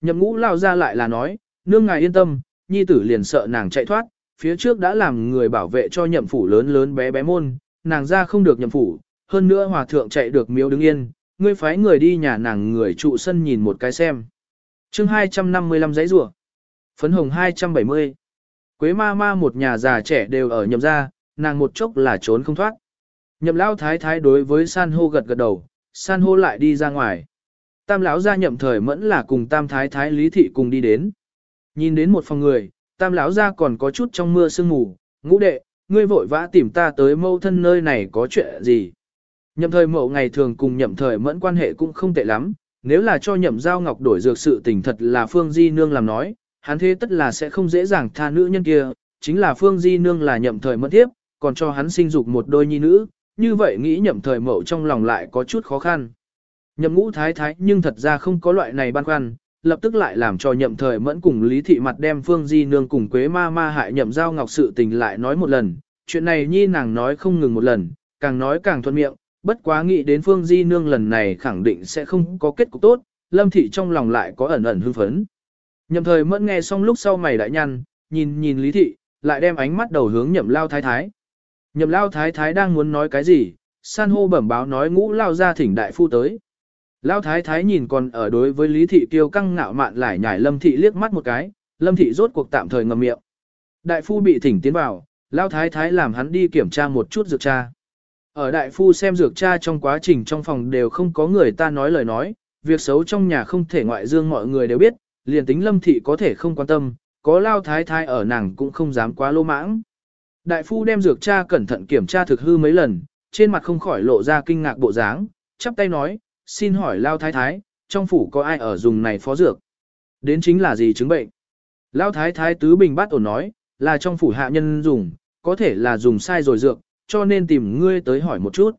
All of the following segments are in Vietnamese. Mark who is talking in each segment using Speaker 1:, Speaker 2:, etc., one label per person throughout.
Speaker 1: Nhậm ngũ lao ra lại là nói, nương ngài yên tâm, nhi tử liền sợ nàng chạy thoát, phía trước đã làm người bảo vệ cho nhậm phủ lớn lớn bé bé môn, nàng ra không được nhậm phủ, hơn nữa hòa thượng chạy được miếu đứng yên, ngươi phái người đi nhà nàng người trụ sân nhìn một cái xem. chương 255 giấy rùa Phấn hồng 270 Quế ma ma một nhà già trẻ đều ở nhậm ra, nàng một chốc là trốn không thoát. Nhậm lao thái thái đối với san hô gật gật đầu, san hô lại đi ra ngoài. Tam lão gia nhậm thời mẫn là cùng tam thái thái lý thị cùng đi đến. Nhìn đến một phòng người, tam lão gia còn có chút trong mưa sương mù, ngũ đệ, ngươi vội vã tìm ta tới mâu thân nơi này có chuyện gì. Nhậm thời mậu ngày thường cùng nhậm thời mẫn quan hệ cũng không tệ lắm, nếu là cho nhậm giao ngọc đổi dược sự tình thật là Phương Di Nương làm nói, hắn thế tất là sẽ không dễ dàng tha nữ nhân kia, chính là Phương Di Nương là nhậm thời mẫn tiếp, còn cho hắn sinh dục một đôi nhi nữ, như vậy nghĩ nhậm thời mậu trong lòng lại có chút khó khăn. Nhậm ngũ thái thái nhưng thật ra không có loại này băn khoăn, lập tức lại làm cho nhậm thời mẫn cùng lý thị mặt đem Phương Di Nương cùng Quế ma ma hại nhậm giao ngọc sự tình lại nói một lần, chuyện này nhi nàng nói không ngừng một lần, càng nói càng thuận miệng, bất quá nghĩ đến Phương Di Nương lần này khẳng định sẽ không có kết cục tốt, Lâm Thị trong lòng lại có ẩn ẩn hưng phấn. Nhậm thời mẫn nghe xong lúc sau mày đại nhăn, nhìn nhìn Lý Thị, lại đem ánh mắt đầu hướng nhậm lao thái thái. Nhậm lao thái thái đang muốn nói cái gì, san hô bẩm báo nói ngũ lao ra thỉnh đại phu tới. Lão thái thái nhìn còn ở đối với Lý Thị tiêu căng ngạo mạn lại nhảy Lâm Thị liếc mắt một cái, Lâm Thị rốt cuộc tạm thời ngậm miệng. Đại phu bị thỉnh tiến vào, Lão thái thái làm hắn đi kiểm tra một chút dược tra. Ở đại phu xem dược cha trong quá trình trong phòng đều không có người ta nói lời nói, việc xấu trong nhà không thể ngoại dương mọi người đều biết, liền tính lâm thị có thể không quan tâm, có lao thái thái ở nàng cũng không dám quá lô mãng. Đại phu đem dược cha cẩn thận kiểm tra thực hư mấy lần, trên mặt không khỏi lộ ra kinh ngạc bộ dáng, chắp tay nói, xin hỏi lao thái thái, trong phủ có ai ở dùng này phó dược? Đến chính là gì chứng bệnh? Lao thái thái tứ bình bát ổn nói, là trong phủ hạ nhân dùng, có thể là dùng sai rồi dược, cho nên tìm ngươi tới hỏi một chút.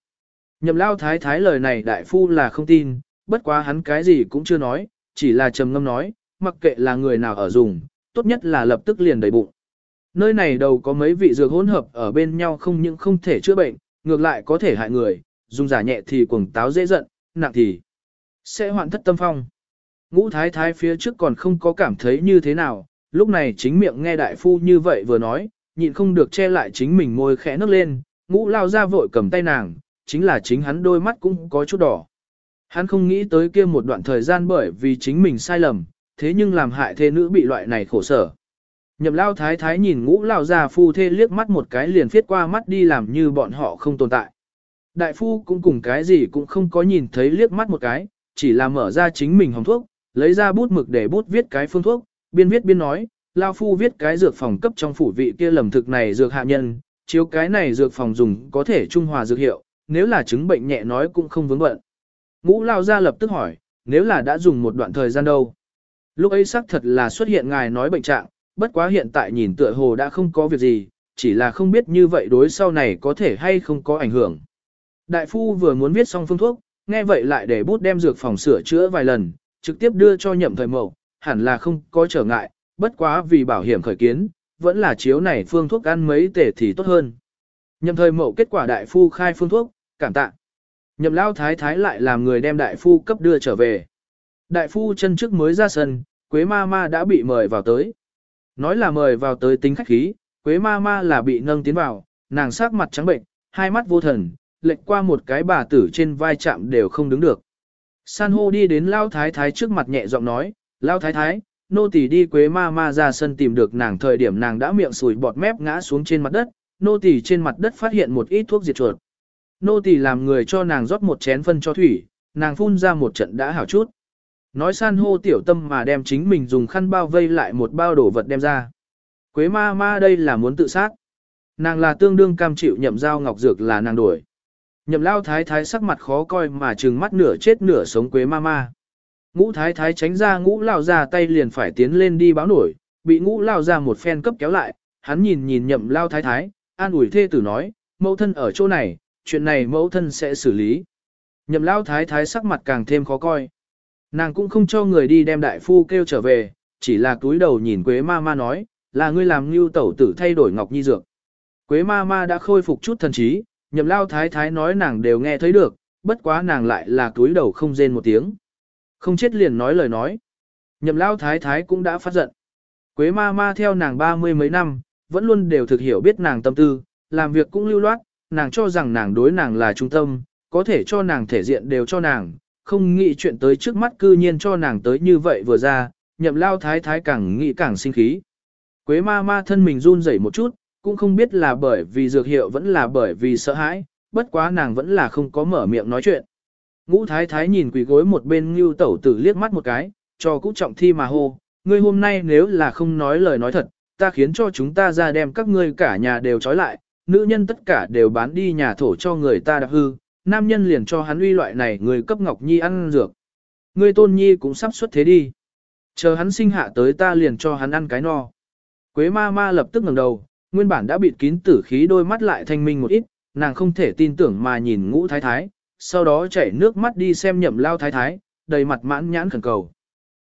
Speaker 1: Nhậm lao thái thái lời này đại phu là không tin, bất quá hắn cái gì cũng chưa nói, chỉ là trầm ngâm nói, mặc kệ là người nào ở dùng, tốt nhất là lập tức liền đầy bụng. Nơi này đầu có mấy vị dược hỗn hợp ở bên nhau không những không thể chữa bệnh, ngược lại có thể hại người, dùng giả nhẹ thì cuồng táo dễ giận, nặng thì sẽ hoạn thất tâm phong. Ngũ thái thái phía trước còn không có cảm thấy như thế nào, lúc này chính miệng nghe đại phu như vậy vừa nói, nhịn không được che lại chính mình môi khẽ nước lên, ngũ lao ra vội cầm tay nàng, chính là chính hắn đôi mắt cũng có chút đỏ. Hắn không nghĩ tới kia một đoạn thời gian bởi vì chính mình sai lầm, thế nhưng làm hại thê nữ bị loại này khổ sở. Nhậm lao thái thái nhìn ngũ lao ra phu thê liếc mắt một cái liền phiết qua mắt đi làm như bọn họ không tồn tại. Đại phu cũng cùng cái gì cũng không có nhìn thấy liếc mắt một cái, chỉ là mở ra chính mình hồng thuốc, lấy ra bút mực để bút viết cái phương thuốc, biên viết biên nói, lao phu viết cái dược phòng cấp trong phủ vị kia lầm thực này dược hạ nhân, chiếu cái này dược phòng dùng có thể trung hòa dược hiệu, nếu là chứng bệnh nhẹ nói cũng không vướng bận. Ngũ lao ra lập tức hỏi, nếu là đã dùng một đoạn thời gian đâu? Lúc ấy xác thật là xuất hiện ngài nói bệnh trạng, bất quá hiện tại nhìn tựa hồ đã không có việc gì, chỉ là không biết như vậy đối sau này có thể hay không có ảnh hưởng. Đại phu vừa muốn viết xong phương thuốc, nghe vậy lại để bút đem dược phòng sửa chữa vài lần, trực tiếp đưa cho nhậm thời mậu, hẳn là không có trở ngại, bất quá vì bảo hiểm khởi kiến, vẫn là chiếu này phương thuốc ăn mấy tể thì tốt hơn. Nhậm thời mậu kết quả đại phu khai phương thuốc, cảm tạ. Nhậm lao thái thái lại làm người đem đại phu cấp đưa trở về. Đại phu chân trước mới ra sân, Quế ma ma đã bị mời vào tới. Nói là mời vào tới tính khách khí, Quế ma ma là bị nâng tiến vào, nàng sắc mặt trắng bệnh, hai mắt vô thần, lệch qua một cái bà tử trên vai chạm đều không đứng được. San hô đi đến lao thái thái trước mặt nhẹ giọng nói, lao thái thái, nô tỳ đi quế ma ma ra sân tìm được nàng thời điểm nàng đã miệng sùi bọt mép ngã xuống trên mặt đất, nô tỳ trên mặt đất phát hiện một ít thuốc diệt chuột. Nô tỳ làm người cho nàng rót một chén phân cho thủy, nàng phun ra một trận đã hảo chút. Nói san hô tiểu tâm mà đem chính mình dùng khăn bao vây lại một bao đồ vật đem ra. Quế ma ma đây là muốn tự sát. Nàng là tương đương cam chịu nhậm giao ngọc dược là nàng đuổi. Nhậm lao thái thái sắc mặt khó coi mà trừng mắt nửa chết nửa sống quế ma ma. Ngũ thái thái tránh ra ngũ lao ra tay liền phải tiến lên đi báo nổi, bị ngũ lao ra một phen cấp kéo lại, hắn nhìn nhìn nhậm lao thái thái, an ủi thê tử nói, mẫu thân ở chỗ này, chuyện này mẫu thân sẽ xử lý. Nhậm lao thái thái sắc mặt càng thêm khó coi. Nàng cũng không cho người đi đem đại phu kêu trở về, chỉ là túi đầu nhìn Quế ma ma nói, là ngươi làm ngưu tẩu tử thay đổi ngọc nhi dược. Quế ma ma đã khôi phục chút thần trí, nhậm lao thái thái nói nàng đều nghe thấy được, bất quá nàng lại là túi đầu không rên một tiếng. Không chết liền nói lời nói. Nhậm lao thái thái cũng đã phát giận. Quế ma ma theo nàng ba mươi mấy năm, vẫn luôn đều thực hiểu biết nàng tâm tư, làm việc cũng lưu loát, nàng cho rằng nàng đối nàng là trung tâm, có thể cho nàng thể diện đều cho nàng, không nghĩ chuyện tới trước mắt cư nhiên cho nàng tới như vậy vừa ra, nhậm lao thái thái càng nghĩ càng sinh khí. Quế ma ma thân mình run rẩy một chút, cũng không biết là bởi vì dược hiệu vẫn là bởi vì sợ hãi, bất quá nàng vẫn là không có mở miệng nói chuyện. Ngũ thái thái nhìn quỷ gối một bên ngưu tẩu tử liếc mắt một cái, cho cũ trọng thi mà hô, ngươi hôm nay nếu là không nói lời nói thật, ta khiến cho chúng ta ra đem các ngươi cả nhà đều trói lại, nữ nhân tất cả đều bán đi nhà thổ cho người ta đạp hư, nam nhân liền cho hắn uy loại này người cấp Ngọc Nhi ăn dược. Ngươi tôn nhi cũng sắp xuất thế đi. Chờ hắn sinh hạ tới ta liền cho hắn ăn cái no. Quế ma ma lập tức ngẩng đầu, nguyên bản đã bịt kín tử khí đôi mắt lại thanh minh một ít, nàng không thể tin tưởng mà nhìn ngũ thái thái, sau đó chảy nước mắt đi xem nhậm lao thái thái, đầy mặt mãn nhãn khẩn cầu.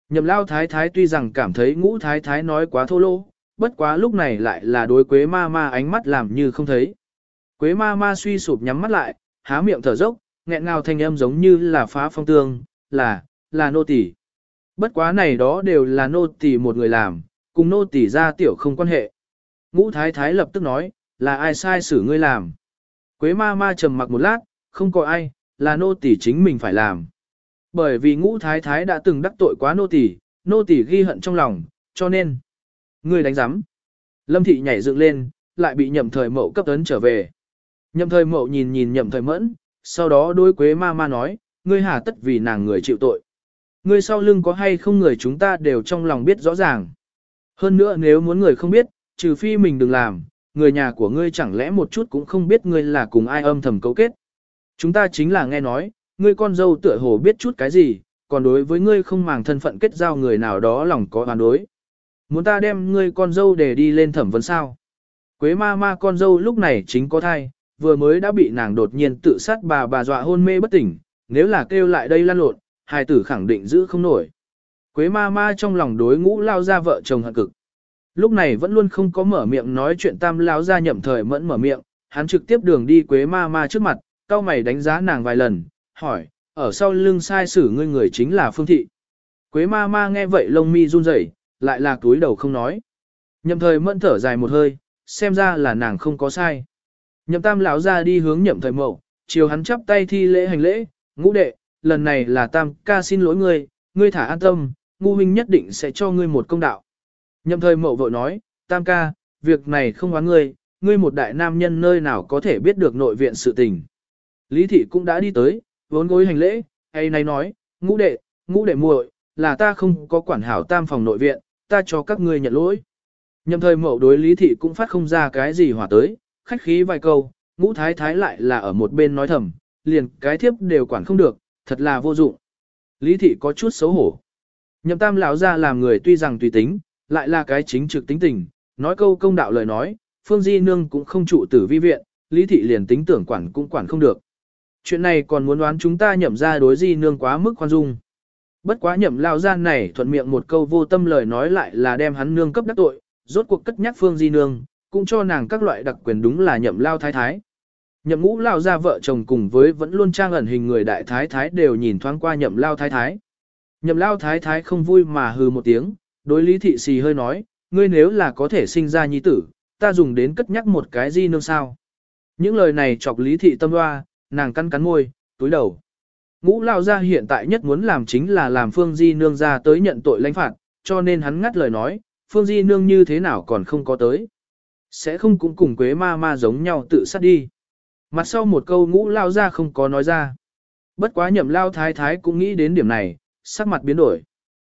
Speaker 1: Nhậm lao thái thái tuy rằng cảm thấy ngũ thái thái nói quá thô lỗ, bất quá lúc này lại là đối quế ma ma ánh mắt làm như không thấy. Quế ma ma suy sụp nhắm mắt lại, há miệng thở dốc, nghẹn ngào thanh âm giống như là phá phong tương, là, là nô tỳ. Bất quá này đó đều là nô tỳ một người làm, cùng nô tỳ ra tiểu không quan hệ. Ngũ thái thái lập tức nói, là ai sai xử ngươi làm. Quế ma ma trầm mặc một lát, không có ai, là nô tỳ chính mình phải làm. Bởi vì ngũ thái thái đã từng đắc tội quá nô tỳ, nô tỳ ghi hận trong lòng, cho nên, ngươi đánh giám. Lâm thị nhảy dựng lên, lại bị nhậm thời mậu cấp tấn trở về. Nhậm thời mậu nhìn nhìn nhậm thời mẫn, sau đó đối quế ma ma nói, ngươi hà tất vì nàng người chịu tội. Ngươi sau lưng có hay không người chúng ta đều trong lòng biết rõ ràng. Hơn nữa nếu muốn người không biết, trừ phi mình đừng làm, người nhà của ngươi chẳng lẽ một chút cũng không biết ngươi là cùng ai âm thầm cấu kết. Chúng ta chính là nghe nói, ngươi con dâu tựa hồ biết chút cái gì, còn đối với ngươi không màng thân phận kết giao người nào đó lòng có oán đối. Muốn ta đem ngươi con dâu để đi lên thẩm vấn sao? Quế ma ma con dâu lúc này chính có thai, vừa mới đã bị nàng đột nhiên tự sát bà bà dọa hôn mê bất tỉnh, nếu là kêu lại đây lan lộn, hài tử khẳng định giữ không nổi. Quế ma ma trong lòng đối ngũ lao ra vợ chồng hận cực. Lúc này vẫn luôn không có mở miệng nói chuyện tam lão ra nhậm thời mẫn mở miệng, hắn trực tiếp đường đi quế ma ma trước mặt, cao mày đánh giá nàng vài lần, hỏi, ở sau lưng sai xử ngươi người chính là phương thị. Quế ma ma nghe vậy lông mi run rẩy, lại là túi đầu không nói. Nhậm thời mẫn thở dài một hơi, xem ra là nàng không có sai. Nhậm tam lão ra đi hướng nhậm thời mậu, chiều hắn chắp tay thi lễ hành lễ, ngũ đệ, lần này là tam ca xin lỗi ngươi, ngươi thả an tâm, ngu huynh nhất định sẽ cho ngươi một công đạo. Nhậm thời mậu vội nói, tam ca, việc này không oán ngươi, ngươi một đại nam nhân nơi nào có thể biết được nội viện sự tình. Lý thị cũng đã đi tới, vốn gối hành lễ, hay này nói, ngũ đệ, ngũ đệ muội, là ta không có quản hảo tam phòng nội viện, ta cho các ngươi nhận lỗi. Nhậm thời mậu đối lý thị cũng phát không ra cái gì hỏa tới, khách khí vài câu, ngũ thái thái lại là ở một bên nói thầm, liền cái thiếp đều quản không được, thật là vô dụng. Lý thị có chút xấu hổ. Nhậm tam lão ra làm người tuy rằng tùy tính, lại là cái chính trực tính tình, nói câu công đạo lời nói, phương di nương cũng không trụ tử vi viện, lý thị liền tính tưởng quản cũng quản không được. Chuyện này còn muốn đoán chúng ta nhậm ra đối di nương quá mức khoan dung. Bất quá nhậm lao gian này thuận miệng một câu vô tâm lời nói lại là đem hắn nương cấp đắc tội, rốt cuộc cất nhắc phương di nương, cũng cho nàng các loại đặc quyền đúng là nhậm lao thái thái. Nhậm ngũ lao ra vợ chồng cùng với vẫn luôn trang ẩn hình người đại thái thái đều nhìn thoáng qua nhậm lao thái thái. Nhậm lao thái thái không vui mà hừ một tiếng, đối lý thị xì hơi nói, ngươi nếu là có thể sinh ra nhi tử, ta dùng đến cất nhắc một cái di nương sao. Những lời này chọc lý thị tâm hoa, nàng cắn cắn môi, túi đầu. Ngũ lao ra hiện tại nhất muốn làm chính là làm phương di nương ra tới nhận tội lãnh phạt, cho nên hắn ngắt lời nói, phương di nương như thế nào còn không có tới. Sẽ không cũng cùng quế ma ma giống nhau tự sát đi. Mặt sau một câu ngũ lao ra không có nói ra. Bất quá nhậm lao thái thái cũng nghĩ đến điểm này, sắc mặt biến đổi.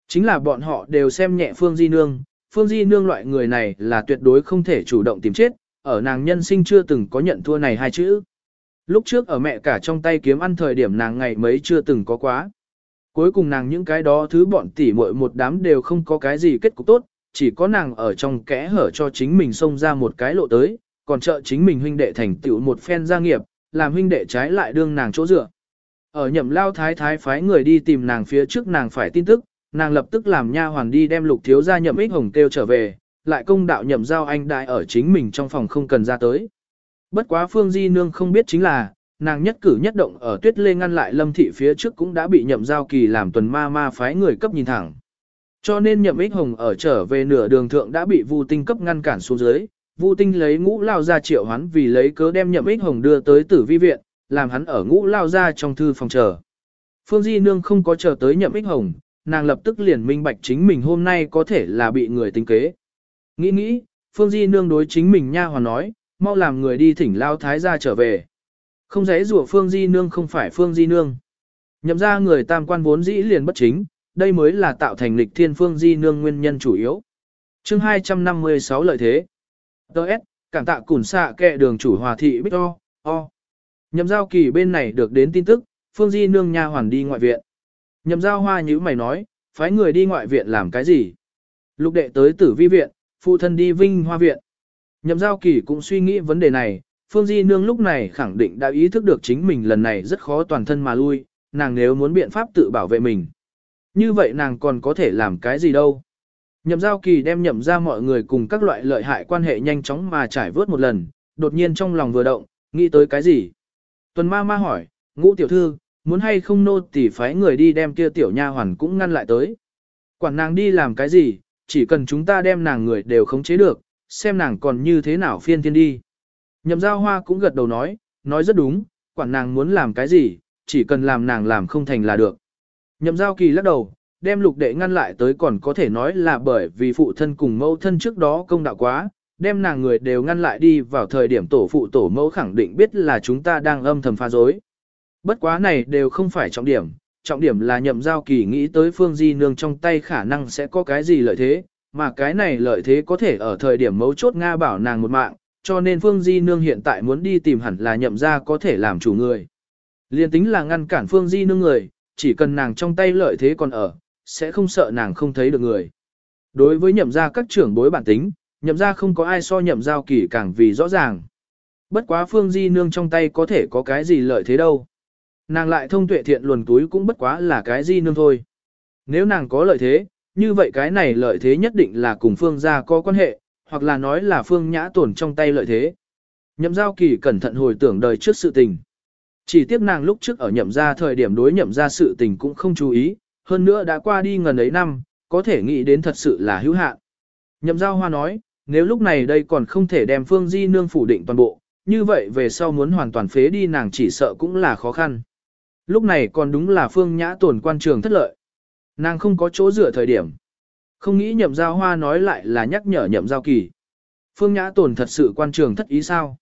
Speaker 1: Chính là bọn họ đều xem nhẹ Phương Di Nương, Phương Di Nương loại người này là tuyệt đối không thể chủ động tìm chết, ở nàng nhân sinh chưa từng có nhận thua này hai chữ. Lúc trước ở mẹ cả trong tay kiếm ăn thời điểm nàng ngày mấy chưa từng có quá. Cuối cùng nàng những cái đó thứ bọn tỉ muội một đám đều không có cái gì kết cục tốt, chỉ có nàng ở trong kẽ hở cho chính mình xông ra một cái lộ tới, còn trợ chính mình huynh đệ thành tựu một phen gia nghiệp, làm huynh đệ trái lại đương nàng chỗ dựa. Ở nhậm lao thái thái phái người đi tìm nàng phía trước nàng phải tin tức, nàng lập tức làm nha hoàn đi đem lục thiếu gia nhậm ích hồng kêu trở về, lại công đạo nhậm giao anh đại ở chính mình trong phòng không cần ra tới. Bất quá phương di nương không biết chính là, nàng nhất cử nhất động ở tuyết lê ngăn lại lâm thị phía trước cũng đã bị nhậm giao kỳ làm tuần ma ma phái người cấp nhìn thẳng. Cho nên nhậm ích hồng ở trở về nửa đường thượng đã bị Vu Tinh cấp ngăn cản xuống dưới, Vu Tinh lấy ngũ lao ra triệu hắn vì lấy cớ đem nhậm ích hồng đưa tới tử vi viện, làm hắn ở ngũ lao ra trong thư phòng chờ. Phương Di Nương không có chờ tới nhậm ích hồng, nàng lập tức liền minh bạch chính mình hôm nay có thể là bị người tính kế. Nghĩ nghĩ, Phương Di Nương đối chính mình nha hoàn nói, mau làm người đi thỉnh lao thái gia trở về. Không dễ rủa Phương Di Nương không phải Phương Di Nương. Nhậm ra người tam quan vốn dĩ liền bất chính, đây mới là tạo thành lịch thiên Phương Di Nương nguyên nhân chủ yếu. chương 256 lợi thế. Đợt, cảm tạ củn xạ kệ đường chủ hòa thị Bích O, O. Nhậm giao kỳ bên này được đến tin tức, Phương Di Nương nha hoàn đi ngoại viện. Nhậm giao hoa như mày nói, phái người đi ngoại viện làm cái gì? Lục đệ tới tử vi viện, phụ thân đi vinh hoa viện. Nhậm giao kỳ cũng suy nghĩ vấn đề này, Phương Di Nương lúc này khẳng định đã ý thức được chính mình lần này rất khó toàn thân mà lui, nàng nếu muốn biện pháp tự bảo vệ mình. Như vậy nàng còn có thể làm cái gì đâu. Nhậm giao kỳ đem nhậm ra mọi người cùng các loại lợi hại quan hệ nhanh chóng mà trải vớt một lần, đột nhiên trong lòng vừa động, nghĩ tới cái gì. Tuần ma ma hỏi, ngũ tiểu thư, muốn hay không nô tỉ phái người đi đem kia tiểu nha hoàn cũng ngăn lại tới. Quản nàng đi làm cái gì, chỉ cần chúng ta đem nàng người đều khống chế được, xem nàng còn như thế nào phiên thiên đi. Nhậm giao hoa cũng gật đầu nói, nói rất đúng, quản nàng muốn làm cái gì, chỉ cần làm nàng làm không thành là được. Nhậm giao kỳ lắc đầu, đem lục đệ ngăn lại tới còn có thể nói là bởi vì phụ thân cùng mẫu thân trước đó công đạo quá, đem nàng người đều ngăn lại đi vào thời điểm tổ phụ tổ mẫu khẳng định biết là chúng ta đang âm thầm pha dối. Bất quá này đều không phải trọng điểm, trọng điểm là nhậm giao kỳ nghĩ tới phương di nương trong tay khả năng sẽ có cái gì lợi thế, mà cái này lợi thế có thể ở thời điểm mấu chốt Nga bảo nàng một mạng, cho nên phương di nương hiện tại muốn đi tìm hẳn là nhậm ra có thể làm chủ người. Liên tính là ngăn cản phương di nương người, chỉ cần nàng trong tay lợi thế còn ở, sẽ không sợ nàng không thấy được người. Đối với nhậm ra các trưởng bối bản tính, nhậm ra không có ai so nhậm giao kỳ càng vì rõ ràng. Bất quá phương di nương trong tay có thể có cái gì lợi thế đâu. Nàng lại thông tuệ thiện luồn túi cũng bất quá là cái di nương thôi. Nếu nàng có lợi thế, như vậy cái này lợi thế nhất định là cùng phương gia có quan hệ, hoặc là nói là phương nhã tổn trong tay lợi thế. Nhậm giao kỳ cẩn thận hồi tưởng đời trước sự tình. Chỉ tiếc nàng lúc trước ở nhậm gia thời điểm đối nhậm gia sự tình cũng không chú ý, hơn nữa đã qua đi ngần ấy năm, có thể nghĩ đến thật sự là hữu hạn. Nhậm giao hoa nói, nếu lúc này đây còn không thể đem phương di nương phủ định toàn bộ, như vậy về sau muốn hoàn toàn phế đi nàng chỉ sợ cũng là khó khăn. Lúc này còn đúng là phương nhã tổn quan trường thất lợi. Nàng không có chỗ dựa thời điểm. Không nghĩ nhậm giao hoa nói lại là nhắc nhở nhậm giao kỳ. Phương nhã tổn thật sự quan trường thất ý sao?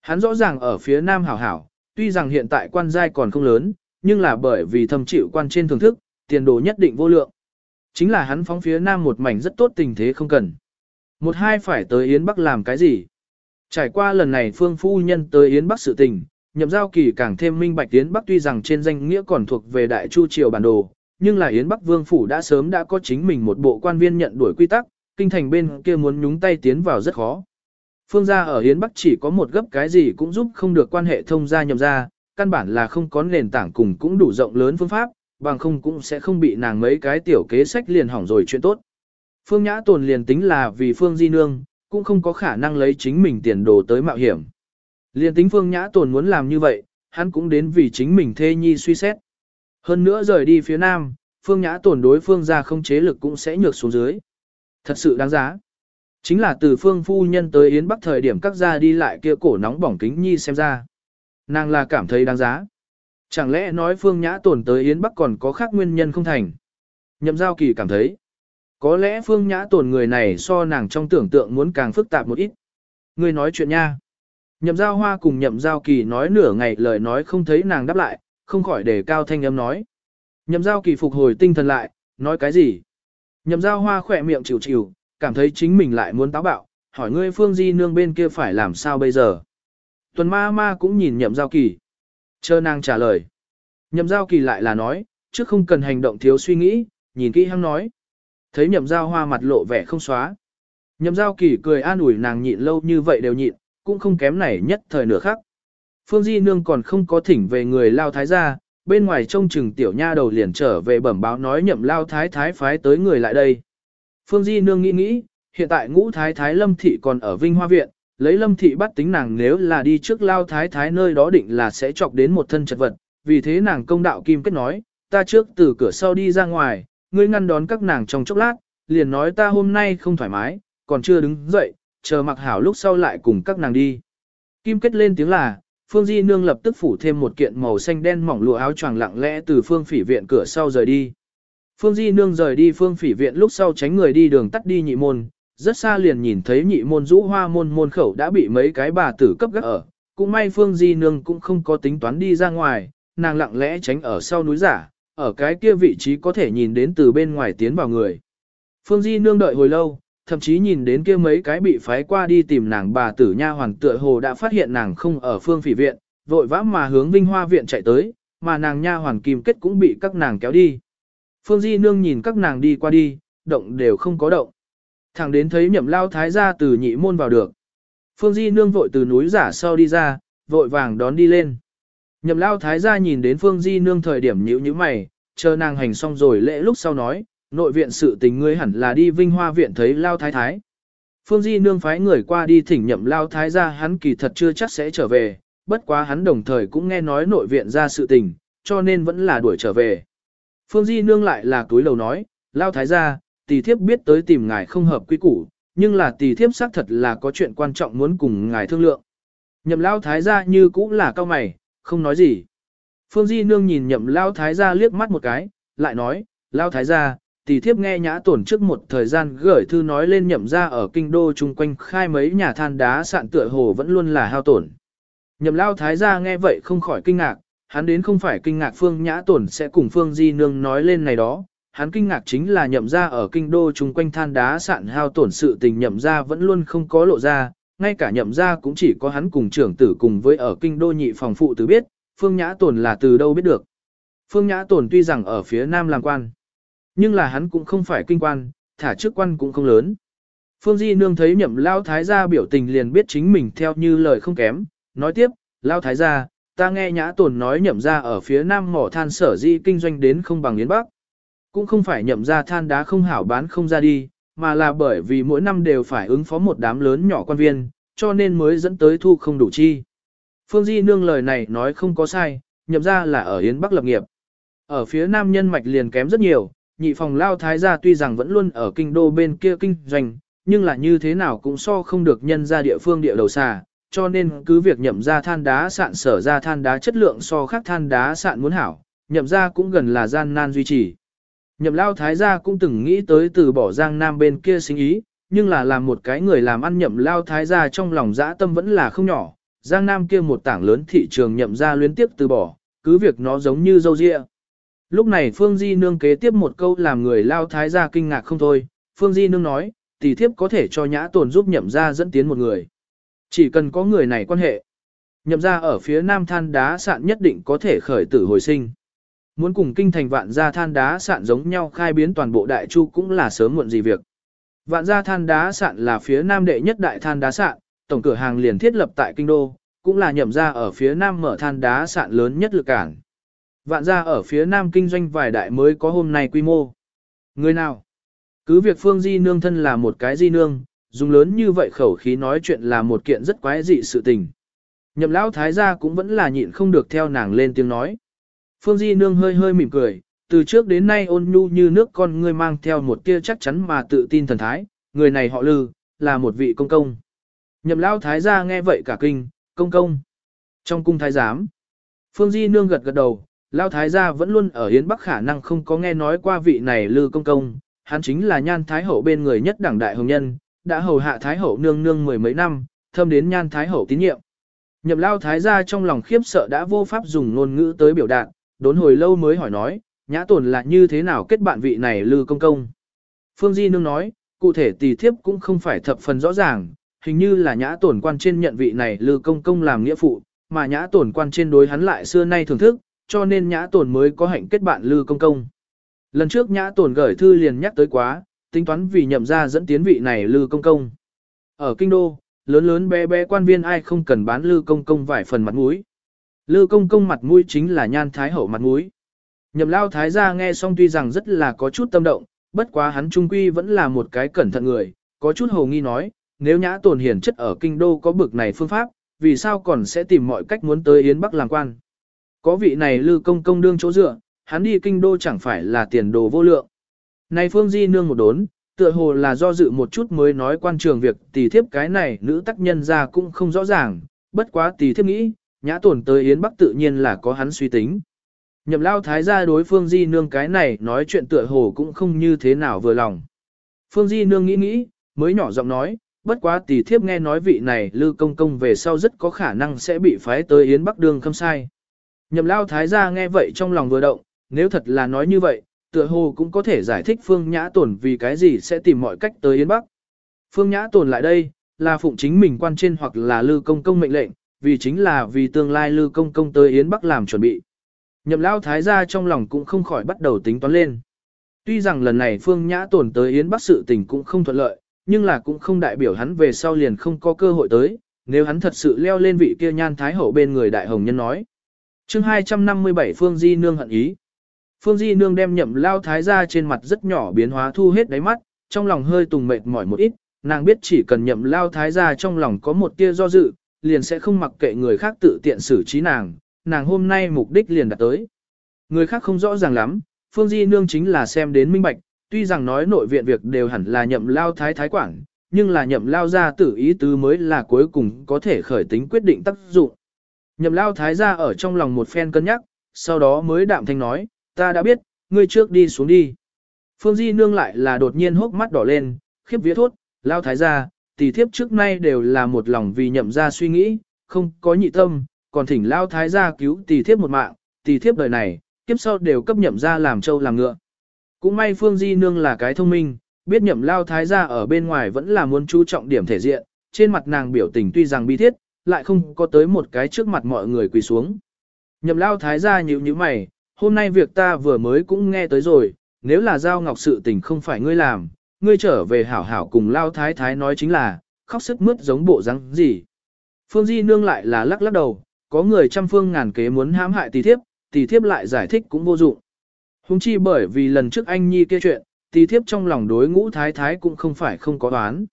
Speaker 1: Hắn rõ ràng ở phía nam hảo hảo, tuy rằng hiện tại quan giai còn không lớn, nhưng là bởi vì thâm chịu quan trên thưởng thức, tiền đồ nhất định vô lượng. Chính là hắn phóng phía nam một mảnh rất tốt tình thế không cần. Một hai phải tới Yến Bắc làm cái gì? Trải qua lần này phương phu nhân tới Yến Bắc sự tình, nhậm giao kỳ càng thêm minh bạch Yến Bắc tuy rằng trên danh nghĩa còn thuộc về đại chu triều bản đồ, nhưng là Yến Bắc Vương Phủ đã sớm đã có chính mình một bộ quan viên nhận đuổi quy tắc, kinh thành bên kia muốn nhúng tay tiến vào rất khó. Phương gia ở Yến Bắc chỉ có một gấp cái gì cũng giúp không được quan hệ thông gia nhậm gia, căn bản là không có nền tảng cùng cũng đủ rộng lớn phương pháp, bằng không cũng sẽ không bị nàng mấy cái tiểu kế sách liền hỏng rồi chuyện tốt. Phương Nhã Tồn liền tính là vì Phương Di Nương, cũng không có khả năng lấy chính mình tiền đồ tới mạo hiểm. Liền tính Phương Nhã Tồn muốn làm như vậy, hắn cũng đến vì chính mình thê nhi suy xét. Hơn nữa rời đi phía nam, Phương Nhã Tồn đối phương ra không chế lực cũng sẽ nhược xuống dưới. Thật sự đáng giá. Chính là từ phương phu nhân tới Yến Bắc thời điểm các gia đi lại kia cổ nóng bỏng kính nhi xem ra. Nàng là cảm thấy đáng giá. Chẳng lẽ nói phương nhã tồn tới Yến Bắc còn có khác nguyên nhân không thành? Nhậm giao kỳ cảm thấy. Có lẽ phương nhã tồn người này so nàng trong tưởng tượng muốn càng phức tạp một ít. Người nói chuyện nha. Nhậm giao hoa cùng nhậm giao kỳ nói nửa ngày lời nói không thấy nàng đáp lại, không khỏi để cao thanh âm nói. Nhậm giao kỳ phục hồi tinh thần lại, nói cái gì? Nhậm giao hoa khỏe miệng chịu chịu, cảm thấy chính mình lại muốn táo bạo, hỏi ngươi phương di nương bên kia phải làm sao bây giờ? Tuần ma ma cũng nhìn nhậm giao kỳ. Chờ nàng trả lời. Nhậm giao kỳ lại là nói, trước không cần hành động thiếu suy nghĩ, nhìn kỹ hăng nói. Thấy nhậm giao hoa mặt lộ vẻ không xóa. Nhậm giao kỳ cười an ủi nàng nhịn lâu như vậy đều nhịn, cũng không kém này nhất thời nửa khắc. Phương Di Nương còn không có thỉnh về người lao thái gia, bên ngoài trông chừng tiểu nha đầu liền trở về bẩm báo nói nhậm lao thái thái phái tới người lại đây. Phương Di Nương nghĩ nghĩ, hiện tại ngũ thái thái lâm thị còn ở Vinh Hoa Viện, lấy lâm thị bắt tính nàng nếu là đi trước lao thái thái nơi đó định là sẽ chọc đến một thân chật vật, vì thế nàng công đạo kim kết nói, ta trước từ cửa sau đi ra ngoài, ngươi ngăn đón các nàng trong chốc lát, liền nói ta hôm nay không thoải mái, còn chưa đứng dậy, chờ mặc hảo lúc sau lại cùng các nàng đi. Kim kết lên tiếng là, Phương Di Nương lập tức phủ thêm một kiện màu xanh đen mỏng lụa áo choàng lặng lẽ từ Phương Phỉ viện cửa sau rời đi. Phương Di Nương rời đi Phương Phỉ viện lúc sau tránh người đi đường tắt đi nhị môn, rất xa liền nhìn thấy nhị môn rũ hoa môn môn khẩu đã bị mấy cái bà tử cấp gác ở. Cũng may Phương Di Nương cũng không có tính toán đi ra ngoài, nàng lặng lẽ tránh ở sau núi giả, ở cái kia vị trí có thể nhìn đến từ bên ngoài tiến vào người. Phương Di Nương đợi hồi lâu, thậm chí nhìn đến kia mấy cái bị phái qua đi tìm nàng bà tử nha hoàng tựa hồ đã phát hiện nàng không ở phương phỉ viện, vội vã mà hướng Vinh Hoa viện chạy tới, mà nàng nha hoàn kim kết cũng bị các nàng kéo đi. Phương Di Nương nhìn các nàng đi qua đi, động đều không có động. Thẳng đến thấy nhậm lao thái gia từ nhị môn vào được. Phương Di Nương vội từ núi giả sau đi ra, vội vàng đón đi lên. Nhậm lao thái gia nhìn đến Phương Di Nương thời điểm nhíu như mày, chờ nàng hành xong rồi lễ lúc sau nói, nội viện sự tình ngươi hẳn là đi Vinh Hoa viện thấy lao thái thái. Phương Di Nương phái người qua đi thỉnh nhậm lao thái gia hắn kỳ thật chưa chắc sẽ trở về, bất quá hắn đồng thời cũng nghe nói nội viện ra sự tình, cho nên vẫn là đuổi trở về. Phương Di Nương lại là túi lầu nói, lao thái gia, tỷ thiếp biết tới tìm ngài không hợp quy củ, nhưng là tỷ thiếp xác thật là có chuyện quan trọng muốn cùng ngài thương lượng. Nhậm lao thái gia như cũng là cao mày, không nói gì. Phương Di Nương nhìn nhậm lao thái gia liếc mắt một cái, lại nói, lao thái gia, tỷ thiếp nghe nhã tổn trước một thời gian gửi thư nói lên nhậm ra ở kinh đô chung quanh khai mấy nhà than đá sạn tựa hồ vẫn luôn là hao tổn. Nhậm lao thái gia nghe vậy không khỏi kinh ngạc, hắn đến không phải kinh ngạc phương nhã tổn sẽ cùng phương di nương nói lên này đó, hắn kinh ngạc chính là nhậm ra ở kinh đô chung quanh than đá sạn hao tổn sự tình nhậm ra vẫn luôn không có lộ ra, ngay cả nhậm ra cũng chỉ có hắn cùng trưởng tử cùng với ở kinh đô nhị phòng phụ tử biết, phương nhã tổn là từ đâu biết được. Phương nhã tổn tuy rằng ở phía nam làm quan, nhưng là hắn cũng không phải kinh quan, thả chức quan cũng không lớn. Phương Di Nương thấy nhậm lao thái gia biểu tình liền biết chính mình theo như lời không kém, nói tiếp, lao thái gia, ta nghe nhã tồn nói nhậm ra ở phía nam mỏ than sở di kinh doanh đến không bằng Yến Bắc. Cũng không phải nhậm ra than đá không hảo bán không ra đi, mà là bởi vì mỗi năm đều phải ứng phó một đám lớn nhỏ quan viên, cho nên mới dẫn tới thu không đủ chi. Phương Di Nương lời này nói không có sai, nhậm ra là ở Yến Bắc lập nghiệp. Ở phía nam nhân mạch liền kém rất nhiều, nhị phòng lao thái gia tuy rằng vẫn luôn ở kinh đô bên kia kinh doanh, nhưng là như thế nào cũng so không được nhân ra địa phương địa đầu xà, cho nên cứ việc nhậm ra than đá sạn sở ra than đá chất lượng so khác than đá sạn muốn hảo, nhậm ra cũng gần là gian nan duy trì. Nhậm lao thái gia cũng từng nghĩ tới từ bỏ giang nam bên kia sinh ý, nhưng là làm một cái người làm ăn nhậm lao thái gia trong lòng dã tâm vẫn là không nhỏ, giang nam kia một tảng lớn thị trường nhậm ra liên tiếp từ bỏ, cứ việc nó giống như dâu dịa. Lúc này Phương Di Nương kế tiếp một câu làm người lao thái gia kinh ngạc không thôi, Phương Di Nương nói, tỷ thiếp có thể cho nhã tồn giúp nhậm ra dẫn tiến một người. Chỉ cần có người này quan hệ. Nhậm ra ở phía nam than đá sạn nhất định có thể khởi tử hồi sinh. Muốn cùng kinh thành vạn gia than đá sạn giống nhau khai biến toàn bộ đại chu cũng là sớm muộn gì việc. Vạn gia than đá sạn là phía nam đệ nhất đại than đá sạn, tổng cửa hàng liền thiết lập tại kinh đô, cũng là nhậm ra ở phía nam mở than đá sạn lớn nhất lực cảng. Vạn gia ở phía nam kinh doanh vài đại mới có hôm nay quy mô. Người nào? Cứ việc phương di nương thân là một cái di nương, dùng lớn như vậy khẩu khí nói chuyện là một kiện rất quái dị sự tình. Nhậm lão thái gia cũng vẫn là nhịn không được theo nàng lên tiếng nói. Phương Di nương hơi hơi mỉm cười, từ trước đến nay ôn nhu như nước con ngươi mang theo một tia chắc chắn mà tự tin thần thái, người này họ lư, là một vị công công. Nhậm lão thái gia nghe vậy cả kinh, công công. Trong cung thái giám, Phương Di nương gật gật đầu, lão thái gia vẫn luôn ở Hiến Bắc khả năng không có nghe nói qua vị này lư công công, hắn chính là nhan thái hậu bên người nhất đảng đại hồng nhân, đã hầu hạ Thái Hậu nương nương mười mấy năm, thâm đến nhan Thái Hậu tín nhiệm. Nhậm lao Thái gia trong lòng khiếp sợ đã vô pháp dùng ngôn ngữ tới biểu đạt, đốn hồi lâu mới hỏi nói, nhã tồn là như thế nào kết bạn vị này lư công công. Phương Di nương nói, cụ thể tỷ thiếp cũng không phải thập phần rõ ràng, hình như là nhã tổn quan trên nhận vị này lư công công làm nghĩa phụ, mà nhã tổn quan trên đối hắn lại xưa nay thưởng thức, cho nên nhã tồn mới có hạnh kết bạn lư công công. Lần trước nhã tồn gửi thư liền nhắc tới quá, tính toán vì nhậm ra dẫn tiến vị này lư công công. Ở kinh đô, lớn lớn bé bé quan viên ai không cần bán lư công công vài phần mặt mũi. Lư công công mặt mũi chính là nhan thái hậu mặt mũi. Nhậm lao thái gia nghe xong tuy rằng rất là có chút tâm động, bất quá hắn trung quy vẫn là một cái cẩn thận người, có chút hồ nghi nói, nếu nhã tồn hiển chất ở kinh đô có bực này phương pháp, vì sao còn sẽ tìm mọi cách muốn tới Yến Bắc làm quan. Có vị này lư công công đương chỗ dựa, hắn đi kinh đô chẳng phải là tiền đồ vô lượng. Này Phương Di Nương một đốn, tựa hồ là do dự một chút mới nói quan trường việc tỷ thiếp cái này nữ tác nhân ra cũng không rõ ràng, bất quá tỷ thiếp nghĩ, nhã tổn tới Yến Bắc tự nhiên là có hắn suy tính. Nhậm lao thái gia đối Phương Di Nương cái này nói chuyện tựa hồ cũng không như thế nào vừa lòng. Phương Di Nương nghĩ nghĩ, mới nhỏ giọng nói, bất quá tỷ thiếp nghe nói vị này lư công công về sau rất có khả năng sẽ bị phái tới Yến Bắc đương khâm sai. Nhậm lao thái gia nghe vậy trong lòng vừa động, nếu thật là nói như vậy, tựa hồ cũng có thể giải thích Phương Nhã Tồn vì cái gì sẽ tìm mọi cách tới Yến Bắc. Phương Nhã Tồn lại đây, là phụng chính mình quan trên hoặc là lư công công mệnh lệnh, vì chính là vì tương lai lư công công tới Yến Bắc làm chuẩn bị. Nhậm lao thái gia trong lòng cũng không khỏi bắt đầu tính toán lên. Tuy rằng lần này Phương Nhã Tồn tới Yến Bắc sự tình cũng không thuận lợi, nhưng là cũng không đại biểu hắn về sau liền không có cơ hội tới, nếu hắn thật sự leo lên vị kia nhan thái hậu bên người đại hồng nhân nói chương 257 Phương Di Nương hận ý. Phương Di Nương đem nhậm lao thái ra trên mặt rất nhỏ biến hóa thu hết đáy mắt, trong lòng hơi tùng mệt mỏi một ít, nàng biết chỉ cần nhậm lao thái ra trong lòng có một tia do dự, liền sẽ không mặc kệ người khác tự tiện xử trí nàng, nàng hôm nay mục đích liền đạt tới. Người khác không rõ ràng lắm, Phương Di Nương chính là xem đến minh bạch, tuy rằng nói nội viện việc đều hẳn là nhậm lao thái thái quản, nhưng là nhậm lao ra tử ý tứ mới là cuối cùng có thể khởi tính quyết định tác dụng. Nhậm lao thái ra ở trong lòng một phen cân nhắc, sau đó mới đạm thanh nói, ta đã biết, ngươi trước đi xuống đi. Phương Di nương lại là đột nhiên hốc mắt đỏ lên, khiếp vía thốt, lao thái gia, tỷ thiếp trước nay đều là một lòng vì nhậm ra suy nghĩ, không có nhị tâm, còn thỉnh lao thái gia cứu tỷ thiếp một mạng, tỷ thiếp đời này, kiếp sau đều cấp nhậm ra làm trâu làm ngựa. Cũng may Phương Di nương là cái thông minh, biết nhậm lao thái gia ở bên ngoài vẫn là muốn chú trọng điểm thể diện, trên mặt nàng biểu tình tuy rằng bi thiết, lại không có tới một cái trước mặt mọi người quỳ xuống. Nhậm lao thái gia nhíu nhíu mày, hôm nay việc ta vừa mới cũng nghe tới rồi, nếu là giao ngọc sự tình không phải ngươi làm, ngươi trở về hảo hảo cùng lao thái thái nói chính là, khóc sức mướt giống bộ răng gì. Phương Di nương lại là lắc lắc đầu, có người trăm phương ngàn kế muốn hãm hại tỷ thiếp, tỷ thiếp lại giải thích cũng vô dụng. Hùng chi bởi vì lần trước anh nhi kia chuyện, tỷ thiếp trong lòng đối ngũ thái thái cũng không phải không có đoán.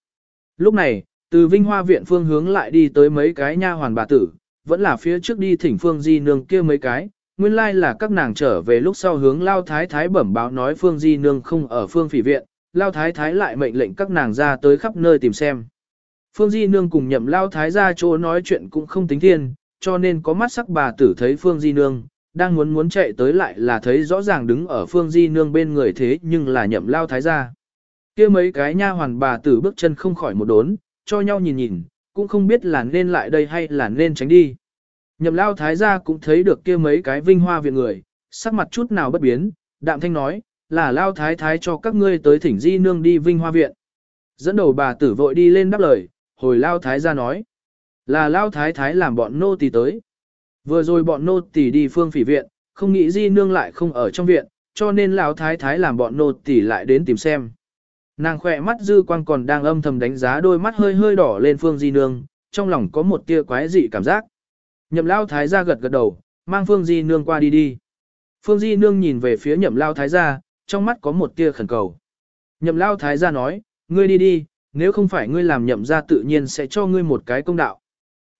Speaker 1: Lúc này, từ Vinh Hoa viện phương hướng lại đi tới mấy cái nha hoàn bà tử, vẫn là phía trước đi thỉnh Phương Di nương kia mấy cái, nguyên lai là các nàng trở về lúc sau hướng Lao Thái Thái bẩm báo nói Phương Di Nương không ở Phương Phỉ Viện, Lao Thái Thái lại mệnh lệnh các nàng ra tới khắp nơi tìm xem. Phương Di Nương cùng nhậm Lao Thái ra chỗ nói chuyện cũng không tính thiên, cho nên có mắt sắc bà tử thấy Phương Di Nương, đang muốn muốn chạy tới lại là thấy rõ ràng đứng ở Phương Di Nương bên người thế nhưng là nhậm Lao Thái ra. kia mấy cái nha hoàn bà tử bước chân không khỏi một đốn, cho nhau nhìn nhìn, cũng không biết là nên lại đây hay là nên tránh đi. Nhậm lao thái gia cũng thấy được kia mấy cái vinh hoa viện người, sắc mặt chút nào bất biến, đạm thanh nói, là lao thái thái cho các ngươi tới thỉnh di nương đi vinh hoa viện. Dẫn đầu bà tử vội đi lên đáp lời, hồi lao thái gia nói, là lao thái thái làm bọn nô tỳ tới. Vừa rồi bọn nô tỳ đi phương phỉ viện, không nghĩ di nương lại không ở trong viện, cho nên lao thái thái làm bọn nô tỳ lại đến tìm xem. Nàng khỏe mắt dư quang còn đang âm thầm đánh giá đôi mắt hơi hơi đỏ lên phương di nương, trong lòng có một tia quái dị cảm giác. Nhậm lao thái gia gật gật đầu, mang Phương Di Nương qua đi đi. Phương Di Nương nhìn về phía nhậm lao thái gia, trong mắt có một tia khẩn cầu. Nhậm lao thái gia nói, ngươi đi đi, nếu không phải ngươi làm nhậm gia tự nhiên sẽ cho ngươi một cái công đạo.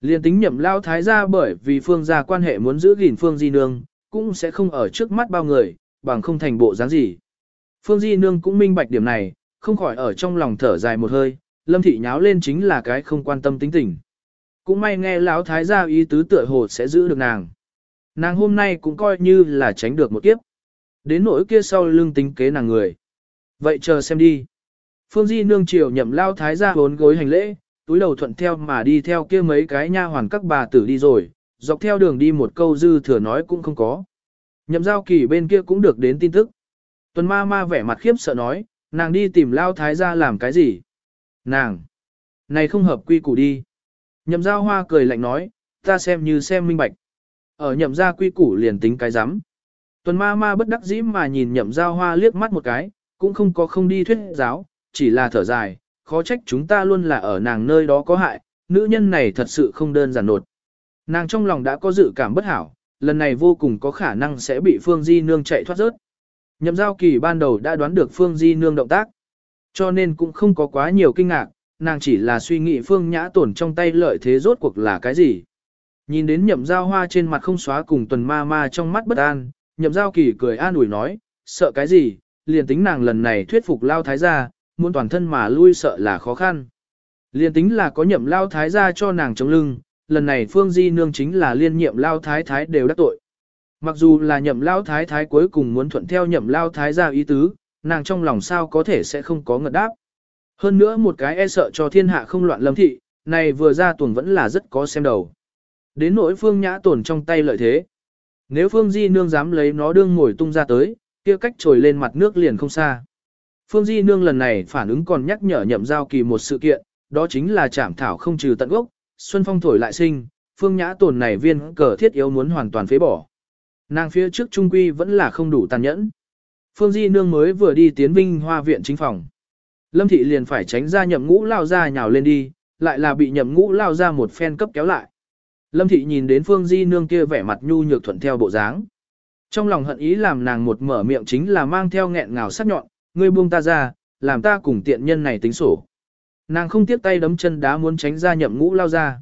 Speaker 1: Liên tính nhậm lao thái gia bởi vì Phương gia quan hệ muốn giữ gìn Phương Di Nương, cũng sẽ không ở trước mắt bao người, bằng không thành bộ dáng gì. Phương Di Nương cũng minh bạch điểm này, không khỏi ở trong lòng thở dài một hơi, lâm thị nháo lên chính là cái không quan tâm tính tình cũng may nghe lão thái gia ý tứ tựa hồ sẽ giữ được nàng. Nàng hôm nay cũng coi như là tránh được một kiếp. Đến nỗi kia sau lưng tính kế nàng người. Vậy chờ xem đi. Phương Di nương chiều nhậm lao thái gia bốn gối hành lễ, túi đầu thuận theo mà đi theo kia mấy cái nha hoàn các bà tử đi rồi, dọc theo đường đi một câu dư thừa nói cũng không có. Nhậm giao kỳ bên kia cũng được đến tin tức. Tuần ma ma vẻ mặt khiếp sợ nói, nàng đi tìm lao thái gia làm cái gì? Nàng! Này không hợp quy củ đi. Nhậm giao hoa cười lạnh nói, ta xem như xem minh bạch. Ở nhậm gia quy củ liền tính cái rắm Tuần ma ma bất đắc dĩ mà nhìn nhậm giao hoa liếc mắt một cái, cũng không có không đi thuyết giáo, chỉ là thở dài, khó trách chúng ta luôn là ở nàng nơi đó có hại, nữ nhân này thật sự không đơn giản nột. Nàng trong lòng đã có dự cảm bất hảo, lần này vô cùng có khả năng sẽ bị Phương Di Nương chạy thoát rớt. Nhậm giao kỳ ban đầu đã đoán được Phương Di Nương động tác, cho nên cũng không có quá nhiều kinh ngạc, nàng chỉ là suy nghĩ phương nhã tổn trong tay lợi thế rốt cuộc là cái gì. Nhìn đến nhậm giao hoa trên mặt không xóa cùng tuần ma ma trong mắt bất an, nhậm giao kỳ cười an ủi nói, sợ cái gì, liền tính nàng lần này thuyết phục lao thái gia, muốn toàn thân mà lui sợ là khó khăn. Liền tính là có nhậm lao thái gia cho nàng chống lưng, lần này Phương Di Nương chính là liên nhiệm lao thái thái đều đắc tội. Mặc dù là nhậm lao thái thái cuối cùng muốn thuận theo nhậm lao thái ra ý tứ, nàng trong lòng sao có thể sẽ không có ngật đáp. Hơn nữa một cái e sợ cho thiên hạ không loạn lâm thị, này vừa ra tuần vẫn là rất có xem đầu. Đến nỗi phương nhã tổn trong tay lợi thế. Nếu phương di nương dám lấy nó đương ngồi tung ra tới, kia cách trồi lên mặt nước liền không xa. Phương di nương lần này phản ứng còn nhắc nhở nhậm giao kỳ một sự kiện, đó chính là chảm thảo không trừ tận gốc, xuân phong thổi lại sinh, phương nhã tổn này viên cờ thiết yếu muốn hoàn toàn phế bỏ. Nàng phía trước trung quy vẫn là không đủ tàn nhẫn. Phương Di Nương mới vừa đi tiến vinh hoa viện chính phòng. Lâm Thị liền phải tránh ra nhậm ngũ lao ra nhào lên đi, lại là bị nhậm ngũ lao ra một phen cấp kéo lại. Lâm Thị nhìn đến Phương Di Nương kia vẻ mặt nhu nhược thuận theo bộ dáng. Trong lòng hận ý làm nàng một mở miệng chính là mang theo nghẹn ngào sắc nhọn, ngươi buông ta ra, làm ta cùng tiện nhân này tính sổ. Nàng không tiếc tay đấm chân đá muốn tránh ra nhậm ngũ lao ra.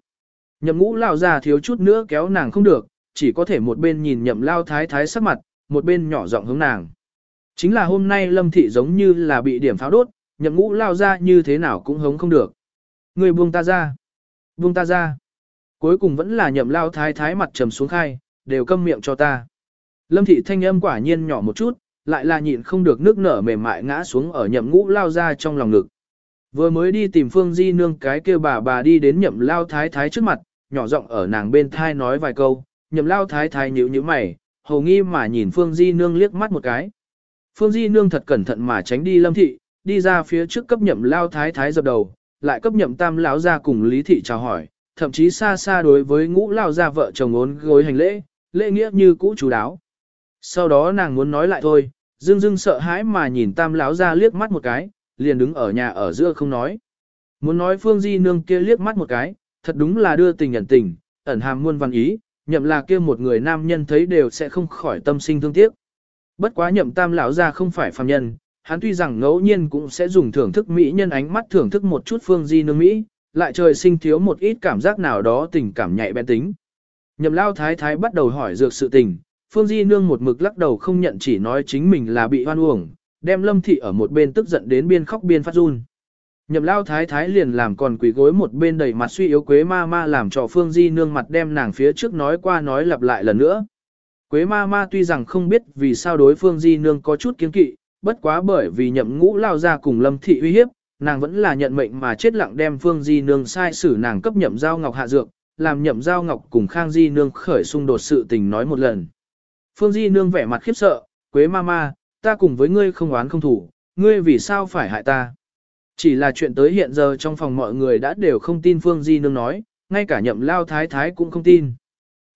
Speaker 1: Nhậm ngũ lao ra thiếu chút nữa kéo nàng không được, chỉ có thể một bên nhìn nhậm lao thái thái sắc mặt, một bên nhỏ giọng hướng nàng. Chính là hôm nay lâm thị giống như là bị điểm pháo đốt, nhậm ngũ lao ra như thế nào cũng hống không được. Người buông ta ra. Buông ta ra. Cuối cùng vẫn là nhậm lao thái thái mặt trầm xuống khai, đều câm miệng cho ta. Lâm thị thanh âm quả nhiên nhỏ một chút, lại là nhịn không được nước nở mềm mại ngã xuống ở nhậm ngũ lao ra trong lòng ngực. Vừa mới đi tìm Phương Di nương cái kêu bà bà đi đến nhậm lao thái thái trước mặt, nhỏ giọng ở nàng bên thai nói vài câu, nhậm lao thái thái nhíu nhíu mày, hầu nghi mà nhìn Phương Di nương liếc mắt một cái. Phương Di nương thật cẩn thận mà tránh đi lâm thị, đi ra phía trước cấp nhậm lao thái thái dập đầu, lại cấp nhậm tam lão ra cùng lý thị chào hỏi, thậm chí xa xa đối với ngũ lao ra vợ chồng ốn gối hành lễ, lễ nghĩa như cũ chú đáo. Sau đó nàng muốn nói lại thôi, dưng dưng sợ hãi mà nhìn tam lão ra liếc mắt một cái, liền đứng ở nhà ở giữa không nói. Muốn nói Phương Di nương kia liếc mắt một cái, thật đúng là đưa tình ẩn tình, ẩn hàm muôn văn ý, nhậm là kia một người nam nhân thấy đều sẽ không khỏi tâm sinh thương tiếc. Bất quá nhậm tam lão ra không phải phàm nhân, hắn tuy rằng ngẫu nhiên cũng sẽ dùng thưởng thức mỹ nhân ánh mắt thưởng thức một chút phương di nương mỹ, lại trời sinh thiếu một ít cảm giác nào đó tình cảm nhạy bén tính. Nhậm lao thái thái bắt đầu hỏi dược sự tình, phương di nương một mực lắc đầu không nhận chỉ nói chính mình là bị hoan uổng, đem lâm thị ở một bên tức giận đến biên khóc biên phát run. Nhậm lao thái thái liền làm còn quỷ gối một bên đầy mặt suy yếu quế ma ma làm cho phương di nương mặt đem nàng phía trước nói qua nói lặp lại lần nữa. Quế ma ma tuy rằng không biết vì sao đối phương di nương có chút kiến kỵ, bất quá bởi vì nhậm ngũ lao ra cùng lâm thị uy hiếp, nàng vẫn là nhận mệnh mà chết lặng đem phương di nương sai xử nàng cấp nhậm giao ngọc hạ dược, làm nhậm giao ngọc cùng khang di nương khởi xung đột sự tình nói một lần. Phương di nương vẻ mặt khiếp sợ, quế ma ma, ta cùng với ngươi không oán không thủ, ngươi vì sao phải hại ta. Chỉ là chuyện tới hiện giờ trong phòng mọi người đã đều không tin phương di nương nói, ngay cả nhậm lao thái thái cũng không tin.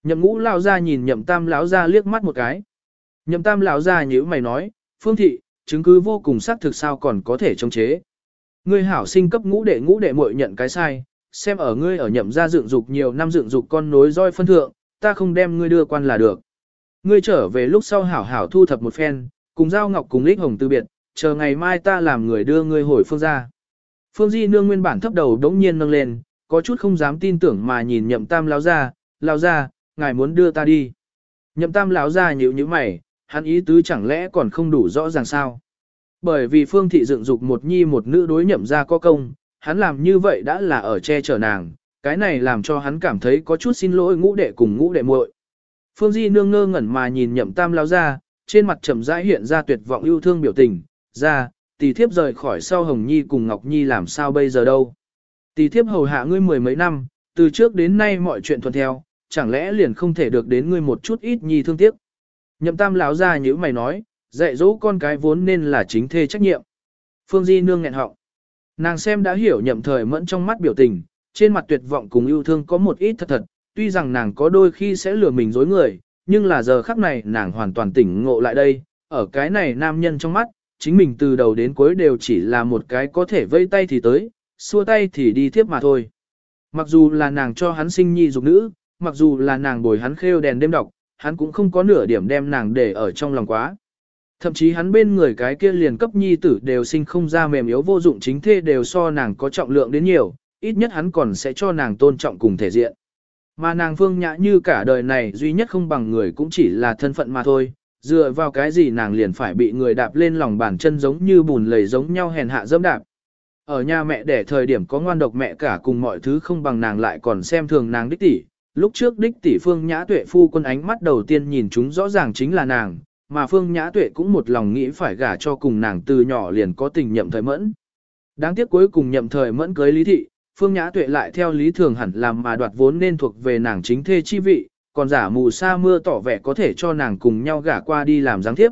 Speaker 1: Nhậm ngũ lao ra nhìn nhậm tam lão ra liếc mắt một cái. Nhậm tam lão ra nhữ mày nói, phương thị, chứng cứ vô cùng xác thực sao còn có thể chống chế. Ngươi hảo sinh cấp ngũ đệ ngũ đệ muội nhận cái sai, xem ở ngươi ở nhậm gia dựng dục nhiều năm dựng dục con nối roi phân thượng, ta không đem ngươi đưa quan là được. Ngươi trở về lúc sau hảo hảo thu thập một phen, cùng giao ngọc cùng lích hồng từ biệt, chờ ngày mai ta làm người đưa ngươi hồi phương ra. Phương Di nương nguyên bản thấp đầu đống nhiên nâng lên, có chút không dám tin tưởng mà nhìn nhậm tam lão ra, lão ra, ngài muốn đưa ta đi. Nhậm tam lão ra nhíu nhíu mày, hắn ý tứ chẳng lẽ còn không đủ rõ ràng sao. Bởi vì phương thị dựng dục một nhi một nữ đối nhậm ra có công, hắn làm như vậy đã là ở che chở nàng, cái này làm cho hắn cảm thấy có chút xin lỗi ngũ đệ cùng ngũ đệ muội. Phương Di nương ngơ ngẩn mà nhìn nhậm tam lão ra, trên mặt trầm rãi hiện ra tuyệt vọng yêu thương biểu tình, ra, tỷ thiếp rời khỏi sau Hồng Nhi cùng Ngọc Nhi làm sao bây giờ đâu. Tỷ thiếp hầu hạ ngươi mười mấy năm, từ trước đến nay mọi chuyện thuận theo, chẳng lẽ liền không thể được đến ngươi một chút ít nhi thương tiếc. Nhậm tam lão ra như mày nói, dạy dỗ con cái vốn nên là chính thê trách nhiệm. Phương Di nương nghẹn họng. Nàng xem đã hiểu nhậm thời mẫn trong mắt biểu tình, trên mặt tuyệt vọng cùng yêu thương có một ít thật thật, tuy rằng nàng có đôi khi sẽ lừa mình dối người, nhưng là giờ khắc này nàng hoàn toàn tỉnh ngộ lại đây, ở cái này nam nhân trong mắt, chính mình từ đầu đến cuối đều chỉ là một cái có thể vây tay thì tới, xua tay thì đi tiếp mà thôi. Mặc dù là nàng cho hắn sinh nhi dục nữ, mặc dù là nàng bồi hắn khêu đèn đêm đọc, hắn cũng không có nửa điểm đem nàng để ở trong lòng quá. Thậm chí hắn bên người cái kia liền cấp nhi tử đều sinh không ra mềm yếu vô dụng chính thê đều so nàng có trọng lượng đến nhiều, ít nhất hắn còn sẽ cho nàng tôn trọng cùng thể diện. Mà nàng phương nhã như cả đời này duy nhất không bằng người cũng chỉ là thân phận mà thôi, dựa vào cái gì nàng liền phải bị người đạp lên lòng bàn chân giống như bùn lầy giống nhau hèn hạ dẫm đạp. Ở nhà mẹ đẻ thời điểm có ngoan độc mẹ cả cùng mọi thứ không bằng nàng lại còn xem thường nàng đích tỷ. Lúc trước đích tỷ Phương Nhã Tuệ phu quân ánh mắt đầu tiên nhìn chúng rõ ràng chính là nàng, mà Phương Nhã Tuệ cũng một lòng nghĩ phải gả cho cùng nàng từ nhỏ liền có tình nhậm thời mẫn. Đáng tiếc cuối cùng nhậm thời mẫn cưới Lý Thị, Phương Nhã Tuệ lại theo lý thường hẳn làm mà đoạt vốn nên thuộc về nàng chính thê chi vị, còn giả mù sa mưa tỏ vẻ có thể cho nàng cùng nhau gả qua đi làm giáng thiếp.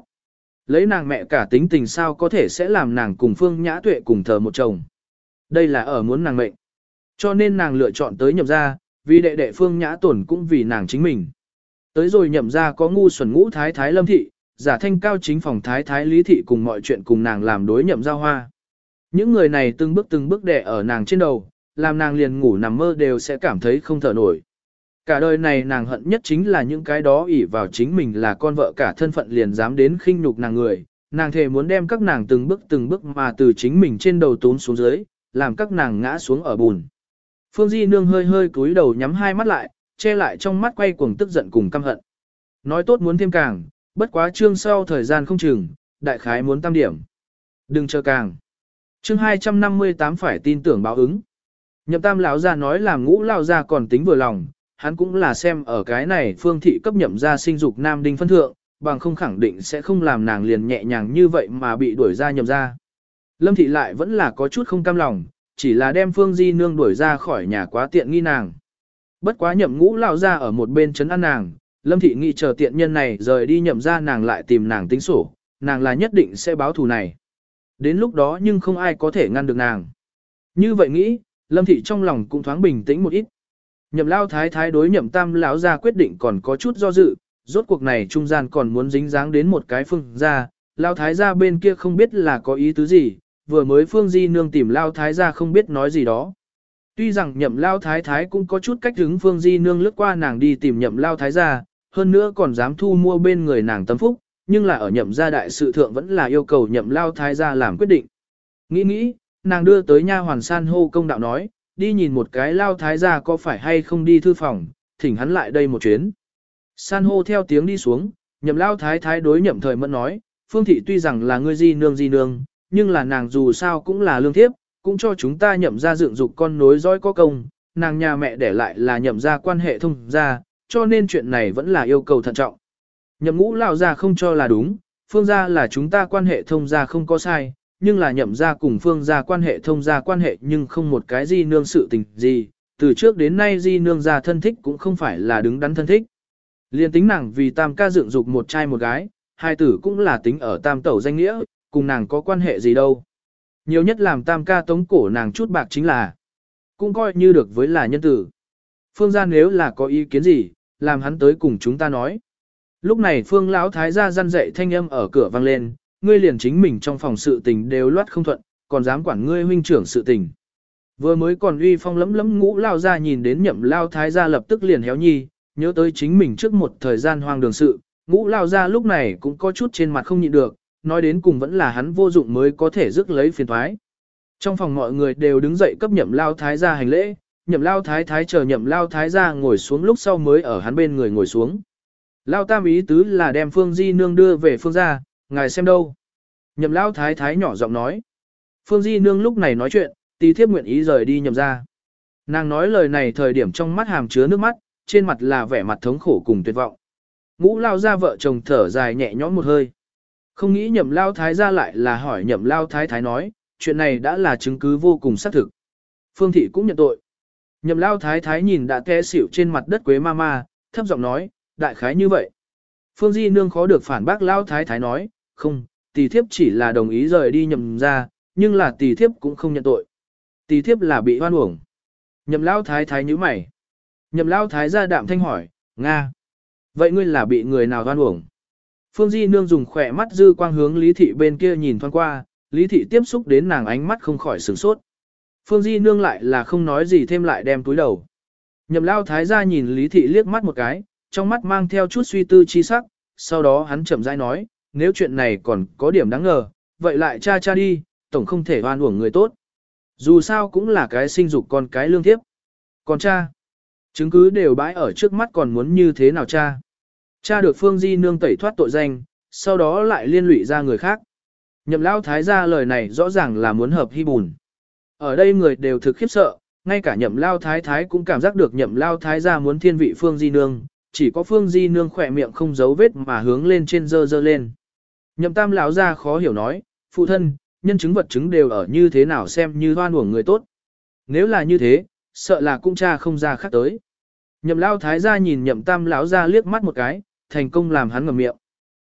Speaker 1: Lấy nàng mẹ cả tính tình sao có thể sẽ làm nàng cùng Phương Nhã Tuệ cùng thờ một chồng. Đây là ở muốn nàng mệnh. Cho nên nàng lựa chọn tới nhậm ra, vì đệ đệ Phương Nhã Tổn cũng vì nàng chính mình. Tới rồi nhậm ra có ngu xuẩn ngũ thái thái lâm thị, giả thanh cao chính phòng thái thái lý thị cùng mọi chuyện cùng nàng làm đối nhậm giao hoa. Những người này từng bước từng bước đè ở nàng trên đầu, làm nàng liền ngủ nằm mơ đều sẽ cảm thấy không thở nổi. Cả đời này nàng hận nhất chính là những cái đó ỷ vào chính mình là con vợ cả thân phận liền dám đến khinh nhục nàng người, nàng thề muốn đem các nàng từng bước từng bước mà từ chính mình trên đầu tốn xuống dưới, làm các nàng ngã xuống ở bùn. Phương Di nương hơi hơi cúi đầu nhắm hai mắt lại, che lại trong mắt quay cuồng tức giận cùng căm hận. Nói tốt muốn thêm càng, bất quá chương sau thời gian không chừng, đại khái muốn tam điểm. Đừng chờ càng. Chương 258 phải tin tưởng báo ứng. Nhậm tam lão gia nói làm ngũ lão gia còn tính vừa lòng, hắn cũng là xem ở cái này phương thị cấp nhậm ra sinh dục nam đinh phân thượng, bằng không khẳng định sẽ không làm nàng liền nhẹ nhàng như vậy mà bị đuổi ra nhậm ra. Lâm thị lại vẫn là có chút không cam lòng, chỉ là đem phương di nương đuổi ra khỏi nhà quá tiện nghi nàng. Bất quá nhậm ngũ lão ra ở một bên chấn an nàng, lâm thị nghĩ chờ tiện nhân này rời đi nhậm ra nàng lại tìm nàng tính sổ, nàng là nhất định sẽ báo thù này. Đến lúc đó nhưng không ai có thể ngăn được nàng. Như vậy nghĩ, lâm thị trong lòng cũng thoáng bình tĩnh một ít. Nhậm lao thái thái đối nhậm tam lão ra quyết định còn có chút do dự, rốt cuộc này trung gian còn muốn dính dáng đến một cái phương ra, lao thái ra bên kia không biết là có ý tứ gì, vừa mới phương di nương tìm lao thái ra không biết nói gì đó. Tuy rằng nhậm lao thái thái cũng có chút cách hứng phương di nương lướt qua nàng đi tìm nhậm lao thái ra, hơn nữa còn dám thu mua bên người nàng tâm phúc, nhưng là ở nhậm gia đại sự thượng vẫn là yêu cầu nhậm lao thái ra làm quyết định. Nghĩ nghĩ, nàng đưa tới nha hoàn san hô công đạo nói, đi nhìn một cái lao thái gia có phải hay không đi thư phòng, thỉnh hắn lại đây một chuyến. San hô theo tiếng đi xuống, nhậm lao thái thái đối nhậm thời mẫn nói, phương thị tuy rằng là ngươi di nương di nương, nhưng là nàng dù sao cũng là lương thiếp, cũng cho chúng ta nhậm ra dựng dục con nối dõi có công, nàng nhà mẹ để lại là nhậm ra quan hệ thông gia, cho nên chuyện này vẫn là yêu cầu thận trọng. Nhậm ngũ lao ra không cho là đúng, phương gia là chúng ta quan hệ thông gia không có sai, nhưng là nhậm ra cùng phương gia quan hệ thông gia quan hệ nhưng không một cái gì nương sự tình gì, từ trước đến nay di nương gia thân thích cũng không phải là đứng đắn thân thích. Liên tính nàng vì tam ca dựng dục một trai một gái, hai tử cũng là tính ở tam tẩu danh nghĩa, cùng nàng có quan hệ gì đâu. Nhiều nhất làm tam ca tống cổ nàng chút bạc chính là, cũng coi như được với là nhân tử. Phương ra nếu là có ý kiến gì, làm hắn tới cùng chúng ta nói. Lúc này phương lão thái gia răn dậy thanh âm ở cửa vang lên, ngươi liền chính mình trong phòng sự tình đều loát không thuận, còn dám quản ngươi huynh trưởng sự tình. Vừa mới còn uy phong lấm lấm ngũ lao ra nhìn đến nhậm lao thái gia lập tức liền héo nhi, nhớ tới chính mình trước một thời gian hoang đường sự, ngũ lao ra lúc này cũng có chút trên mặt không nhịn được, nói đến cùng vẫn là hắn vô dụng mới có thể rước lấy phiền thoái. Trong phòng mọi người đều đứng dậy cấp nhậm lao thái gia hành lễ, nhậm lao thái thái chờ nhậm lao thái gia ngồi xuống lúc sau mới ở hắn bên người ngồi xuống. Lao tam ý tứ là đem phương di nương đưa về phương gia, ngài xem đâu. Nhậm lao thái thái nhỏ giọng nói. Phương di nương lúc này nói chuyện, tì thiếp nguyện ý rời đi nhậm ra. Nàng nói lời này thời điểm trong mắt hàm chứa nước mắt, trên mặt là vẻ mặt thống khổ cùng tuyệt vọng. Ngũ lao ra vợ chồng thở dài nhẹ nhõm một hơi. Không nghĩ nhậm lao thái ra lại là hỏi nhậm lao thái thái nói, chuyện này đã là chứng cứ vô cùng xác thực. Phương thị cũng nhận tội. Nhậm lao thái thái nhìn đã té xỉu trên mặt đất quế ma ma, thấp giọng nói, đại khái như vậy. Phương Di Nương khó được phản bác lao thái thái nói, không, tỷ thiếp chỉ là đồng ý rời đi nhậm ra, nhưng là tỷ thiếp cũng không nhận tội. Tỷ thiếp là bị hoan uổng. Nhậm lao thái thái như mày. Nhậm lao thái ra đạm thanh hỏi, Nga. Vậy ngươi là bị người nào hoan uổng? Phương Di Nương dùng khỏe mắt dư quang hướng Lý Thị bên kia nhìn thoáng qua, Lý Thị tiếp xúc đến nàng ánh mắt không khỏi sửng sốt. Phương Di Nương lại là không nói gì thêm lại đem túi đầu. Nhậm lao thái ra nhìn Lý Thị liếc mắt một cái, trong mắt mang theo chút suy tư chi sắc, sau đó hắn chậm rãi nói, nếu chuyện này còn có điểm đáng ngờ, vậy lại cha cha đi, tổng không thể oan uổng người tốt. Dù sao cũng là cái sinh dục con cái lương thiếp. Còn cha, chứng cứ đều bãi ở trước mắt còn muốn như thế nào cha. Cha được Phương Di nương tẩy thoát tội danh, sau đó lại liên lụy ra người khác. Nhậm lao thái gia lời này rõ ràng là muốn hợp hy bùn. Ở đây người đều thực khiếp sợ, ngay cả nhậm lao thái thái cũng cảm giác được nhậm lao thái gia muốn thiên vị phương di nương, chỉ có phương di nương khỏe miệng không giấu vết mà hướng lên trên dơ dơ lên. Nhậm tam lão ra khó hiểu nói, phụ thân, nhân chứng vật chứng đều ở như thế nào xem như hoan uổng người tốt. Nếu là như thế, sợ là cũng cha không ra khác tới. Nhậm lao thái gia nhìn nhậm tam lão gia liếc mắt một cái, thành công làm hắn ngậm miệng.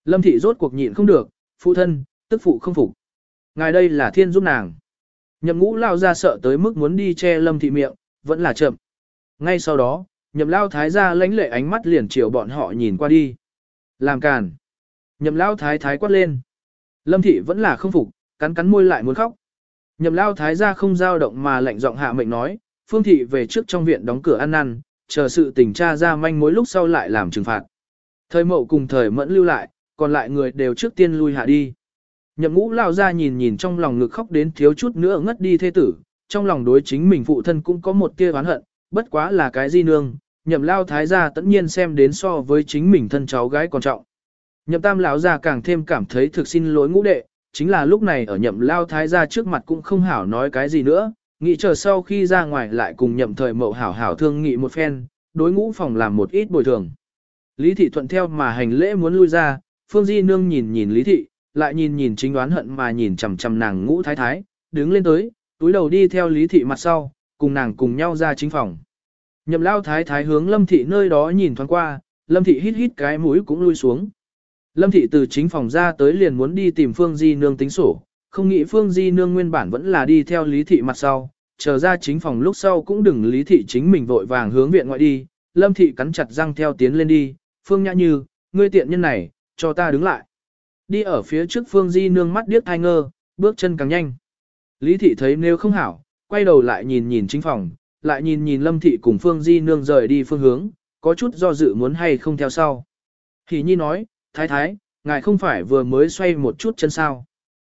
Speaker 1: Lâm thị rốt cuộc nhịn không được, phụ thân, tức phụ không phục. Ngài đây là thiên giúp nàng. Nhậm ngũ lao ra sợ tới mức muốn đi che lâm thị miệng, vẫn là chậm. Ngay sau đó, nhậm lao thái ra lãnh lệ ánh mắt liền chiều bọn họ nhìn qua đi. Làm càn. Nhậm lao thái thái quát lên. Lâm thị vẫn là không phục, cắn cắn môi lại muốn khóc. Nhậm lao thái ra không dao động mà lạnh giọng hạ mệnh nói, phương thị về trước trong viện đóng cửa ăn năn, chờ sự tình tra ra manh mối lúc sau lại làm trừng phạt. Thời mậu cùng thời mẫn lưu lại, còn lại người đều trước tiên lui hạ đi. Nhậm ngũ lao ra nhìn nhìn trong lòng ngực khóc đến thiếu chút nữa ngất đi thê tử, trong lòng đối chính mình phụ thân cũng có một tia oán hận, bất quá là cái gì nương, nhậm lao thái gia tất nhiên xem đến so với chính mình thân cháu gái còn trọng. Nhậm tam lão gia càng thêm cảm thấy thực xin lỗi ngũ đệ, chính là lúc này ở nhậm lao thái gia trước mặt cũng không hảo nói cái gì nữa, nghĩ chờ sau khi ra ngoài lại cùng nhậm thời mậu hảo hảo thương nghị một phen, đối ngũ phòng làm một ít bồi thường. Lý thị thuận theo mà hành lễ muốn lui ra, Phương Di Nương nhìn nhìn Lý thị, lại nhìn nhìn chính đoán hận mà nhìn chằm chằm nàng ngũ thái thái, đứng lên tới, túi đầu đi theo Lý thị mặt sau, cùng nàng cùng nhau ra chính phòng. Nhậm lao thái thái hướng Lâm thị nơi đó nhìn thoáng qua, Lâm thị hít hít cái mũi cũng lui xuống. Lâm thị từ chính phòng ra tới liền muốn đi tìm Phương Di Nương tính sổ, không nghĩ Phương Di Nương nguyên bản vẫn là đi theo Lý thị mặt sau, chờ ra chính phòng lúc sau cũng đừng Lý thị chính mình vội vàng hướng viện ngoại đi, Lâm thị cắn chặt răng theo tiến lên đi, Phương Nhã Như, ngươi tiện nhân này, cho ta đứng lại. Đi ở phía trước Phương Di nương mắt điếc thai ngơ, bước chân càng nhanh. Lý thị thấy nếu không hảo, quay đầu lại nhìn nhìn chính phòng, lại nhìn nhìn Lâm thị cùng Phương Di nương rời đi phương hướng, có chút do dự muốn hay không theo sau. Thì Nhi nói, thái thái, ngài không phải vừa mới xoay một chút chân sao.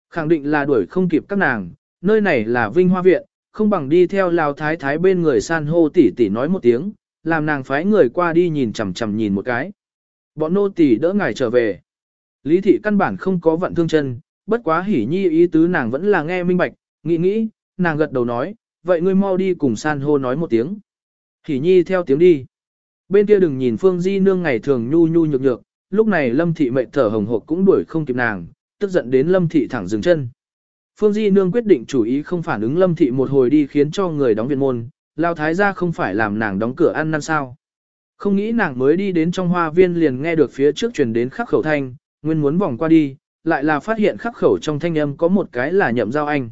Speaker 1: Khẳng định là đuổi không kịp các nàng, nơi này là Vinh Hoa Viện, không bằng đi theo Lào Thái Thái bên người san hô tỷ tỷ nói một tiếng, làm nàng phái người qua đi nhìn chằm chằm nhìn một cái. Bọn nô tỷ đỡ ngài trở về. Lý thị căn bản không có vận thương chân, bất quá hỉ nhi ý tứ nàng vẫn là nghe minh bạch, nghĩ nghĩ, nàng gật đầu nói, vậy ngươi mau đi cùng san hô nói một tiếng. Hỉ nhi theo tiếng đi. Bên kia đừng nhìn Phương Di nương ngày thường nhu nhu nhược nhược, lúc này Lâm thị mệnh thở hồng hộc cũng đuổi không kịp nàng, tức giận đến Lâm thị thẳng dừng chân. Phương Di nương quyết định chủ ý không phản ứng Lâm thị một hồi đi khiến cho người đóng viện môn, lao thái gia không phải làm nàng đóng cửa ăn năn sao. Không nghĩ nàng mới đi đến trong hoa viên liền nghe được phía trước truyền đến khắc khẩu thanh, nguyên muốn vòng qua đi, lại là phát hiện khắc khẩu trong thanh âm có một cái là nhậm giao anh.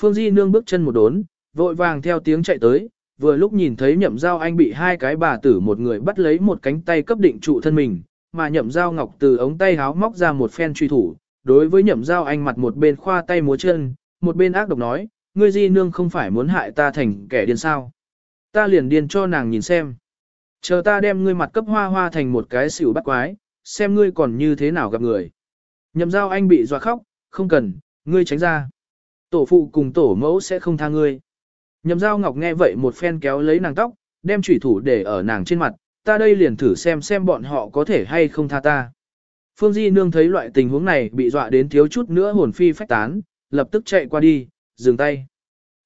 Speaker 1: Phương Di nương bước chân một đốn, vội vàng theo tiếng chạy tới, vừa lúc nhìn thấy nhậm giao anh bị hai cái bà tử một người bắt lấy một cánh tay cấp định trụ thân mình, mà nhậm dao ngọc từ ống tay háo móc ra một phen truy thủ, đối với nhậm dao anh mặt một bên khoa tay múa chân, một bên ác độc nói, ngươi Di nương không phải muốn hại ta thành kẻ điên sao. Ta liền điên cho nàng nhìn xem. Chờ ta đem ngươi mặt cấp hoa hoa thành một cái xỉu bắt quái, xem ngươi còn như thế nào gặp người. Nhậm dao anh bị dọa khóc, không cần, ngươi tránh ra. Tổ phụ cùng tổ mẫu sẽ không tha ngươi. Nhậm dao ngọc nghe vậy một phen kéo lấy nàng tóc, đem chủy thủ để ở nàng trên mặt, ta đây liền thử xem xem bọn họ có thể hay không tha ta. Phương Di Nương thấy loại tình huống này bị dọa đến thiếu chút nữa hồn phi phách tán, lập tức chạy qua đi, dừng tay.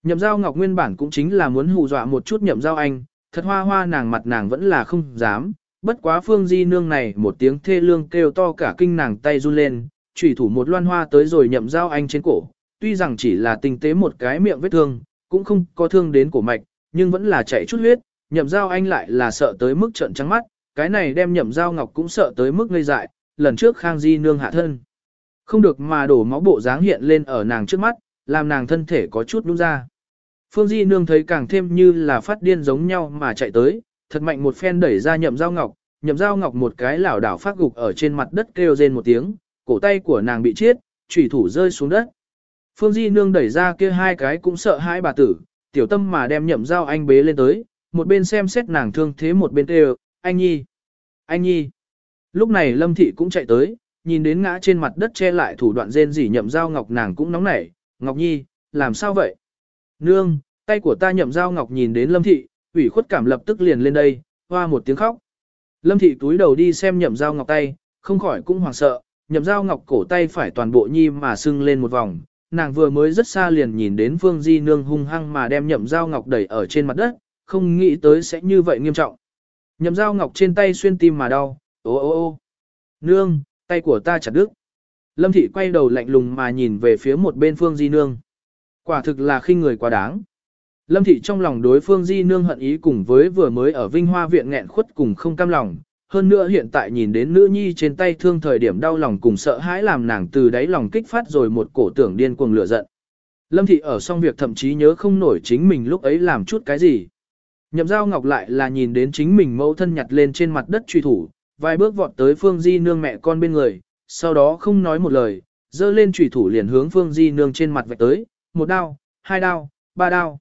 Speaker 1: Nhậm giao ngọc nguyên bản cũng chính là muốn hù dọa một chút nhậm giao anh, thật hoa hoa nàng mặt nàng vẫn là không dám, bất quá phương di nương này một tiếng thê lương kêu to cả kinh nàng tay run lên, chủy thủ một loan hoa tới rồi nhậm dao anh trên cổ, tuy rằng chỉ là tinh tế một cái miệng vết thương, cũng không có thương đến cổ mạch, nhưng vẫn là chảy chút huyết, nhậm dao anh lại là sợ tới mức trợn trắng mắt, cái này đem nhậm dao ngọc cũng sợ tới mức ngây dại, lần trước khang di nương hạ thân. Không được mà đổ máu bộ dáng hiện lên ở nàng trước mắt, làm nàng thân thể có chút đúng ra. Phương Di Nương thấy càng thêm như là phát điên giống nhau mà chạy tới, thật mạnh một phen đẩy ra nhậm dao ngọc, nhậm dao ngọc một cái lảo đảo phát gục ở trên mặt đất kêu rên một tiếng, cổ tay của nàng bị chết, chủy thủ rơi xuống đất. Phương Di Nương đẩy ra kia hai cái cũng sợ hai bà tử, tiểu tâm mà đem nhậm dao anh bế lên tới, một bên xem xét nàng thương thế một bên kêu, anh nhi, anh nhi. Lúc này Lâm Thị cũng chạy tới, nhìn đến ngã trên mặt đất che lại thủ đoạn rên rỉ nhậm dao ngọc nàng cũng nóng nảy, Ngọc Nhi, làm sao vậy? Nương, tay của ta nhậm dao ngọc nhìn đến Lâm Thị, ủy khuất cảm lập tức liền lên đây, hoa một tiếng khóc. Lâm Thị túi đầu đi xem nhậm dao ngọc tay, không khỏi cũng hoảng sợ, nhậm dao ngọc cổ tay phải toàn bộ nhi mà sưng lên một vòng, nàng vừa mới rất xa liền nhìn đến Phương Di Nương hung hăng mà đem nhậm dao ngọc đẩy ở trên mặt đất, không nghĩ tới sẽ như vậy nghiêm trọng. Nhậm dao ngọc trên tay xuyên tim mà đau, ô ô ô. Nương, tay của ta chặt đứt. Lâm thị quay đầu lạnh lùng mà nhìn về phía một bên Phương Di Nương. Quả thực là khinh người quá đáng. Lâm thị trong lòng đối Phương Di Nương hận ý cùng với vừa mới ở Vinh Hoa viện nghẹn khuất cùng không cam lòng. Hơn nữa hiện tại nhìn đến nữ nhi trên tay thương thời điểm đau lòng cùng sợ hãi làm nàng từ đáy lòng kích phát rồi một cổ tưởng điên cuồng lửa giận. Lâm thị ở xong việc thậm chí nhớ không nổi chính mình lúc ấy làm chút cái gì. Nhậm giao ngọc lại là nhìn đến chính mình mẫu thân nhặt lên trên mặt đất truy thủ, vài bước vọt tới Phương Di Nương mẹ con bên người, sau đó không nói một lời, dơ lên truy thủ liền hướng Phương Di Nương trên mặt vạch tới, một đao, hai đao, ba đao.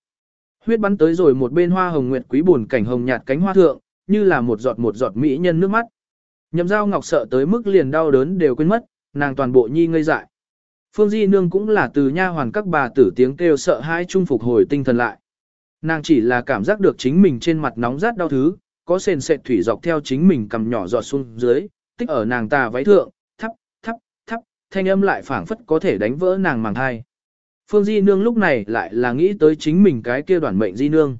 Speaker 1: Huyết bắn tới rồi một bên hoa hồng nguyệt quý buồn cảnh hồng nhạt cánh hoa thượng, như là một giọt một giọt mỹ nhân nước mắt. Nhậm giao ngọc sợ tới mức liền đau đớn đều quên mất, nàng toàn bộ nhi ngây dại. Phương Di Nương cũng là từ nha hoàn các bà tử tiếng kêu sợ hãi trung phục hồi tinh thần lại. Nàng chỉ là cảm giác được chính mình trên mặt nóng rát đau thứ, có sền sệt thủy dọc theo chính mình cầm nhỏ giọt xuống dưới, tích ở nàng tà váy thượng, thắp, thắp, thắp, thanh âm lại phảng phất có thể đánh vỡ nàng màng thai. Phương Di Nương lúc này lại là nghĩ tới chính mình cái kia đoàn mệnh Di Nương.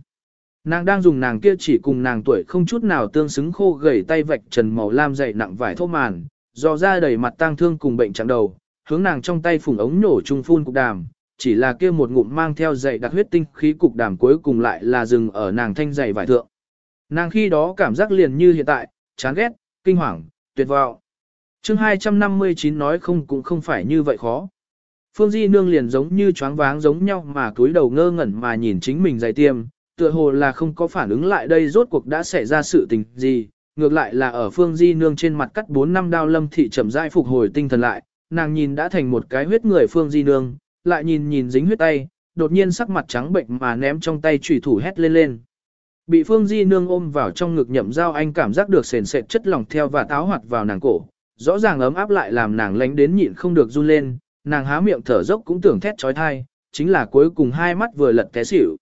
Speaker 1: Nàng đang dùng nàng kia chỉ cùng nàng tuổi không chút nào tương xứng khô gầy tay vạch trần màu lam dày nặng vải thô màn, dò ra đầy mặt tang thương cùng bệnh trắng đầu, hướng nàng trong tay phùng ống nổ trung phun cục đàm, chỉ là kia một ngụm mang theo dày đặc huyết tinh khí cục đàm cuối cùng lại là dừng ở nàng thanh dày vải thượng. Nàng khi đó cảm giác liền như hiện tại, chán ghét, kinh hoàng, tuyệt vọng. chương 259 nói không cũng không phải như vậy khó. Phương Di Nương liền giống như choáng váng giống nhau mà cúi đầu ngơ ngẩn mà nhìn chính mình dày tiêm, tựa hồ là không có phản ứng lại đây rốt cuộc đã xảy ra sự tình gì, ngược lại là ở Phương Di Nương trên mặt cắt 4 năm đao lâm thị chậm rãi phục hồi tinh thần lại, nàng nhìn đã thành một cái huyết người Phương Di Nương, lại nhìn nhìn dính huyết tay, đột nhiên sắc mặt trắng bệnh mà ném trong tay chủy thủ hét lên lên. Bị Phương Di Nương ôm vào trong ngực nhậm dao anh cảm giác được sền sệt chất lỏng theo và táo hoạt vào nàng cổ, rõ ràng ấm áp lại làm nàng lánh đến nhịn không được run lên, nàng há miệng thở dốc cũng tưởng thét trói thai, chính là cuối cùng hai mắt vừa lật té xỉu.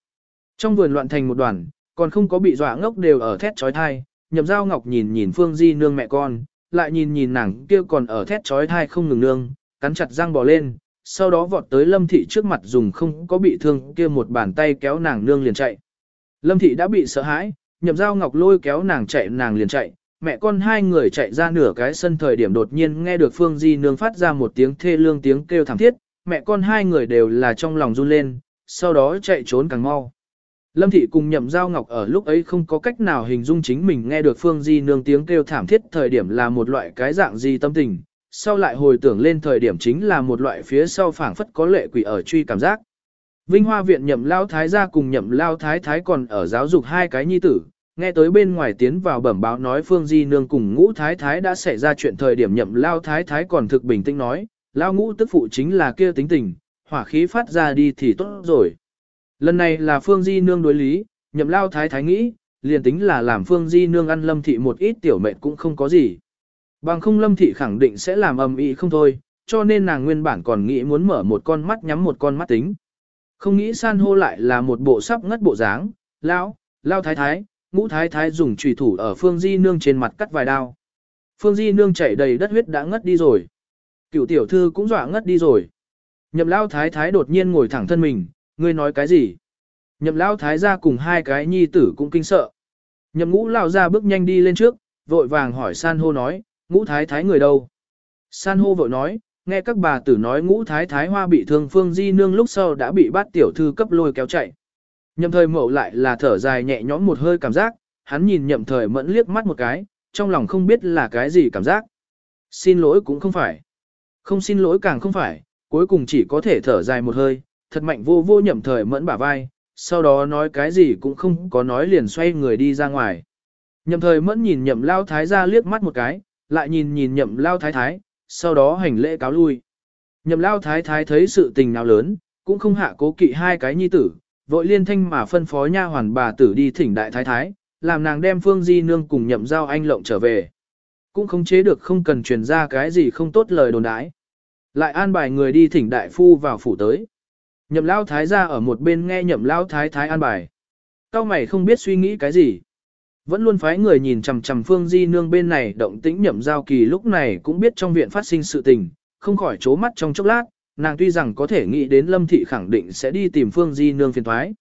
Speaker 1: Trong vườn loạn thành một đoàn, còn không có bị dọa ngốc đều ở thét trói thai, nhậm dao ngọc nhìn nhìn Phương Di Nương mẹ con, lại nhìn nhìn nàng kia còn ở thét trói thai không ngừng nương, cắn chặt răng bò lên, sau đó vọt tới Lâm Thị trước mặt dùng không có bị thương kia một bàn tay kéo nàng nương liền chạy. Lâm Thị đã bị sợ hãi, nhậm dao ngọc lôi kéo nàng chạy nàng liền chạy, mẹ con hai người chạy ra nửa cái sân thời điểm đột nhiên nghe được Phương Di nương phát ra một tiếng thê lương tiếng kêu thảm thiết, mẹ con hai người đều là trong lòng run lên, sau đó chạy trốn càng mau. Lâm Thị cùng nhậm dao ngọc ở lúc ấy không có cách nào hình dung chính mình nghe được Phương Di nương tiếng kêu thảm thiết thời điểm là một loại cái dạng gì tâm tình, sau lại hồi tưởng lên thời điểm chính là một loại phía sau phảng phất có lệ quỷ ở truy cảm giác. Vinh Hoa viện nhậm lao thái gia cùng nhậm lao thái thái còn ở giáo dục hai cái nhi tử, nghe tới bên ngoài tiến vào bẩm báo nói Phương Di Nương cùng ngũ thái thái đã xảy ra chuyện thời điểm nhậm lao thái thái còn thực bình tĩnh nói, lao ngũ tức phụ chính là kia tính tình, hỏa khí phát ra đi thì tốt rồi. Lần này là Phương Di Nương đối lý, nhậm lao thái thái nghĩ, liền tính là làm Phương Di Nương ăn lâm thị một ít tiểu mệnh cũng không có gì. Bằng không lâm thị khẳng định sẽ làm ầm ĩ không thôi, cho nên nàng nguyên bản còn nghĩ muốn mở một con mắt nhắm một con mắt tính. Không nghĩ san hô lại là một bộ sắp ngất bộ dáng, lão, lao thái thái, ngũ thái thái dùng trùy thủ ở phương di nương trên mặt cắt vài đao. Phương di nương chảy đầy đất huyết đã ngất đi rồi. Cựu tiểu thư cũng dọa ngất đi rồi. Nhậm lao thái thái đột nhiên ngồi thẳng thân mình, ngươi nói cái gì? Nhậm lao thái ra cùng hai cái nhi tử cũng kinh sợ. Nhậm ngũ lao ra bước nhanh đi lên trước, vội vàng hỏi san hô nói, ngũ thái thái người đâu? San hô vội nói, nghe các bà tử nói ngũ thái thái hoa bị thương phương di nương lúc sau đã bị bắt tiểu thư cấp lôi kéo chạy. Nhậm thời mậu lại là thở dài nhẹ nhõm một hơi cảm giác, hắn nhìn nhậm thời mẫn liếc mắt một cái, trong lòng không biết là cái gì cảm giác. Xin lỗi cũng không phải. Không xin lỗi càng không phải, cuối cùng chỉ có thể thở dài một hơi, thật mạnh vô vô nhậm thời mẫn bả vai, sau đó nói cái gì cũng không có nói liền xoay người đi ra ngoài. Nhậm thời mẫn nhìn nhậm lao thái ra liếc mắt một cái, lại nhìn nhìn nhậm lao thái thái, sau đó hành lễ cáo lui. Nhậm lao thái thái thấy sự tình nào lớn, cũng không hạ cố kỵ hai cái nhi tử, vội liên thanh mà phân phó nha hoàn bà tử đi thỉnh đại thái thái, làm nàng đem phương di nương cùng nhậm giao anh lộng trở về. Cũng không chế được không cần truyền ra cái gì không tốt lời đồn đãi. Lại an bài người đi thỉnh đại phu vào phủ tới. Nhậm lao thái ra ở một bên nghe nhậm lao thái thái an bài. Cao mày không biết suy nghĩ cái gì. Vẫn luôn phái người nhìn chằm chằm Phương Di Nương bên này động tĩnh nhậm giao kỳ lúc này cũng biết trong viện phát sinh sự tình, không khỏi chố mắt trong chốc lát, nàng tuy rằng có thể nghĩ đến Lâm Thị khẳng định sẽ đi tìm Phương Di Nương phiền thoái.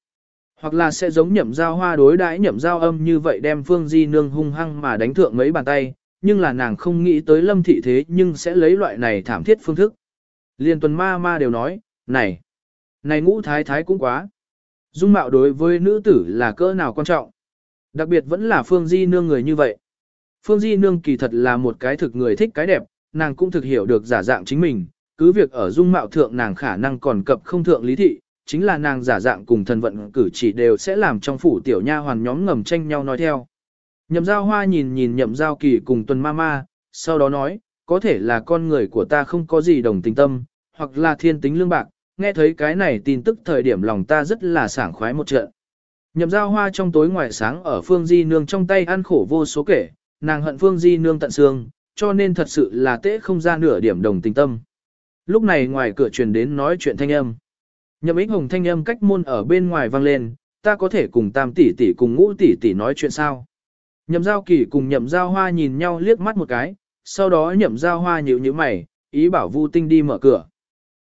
Speaker 1: Hoặc là sẽ giống nhậm giao hoa đối đãi nhậm giao âm như vậy đem Phương Di Nương hung hăng mà đánh thượng mấy bàn tay, nhưng là nàng không nghĩ tới Lâm Thị thế nhưng sẽ lấy loại này thảm thiết phương thức. Liên tuần ma ma đều nói, này, này ngũ thái thái cũng quá. Dung mạo đối với nữ tử là cỡ nào quan trọng. Đặc biệt vẫn là Phương Di Nương người như vậy. Phương Di Nương kỳ thật là một cái thực người thích cái đẹp, nàng cũng thực hiểu được giả dạng chính mình, cứ việc ở dung mạo thượng nàng khả năng còn cập không thượng lý thị, chính là nàng giả dạng cùng thần vận cử chỉ đều sẽ làm trong phủ tiểu nha hoàn nhóm ngầm tranh nhau nói theo. Nhậm giao hoa nhìn nhìn nhậm giao kỳ cùng tuần ma ma, sau đó nói, có thể là con người của ta không có gì đồng tình tâm, hoặc là thiên tính lương bạc, nghe thấy cái này tin tức thời điểm lòng ta rất là sảng khoái một trận. Nhậm giao hoa trong tối ngoài sáng ở phương di nương trong tay ăn khổ vô số kể, nàng hận phương di nương tận xương, cho nên thật sự là tế không ra nửa điểm đồng tình tâm. Lúc này ngoài cửa truyền đến nói chuyện thanh âm. Nhậm ích hồng thanh âm cách môn ở bên ngoài vang lên, ta có thể cùng tam tỷ tỷ cùng ngũ tỷ tỷ nói chuyện sao. Nhậm giao kỳ cùng nhậm giao hoa nhìn nhau liếc mắt một cái, sau đó nhậm giao hoa nhíu nhíu mày, ý bảo Vu Tinh đi mở cửa.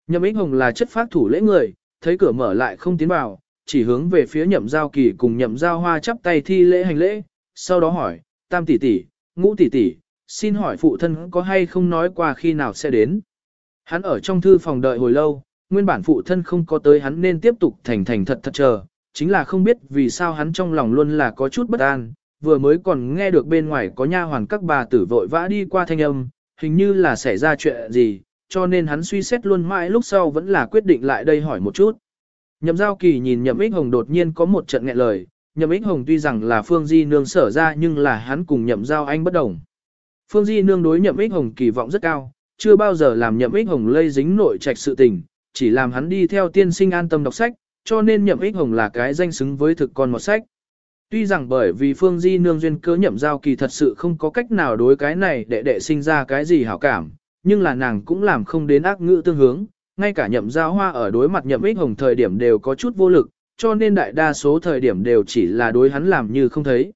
Speaker 1: Nhậm ích hồng là chất phát thủ lễ người, thấy cửa mở lại không tiến vào, chỉ hướng về phía nhậm giao kỳ cùng nhậm giao hoa chắp tay thi lễ hành lễ, sau đó hỏi, tam tỷ tỷ, ngũ tỷ tỷ, xin hỏi phụ thân có hay không nói qua khi nào sẽ đến. Hắn ở trong thư phòng đợi hồi lâu, nguyên bản phụ thân không có tới hắn nên tiếp tục thành thành thật thật chờ, chính là không biết vì sao hắn trong lòng luôn là có chút bất an, vừa mới còn nghe được bên ngoài có nha hoàn các bà tử vội vã đi qua thanh âm, hình như là xảy ra chuyện gì, cho nên hắn suy xét luôn mãi lúc sau vẫn là quyết định lại đây hỏi một chút. Nhậm giao kỳ nhìn nhậm ích hồng đột nhiên có một trận nghẹn lời, nhậm ích hồng tuy rằng là phương di nương sở ra nhưng là hắn cùng nhậm giao anh bất đồng. Phương di nương đối nhậm ích hồng kỳ vọng rất cao, chưa bao giờ làm nhậm ích hồng lây dính nội trạch sự tình, chỉ làm hắn đi theo tiên sinh an tâm đọc sách, cho nên nhậm ích hồng là cái danh xứng với thực con một sách. Tuy rằng bởi vì phương di nương duyên cớ nhậm giao kỳ thật sự không có cách nào đối cái này để đệ sinh ra cái gì hảo cảm, nhưng là nàng cũng làm không đến ác ngữ tương hướng, ngay cả nhậm giao hoa ở đối mặt nhậm ích hồng thời điểm đều có chút vô lực, cho nên đại đa số thời điểm đều chỉ là đối hắn làm như không thấy.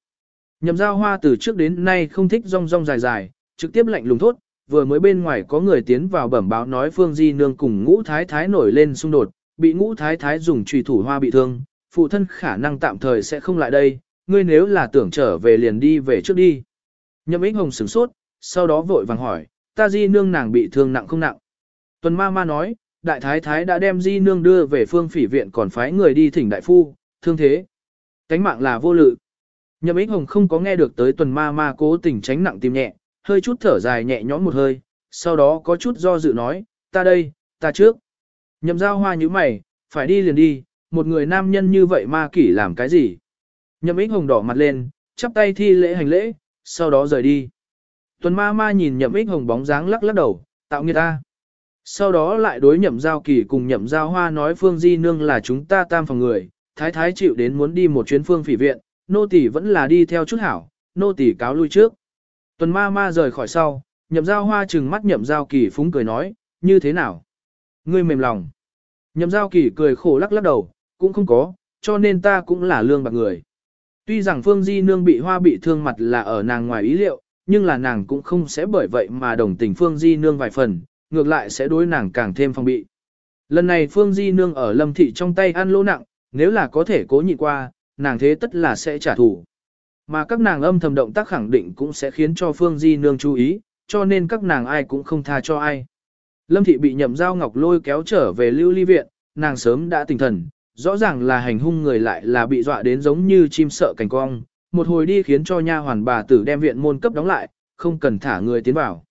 Speaker 1: Nhậm giao hoa từ trước đến nay không thích rong rong dài dài, trực tiếp lạnh lùng thốt, vừa mới bên ngoài có người tiến vào bẩm báo nói Phương Di Nương cùng ngũ thái thái nổi lên xung đột, bị ngũ thái thái dùng trùy thủ hoa bị thương, phụ thân khả năng tạm thời sẽ không lại đây, ngươi nếu là tưởng trở về liền đi về trước đi. Nhậm ích hồng sửng sốt, sau đó vội vàng hỏi, ta Di Nương nàng bị thương nặng không nặng. Tuần ma ma nói, đại thái thái đã đem Di Nương đưa về phương phỉ viện còn phái người đi thỉnh đại phu, thương thế. Cánh mạng là vô lự. Nhậm ích hồng không có nghe được tới tuần ma ma cố tình tránh nặng tim nhẹ, hơi chút thở dài nhẹ nhõm một hơi, sau đó có chút do dự nói, ta đây, ta trước. Nhậm giao hoa như mày, phải đi liền đi, một người nam nhân như vậy ma kỷ làm cái gì? Nhậm ích hồng đỏ mặt lên, chắp tay thi lễ hành lễ, sau đó rời đi. Tuần ma ma nhìn nhậm ích hồng bóng dáng lắc lắc đầu, tạo nghiệt ta. Sau đó lại đối nhậm giao kỳ cùng nhậm giao hoa nói phương di nương là chúng ta tam phòng người, thái thái chịu đến muốn đi một chuyến phương phỉ viện, nô tỷ vẫn là đi theo chút hảo, nô tỷ cáo lui trước. Tuần ma ma rời khỏi sau, nhậm giao hoa trừng mắt nhậm giao kỳ phúng cười nói, như thế nào? Ngươi mềm lòng. Nhậm giao kỳ cười khổ lắc lắc đầu, cũng không có, cho nên ta cũng là lương bạc người. Tuy rằng Phương Di Nương bị hoa bị thương mặt là ở nàng ngoài ý liệu, nhưng là nàng cũng không sẽ bởi vậy mà đồng tình Phương Di Nương vài phần, ngược lại sẽ đối nàng càng thêm phong bị. Lần này Phương Di Nương ở Lâm Thị trong tay ăn lỗ nặng, nếu là có thể cố nhịn qua, nàng thế tất là sẽ trả thù. Mà các nàng âm thầm động tác khẳng định cũng sẽ khiến cho Phương Di Nương chú ý, cho nên các nàng ai cũng không tha cho ai. Lâm Thị bị nhậm giao ngọc lôi kéo trở về lưu ly viện, nàng sớm đã tỉnh thần, rõ ràng là hành hung người lại là bị dọa đến giống như chim sợ cảnh cong, một hồi đi khiến cho nha hoàn bà tử đem viện môn cấp đóng lại, không cần thả người tiến vào.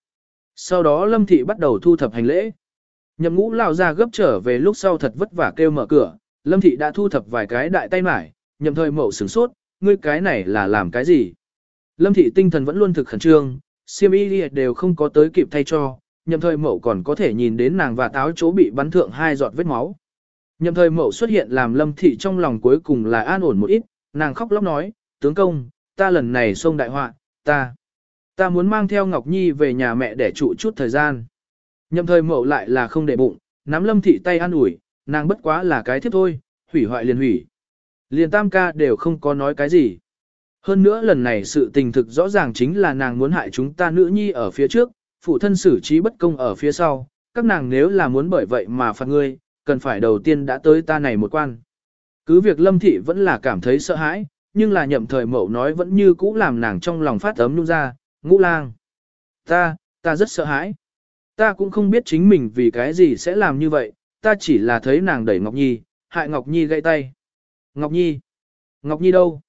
Speaker 1: Sau đó Lâm Thị bắt đầu thu thập hành lễ. Nhậm ngũ lao ra gấp trở về lúc sau thật vất vả kêu mở cửa, Lâm Thị đã thu thập vài cái đại tay mải, nhậm thời mậu sửng sốt, ngươi cái này là làm cái gì? Lâm Thị tinh thần vẫn luôn thực khẩn trương, siêm y đều không có tới kịp thay cho, nhậm thời mậu còn có thể nhìn đến nàng và táo chỗ bị bắn thượng hai giọt vết máu. Nhậm thời mậu xuất hiện làm Lâm Thị trong lòng cuối cùng là an ổn một ít, nàng khóc lóc nói, tướng công, ta lần này xông đại họa, ta, ta muốn mang theo Ngọc Nhi về nhà mẹ để trụ chút thời gian. Nhậm thời mậu lại là không để bụng, nắm Lâm Thị tay an ủi, nàng bất quá là cái thiếp thôi, hủy hoại liền hủy. Liền tam ca đều không có nói cái gì. Hơn nữa lần này sự tình thực rõ ràng chính là nàng muốn hại chúng ta nữ nhi ở phía trước, phụ thân xử trí bất công ở phía sau, các nàng nếu là muốn bởi vậy mà phạt ngươi, cần phải đầu tiên đã tới ta này một quan. Cứ việc lâm thị vẫn là cảm thấy sợ hãi, nhưng là nhậm thời mậu nói vẫn như cũ làm nàng trong lòng phát ấm nhung ra, ngũ lang. Ta, ta rất sợ hãi. Ta cũng không biết chính mình vì cái gì sẽ làm như vậy, ta chỉ là thấy nàng đẩy Ngọc Nhi, hại Ngọc Nhi gãy tay. Ngọc Nhi? Ngọc Nhi đâu?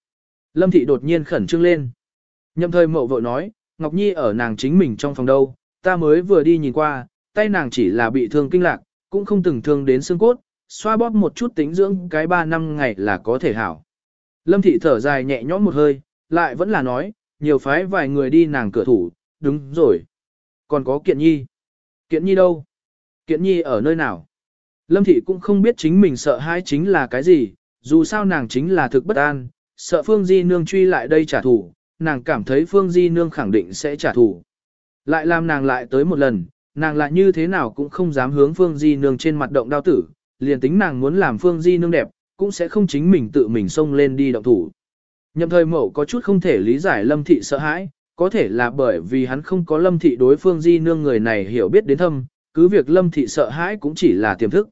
Speaker 1: Lâm Thị đột nhiên khẩn trương lên. Nhậm thời mậu vội nói, Ngọc Nhi ở nàng chính mình trong phòng đâu, ta mới vừa đi nhìn qua, tay nàng chỉ là bị thương kinh lạc, cũng không từng thương đến xương cốt, xoa bóp một chút tính dưỡng cái 3 năm ngày là có thể hảo. Lâm Thị thở dài nhẹ nhõm một hơi, lại vẫn là nói, nhiều phái vài người đi nàng cửa thủ, đúng rồi. Còn có Kiện Nhi. Kiện Nhi đâu? Kiện Nhi ở nơi nào? Lâm Thị cũng không biết chính mình sợ hãi chính là cái gì, dù sao nàng chính là thực bất an, sợ Phương Di Nương truy lại đây trả thù, nàng cảm thấy Phương Di Nương khẳng định sẽ trả thù. Lại làm nàng lại tới một lần, nàng lại như thế nào cũng không dám hướng Phương Di Nương trên mặt động đao tử, liền tính nàng muốn làm Phương Di Nương đẹp, cũng sẽ không chính mình tự mình xông lên đi động thủ. Nhậm thời mẫu có chút không thể lý giải Lâm Thị sợ hãi, có thể là bởi vì hắn không có Lâm Thị đối Phương Di Nương người này hiểu biết đến thâm, cứ việc Lâm Thị sợ hãi cũng chỉ là tiềm thức.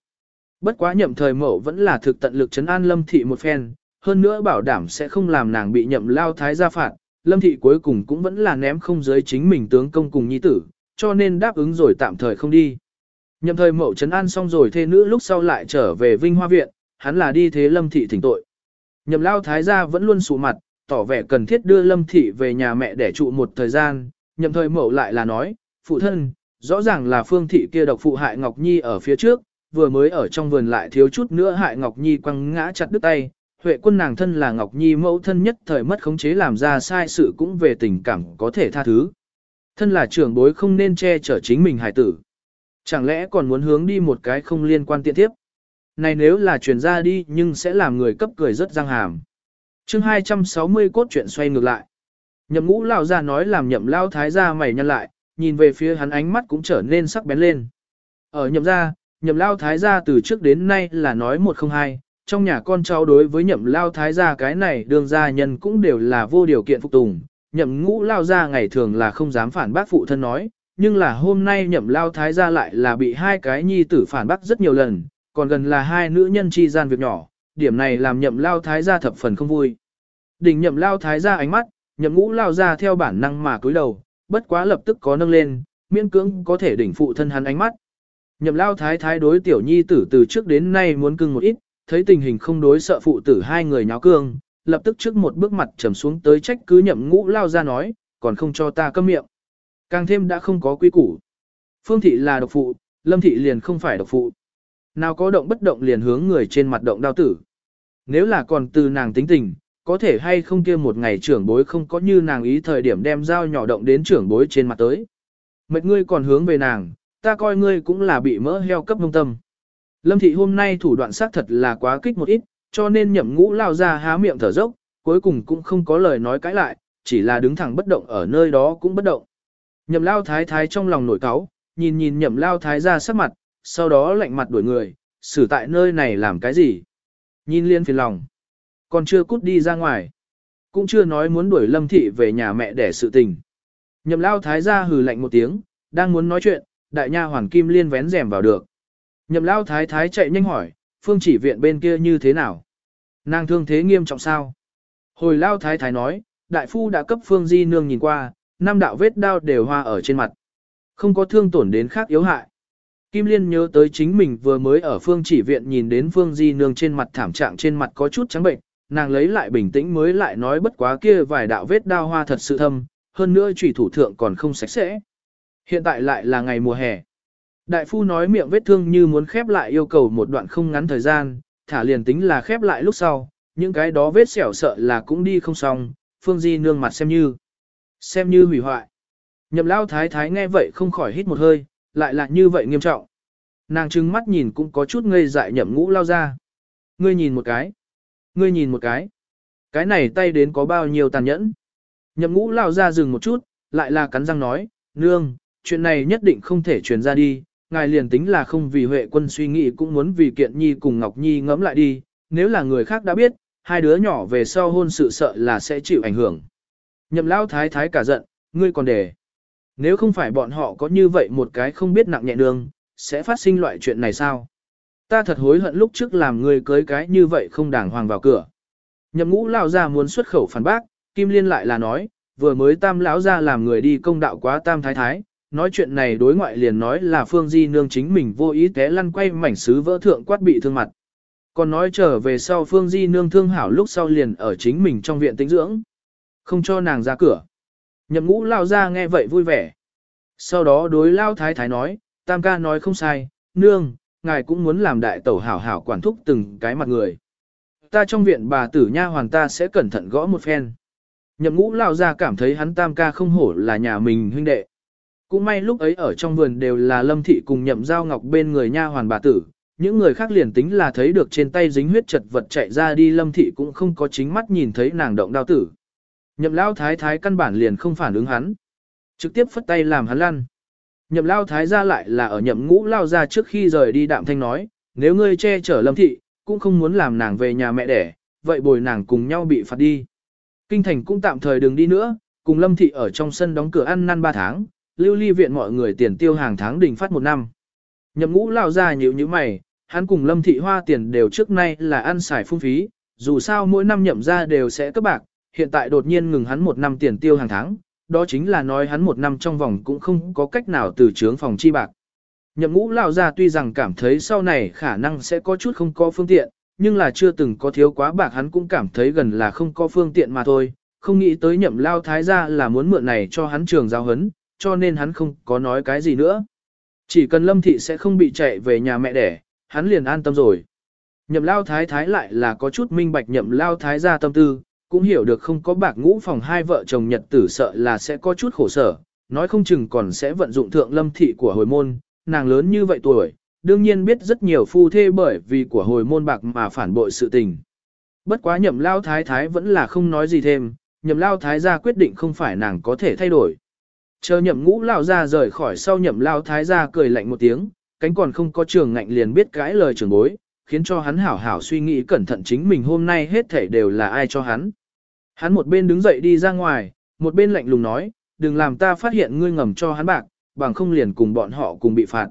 Speaker 1: Bất quá nhậm thời mẫu vẫn là thực tận lực chấn an Lâm Thị một phen, hơn nữa bảo đảm sẽ không làm nàng bị nhậm lao thái gia phạt, Lâm Thị cuối cùng cũng vẫn là ném không giới chính mình tướng công cùng nhi tử, cho nên đáp ứng rồi tạm thời không đi. Nhậm thời mẫu chấn an xong rồi thê nữ lúc sau lại trở về Vinh Hoa Viện, hắn là đi thế Lâm Thị thỉnh tội. Nhậm lao thái gia vẫn luôn sụ mặt, tỏ vẻ cần thiết đưa Lâm Thị về nhà mẹ để trụ một thời gian, nhậm thời mẫu lại là nói, phụ thân, rõ ràng là phương thị kia độc phụ hại Ngọc Nhi ở phía trước, vừa mới ở trong vườn lại thiếu chút nữa hại Ngọc Nhi quăng ngã chặt đứt tay, Huệ quân nàng thân là Ngọc Nhi mẫu thân nhất thời mất khống chế làm ra sai sự cũng về tình cảm có thể tha thứ. Thân là trưởng bối không nên che chở chính mình hài tử. Chẳng lẽ còn muốn hướng đi một cái không liên quan tiện tiếp. Này nếu là truyền ra đi nhưng sẽ làm người cấp cười rất răng hàm. chương 260 cốt truyện xoay ngược lại. Nhậm ngũ lao ra nói làm nhậm lao thái ra mày nhăn lại, nhìn về phía hắn ánh mắt cũng trở nên sắc bén lên. Ở nhậm ra, nhậm lao thái ra từ trước đến nay là nói một không hai, trong nhà con cháu đối với nhậm lao thái gia cái này đương gia nhân cũng đều là vô điều kiện phục tùng, nhậm ngũ lao gia ngày thường là không dám phản bác phụ thân nói, nhưng là hôm nay nhậm lao thái gia lại là bị hai cái nhi tử phản bác rất nhiều lần, còn gần là hai nữ nhân chi gian việc nhỏ, điểm này làm nhậm lao thái gia thập phần không vui. Đỉnh nhậm lao thái gia ánh mắt, nhậm ngũ lao gia theo bản năng mà cúi đầu, bất quá lập tức có nâng lên, miễn cưỡng có thể đỉnh phụ thân hắn ánh mắt. Nhậm lao thái thái đối tiểu nhi tử từ trước đến nay muốn cưng một ít, thấy tình hình không đối sợ phụ tử hai người nháo cương, lập tức trước một bước mặt trầm xuống tới trách cứ nhậm ngũ lao ra nói, còn không cho ta câm miệng. Càng thêm đã không có quy củ. Phương thị là độc phụ, lâm thị liền không phải độc phụ. Nào có động bất động liền hướng người trên mặt động đao tử. Nếu là còn từ nàng tính tình, có thể hay không kia một ngày trưởng bối không có như nàng ý thời điểm đem dao nhỏ động đến trưởng bối trên mặt tới. Mệt ngươi còn hướng về nàng, ta coi ngươi cũng là bị mỡ heo cấp nông tâm. Lâm thị hôm nay thủ đoạn xác thật là quá kích một ít, cho nên nhậm ngũ lao ra há miệng thở dốc, cuối cùng cũng không có lời nói cãi lại, chỉ là đứng thẳng bất động ở nơi đó cũng bất động. Nhậm lao thái thái trong lòng nổi cáu, nhìn nhìn nhậm lao thái ra sắc mặt, sau đó lạnh mặt đuổi người, xử tại nơi này làm cái gì. Nhìn liên phiền lòng, còn chưa cút đi ra ngoài, cũng chưa nói muốn đuổi lâm thị về nhà mẹ để sự tình. Nhậm lao thái ra hừ lạnh một tiếng, đang muốn nói chuyện, đại nha hoàng kim liên vén rèm vào được. Nhậm lao thái thái chạy nhanh hỏi, phương chỉ viện bên kia như thế nào? Nàng thương thế nghiêm trọng sao? Hồi lao thái thái nói, đại phu đã cấp phương di nương nhìn qua, năm đạo vết đao đều hoa ở trên mặt. Không có thương tổn đến khác yếu hại. Kim Liên nhớ tới chính mình vừa mới ở phương chỉ viện nhìn đến phương di nương trên mặt thảm trạng trên mặt có chút trắng bệnh, nàng lấy lại bình tĩnh mới lại nói bất quá kia vài đạo vết đao hoa thật sự thâm, hơn nữa trùy thủ thượng còn không sạch sẽ. Hiện tại lại là ngày mùa hè. Đại phu nói miệng vết thương như muốn khép lại yêu cầu một đoạn không ngắn thời gian, thả liền tính là khép lại lúc sau, những cái đó vết xẻo sợ là cũng đi không xong, Phương Di nương mặt xem như, xem như hủy hoại. Nhậm lao thái thái nghe vậy không khỏi hít một hơi, lại là như vậy nghiêm trọng. Nàng trừng mắt nhìn cũng có chút ngây dại nhậm ngũ lao ra. Ngươi nhìn một cái. Ngươi nhìn một cái. Cái này tay đến có bao nhiêu tàn nhẫn. Nhậm ngũ lao ra dừng một chút, lại là cắn răng nói, nương, chuyện này nhất định không thể truyền ra đi, ngài liền tính là không vì Huệ quân suy nghĩ cũng muốn vì kiện nhi cùng Ngọc Nhi ngẫm lại đi, nếu là người khác đã biết, hai đứa nhỏ về sau hôn sự sợ là sẽ chịu ảnh hưởng. Nhậm lao thái thái cả giận, ngươi còn để. Nếu không phải bọn họ có như vậy một cái không biết nặng nhẹ đường, sẽ phát sinh loại chuyện này sao? Ta thật hối hận lúc trước làm người cưới cái như vậy không đàng hoàng vào cửa. Nhậm ngũ lao ra muốn xuất khẩu phản bác, Kim Liên lại là nói, vừa mới tam lão ra làm người đi công đạo quá tam thái thái, nói chuyện này đối ngoại liền nói là Phương Di Nương chính mình vô ý té lăn quay mảnh sứ vỡ thượng quát bị thương mặt. Còn nói trở về sau Phương Di Nương thương hảo lúc sau liền ở chính mình trong viện tĩnh dưỡng. Không cho nàng ra cửa. Nhậm ngũ lao ra nghe vậy vui vẻ. Sau đó đối lao thái thái nói, tam ca nói không sai, nương, ngài cũng muốn làm đại tẩu hảo hảo quản thúc từng cái mặt người. Ta trong viện bà tử nha hoàn ta sẽ cẩn thận gõ một phen. Nhậm ngũ lao ra cảm thấy hắn tam ca không hổ là nhà mình huynh đệ. Cũng may lúc ấy ở trong vườn đều là lâm thị cùng nhậm giao ngọc bên người nha hoàn bà tử, những người khác liền tính là thấy được trên tay dính huyết chật vật chạy ra đi lâm thị cũng không có chính mắt nhìn thấy nàng động đao tử. Nhậm lao thái thái căn bản liền không phản ứng hắn. Trực tiếp phất tay làm hắn lăn. Nhậm lao thái ra lại là ở nhậm ngũ lao ra trước khi rời đi đạm thanh nói, nếu ngươi che chở lâm thị, cũng không muốn làm nàng về nhà mẹ đẻ, vậy bồi nàng cùng nhau bị phạt đi. Kinh thành cũng tạm thời đừng đi nữa, cùng lâm thị ở trong sân đóng cửa ăn năn ba tháng, lưu ly viện mọi người tiền tiêu hàng tháng đình phát một năm. Nhậm ngũ lao ra nhíu như mày, hắn cùng lâm thị hoa tiền đều trước nay là ăn xài phung phí, dù sao mỗi năm nhậm ra đều sẽ cấp bạc, hiện tại đột nhiên ngừng hắn một năm tiền tiêu hàng tháng, đó chính là nói hắn một năm trong vòng cũng không có cách nào từ trướng phòng chi bạc. Nhậm ngũ lao ra tuy rằng cảm thấy sau này khả năng sẽ có chút không có phương tiện, nhưng là chưa từng có thiếu quá bạc hắn cũng cảm thấy gần là không có phương tiện mà thôi, không nghĩ tới nhậm lao thái ra là muốn mượn này cho hắn trường giao hấn, cho nên hắn không có nói cái gì nữa. Chỉ cần lâm thị sẽ không bị chạy về nhà mẹ đẻ, hắn liền an tâm rồi. Nhậm lao thái thái lại là có chút minh bạch nhậm lao thái ra tâm tư, cũng hiểu được không có bạc ngũ phòng hai vợ chồng nhật tử sợ là sẽ có chút khổ sở, nói không chừng còn sẽ vận dụng thượng lâm thị của hồi môn, nàng lớn như vậy tuổi, đương nhiên biết rất nhiều phu thê bởi vì của hồi môn bạc mà phản bội sự tình. Bất quá nhậm lao thái thái vẫn là không nói gì thêm, nhậm lao thái gia quyết định không phải nàng có thể thay đổi. Chờ nhậm ngũ lao ra rời khỏi sau nhậm lao thái gia cười lạnh một tiếng, cánh còn không có trường ngạnh liền biết cãi lời trường bối, khiến cho hắn hảo hảo suy nghĩ cẩn thận chính mình hôm nay hết thể đều là ai cho hắn. Hắn một bên đứng dậy đi ra ngoài, một bên lạnh lùng nói, đừng làm ta phát hiện ngươi ngầm cho hắn bạc, bằng không liền cùng bọn họ cùng bị phạt.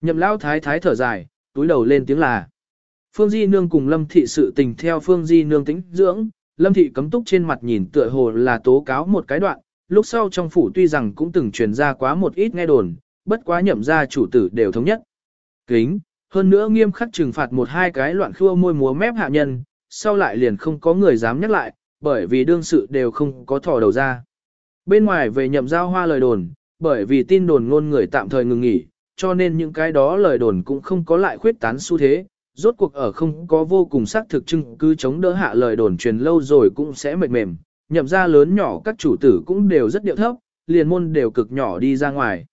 Speaker 1: Nhậm lao thái thái thở dài, túi đầu lên tiếng là. Phương Di Nương cùng Lâm Thị sự tình theo Phương Di Nương tính dưỡng, Lâm Thị cấm túc trên mặt nhìn tựa hồ là tố cáo một cái đoạn, lúc sau trong phủ tuy rằng cũng từng truyền ra quá một ít nghe đồn, bất quá nhậm ra chủ tử đều thống nhất. Kính, hơn nữa nghiêm khắc trừng phạt một hai cái loạn khua môi múa mép hạ nhân, sau lại liền không có người dám nhắc lại, bởi vì đương sự đều không có thò đầu ra. Bên ngoài về nhậm giao hoa lời đồn, bởi vì tin đồn ngôn người tạm thời ngừng nghỉ, cho nên những cái đó lời đồn cũng không có lại khuyết tán xu thế, rốt cuộc ở không có vô cùng xác thực chứng cứ chống đỡ hạ lời đồn truyền lâu rồi cũng sẽ mệt mềm, nhậm ra lớn nhỏ các chủ tử cũng đều rất điệu thấp, liền môn đều cực nhỏ đi ra ngoài.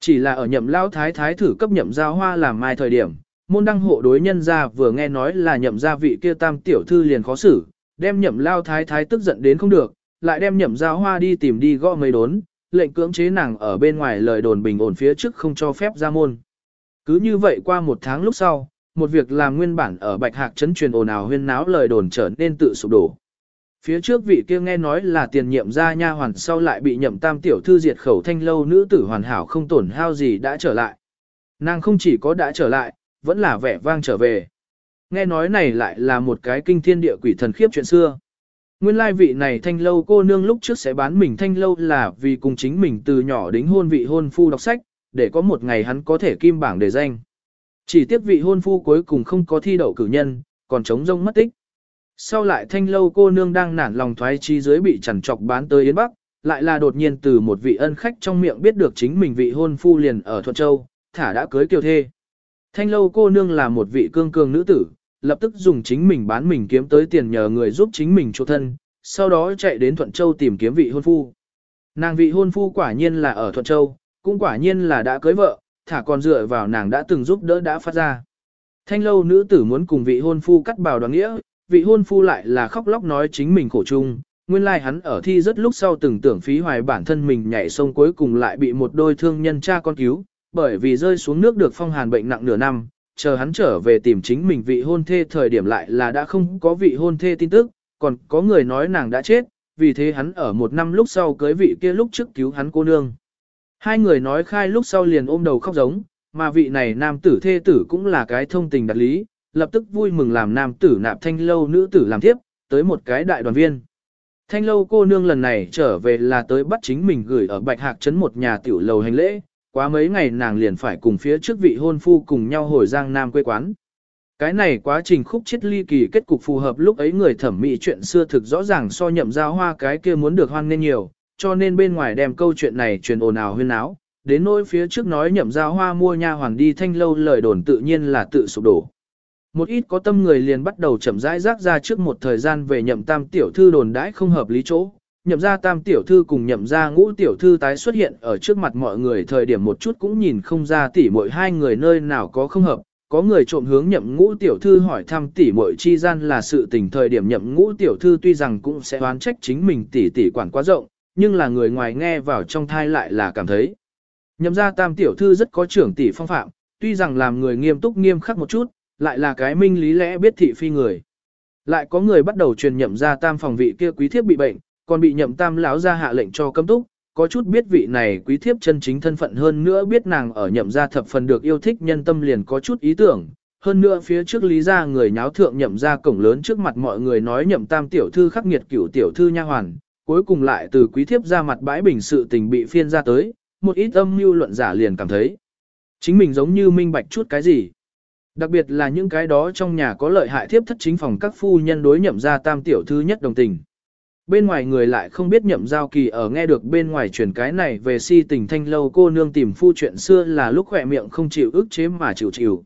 Speaker 1: Chỉ là ở nhậm lao thái thái thử cấp nhậm giao hoa làm mai thời điểm, môn đăng hộ đối nhân ra vừa nghe nói là nhậm gia vị kia tam tiểu thư liền khó xử, đem nhậm lao thái thái tức giận đến không được, lại đem nhậm giao hoa đi tìm đi gõ mấy đốn, lệnh cưỡng chế nàng ở bên ngoài lời đồn bình ổn phía trước không cho phép ra môn. Cứ như vậy qua một tháng lúc sau, một việc làm nguyên bản ở Bạch Hạc chấn truyền ồn ào huyên náo lời đồn trở nên tự sụp đổ. Phía trước vị kia nghe nói là tiền nhiệm gia nha hoàn sau lại bị nhậm tam tiểu thư diệt khẩu thanh lâu nữ tử hoàn hảo không tổn hao gì đã trở lại. Nàng không chỉ có đã trở lại, vẫn là vẻ vang trở về. Nghe nói này lại là một cái kinh thiên địa quỷ thần khiếp chuyện xưa. Nguyên lai vị này thanh lâu cô nương lúc trước sẽ bán mình thanh lâu là vì cùng chính mình từ nhỏ đến hôn vị hôn phu đọc sách, để có một ngày hắn có thể kim bảng để danh. Chỉ tiếc vị hôn phu cuối cùng không có thi đậu cử nhân, còn chống rông mất tích. Sau lại thanh lâu cô nương đang nản lòng thoái chi dưới bị chằn trọc bán tới Yến Bắc, lại là đột nhiên từ một vị ân khách trong miệng biết được chính mình vị hôn phu liền ở Thuận Châu, thả đã cưới kiều thê. Thanh lâu cô nương là một vị cương cường nữ tử, lập tức dùng chính mình bán mình kiếm tới tiền nhờ người giúp chính mình chỗ thân, sau đó chạy đến Thuận Châu tìm kiếm vị hôn phu. Nàng vị hôn phu quả nhiên là ở Thuận Châu, cũng quả nhiên là đã cưới vợ, thả còn dựa vào nàng đã từng giúp đỡ đã phát ra. Thanh lâu nữ tử muốn cùng vị hôn phu cắt bào đoàn nghĩa, vị hôn phu lại là khóc lóc nói chính mình khổ chung, nguyên lai like hắn ở thi rất lúc sau từng tưởng phí hoài bản thân mình nhảy sông cuối cùng lại bị một đôi thương nhân cha con cứu, bởi vì rơi xuống nước được phong hàn bệnh nặng nửa năm, chờ hắn trở về tìm chính mình vị hôn thê thời điểm lại là đã không có vị hôn thê tin tức, còn có người nói nàng đã chết, vì thế hắn ở một năm lúc sau cưới vị kia lúc trước cứu hắn cô nương. Hai người nói khai lúc sau liền ôm đầu khóc giống, mà vị này nam tử thê tử cũng là cái thông tình đặt lý, lập tức vui mừng làm nam tử nạp thanh lâu nữ tử làm tiếp, tới một cái đại đoàn viên. Thanh lâu cô nương lần này trở về là tới bắt chính mình gửi ở Bạch Hạc Trấn một nhà tiểu lầu hành lễ, quá mấy ngày nàng liền phải cùng phía trước vị hôn phu cùng nhau hồi giang nam quê quán. Cái này quá trình khúc chết ly kỳ kết cục phù hợp lúc ấy người thẩm mỹ chuyện xưa thực rõ ràng so nhậm giao hoa cái kia muốn được hoan nên nhiều, cho nên bên ngoài đem câu chuyện này truyền ồn ào huyên áo, đến nỗi phía trước nói nhậm giao hoa mua nha hoàng đi thanh lâu lời đồn tự nhiên là tự sụp đổ. Một ít có tâm người liền bắt đầu chậm rãi rác ra trước một thời gian về nhậm tam tiểu thư đồn đãi không hợp lý chỗ. Nhậm ra tam tiểu thư cùng nhậm ra ngũ tiểu thư tái xuất hiện ở trước mặt mọi người thời điểm một chút cũng nhìn không ra tỉ mỗi hai người nơi nào có không hợp. Có người trộm hướng nhậm ngũ tiểu thư hỏi thăm tỉ muội chi gian là sự tình thời điểm nhậm ngũ tiểu thư tuy rằng cũng sẽ oán trách chính mình tỉ tỉ quản quá rộng, nhưng là người ngoài nghe vào trong thai lại là cảm thấy. Nhậm ra tam tiểu thư rất có trưởng tỷ phong phạm, tuy rằng làm người nghiêm túc nghiêm khắc một chút, lại là cái minh lý lẽ biết thị phi người. Lại có người bắt đầu truyền nhậm ra tam phòng vị kia quý thiếp bị bệnh, còn bị nhậm tam lão ra hạ lệnh cho cấm túc, có chút biết vị này quý thiếp chân chính thân phận hơn nữa biết nàng ở nhậm gia thập phần được yêu thích nhân tâm liền có chút ý tưởng. Hơn nữa phía trước lý gia người nháo thượng nhậm gia cổng lớn trước mặt mọi người nói nhậm tam tiểu thư khắc nghiệt cửu tiểu thư nha hoàn, cuối cùng lại từ quý thiếp ra mặt bãi bình sự tình bị phiên ra tới, một ít âm mưu luận giả liền cảm thấy. Chính mình giống như minh bạch chút cái gì. Đặc biệt là những cái đó trong nhà có lợi hại thiếp thất chính phòng các phu nhân đối nhậm gia tam tiểu thư nhất đồng tình. Bên ngoài người lại không biết nhậm giao kỳ ở nghe được bên ngoài truyền cái này về si tình thanh lâu cô nương tìm phu chuyện xưa là lúc khỏe miệng không chịu ức chế mà chịu chịu.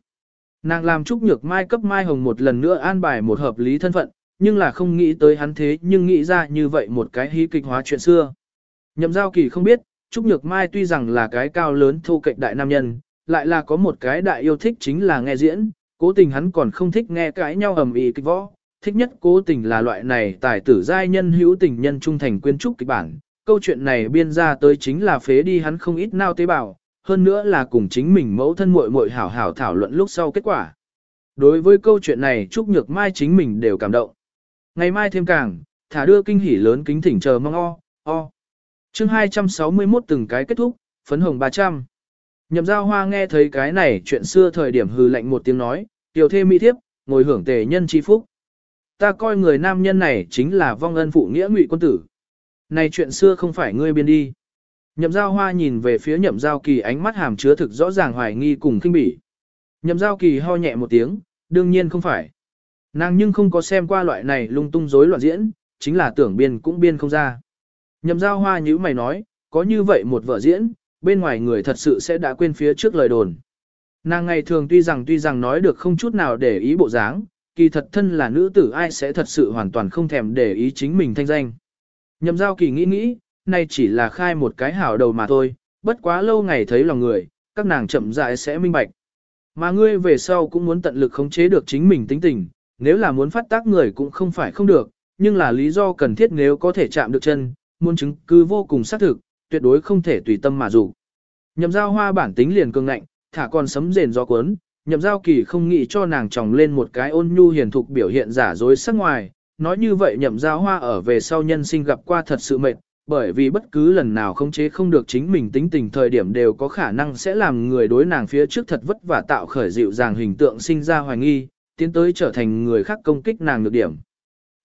Speaker 1: Nàng làm trúc nhược mai cấp mai hồng một lần nữa an bài một hợp lý thân phận, nhưng là không nghĩ tới hắn thế nhưng nghĩ ra như vậy một cái hí kịch hóa chuyện xưa. Nhậm giao kỳ không biết, Trúc Nhược Mai tuy rằng là cái cao lớn thô kệch đại nam nhân, lại là có một cái đại yêu thích chính là nghe diễn, cố tình hắn còn không thích nghe cãi nhau ầm ĩ kịch võ, thích nhất cố tình là loại này tài tử giai nhân hữu tình nhân trung thành quyên trúc kịch bản. Câu chuyện này biên ra tới chính là phế đi hắn không ít nao tế bào, hơn nữa là cùng chính mình mẫu thân muội muội hảo hảo thảo luận lúc sau kết quả. Đối với câu chuyện này Trúc Nhược Mai chính mình đều cảm động. Ngày mai thêm càng, thả đưa kinh hỉ lớn kính thỉnh chờ mong o, o. chương 261 từng cái kết thúc, phấn hồng 300. Nhậm giao hoa nghe thấy cái này chuyện xưa thời điểm hư lạnh một tiếng nói, tiểu thê mỹ thiếp, ngồi hưởng tề nhân chi phúc. Ta coi người nam nhân này chính là vong ân phụ nghĩa ngụy quân tử. Này chuyện xưa không phải ngươi biên đi. Nhậm giao hoa nhìn về phía nhậm giao kỳ ánh mắt hàm chứa thực rõ ràng hoài nghi cùng kinh bỉ. Nhậm giao kỳ ho nhẹ một tiếng, đương nhiên không phải. Nàng nhưng không có xem qua loại này lung tung rối loạn diễn, chính là tưởng biên cũng biên không ra. Nhậm giao hoa như mày nói, có như vậy một vợ diễn, bên ngoài người thật sự sẽ đã quên phía trước lời đồn. Nàng ngày thường tuy rằng tuy rằng nói được không chút nào để ý bộ dáng, kỳ thật thân là nữ tử ai sẽ thật sự hoàn toàn không thèm để ý chính mình thanh danh. Nhậm giao kỳ nghĩ nghĩ, nay chỉ là khai một cái hảo đầu mà thôi, bất quá lâu ngày thấy lòng người, các nàng chậm rãi sẽ minh bạch. Mà ngươi về sau cũng muốn tận lực khống chế được chính mình tính tình, nếu là muốn phát tác người cũng không phải không được, nhưng là lý do cần thiết nếu có thể chạm được chân, muốn chứng cứ vô cùng xác thực, tuyệt đối không thể tùy tâm mà dụ. Nhậm giao hoa bản tính liền cường ngạnh, thả còn sấm rền gió cuốn, nhậm giao kỳ không nghĩ cho nàng chồng lên một cái ôn nhu hiền thục biểu hiện giả dối sắc ngoài, nói như vậy nhậm giao hoa ở về sau nhân sinh gặp qua thật sự mệt, bởi vì bất cứ lần nào không chế không được chính mình tính tình thời điểm đều có khả năng sẽ làm người đối nàng phía trước thật vất vả tạo khởi dịu dàng hình tượng sinh ra hoài nghi, tiến tới trở thành người khác công kích nàng được điểm.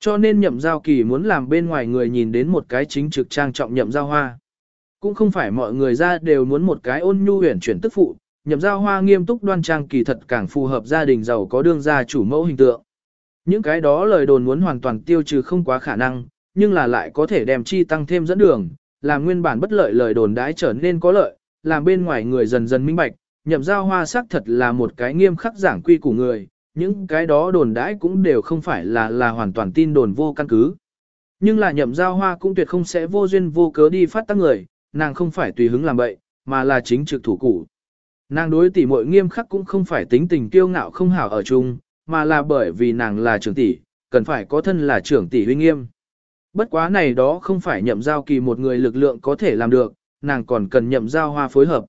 Speaker 1: Cho nên nhậm giao kỳ muốn làm bên ngoài người nhìn đến một cái chính trực trang trọng nhậm giao hoa. Cũng không phải mọi người ra đều muốn một cái ôn nhu huyền chuyển tức phụ, nhậm giao hoa nghiêm túc đoan trang kỳ thật càng phù hợp gia đình giàu có đương gia chủ mẫu hình tượng. Những cái đó lời đồn muốn hoàn toàn tiêu trừ không quá khả năng, nhưng là lại có thể đem chi tăng thêm dẫn đường, làm nguyên bản bất lợi lời đồn đãi trở nên có lợi, làm bên ngoài người dần dần minh bạch, nhậm giao hoa sắc thật là một cái nghiêm khắc giảng quy của người, những cái đó đồn đãi cũng đều không phải là là hoàn toàn tin đồn vô căn cứ. Nhưng là nhậm giao hoa cũng tuyệt không sẽ vô duyên vô cớ đi phát tác người, nàng không phải tùy hứng làm bậy, mà là chính trực thủ củ. Nàng đối tỷ muội nghiêm khắc cũng không phải tính tình kiêu ngạo không hảo ở chung, mà là bởi vì nàng là trưởng tỷ, cần phải có thân là trưởng tỷ huy nghiêm. Bất quá này đó không phải nhậm giao kỳ một người lực lượng có thể làm được, nàng còn cần nhậm giao hoa phối hợp.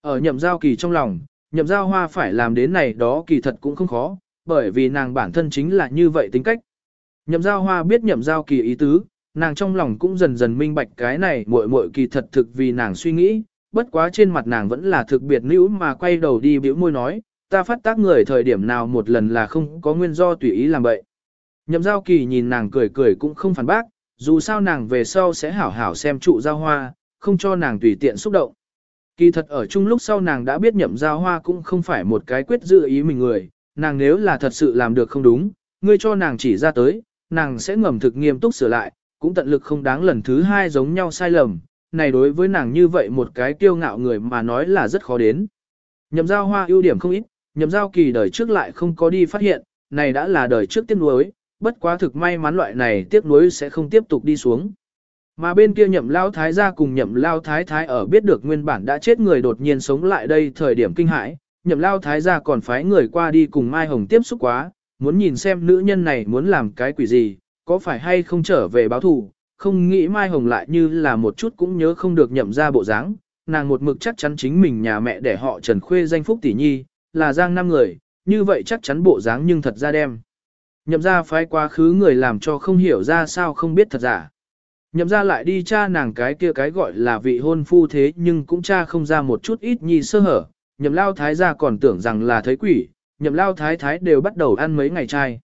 Speaker 1: Ở nhậm giao kỳ trong lòng, nhậm giao hoa phải làm đến này đó kỳ thật cũng không khó, bởi vì nàng bản thân chính là như vậy tính cách. Nhậm giao hoa biết nhậm giao kỳ ý tứ, nàng trong lòng cũng dần dần minh bạch cái này muội muội kỳ thật thực vì nàng suy nghĩ, bất quá trên mặt nàng vẫn là thực biệt nữ mà quay đầu đi biểu môi nói, ta phát tác người thời điểm nào một lần là không có nguyên do tùy ý làm vậy. Nhậm giao kỳ nhìn nàng cười cười cũng không phản bác, dù sao nàng về sau sẽ hảo hảo xem trụ giao hoa, không cho nàng tùy tiện xúc động. Kỳ thật ở chung lúc sau nàng đã biết nhậm giao hoa cũng không phải một cái quyết dự ý mình người, nàng nếu là thật sự làm được không đúng, ngươi cho nàng chỉ ra tới, nàng sẽ ngầm thực nghiêm túc sửa lại, cũng tận lực không đáng lần thứ hai giống nhau sai lầm, này đối với nàng như vậy một cái kiêu ngạo người mà nói là rất khó đến. Nhậm giao hoa ưu điểm không ít, nhậm giao kỳ đời trước lại không có đi phát hiện, này đã là đời trước tiếc nuối, bất quá thực may mắn loại này tiếc nuối sẽ không tiếp tục đi xuống. Mà bên kia nhậm lao thái gia cùng nhậm lao thái thái ở biết được nguyên bản đã chết người đột nhiên sống lại đây thời điểm kinh hãi, nhậm lao thái gia còn phái người qua đi cùng Mai Hồng tiếp xúc quá, muốn nhìn xem nữ nhân này muốn làm cái quỷ gì, có phải hay không trở về báo thù, không nghĩ Mai Hồng lại như là một chút cũng nhớ không được nhậm ra bộ dáng, nàng một mực chắc chắn chính mình nhà mẹ để họ Trần Khuê danh phúc tỷ nhi, là giang năm người, như vậy chắc chắn bộ dáng nhưng thật ra đem. Nhậm ra phái quá khứ người làm cho không hiểu ra sao không biết thật giả. Nhậm ra lại đi cha nàng cái kia cái gọi là vị hôn phu thế nhưng cũng cha không ra một chút ít nhi sơ hở, nhậm lao thái gia còn tưởng rằng là thấy quỷ, nhậm lao thái thái đều bắt đầu ăn mấy ngày trai.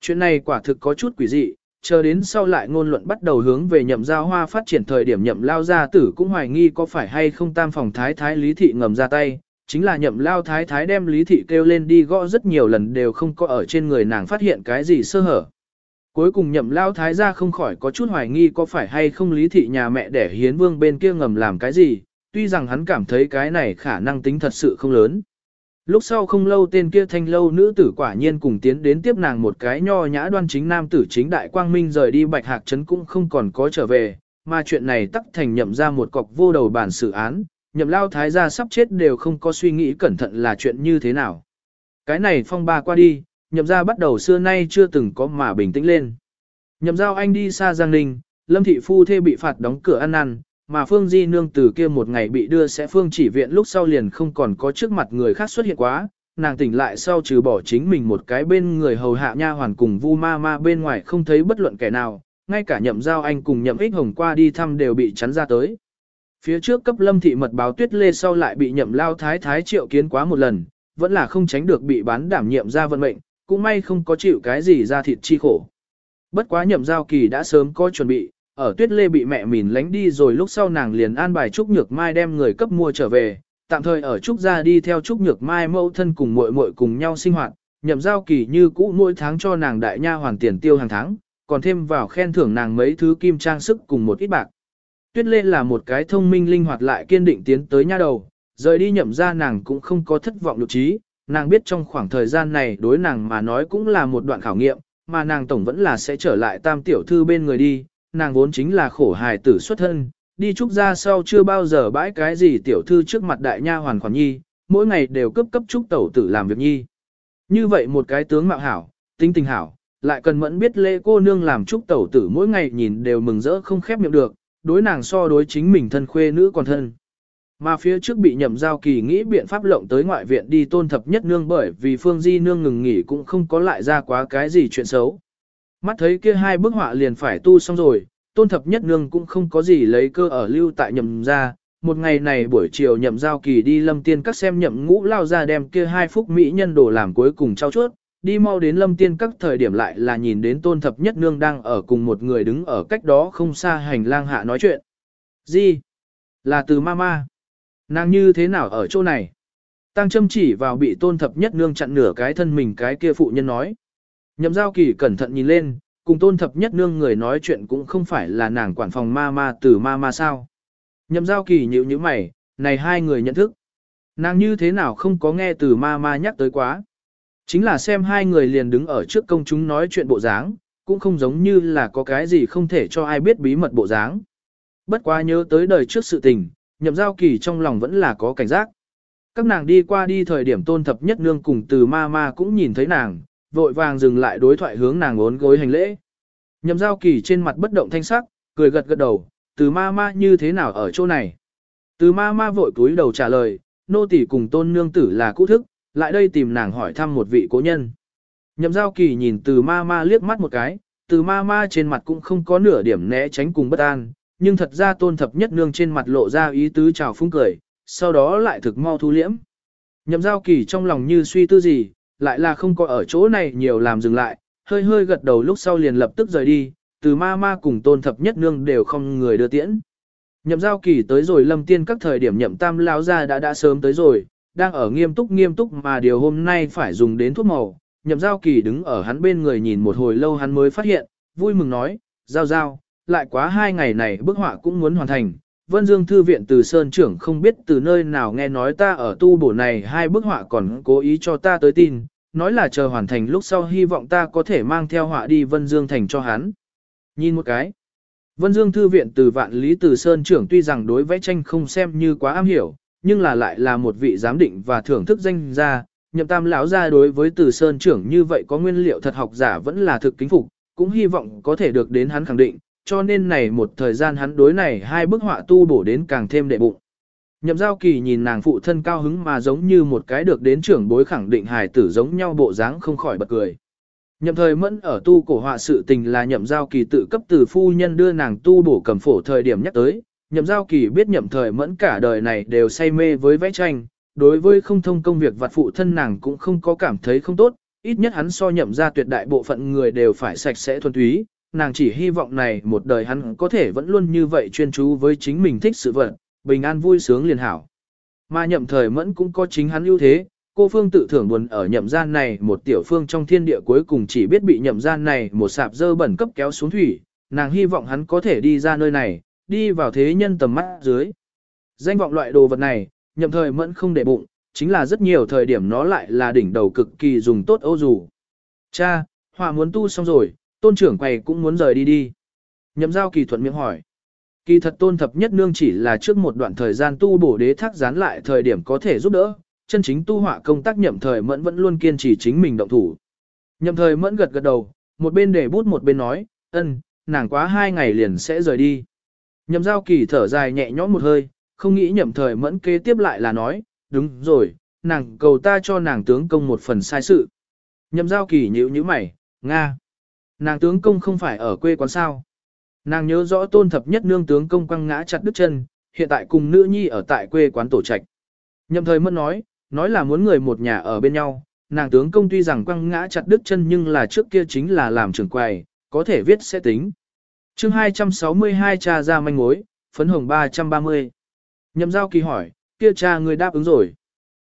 Speaker 1: Chuyện này quả thực có chút quỷ dị, chờ đến sau lại ngôn luận bắt đầu hướng về nhậm giao hoa phát triển thời điểm nhậm lao gia tử cũng hoài nghi có phải hay không tam phòng thái thái lý thị ngầm ra tay, chính là nhậm lao thái thái đem lý thị kêu lên đi gõ rất nhiều lần đều không có ở trên người nàng phát hiện cái gì sơ hở. Cuối cùng nhậm lao thái ra không khỏi có chút hoài nghi có phải hay không lý thị nhà mẹ để hiến vương bên kia ngầm làm cái gì, tuy rằng hắn cảm thấy cái này khả năng tính thật sự không lớn. Lúc sau không lâu tên kia thanh lâu nữ tử quả nhiên cùng tiến đến tiếp nàng một cái nho nhã đoan chính nam tử chính đại quang minh rời đi bạch hạc trấn cũng không còn có trở về, mà chuyện này tắc thành nhậm ra một cọc vô đầu bản xử án, nhậm lao thái gia sắp chết đều không có suy nghĩ cẩn thận là chuyện như thế nào. Cái này phong ba qua đi, nhậm ra bắt đầu xưa nay chưa từng có mà bình tĩnh lên. Nhậm giao anh đi xa Giang Ninh, Lâm Thị Phu Thê bị phạt đóng cửa ăn ăn, mà Phương Di Nương từ kia một ngày bị đưa sẽ Phương chỉ viện lúc sau liền không còn có trước mặt người khác xuất hiện quá, nàng tỉnh lại sau trừ bỏ chính mình một cái bên người hầu hạ nha hoàn cùng vu ma ma bên ngoài không thấy bất luận kẻ nào, ngay cả nhậm giao anh cùng nhậm ích hồng qua đi thăm đều bị chắn ra tới. Phía trước cấp lâm thị mật báo tuyết lê sau lại bị nhậm lao thái thái triệu kiến quá một lần, vẫn là không tránh được bị bán đảm nhiệm ra vận mệnh, cũng may không có chịu cái gì ra thịt chi khổ. Bất quá nhậm giao kỳ đã sớm có chuẩn bị, ở tuyết lê bị mẹ mìn lánh đi rồi lúc sau nàng liền an bài Trúc Nhược Mai đem người cấp mua trở về, tạm thời ở Trúc gia đi theo Trúc Nhược Mai mẫu thân cùng muội muội cùng nhau sinh hoạt, nhậm giao kỳ như cũ mỗi tháng cho nàng đại nha hoàn tiền tiêu hàng tháng, còn thêm vào khen thưởng nàng mấy thứ kim trang sức cùng một ít bạc. Tuyết Lê là một cái thông minh linh hoạt lại kiên định tiến tới nha đầu, rời đi nhậm ra nàng cũng không có thất vọng lục trí, nàng biết trong khoảng thời gian này đối nàng mà nói cũng là một đoạn khảo nghiệm, mà nàng tổng vẫn là sẽ trở lại tam tiểu thư bên người đi, nàng vốn chính là khổ hài tử xuất thân, đi trúc ra sau chưa bao giờ bãi cái gì tiểu thư trước mặt đại nha hoàn khoản nhi, mỗi ngày đều cấp cấp trúc tẩu tử làm việc nhi. Như vậy một cái tướng mạo hảo, tính tình hảo, lại cần mẫn biết lễ cô nương làm trúc tẩu tử mỗi ngày nhìn đều mừng rỡ không khép miệng được, đối nàng so đối chính mình thân khuê nữ còn thân. Mà phía trước bị nhậm giao kỳ nghĩ biện pháp lộng tới ngoại viện đi tôn thập nhất nương bởi vì phương di nương ngừng nghỉ cũng không có lại ra quá cái gì chuyện xấu. Mắt thấy kia hai bức họa liền phải tu xong rồi, tôn thập nhất nương cũng không có gì lấy cơ ở lưu tại nhậm ra. Một ngày này buổi chiều nhậm giao kỳ đi lâm tiên các xem nhậm ngũ lao ra đem kia hai phúc mỹ nhân đồ làm cuối cùng trao chuốt, đi mau đến lâm tiên các thời điểm lại là nhìn đến tôn thập nhất nương đang ở cùng một người đứng ở cách đó không xa hành lang hạ nói chuyện. Gì? Là từ mama. Nàng như thế nào ở chỗ này? Tăng châm chỉ vào bị tôn thập nhất nương chặn nửa cái thân mình cái kia phụ nhân nói. Nhậm giao kỳ cẩn thận nhìn lên, cùng tôn thập nhất nương người nói chuyện cũng không phải là nàng quản phòng ma ma từ ma ma sao. Nhậm giao kỳ nhíu như mày, này hai người nhận thức. Nàng như thế nào không có nghe từ ma ma nhắc tới quá. Chính là xem hai người liền đứng ở trước công chúng nói chuyện bộ dáng, cũng không giống như là có cái gì không thể cho ai biết bí mật bộ dáng. Bất quá nhớ tới đời trước sự tình, nhậm giao kỳ trong lòng vẫn là có cảnh giác. Các nàng đi qua đi thời điểm tôn thập nhất nương cùng từ ma ma cũng nhìn thấy nàng, vội vàng dừng lại đối thoại hướng nàng ốn gối hành lễ. Nhậm giao kỳ trên mặt bất động thanh sắc, cười gật gật đầu, từ ma ma như thế nào ở chỗ này. Từ ma ma vội cúi đầu trả lời, nô tỳ cùng tôn nương tử là cũ thức, lại đây tìm nàng hỏi thăm một vị cố nhân. Nhậm giao kỳ nhìn từ ma ma liếc mắt một cái, từ ma ma trên mặt cũng không có nửa điểm né tránh cùng bất an, nhưng thật ra tôn thập nhất nương trên mặt lộ ra ý tứ chào phúng cười, sau đó lại thực mau thu liễm. Nhậm giao kỳ trong lòng như suy tư gì, lại là không có ở chỗ này nhiều làm dừng lại, hơi hơi gật đầu lúc sau liền lập tức rời đi, từ ma ma cùng tôn thập nhất nương đều không người đưa tiễn. Nhậm giao kỳ tới rồi lâm tiên các thời điểm nhậm tam lao ra đã đã sớm tới rồi, đang ở nghiêm túc nghiêm túc mà điều hôm nay phải dùng đến thuốc màu. Nhậm giao kỳ đứng ở hắn bên người nhìn một hồi lâu hắn mới phát hiện, vui mừng nói, giao giao, lại quá hai ngày này bức họa cũng muốn hoàn thành. Vân Dương Thư viện từ Sơn trưởng không biết từ nơi nào nghe nói ta ở tu bổ này hai bức họa còn cố ý cho ta tới tin, nói là chờ hoàn thành lúc sau hy vọng ta có thể mang theo họa đi Vân Dương thành cho hắn. Nhìn một cái. Vân Dương Thư viện từ vạn lý từ Sơn trưởng tuy rằng đối vẽ tranh không xem như quá am hiểu, nhưng là lại là một vị giám định và thưởng thức danh gia. Nhậm tam lão gia đối với từ Sơn trưởng như vậy có nguyên liệu thật học giả vẫn là thực kính phục, cũng hy vọng có thể được đến hắn khẳng định, cho nên này một thời gian hắn đối này hai bức họa tu bổ đến càng thêm đệ bụng. Nhậm giao kỳ nhìn nàng phụ thân cao hứng mà giống như một cái được đến trưởng bối khẳng định hài tử giống nhau bộ dáng không khỏi bật cười. Nhậm thời mẫn ở tu cổ họa sự tình là nhậm giao kỳ tự cấp từ phu nhân đưa nàng tu bổ cầm phổ thời điểm nhắc tới. Nhậm giao kỳ biết nhậm thời mẫn cả đời này đều say mê với vẽ tranh, đối với không thông công việc vặt phụ thân nàng cũng không có cảm thấy không tốt, ít nhất hắn so nhậm ra tuyệt đại bộ phận người đều phải sạch sẽ thuần túy, nàng chỉ hy vọng này một đời hắn có thể vẫn luôn như vậy chuyên chú với chính mình thích sự vật, bình an vui sướng liền hảo. Mà nhậm thời mẫn cũng có chính hắn ưu thế, cô Phương tự thưởng buồn ở nhậm gian này một tiểu phương trong thiên địa cuối cùng chỉ biết bị nhậm gian này một sạp dơ bẩn cấp kéo xuống thủy, nàng hy vọng hắn có thể đi ra nơi này, đi vào thế nhân tầm mắt dưới. Danh vọng loại đồ vật này, nhậm thời mẫn không để bụng, chính là rất nhiều thời điểm nó lại là đỉnh đầu cực kỳ dùng tốt âu dù. Cha, họa muốn tu xong rồi, tôn trưởng quầy cũng muốn rời đi đi. Nhậm giao kỳ thuận miệng hỏi. Kỳ thật tôn thập nhất nương chỉ là trước một đoạn thời gian tu bổ đế thác gián lại thời điểm có thể giúp đỡ, chân chính tu họa công tác nhậm thời mẫn vẫn luôn kiên trì chính mình động thủ. Nhậm thời mẫn gật gật đầu, một bên để bút một bên nói, ân, nàng quá hai ngày liền sẽ rời đi. Nhậm giao kỳ thở dài nhẹ nhõm một hơi, không nghĩ nhậm thời mẫn kế tiếp lại là nói, đúng rồi, nàng cầu ta cho nàng tướng công một phần sai sự. Nhậm giao kỳ nhíu nhíu mày, Nga. Nàng tướng công không phải ở quê quán sao. Nàng nhớ rõ tôn thập nhất nương tướng công quăng ngã chặt đứt chân, hiện tại cùng nữ nhi ở tại quê quán tổ trạch. Nhậm thời mẫn nói, nói là muốn người một nhà ở bên nhau, nàng tướng công tuy rằng quăng ngã chặt đứt chân nhưng là trước kia chính là làm trưởng quầy, có thể viết sẽ tính. chương 262 cha ra manh mối, phấn hồng 330. Nhậm giao kỳ hỏi, kia cha người đáp ứng rồi.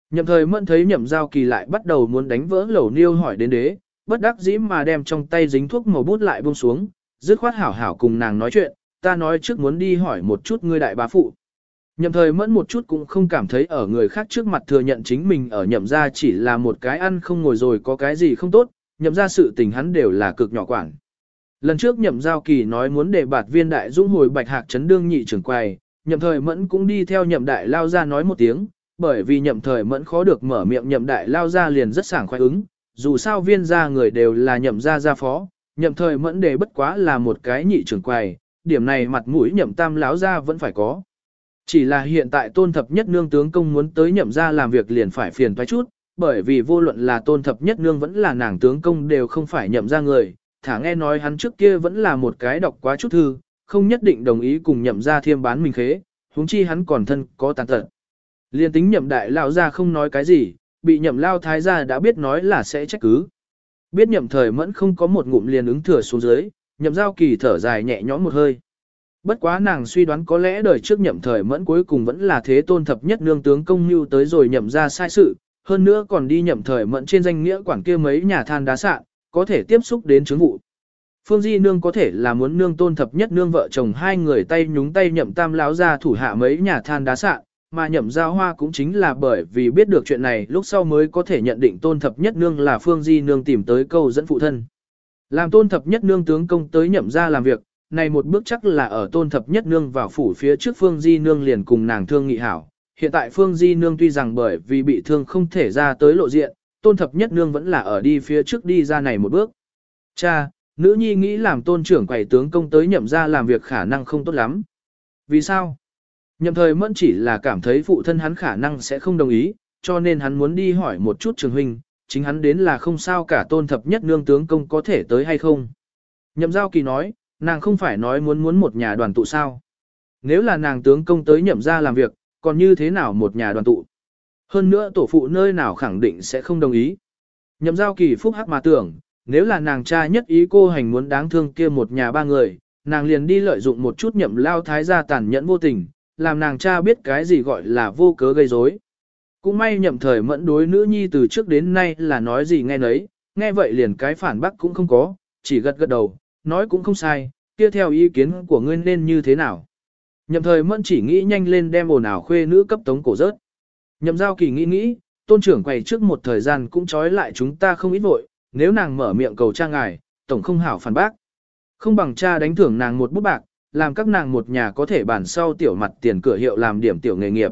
Speaker 1: Nhậm thời mẫn thấy nhậm giao kỳ lại bắt đầu muốn đánh vỡ lẩu niêu hỏi đến đế, bất đắc dĩ mà đem trong tay dính thuốc màu bút lại buông xuống, dứt khoát hảo hảo cùng nàng nói chuyện, ta nói trước muốn đi hỏi một chút ngươi đại bá phụ. Nhậm thời mẫn một chút cũng không cảm thấy ở người khác trước mặt thừa nhận chính mình ở nhậm ra chỉ là một cái ăn không ngồi rồi có cái gì không tốt, nhậm ra sự tình hắn đều là cực nhỏ quản. Lần trước nhậm giao kỳ nói muốn để bạt viên đại dũng hồi bạch hạc chấn đương nhị trưởng quầy, nhậm thời mẫn cũng đi theo nhậm đại lao ra nói một tiếng, bởi vì nhậm thời mẫn khó được mở miệng nhậm đại lao ra liền rất sảng khoái ứng, dù sao viên gia người đều là nhậm gia gia phó, nhậm thời mẫn đề bất quá là một cái nhị trưởng quầy, điểm này mặt mũi nhậm tam láo gia vẫn phải có. Chỉ là hiện tại tôn thập nhất nương tướng công muốn tới nhậm gia làm việc liền phải phiền thoái chút, bởi vì vô luận là tôn thập nhất nương vẫn là nàng tướng công đều không phải nhậm gia người, thả nghe nói hắn trước kia vẫn là một cái đọc quá chút thư, không nhất định đồng ý cùng nhậm gia thiêm bán mình khế, huống chi hắn còn thân có tàn tật. Liên tính nhậm đại lão gia không nói cái gì, bị nhậm lao thái gia đã biết nói là sẽ trách cứ. Biết nhậm thời mẫn không có một ngụm liền ứng thừa xuống dưới, nhậm giao kỳ thở dài nhẹ nhõm một hơi. Bất quá nàng suy đoán có lẽ đời trước nhậm thời mẫn cuối cùng vẫn là thế tôn thập nhất nương tướng công mưu tới rồi nhậm ra sai sự, hơn nữa còn đi nhậm thời mẫn trên danh nghĩa quản kia mấy nhà than đá sạn, có thể tiếp xúc đến chứng vụ. Phương Di nương có thể là muốn nương tôn thập nhất nương vợ chồng hai người tay nhúng tay nhậm tam láo ra thủ hạ mấy nhà than đá sạn, mà nhậm giao hoa cũng chính là bởi vì biết được chuyện này lúc sau mới có thể nhận định tôn thập nhất nương là Phương Di nương tìm tới câu dẫn phụ thân. Làm tôn thập nhất nương tướng công tới nhậm ra làm việc, này một bước chắc là ở tôn thập nhất nương vào phủ phía trước Phương Di nương liền cùng nàng thương nghị hảo. Hiện tại Phương Di nương tuy rằng bởi vì bị thương không thể ra tới lộ diện, tôn thập nhất nương vẫn là ở đi phía trước đi ra này một bước. Cha, nữ nhi nghĩ làm tôn trưởng quầy tướng công tới nhậm ra làm việc khả năng không tốt lắm. Vì sao? Nhậm thời mẫn chỉ là cảm thấy phụ thân hắn khả năng sẽ không đồng ý, cho nên hắn muốn đi hỏi một chút trường huynh, chính hắn đến là không sao cả tôn thập nhất nương tướng công có thể tới hay không. Nhậm giao kỳ nói, nàng không phải nói muốn muốn một nhà đoàn tụ sao. Nếu là nàng tướng công tới nhậm ra làm việc, còn như thế nào một nhà đoàn tụ. Hơn nữa tổ phụ nơi nào khẳng định sẽ không đồng ý. Nhậm giao kỳ phúc hắc mà tưởng, nếu là nàng cha nhất ý cô hành muốn đáng thương kia một nhà ba người, nàng liền đi lợi dụng một chút nhậm lao thái gia tàn nhẫn vô tình, làm nàng cha biết cái gì gọi là vô cớ gây rối. Cũng may nhậm thời mẫn đối nữ nhi từ trước đến nay là nói gì nghe nấy, nghe vậy liền cái phản bác cũng không có, chỉ gật gật đầu, nói cũng không sai, kia theo ý kiến của ngươi nên như thế nào. Nhậm thời mẫn chỉ nghĩ nhanh lên đem ồn ào khuê nữ cấp tống cổ rớt. Nhậm giao kỳ nghĩ nghĩ, tôn trưởng quầy trước một thời gian cũng trói lại chúng ta không ít vội, nếu nàng mở miệng cầu cha ngài, tổng không hảo phản bác. Không bằng cha đánh thưởng nàng một bút bạc, làm các nàng một nhà có thể bản sau tiểu mặt tiền cửa hiệu làm điểm tiểu nghề nghiệp.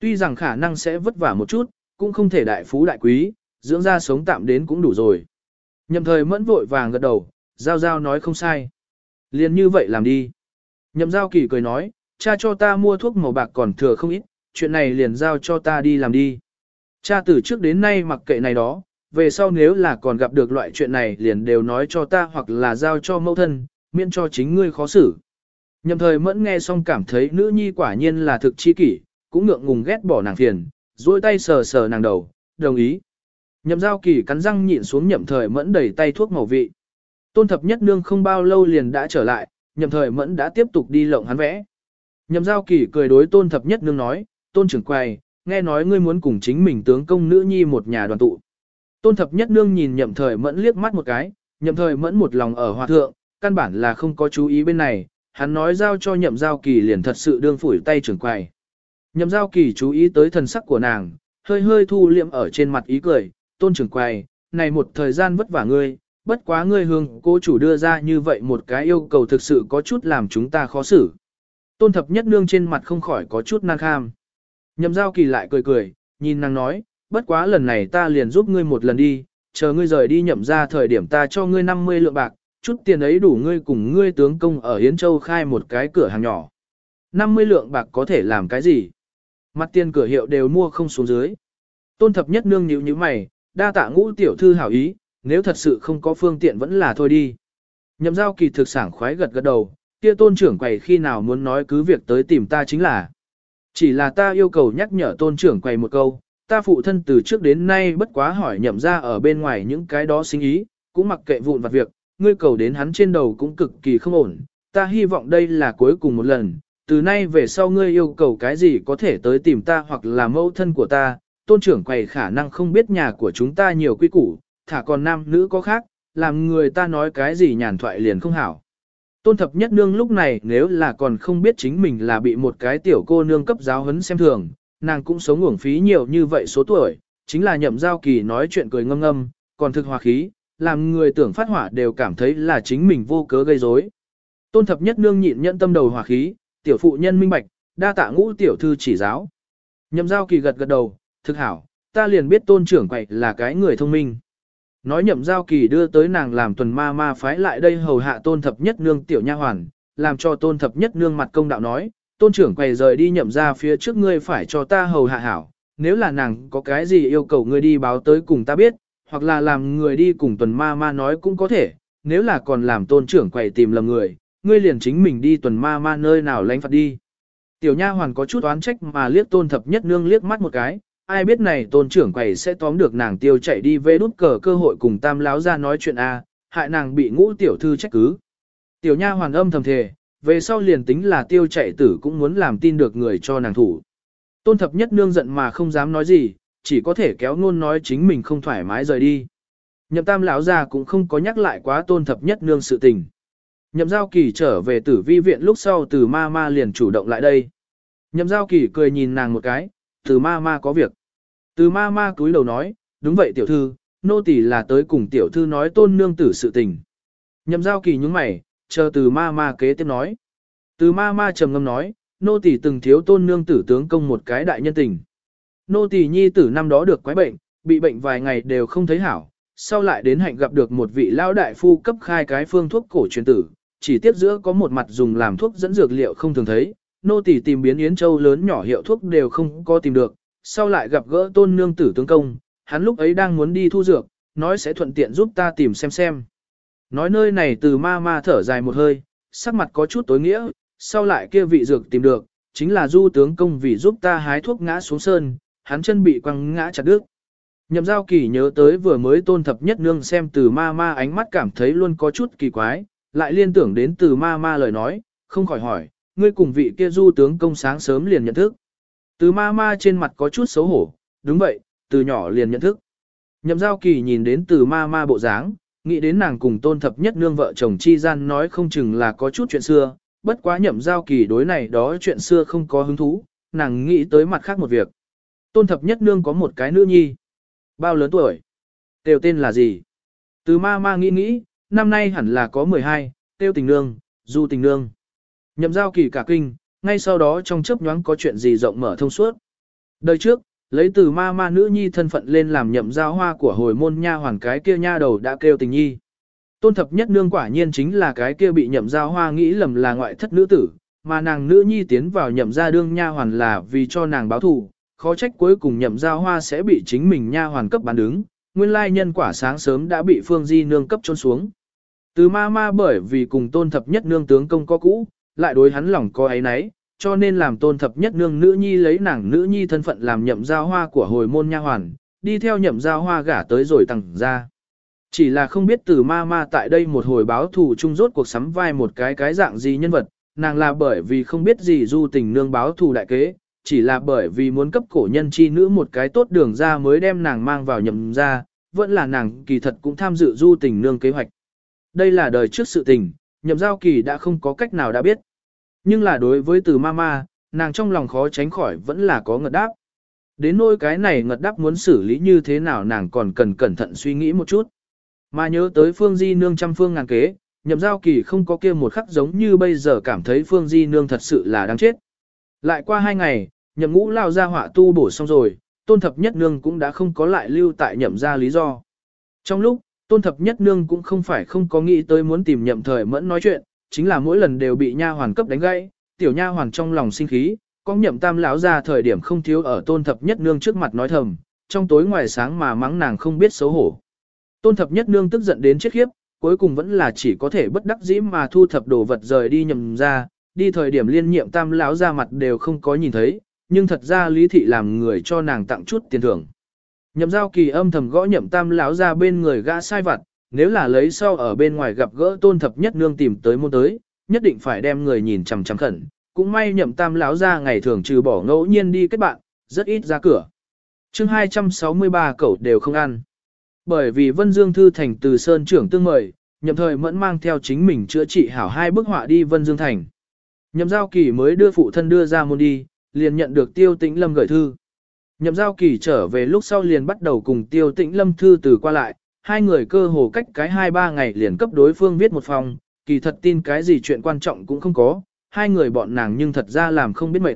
Speaker 1: Tuy rằng khả năng sẽ vất vả một chút, cũng không thể đại phú đại quý, dưỡng ra sống tạm đến cũng đủ rồi. Nhậm thời mẫn vội vàng gật đầu, giao giao nói không sai. Liền như vậy làm đi. Nhậm giao kỳ cười nói, cha cho ta mua thuốc màu bạc còn thừa không ít, chuyện này liền giao cho ta đi làm đi. Cha từ trước đến nay mặc kệ này đó, về sau nếu là còn gặp được loại chuyện này liền đều nói cho ta hoặc là giao cho mẫu thân, miễn cho chính ngươi khó xử. Nhậm thời mẫn nghe xong cảm thấy nữ nhi quả nhiên là thực chi kỷ, cũng ngượng ngùng ghét bỏ nàng phiền, duỗi tay sờ sờ nàng đầu, đồng ý. Nhậm giao kỳ cắn răng nhịn xuống nhậm thời mẫn đẩy tay thuốc màu vị. Tôn thập nhất nương không bao lâu liền đã trở lại, nhậm thời mẫn đã tiếp tục đi lộng hắn vẽ. Nhậm giao kỳ cười đối tôn thập nhất nương nói, tôn trưởng quầy, nghe nói ngươi muốn cùng chính mình tướng công nữ nhi một nhà đoàn tụ. Tôn thập nhất nương nhìn nhậm thời mẫn liếc mắt một cái, nhậm thời mẫn một lòng ở hòa thượng, căn bản là không có chú ý bên này, hắn nói giao cho nhậm giao kỳ liền thật sự đương phủi tay trưởng quầy. Nhậm giao kỳ chú ý tới thần sắc của nàng, hơi hơi thu liệm ở trên mặt ý cười, tôn trưởng quầy, này một thời gian vất vả ngươi, bất quá ngươi hương cô chủ đưa ra như vậy một cái yêu cầu thực sự có chút làm chúng ta khó xử. Tôn thập nhất nương trên mặt không khỏi có chút năng kham. Nhậm giao kỳ lại cười cười, nhìn nàng nói, bất quá lần này ta liền giúp ngươi một lần đi, chờ ngươi rời đi nhậm ra thời điểm ta cho ngươi 50 lượng bạc, chút tiền ấy đủ ngươi cùng ngươi tướng công ở Hiến Châu khai một cái cửa hàng nhỏ. 50 lượng bạc có thể làm cái gì? Mặt tiền cửa hiệu đều mua không xuống dưới. Tôn thập nhất nương nhíu như mày, đa tạ ngũ tiểu thư hảo ý, nếu thật sự không có phương tiện vẫn là thôi đi. Nhậm giao kỳ thực sảng khoái gật gật đầu, kia tôn trưởng quầy khi nào muốn nói cứ việc tới tìm ta chính là. Chỉ là ta yêu cầu nhắc nhở tôn trưởng quầy một câu, ta phụ thân từ trước đến nay bất quá hỏi nhậm ra ở bên ngoài những cái đó sinh ý, cũng mặc kệ vụn vặt việc, ngươi cầu đến hắn trên đầu cũng cực kỳ không ổn, ta hy vọng đây là cuối cùng một lần, từ nay về sau ngươi yêu cầu cái gì có thể tới tìm ta hoặc là mẫu thân của ta, tôn trưởng quầy khả năng không biết nhà của chúng ta nhiều quy củ, thả còn nam nữ có khác, làm người ta nói cái gì nhàn thoại liền không hảo. Tôn thập nhất nương lúc này nếu là còn không biết chính mình là bị một cái tiểu cô nương cấp giáo huấn xem thường, nàng cũng sống uổng phí nhiều như vậy số tuổi, chính là nhậm giao kỳ nói chuyện cười ngâm ngâm, còn thực hòa khí, làm người tưởng phát hỏa đều cảm thấy là chính mình vô cớ gây rối. Tôn thập nhất nương nhịn nhận tâm đầu hòa khí, tiểu phụ nhân minh bạch, đa tạ ngũ tiểu thư chỉ giáo. Nhậm giao kỳ gật gật đầu, thực hảo, ta liền biết tôn trưởng quậy là cái người thông minh. Nói nhậm giao kỳ đưa tới nàng làm tuần ma ma phái lại đây hầu hạ tôn thập nhất nương tiểu nha hoàn, làm cho tôn thập nhất nương mặt công đạo nói, tôn trưởng quầy rời đi nhậm ra phía trước ngươi phải cho ta hầu hạ hảo, nếu là nàng có cái gì yêu cầu ngươi đi báo tới cùng ta biết, hoặc là làm người đi cùng tuần ma ma nói cũng có thể, nếu là còn làm tôn trưởng quầy tìm lầm người, ngươi liền chính mình đi tuần ma ma nơi nào lánh phạt đi. Tiểu nha hoàn có chút oán trách mà liếc tôn thập nhất nương liếc mắt một cái, ai biết này tôn trưởng quầy sẽ tóm được nàng tiêu chạy đi về đút cờ cơ hội cùng tam láo ra nói chuyện a hại nàng bị ngũ tiểu thư trách cứ. Tiểu nha hoàn âm thầm thề, về sau liền tính là tiêu chạy tử cũng muốn làm tin được người cho nàng thủ. Tôn thập nhất nương giận mà không dám nói gì, chỉ có thể kéo ngôn nói chính mình không thoải mái rời đi. Nhậm tam lão ra cũng không có nhắc lại quá tôn thập nhất nương sự tình. Nhậm giao kỳ trở về tử vi viện lúc sau từ ma ma liền chủ động lại đây. Nhậm giao kỳ cười nhìn nàng một cái, từ ma ma có việc. Từ ma ma cúi đầu nói, đúng vậy tiểu thư, nô tỳ là tới cùng tiểu thư nói tôn nương tử sự tình. Nhậm giao kỳ nhúng mày, chờ từ ma ma kế tiếp nói. Từ ma ma trầm ngâm nói, nô tỳ từng thiếu tôn nương tử tướng công một cái đại nhân tình. Nô tỳ nhi tử năm đó được quái bệnh, bị bệnh vài ngày đều không thấy hảo, sau lại đến hạnh gặp được một vị lão đại phu cấp khai cái phương thuốc cổ truyền tử, chỉ tiếp giữa có một mặt dùng làm thuốc dẫn dược liệu không thường thấy, nô tỳ tìm biến Yến Châu lớn nhỏ hiệu thuốc đều không có tìm được, sau lại gặp gỡ tôn nương tử tướng công, hắn lúc ấy đang muốn đi thu dược, nói sẽ thuận tiện giúp ta tìm xem xem. Nói nơi này từ ma ma thở dài một hơi, sắc mặt có chút tối nghĩa, sau lại kia vị dược tìm được, chính là du tướng công vì giúp ta hái thuốc ngã xuống sơn, hắn chân bị quăng ngã chặt đứt. Nhậm giao kỳ nhớ tới vừa mới tôn thập nhất nương xem từ ma ma ánh mắt cảm thấy luôn có chút kỳ quái, lại liên tưởng đến từ ma ma lời nói, không khỏi hỏi, ngươi cùng vị kia du tướng công sáng sớm liền nhận thức. Từ ma ma trên mặt có chút xấu hổ, đúng vậy, từ nhỏ liền nhận thức. Nhậm giao kỳ nhìn đến từ ma ma bộ dáng, nghĩ đến nàng cùng tôn thập nhất nương vợ chồng chi gian nói không chừng là có chút chuyện xưa, bất quá nhậm giao kỳ đối này đó chuyện xưa không có hứng thú, nàng nghĩ tới mặt khác một việc. Tôn thập nhất nương có một cái nữ nhi. Bao lớn tuổi? Tiêu tên là gì? Từ ma ma nghĩ nghĩ, năm nay hẳn là có 12, tiêu tình nương, du tình nương. Nhậm giao kỳ cả kinh, ngay sau đó trong chớp nhoáng có chuyện gì rộng mở thông suốt. Đời trước, lấy từ ma ma nữ nhi thân phận lên làm nhậm giao hoa của hồi môn nha hoàn cái kia nha đầu đã kêu tình nhi. Tôn thập nhất nương quả nhiên chính là cái kia bị nhậm giao hoa nghĩ lầm là ngoại thất nữ tử, mà nàng nữ nhi tiến vào nhậm gia đương nha hoàn là vì cho nàng báo thù, khó trách cuối cùng nhậm giao hoa sẽ bị chính mình nha hoàn cấp bán đứng, nguyên lai nhân quả sáng sớm đã bị phương di nương cấp trôn xuống. Từ ma ma bởi vì cùng tôn thập nhất nương tướng công có cũ, lại đối hắn lòng có ấy nấy, cho nên làm tôn thập nhất nương nữ nhi lấy nàng nữ nhi thân phận làm nhậm giao hoa của hồi môn nha hoàn, đi theo nhậm giao hoa gả tới rồi tặng ra. Chỉ là không biết từ ma ma tại đây một hồi báo thù chung rốt cuộc sắm vai một cái cái dạng gì nhân vật, nàng là bởi vì không biết gì du tình nương báo thù đại kế, chỉ là bởi vì muốn cấp cổ nhân chi nữ một cái tốt đường ra mới đem nàng mang vào nhậm ra, vẫn là nàng kỳ thật cũng tham dự du tình nương kế hoạch. Đây là đời trước sự tình, nhậm giao kỳ đã không có cách nào đã biết. Nhưng là đối với từ mama, nàng trong lòng khó tránh khỏi vẫn là có ngật đáp. Đến nỗi cái này ngật đáp muốn xử lý như thế nào nàng còn cần cẩn thận suy nghĩ một chút. Mà nhớ tới phương di nương trăm phương ngàn kế, nhậm giao kỳ không có kia một khắc giống như bây giờ cảm thấy phương di nương thật sự là đáng chết. Lại qua hai ngày, nhậm ngũ lao ra họa tu bổ xong rồi, tôn thập nhất nương cũng đã không có lại lưu tại nhậm ra lý do. Trong lúc, tôn thập nhất nương cũng không phải không có nghĩ tới muốn tìm nhậm thời mẫn nói chuyện, chính là mỗi lần đều bị nha hoàn cấp đánh gãy, tiểu nha hoàn trong lòng sinh khí, có nhậm tam lão ra thời điểm không thiếu ở tôn thập nhất nương trước mặt nói thầm, trong tối ngoài sáng mà mắng nàng không biết xấu hổ. Tôn thập nhất nương tức giận đến chết khiếp, cuối cùng vẫn là chỉ có thể bất đắc dĩ mà thu thập đồ vật rời đi nhầm ra, đi thời điểm liên nhiệm tam lão ra mặt đều không có nhìn thấy, nhưng thật ra lý thị làm người cho nàng tặng chút tiền thưởng. Nhậm giao kỳ âm thầm gõ nhậm tam lão ra bên người gã sai vặt, nếu là lấy sau ở bên ngoài gặp gỡ tôn thập nhất nương tìm tới môn tới, nhất định phải đem người nhìn chằm chằm khẩn. Cũng may nhậm tam lão ra ngày thường trừ bỏ ngẫu nhiên đi kết bạn, rất ít ra cửa. chương 263 cậu đều không ăn. Bởi vì Vân Dương Thư Thành từ Sơn trưởng tương mời, nhậm thời mẫn mang theo chính mình chữa trị hảo hai bức họa đi Vân Dương Thành. Nhậm giao kỳ mới đưa phụ thân đưa ra môn đi, liền nhận được tiêu tĩnh lâm gửi thư. Nhậm giao kỳ trở về lúc sau liền bắt đầu cùng tiêu tĩnh lâm thư từ qua lại, hai người cơ hồ cách cái hai ba ngày liền cấp đối phương viết một phòng, kỳ thật tin cái gì chuyện quan trọng cũng không có, hai người bọn nàng nhưng thật ra làm không biết mệt.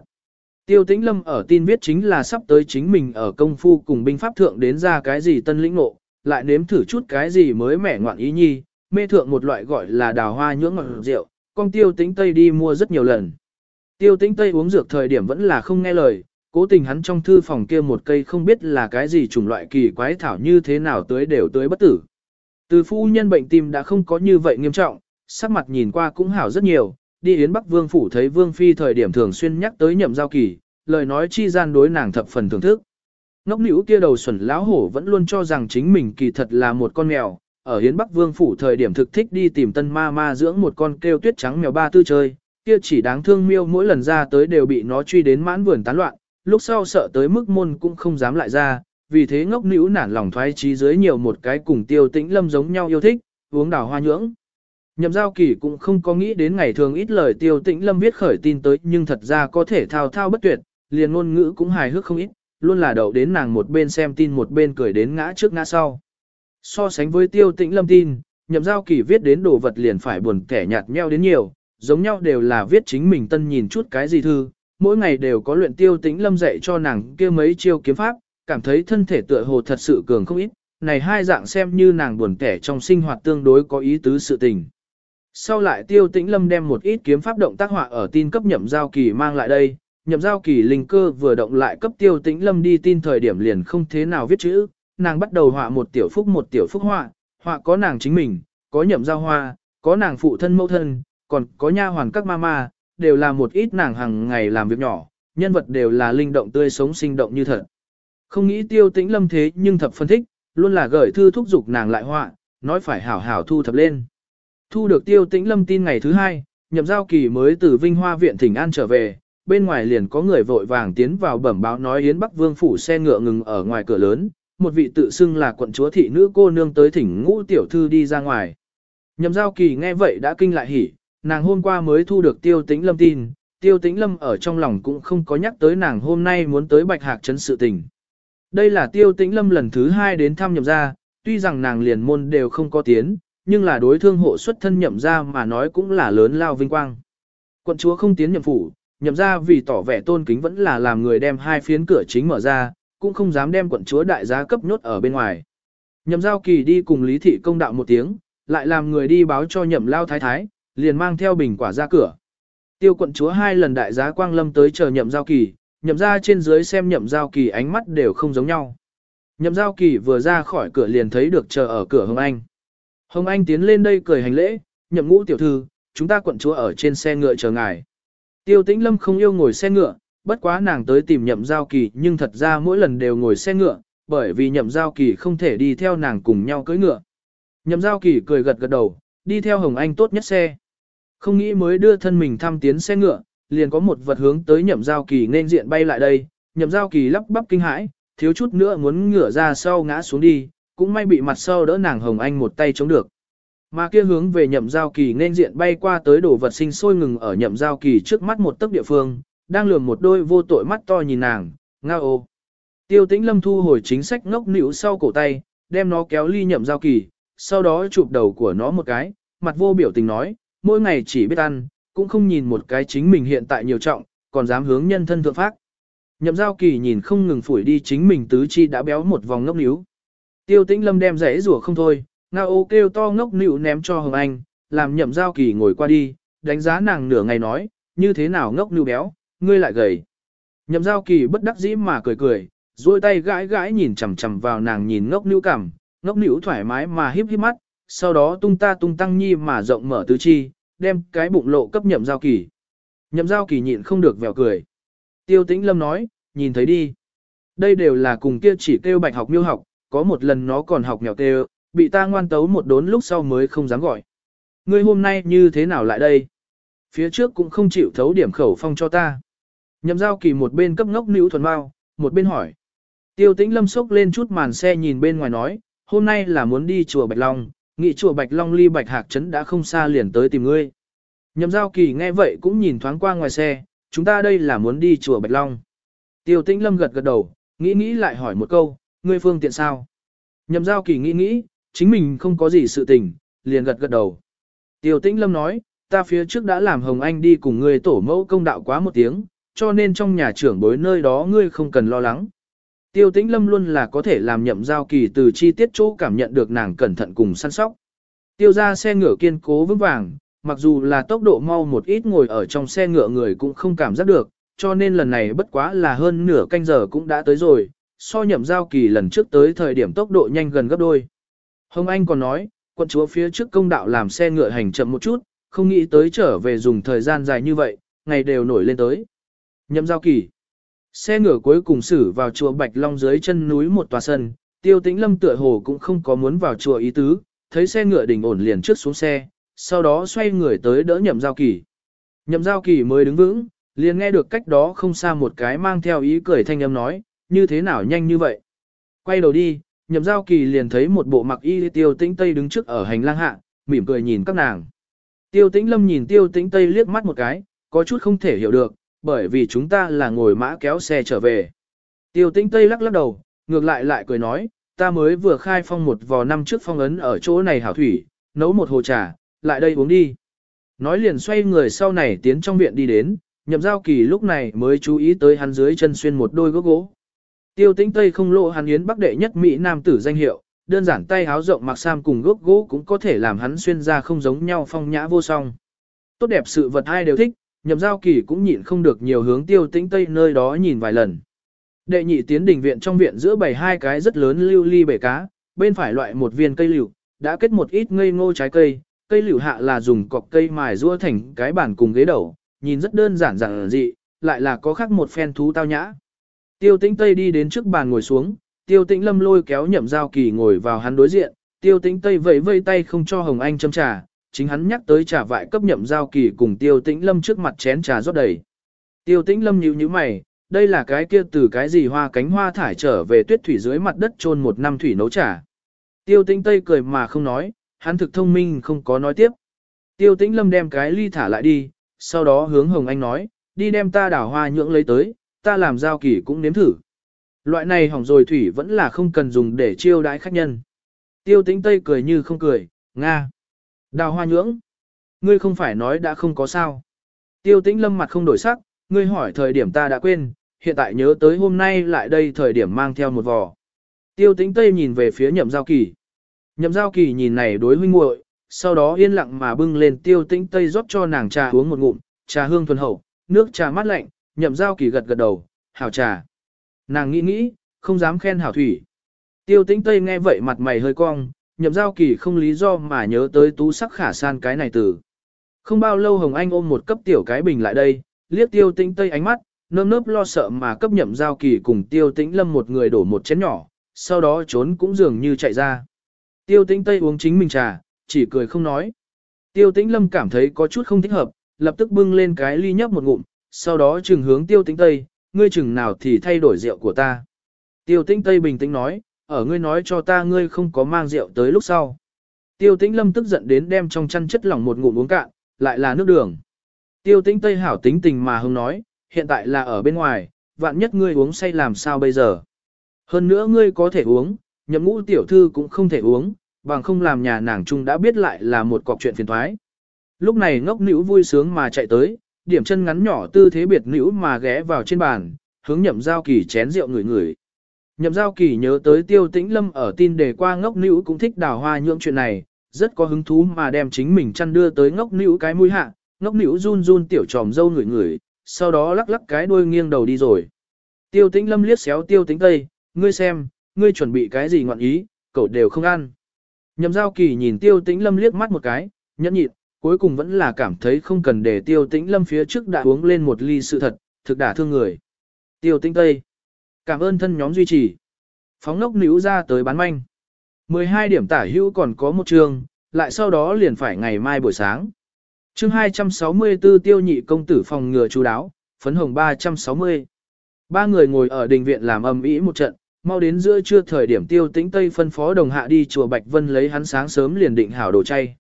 Speaker 1: Tiêu tĩnh lâm ở tin viết chính là sắp tới chính mình ở công phu cùng binh pháp thượng đến ra cái gì tân lĩnh ngộ, lại nếm thử chút cái gì mới mẻ ngoạn ý nhi, mê thượng một loại gọi là đào hoa nhưỡng ngọt rượu, con tiêu tĩnh Tây đi mua rất nhiều lần. Tiêu tĩnh Tây uống dược thời điểm vẫn là không nghe lời, cố tình hắn trong thư phòng kia một cây không biết là cái gì chủng loại kỳ quái thảo như thế nào tới đều tới bất tử. Từ phu nhân bệnh tim đã không có như vậy nghiêm trọng, sắc mặt nhìn qua cũng hảo rất nhiều, đi Yến Bắc Vương phủ thấy Vương Phi thời điểm thường xuyên nhắc tới nhậm giao kỳ, lời nói chi gian đối nàng thập phần thưởng thức. Ngốc nữ kia đầu xuẩn lão hổ vẫn luôn cho rằng chính mình kỳ thật là một con mèo, ở Yến Bắc Vương phủ thời điểm thực thích đi tìm tân ma ma dưỡng một con kêu tuyết trắng mèo ba tư chơi, kia chỉ đáng thương miêu mỗi lần ra tới đều bị nó truy đến mãn vườn tán loạn, lúc sau sợ tới mức môn cũng không dám lại ra, vì thế ngốc nữ nản lòng thoái trí dưới nhiều một cái cùng tiêu tĩnh lâm giống nhau yêu thích, uống đào hoa nhưỡng. Nhậm giao kỳ cũng không có nghĩ đến ngày thường ít lời tiêu tĩnh lâm viết khởi tin tới nhưng thật ra có thể thao thao bất tuyệt, liền ngôn ngữ cũng hài hước không ít, luôn là đậu đến nàng một bên xem tin một bên cười đến ngã trước ngã sau. So sánh với tiêu tĩnh lâm tin, nhậm giao kỳ viết đến đồ vật liền phải buồn kẻ nhạt nheo đến nhiều, giống nhau đều là viết chính mình tân nhìn chút cái gì thư, mỗi ngày đều có luyện tiêu tĩnh lâm dạy cho nàng kia mấy chiêu kiếm pháp, cảm thấy thân thể tựa hồ thật sự cường không ít, này hai dạng xem như nàng buồn kẻ trong sinh hoạt tương đối có ý tứ sự tình. Sau lại tiêu tĩnh lâm đem một ít kiếm pháp động tác họa ở tin cấp nhậm giao kỳ mang lại đây, nhậm giao kỳ linh cơ vừa động lại cấp tiêu tĩnh lâm đi tin thời điểm liền không thế nào viết chữ, nàng bắt đầu họa một tiểu phúc một tiểu phúc họa, họa có nàng chính mình, có nhậm giao hoa, có nàng phụ thân mẫu thân, còn có nha hoàn các mama, đều là một ít nàng hàng ngày làm việc nhỏ, nhân vật đều là linh động tươi sống sinh động như thật. Không nghĩ tiêu tĩnh lâm thế nhưng thập phân thích, luôn là gửi thư thúc giục nàng lại họa, nói phải hảo hảo thu thập lên. Thu được tiêu tĩnh lâm tin ngày thứ hai, nhậm giao kỳ mới từ Vinh Hoa viện thỉnh an trở về, bên ngoài liền có người vội vàng tiến vào bẩm báo nói Yến Bắc Vương phủ xe ngựa ngừng ở ngoài cửa lớn, một vị tự xưng là quận chúa thị nữ cô nương tới thỉnh ngũ tiểu thư đi ra ngoài. Nhậm giao kỳ nghe vậy đã kinh lại hỉ, nàng hôm qua mới thu được tiêu tĩnh lâm tin, tiêu tĩnh lâm ở trong lòng cũng không có nhắc tới nàng hôm nay muốn tới bạch hạc chấn sự tình. Đây là tiêu tĩnh lâm lần thứ hai đến thăm nhậm gia, tuy rằng nàng liền môn đều không có tiến, nhưng là đối thương hộ xuất thân nhậm gia mà nói cũng là lớn lao vinh quang. Quận chúa không tiến nhậm phủ, nhậm gia vì tỏ vẻ tôn kính vẫn là làm người đem hai phiến cửa chính mở ra, cũng không dám đem quận chúa đại gia cấp nhốt ở bên ngoài. Nhậm giao kỳ đi cùng lý thị công đạo một tiếng, lại làm người đi báo cho nhậm lao thái thái, liền mang theo bình quả ra cửa. Tiêu quận chúa hai lần đại giá quang lâm tới chờ nhậm giao kỳ, nhậm ra trên dưới xem nhậm giao kỳ ánh mắt đều không giống nhau. Nhậm giao kỳ vừa ra khỏi cửa liền thấy được chờ ở cửa Hồng Anh. Hồng Anh tiến lên đây cười hành lễ, nhậm ngũ tiểu thư, chúng ta quận chúa ở trên xe ngựa chờ ngài. Tiêu tĩnh lâm không yêu ngồi xe ngựa, bất quá nàng tới tìm nhậm giao kỳ nhưng thật ra mỗi lần đều ngồi xe ngựa, bởi vì nhậm giao kỳ không thể đi theo nàng cùng nhau cưỡi ngựa. Nhậm giao kỳ cười gật gật đầu, đi theo Hồng Anh tốt nhất xe. Không nghĩ mới đưa thân mình thăm tiến xe ngựa, liền có một vật hướng tới nhậm giao kỳ nên diện bay lại đây, nhậm giao kỳ lắp bắp kinh hãi, thiếu chút nữa muốn ngửa ra sau ngã xuống đi, cũng may bị mặt sau đỡ nàng Hồng Anh một tay chống được. Mà kia hướng về nhậm giao kỳ nên diện bay qua tới đổ vật sinh sôi ngừng ở nhậm giao kỳ trước mắt một tấc địa phương, đang lườm một đôi vô tội mắt to nhìn nàng, nga ô. Tiêu tĩnh lâm thu hồi chính sách ngốc nỉu sau cổ tay, đem nó kéo ly nhậm giao kỳ, sau đó chụp đầu của nó một cái, mặt vô biểu tình nói, mỗi ngày chỉ biết ăn, cũng không nhìn một cái chính mình hiện tại nhiều trọng, còn dám hướng nhân thân thượng phát. Nhậm giao kỳ nhìn không ngừng phủi đi chính mình tứ chi đã béo một vòng ngốc níu. Tiêu tĩnh lâm đem rẽ rủa không thôi, ngao ô kêu to ngốc níu ném cho Hồng Anh, làm nhậm giao kỳ ngồi qua đi, đánh giá nàng nửa ngày nói, như thế nào ngốc níu béo, ngươi lại gầy. Nhậm giao kỳ bất đắc dĩ mà cười cười, duỗi tay gãi gãi nhìn chằm chằm vào nàng nhìn ngốc níu cảm, ngốc níu thoải mái mà híp híp mắt, sau đó tung ta tung tăng nhi mà rộng mở tứ chi, đem cái bụng lộ cấp nhậm giao kỳ. Nhậm giao kỳ nhịn không được vèo cười. Tiêu tĩnh lâm nói, nhìn thấy đi. Đây đều là cùng kia chỉ kêu bạch học miêu học, có một lần nó còn học mèo kêu, bị ta ngoan tấu một đốn lúc sau mới không dám gọi. Ngươi hôm nay như thế nào lại đây? Phía trước cũng không chịu thấu điểm khẩu phong cho ta. Nhậm giao kỳ một bên cấp ngốc nữ thuần bao, một bên hỏi. Tiêu tĩnh lâm sốc lên chút màn xe nhìn bên ngoài nói, hôm nay là muốn đi chùa Bạch Long, nghị chùa Bạch Long ly Bạch Hạc Trấn đã không xa liền tới tìm ngươi. Nhậm giao kỳ nghe vậy cũng nhìn thoáng qua ngoài xe, chúng ta đây là muốn đi chùa Bạch Long. Tiêu tĩnh lâm gật gật đầu, nghĩ nghĩ lại hỏi một câu, ngươi phương tiện sao? Nhậm giao kỳ nghĩ nghĩ, chính mình không có gì sự tình, liền gật gật đầu. Tiêu tĩnh lâm nói, ta phía trước đã làm Hồng Anh đi cùng ngươi tổ mẫu công đạo quá một tiếng, cho nên trong nhà trưởng bối nơi đó ngươi không cần lo lắng. Tiêu tĩnh lâm luôn là có thể làm nhậm giao kỳ từ chi tiết chỗ cảm nhận được nàng cẩn thận cùng săn sóc. Tiêu ra xe ngựa kiên cố vững vàng, mặc dù là tốc độ mau một ít ngồi ở trong xe ngựa người cũng không cảm giác được, cho nên lần này bất quá là hơn nửa canh giờ cũng đã tới rồi, so nhậm giao kỳ lần trước tới thời điểm tốc độ nhanh gần gấp đôi. Hồng Anh còn nói, quận chúa phía trước công đạo làm xe ngựa hành chậm một chút, không nghĩ tới trở về dùng thời gian dài như vậy, ngày đều nổi lên tới. Nhậm giao kỳ. Xe ngựa cuối cùng xử vào chùa Bạch Long dưới chân núi một tòa sân, tiêu tĩnh lâm tựa hồ cũng không có muốn vào chùa ý tứ, thấy xe ngựa đỉnh ổn liền trước xuống xe, sau đó xoay người tới đỡ nhậm giao kỳ. Nhậm giao kỳ mới đứng vững, liền nghe được cách đó không xa một cái mang theo ý cười thanh âm nói, như thế nào nhanh như vậy. Quay đầu đi, nhậm giao kỳ liền thấy một bộ mặc y tiêu tĩnh tây đứng trước ở hành lang hạ, mỉm cười nhìn các nàng. Tiêu tĩnh lâm nhìn tiêu tĩnh tây liếc mắt một cái, có chút không thể hiểu được, bởi vì chúng ta là ngồi mã kéo xe trở về. Tiêu tĩnh tây lắc lắc đầu, ngược lại lại cười nói, ta mới vừa khai phong một vò năm trước phong ấn ở chỗ này hảo thủy, nấu một hồ trà, lại đây uống đi. Nói liền xoay người sau này tiến trong viện đi đến, nhậm giao kỳ lúc này mới chú ý tới hắn dưới chân xuyên một đôi gốc gỗ. Tiêu tĩnh Tây không lộ hắn yến bắc đệ nhất Mỹ Nam tử danh hiệu, đơn giản tay háo rộng mặc sam cùng gốc gỗ cũng có thể làm hắn xuyên ra không giống nhau phong nhã vô song. Tốt đẹp sự vật ai đều thích, nhậm giao kỳ cũng nhịn không được nhiều hướng tiêu tĩnh tây nơi đó nhìn vài lần. Đệ nhị tiến đình viện trong viện giữa bảy hai cái rất lớn lưu ly bể cá, bên phải loại một viên cây liễu, đã kết một ít ngây ngô trái cây, cây liễu hạ là dùng cọc cây mài rua thành cái bàn cùng ghế đầu, nhìn rất đơn giản giản dị, lại là có khác một phen thú tao nhã. Tiêu tĩnh Tây đi đến trước bàn ngồi xuống, tiêu tĩnh Lâm lôi kéo nhậm giao kỳ ngồi vào hắn đối diện, tiêu tĩnh Tây vẫy vây tay không cho Hồng Anh châm trà, chính hắn nhắc tới trà vại cấp nhậm giao kỳ cùng tiêu tĩnh Lâm trước mặt chén trà rót đầy. Tiêu tĩnh Lâm nhíu nhíu mày, đây là cái kia từ cái gì hoa cánh hoa thải trở về tuyết thủy dưới mặt đất trôn một năm thủy nấu trà. Tiêu tĩnh Tây cười mà không nói, hắn thực thông minh không có nói tiếp. Tiêu tĩnh Lâm đem cái ly thả lại đi, sau đó hướng Hồng Anh nói, đi đem ta đảo hoa nhưỡng lấy tới, ta làm giao kỳ cũng nếm thử. Loại này hỏng rồi thủy vẫn là không cần dùng để chiêu đãi khách nhân. Tiêu tĩnh Tây cười như không cười, Nga. Đào hoa nhưỡng. Ngươi không phải nói đã không có sao. Tiêu tĩnh lâm mặt không đổi sắc, ngươi hỏi thời điểm ta đã quên, hiện tại nhớ tới hôm nay lại đây thời điểm mang theo một vò. Tiêu tĩnh Tây nhìn về phía nhậm giao kỳ. Nhậm giao kỳ nhìn này đối huynh muội, sau đó yên lặng mà bưng lên tiêu tĩnh Tây rót cho nàng trà uống một ngụm, trà hương thuần hậu, nước trà mát lạnh, nhậm giao kỳ gật gật đầu, hảo trà. Nàng nghĩ nghĩ, không dám khen hảo thủy. Tiêu tĩnh Tây nghe vậy mặt mày hơi cong, nhậm giao kỳ không lý do mà nhớ tới tú sắc khả san cái này từ. Không bao lâu Hồng Anh ôm một cấp tiểu cái bình lại đây, liếc tiêu tĩnh Tây ánh mắt, nơm nớp lo sợ mà cấp nhậm giao kỳ cùng tiêu tĩnh lâm một người đổ một chén nhỏ, sau đó trốn cũng dường như chạy ra. Tiêu tĩnh Tây uống chính mình trà, chỉ cười không nói. Tiêu tĩnh lâm cảm thấy có chút không thích hợp, lập tức bưng lên cái ly nhấp một ngụm, sau đó chừng hướng tiêu tĩnh Tây, ngươi chừng nào thì thay đổi rượu của ta. Tiêu tĩnh Tây bình tĩnh nói, ở ngươi nói cho ta ngươi không có mang rượu tới lúc sau. Tiêu tĩnh lâm tức giận đến đem trong chăn chất lỏng một ngụm uống cạn, lại là nước đường. Tiêu tĩnh Tây hảo tính tình mà hưng nói, hiện tại là ở bên ngoài, vạn nhất ngươi uống say làm sao bây giờ. Hơn nữa ngươi có thể uống, nhậm ngũ tiểu thư cũng không thể uống, bằng không làm nhà nàng chung đã biết lại là một cọc chuyện phiền thoái. Lúc này ngốc nữ vui sướng mà chạy tới, điểm chân ngắn nhỏ tư thế biệt nữ mà ghé vào trên bàn, hướng nhậm giao kỳ chén rượu ngửi ngửi. Nhậm giao kỳ nhớ tới tiêu tĩnh lâm ở tin đề qua ngốc nữ cũng thích đào hoa nhượng chuyện này, rất có hứng thú mà đem chính mình chăn đưa tới ngốc nữ cái mũi hạ, ngốc nữ run run tiểu tròm dâu ngửi ngửi, sau đó lắc lắc cái đuôi nghiêng đầu đi rồi. Tiêu tĩnh lâm liếc xéo tiêu tĩnh tây, ngươi xem, ngươi chuẩn bị cái gì ngọn ý, cậu đều không ăn. Nhậm giao kỳ nhìn tiêu tĩnh lâm liếc mắt một cái, nhẫn nhịn, cuối cùng vẫn là cảm thấy không cần để tiêu tĩnh lâm phía trước đã uống lên một ly sự thật, thực đã thương người. Tiêu tĩnh tây. Cảm ơn thân nhóm duy trì. Phóng nốc níu ra tới bán manh. 12 điểm tả hữu còn có một trường, lại sau đó liền phải ngày mai buổi sáng. chương 264 tiêu nhị công tử phòng ngừa chú đáo, phấn hồng 360. Ba người ngồi ở đình viện làm âm ĩ một trận, mau đến giữa trưa thời điểm tiêu tĩnh Tây phân phó đồng hạ đi chùa Bạch Vân lấy hắn sáng sớm liền định hảo đồ chay.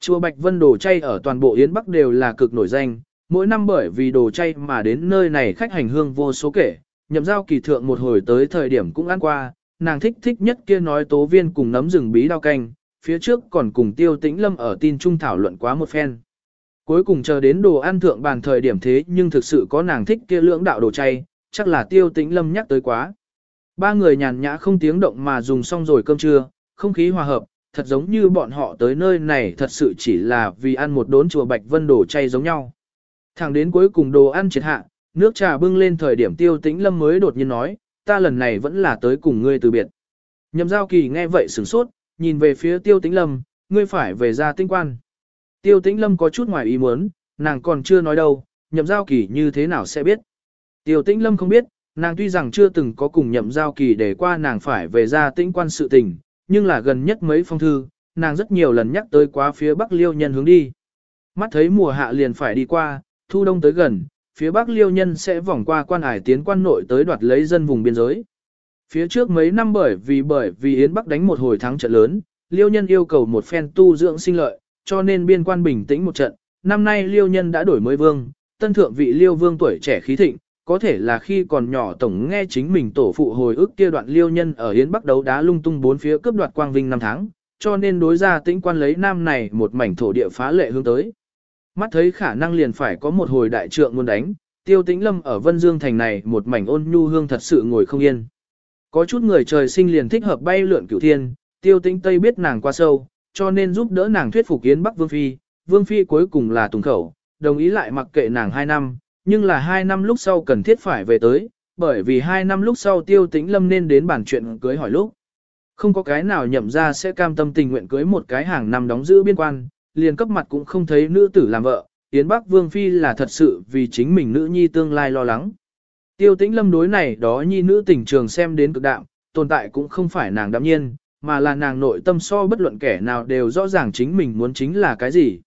Speaker 1: Chùa Bạch Vân đồ chay ở toàn bộ Yến Bắc đều là cực nổi danh, mỗi năm bởi vì đồ chay mà đến nơi này khách hành hương vô số kể, nhậm giao kỳ thượng một hồi tới thời điểm cũng ăn qua, nàng thích thích nhất kia nói tố viên cùng nấm rừng bí đao canh, phía trước còn cùng tiêu tĩnh lâm ở tin trung thảo luận quá một phen. Cuối cùng chờ đến đồ ăn thượng bàn thời điểm thế nhưng thực sự có nàng thích kia lưỡng đạo đồ chay, chắc là tiêu tĩnh lâm nhắc tới quá. Ba người nhàn nhã không tiếng động mà dùng xong rồi cơm trưa, không khí hòa hợp, thật giống như bọn họ tới nơi này thật sự chỉ là vì ăn một đốn chùa Bạch Vân đồ chay giống nhau. Thẳng đến cuối cùng đồ ăn triệt hạ, nước trà bưng lên thời điểm tiêu tĩnh lâm mới đột nhiên nói, ta lần này vẫn là tới cùng ngươi từ biệt. Nhậm giao kỳ nghe vậy sửng sốt, nhìn về phía tiêu tĩnh lâm, ngươi phải về ra tinh quan. Tiêu tĩnh lâm có chút ngoài ý muốn, nàng còn chưa nói đâu, nhậm giao kỳ như thế nào sẽ biết. Tiêu tĩnh lâm không biết, nàng tuy rằng chưa từng có cùng nhậm giao kỳ để qua nàng phải về ra tĩnh quan sự tình, nhưng là gần nhất mấy phong thư, nàng rất nhiều lần nhắc tới quá phía bắc liêu nhân hướng đi. Mắt thấy mùa hạ liền phải đi qua, thu đông tới gần, phía bắc liêu nhân sẽ vòng qua quan hải tiến quan nội tới đoạt lấy dân vùng biên giới. Phía trước mấy năm bởi vì bởi vì Yến Bắc đánh một hồi thắng trận lớn, liêu nhân yêu cầu một phen tu dưỡng sinh lợi, cho nên biên quan bình tĩnh một trận. Năm nay liêu nhân đã đổi mới vương, tân thượng vị liêu vương tuổi trẻ khí thịnh, có thể là khi còn nhỏ tổng nghe chính mình tổ phụ hồi ức kia đoạn liêu nhân ở Yến Bắc đấu đá lung tung bốn phía cướp đoạt quang vinh năm tháng, cho nên đối ra tĩnh quan lấy nam này một mảnh thổ địa phá lệ hướng tới. Mắt thấy khả năng liền phải có một hồi đại trượng muốn đánh, tiêu tĩnh lâm ở Vân Dương thành này một mảnh ôn nhu hương thật sự ngồi không yên. Có chút người trời sinh liền thích hợp bay lượn cửu thiên, tiêu tĩnh Tây biết nàng qua sâu, cho nên giúp đỡ nàng thuyết phục Yến Bắc Vương Phi, Vương Phi cuối cùng là tùng khẩu, đồng ý lại mặc kệ nàng 2 năm, nhưng là 2 năm lúc sau cần thiết phải về tới, bởi vì 2 năm lúc sau tiêu tĩnh lâm nên đến bản chuyện cưới hỏi lúc. Không có cái nào nhậm ra sẽ cam tâm tình nguyện cưới một cái hàng năm đóng giữ biên quan, liền cấp mặt cũng không thấy nữ tử làm vợ, Yến Bắc Vương Phi là thật sự vì chính mình nữ nhi tương lai lo lắng. Tiêu tĩnh lâm đối này đó nhi nữ tình trường xem đến cực đạm, tồn tại cũng không phải nàng đạm nhiên, mà là nàng nội tâm so bất luận kẻ nào đều rõ ràng chính mình muốn chính là cái gì.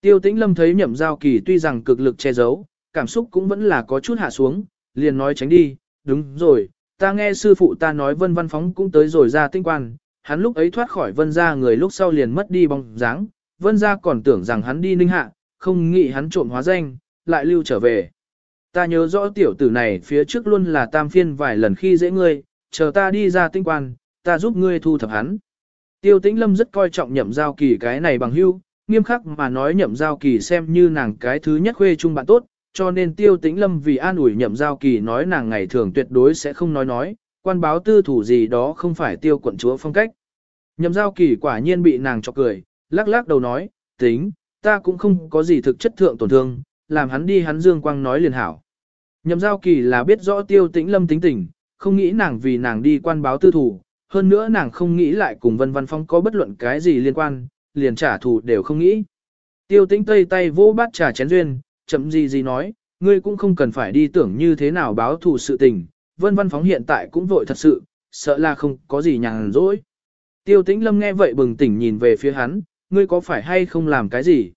Speaker 1: Tiêu tĩnh lâm thấy nhậm giao kỳ tuy rằng cực lực che giấu, cảm xúc cũng vẫn là có chút hạ xuống, liền nói tránh đi, đúng rồi, ta nghe sư phụ ta nói vân văn phóng cũng tới rồi ra tinh quan, hắn lúc ấy thoát khỏi vân ra người lúc sau liền mất đi bóng dáng, vân gia còn tưởng rằng hắn đi ninh hạ, không nghĩ hắn trộm hóa danh, lại lưu trở về. Ta nhớ rõ tiểu tử này phía trước luôn là tam phiên vài lần khi dễ ngươi, chờ ta đi ra tinh quan, ta giúp ngươi thu thập hắn. Tiêu tĩnh lâm rất coi trọng nhậm giao kỳ cái này bằng hưu, nghiêm khắc mà nói nhậm giao kỳ xem như nàng cái thứ nhất khuê chung bạn tốt, cho nên tiêu tĩnh lâm vì an ủi nhậm giao kỳ nói nàng ngày thường tuyệt đối sẽ không nói nói, quan báo tư thủ gì đó không phải tiêu quận chúa phong cách. Nhậm giao kỳ quả nhiên bị nàng chọc cười, lắc lắc đầu nói, tính, ta cũng không có gì thực chất thượng tổn thương, làm hắn đi hắn dương quang nói liền hảo. Nhậm giao kỳ là biết rõ tiêu tĩnh lâm tính tình, không nghĩ nàng vì nàng đi quan báo tư thủ, hơn nữa nàng không nghĩ lại cùng vân văn phong có bất luận cái gì liên quan, liền trả thù đều không nghĩ. Tiêu tĩnh tây tay vô bát trà chén duyên, chậm gì gì nói, ngươi cũng không cần phải đi tưởng như thế nào báo thù sự tình, vân văn phóng hiện tại cũng vội thật sự, sợ là không có gì nhàn rỗi. Tiêu tĩnh lâm nghe vậy bừng tỉnh nhìn về phía hắn, ngươi có phải hay không làm cái gì?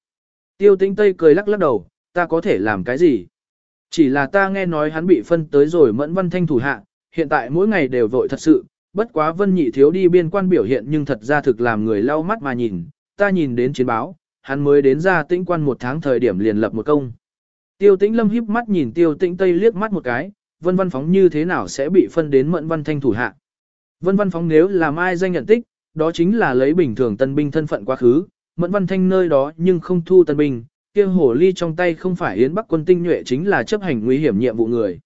Speaker 1: Tiêu tĩnh tây cười lắc lắc đầu, ta có thể làm cái gì? Chỉ là ta nghe nói hắn bị phân tới rồi mẫn văn thanh thủ hạ, hiện tại mỗi ngày đều vội thật sự, bất quá vân nhị thiếu đi biên quan biểu hiện nhưng thật ra thực làm người lau mắt mà nhìn, ta nhìn đến chiến báo, hắn mới đến ra tĩnh quan một tháng thời điểm liền lập một công. Tiêu tĩnh lâm híp mắt nhìn tiêu tĩnh tây liếc mắt một cái, vân văn phóng như thế nào sẽ bị phân đến mẫn văn thanh thủ hạ. Vân văn phóng nếu làm ai danh nhận tích, đó chính là lấy bình thường tân binh thân phận quá khứ, mẫn văn thanh nơi đó nhưng không thu tân binh, kia hổ ly trong tay không phải yến bắc quân tinh nhuệ chính là chấp hành nguy hiểm nhiệm vụ người.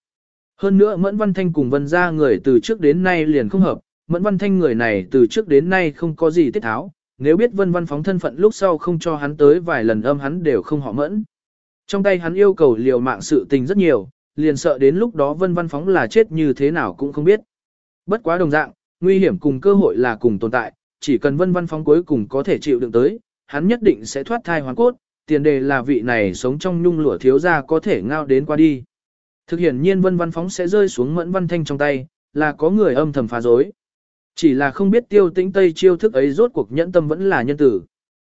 Speaker 1: Hơn nữa Mẫn Văn Thanh cùng Vân gia người từ trước đến nay liền không hợp, Mẫn Văn Thanh người này từ trước đến nay không có gì tiết tháo, nếu biết Vân Văn phóng thân phận lúc sau không cho hắn tới vài lần âm hắn đều không họ mẫn. Trong tay hắn yêu cầu liều mạng sự tình rất nhiều, liền sợ đến lúc đó Vân Văn phóng là chết như thế nào cũng không biết. Bất quá đồng dạng, nguy hiểm cùng cơ hội là cùng tồn tại, chỉ cần Vân Văn phóng cuối cùng có thể chịu đựng tới, hắn nhất định sẽ thoát thai hoàn cốt, tiền đề là vị này sống trong nhung lụa thiếu gia có thể ngao đến qua đi. Thực hiện nhiên vân văn phóng sẽ rơi xuống mẫn văn thanh trong tay, là có người âm thầm phá dối. Chỉ là không biết tiêu tĩnh Tây chiêu thức ấy rốt cuộc nhẫn tâm vẫn là nhân tử.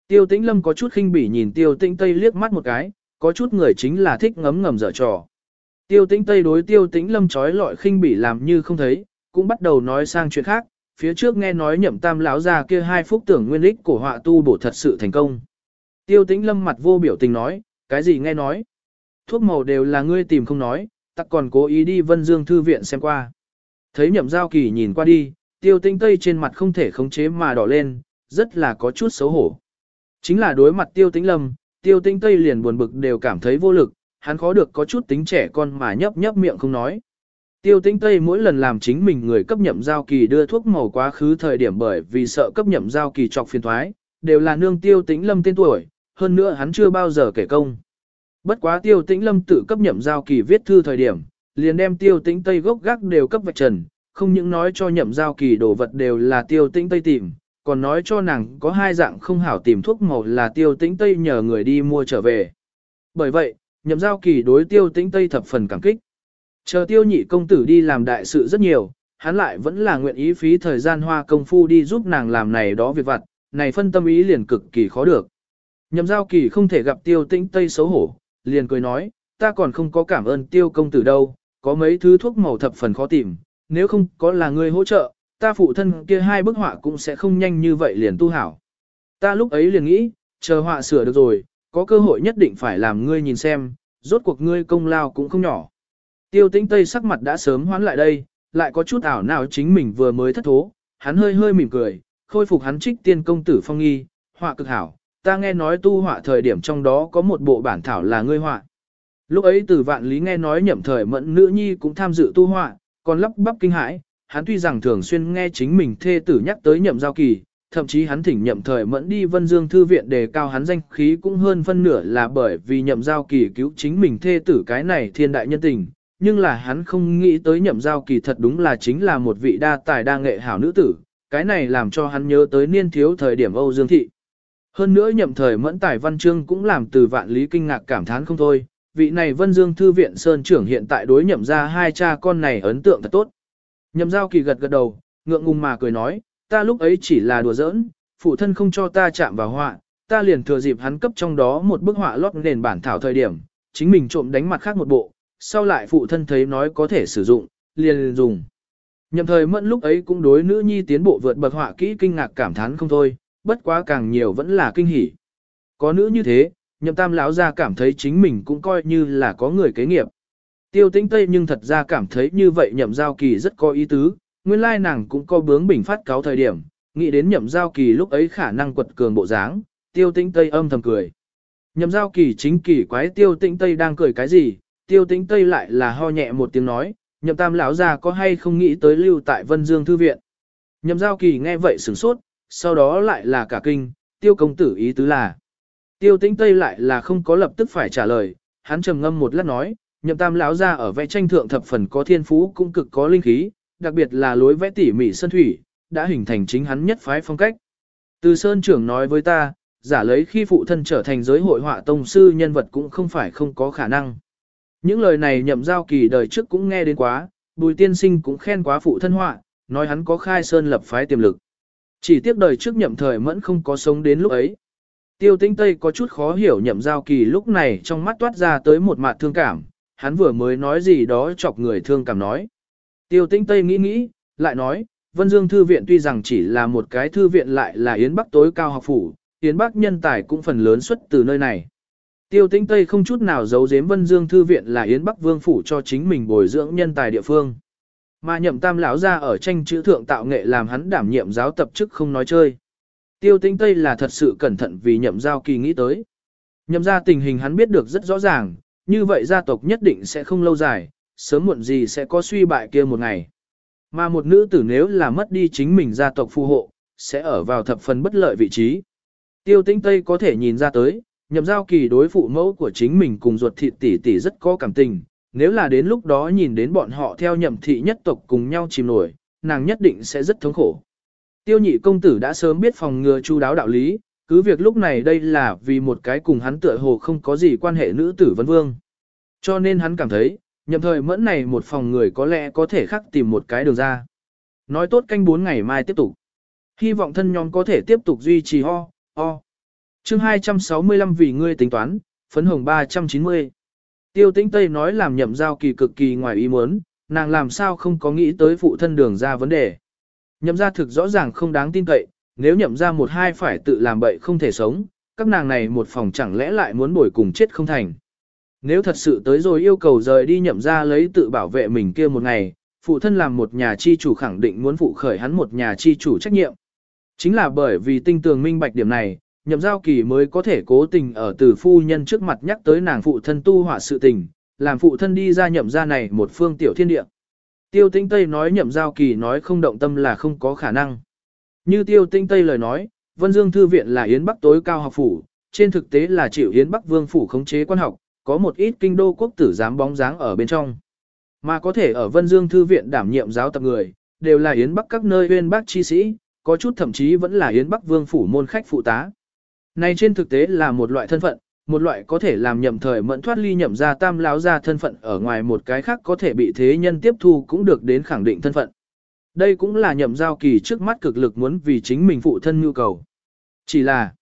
Speaker 1: Tiêu tĩnh Lâm có chút khinh bỉ nhìn tiêu tĩnh Tây liếc mắt một cái, có chút người chính là thích ngấm ngầm dở trò. Tiêu tĩnh Tây đối tiêu tĩnh Lâm trói lọi khinh bỉ làm như không thấy, cũng bắt đầu nói sang chuyện khác, phía trước nghe nói nhậm tam lão già kia hai phúc tưởng nguyên lích của họa tu bổ thật sự thành công. Tiêu tĩnh Lâm mặt vô biểu tình nói, cái gì nghe nói? Thuốc màu đều là ngươi tìm không nói, tắc còn cố ý đi Vân Dương Thư viện xem qua. Thấy nhậm giao kỳ nhìn qua đi, tiêu tĩnh tây trên mặt không thể khống chế mà đỏ lên, rất là có chút xấu hổ. Chính là đối mặt tiêu tĩnh lâm, tiêu tĩnh tây liền buồn bực đều cảm thấy vô lực, hắn khó được có chút tính trẻ con mà nhấp nhấp miệng không nói. Tiêu tĩnh Tây mỗi lần làm chính mình người cấp nhậm giao kỳ đưa thuốc màu quá khứ thời điểm bởi vì sợ cấp nhậm giao kỳ trọc phiền thoái, đều là nương tiêu tĩnh lâm tên tuổi, hơn nữa hắn chưa bao giờ kể công. Bất quá tiêu tĩnh lâm tự cấp nhậm giao kỳ viết thư thời điểm, liền đem tiêu tĩnh tây gốc gác đều cấp vạch trần, không những nói cho nhậm giao kỳ đồ vật đều là tiêu tĩnh tây tìm, còn nói cho nàng có hai dạng không hảo tìm thuốc màu là tiêu tĩnh tây nhờ người đi mua trở về. Bởi vậy, nhậm giao kỳ đối tiêu tĩnh tây thập phần cảm kích. Chờ tiêu nhị công tử đi làm đại sự rất nhiều, hắn lại vẫn là nguyện ý phí thời gian hoa công phu đi giúp nàng làm này đó việc vặt, này phân tâm ý liền cực kỳ khó được. Nhậm giao kỳ không thể gặp tiêu tĩnh tây xấu hổ, liền cười nói, ta còn không có cảm ơn tiêu công tử đâu, có mấy thứ thuốc màu thập phần khó tìm, nếu không có là ngươi hỗ trợ, ta phụ thân kia hai bức họa cũng sẽ không nhanh như vậy liền tu hảo. Ta lúc ấy liền nghĩ, chờ họa sửa được rồi, có cơ hội nhất định phải làm ngươi nhìn xem, rốt cuộc ngươi công lao cũng không nhỏ. Tiêu tĩnh tây sắc mặt đã sớm hoán lại đây, lại có chút ảo nào chính mình vừa mới thất thố, hắn hơi hơi mỉm cười, khôi phục hắn trích tiên công tử phong nghi, họa cực hảo, ta nghe nói tu họa thời điểm trong đó có một bộ bản thảo là ngươi họa. Lúc ấy từ vạn lý nghe nói nhậm thời mẫn nữ nhi cũng tham dự tu họa, còn lắp bắp kinh hãi, hắn tuy rằng thường xuyên nghe chính mình thê tử nhắc tới nhậm giao kỳ, thậm chí hắn thỉnh nhậm thời mẫn đi Vân Dương Thư viện đề cao hắn danh khí cũng hơn phân nửa là bởi vì nhậm giao kỳ cứu chính mình thê tử cái này thiên đại nhân tình, nhưng là hắn không nghĩ tới nhậm giao kỳ thật đúng là chính là một vị đa tài đa nghệ hảo nữ tử, cái này làm cho hắn nhớ tới niên thiếu thời điểm Âu Dương Thị. Hơn nữa nhậm thời mẫn tài văn chương cũng làm từ vạn lý kinh ngạc cảm thán không thôi, vị này Vân Dương Thư viện Sơn trưởng hiện tại đối nhậm ra hai cha con này ấn tượng thật tốt. Nhậm giao kỳ gật gật đầu, ngượng ngùng mà cười nói, ta lúc ấy chỉ là đùa giỡn, phụ thân không cho ta chạm vào họa, ta liền thừa dịp hắn cấp trong đó một bức họa lót nền bản thảo thời điểm, chính mình trộm đánh mặt khác một bộ, sau lại phụ thân thấy nói có thể sử dụng, liền dùng. Nhậm thời mẫn lúc ấy cũng đối nữ nhi tiến bộ vượt bậc họa kỹ kinh ngạc cảm thán không thôi, bất quá càng nhiều vẫn là kinh hỉ. Có nữ như thế, nhậm tam lão ra cảm thấy chính mình cũng coi như là có người kế nghiệp. Tiêu tĩnh Tây nhưng thật ra cảm thấy như vậy nhậm giao kỳ rất có ý tứ, nguyên lai nàng cũng có bướng bình phát cáo thời điểm, nghĩ đến nhậm giao kỳ lúc ấy khả năng quật cường bộ dáng, tiêu tĩnh Tây âm thầm cười. Nhậm giao kỳ chính kỳ quái tiêu tĩnh Tây đang cười cái gì, tiêu tĩnh Tây lại là ho nhẹ một tiếng nói, nhậm tam lão ra có hay không nghĩ tới lưu tại Vân Dương Thư Viện. Nhậm giao kỳ nghe vậy sửng sốt, sau đó lại là cả kinh, tiêu công tử ý tứ là. Tiêu tĩnh Tây lại là không có lập tức phải trả lời, hắn trầm ngâm một lát nói, nhậm tam lão ra ở vẽ tranh thượng thập phần có thiên phú cũng cực có linh khí, đặc biệt là lối vẽ tỉ mỉ sơn thủy, đã hình thành chính hắn nhất phái phong cách. Từ Sơn trưởng nói với ta, giả lấy khi phụ thân trở thành giới hội họa tông sư nhân vật cũng không phải không có khả năng. Những lời này nhậm giao kỳ đời trước cũng nghe đến quá, bùi tiên sinh cũng khen quá phụ thân họa, nói hắn có khai sơn lập phái tiềm lực. Chỉ tiếc đời trước nhậm thời mẫn không có sống đến lúc ấy. Tiêu tinh Tây có chút khó hiểu nhậm giao kỳ lúc này trong mắt toát ra tới một mặt thương cảm, hắn vừa mới nói gì đó chọc người thương cảm nói. Tiêu tinh Tây nghĩ nghĩ, lại nói, Vân Dương Thư Viện tuy rằng chỉ là một cái thư viện lại là Yến Bắc tối cao học phủ, Yến Bắc nhân tài cũng phần lớn xuất từ nơi này. Tiêu Tĩnh Tây không chút nào giấu giếm Vân Dương Thư Viện là Yến Bắc Vương Phủ cho chính mình bồi dưỡng nhân tài địa phương. Mà nhậm tam lão ra ở tranh chữ thượng tạo nghệ làm hắn đảm nhiệm giáo tập chức không nói chơi. Tiêu Tĩnh Tây là thật sự cẩn thận vì nhậm giao kỳ nghĩ tới. Nhậm ra tình hình hắn biết được rất rõ ràng, như vậy gia tộc nhất định sẽ không lâu dài, sớm muộn gì sẽ có suy bại kia một ngày. Mà một nữ tử nếu là mất đi chính mình gia tộc phù hộ, sẽ ở vào thập phần bất lợi vị trí. Tiêu Tĩnh Tây có thể nhìn ra tới, nhậm giao kỳ đối phụ mẫu của chính mình cùng ruột thịt tỷ tỷ rất có cảm tình, nếu là đến lúc đó nhìn đến bọn họ theo nhậm thị nhất tộc cùng nhau chìm nổi, nàng nhất định sẽ rất thống khổ. Tiêu nhị công tử đã sớm biết phòng ngừa chu đáo đạo lý, cứ việc lúc này đây là vì một cái cùng hắn tựa hồ không có gì quan hệ nữ tử vân vương. Cho nên hắn cảm thấy, nhậm thời mẫn này một phòng người có lẽ có thể khắc tìm một cái đường ra. Nói tốt canh bốn ngày mai tiếp tục. Hy vọng thân nhóm có thể tiếp tục duy trì ho, ho chương 265 vì ngươi tính toán, phấn hồng 390. Tiêu tĩnh Tây nói làm nhậm giao kỳ cực kỳ ngoài ý muốn, nàng làm sao không có nghĩ tới phụ thân đường ra vấn đề. Nhậm ra thực rõ ràng không đáng tin cậy, nếu nhậm ra một hai phải tự làm bậy không thể sống, các nàng này một phòng chẳng lẽ lại muốn bồi cùng chết không thành. Nếu thật sự tới rồi yêu cầu rời đi nhậm ra lấy tự bảo vệ mình kia một ngày, phụ thân làm một nhà chi chủ khẳng định muốn phụ khởi hắn một nhà chi chủ trách nhiệm. Chính là bởi vì tinh tường minh bạch điểm này, nhậm giao kỳ mới có thể cố tình ở từ phu nhân trước mặt nhắc tới nàng phụ thân tu hỏa sự tình, làm phụ thân đi ra nhậm ra này một phương tiểu thiên địa. Tiêu tinh Tây nói nhậm giao kỳ nói không động tâm là không có khả năng. Như tiêu tinh Tây lời nói, Vân Dương Thư Viện là Yến Bắc tối cao học phủ, trên thực tế là chịu Yến Bắc Vương phủ khống chế quan học, có một ít kinh đô quốc tử giám bóng dáng ở bên trong. Mà có thể ở Vân Dương Thư Viện đảm nhiệm giáo tập người, đều là Yến Bắc các nơi uyên bác chi sĩ, có chút thậm chí vẫn là Yến Bắc Vương phủ môn khách phụ tá. Này trên thực tế là một loại thân phận, một loại có thể làm nhậm thời mẫn thoát ly nhậm ra tam láo ra thân phận ở ngoài một cái khác có thể bị thế nhân tiếp thu cũng được đến khẳng định thân phận. Đây cũng là nhậm giao kỳ trước mắt cực lực muốn vì chính mình phụ thân nhu cầu. Chỉ là,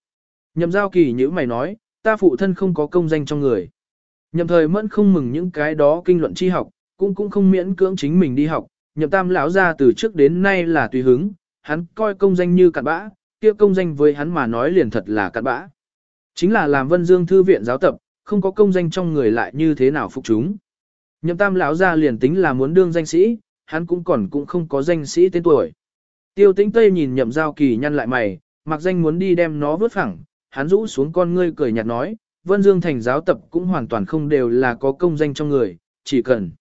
Speaker 1: nhậm giao kỳ như mày nói, ta phụ thân không có công danh trong người. Nhậm thời mẫn không mừng những cái đó kinh luận tri học, cũng cũng không miễn cưỡng chính mình đi học, nhậm tam lão ra từ trước đến nay là tùy hứng, hắn coi công danh như cặn bã, kia công danh với hắn mà nói liền thật là cặn bã. Chính là làm vân dương thư viện giáo tập, không có công danh trong người lại như thế nào phục chúng. Nhậm tam lão ra liền tính là muốn đương danh sĩ, hắn cũng còn cũng không có danh sĩ tên tuổi. Tiêu tĩnh Tây nhìn nhậm giao kỳ nhăn lại mày, mặc danh muốn đi đem nó vớt phẳng, hắn rũ xuống con ngươi cười nhạt nói, Vân Dương thành giáo tập cũng hoàn toàn không đều là có công danh trong người, chỉ cần.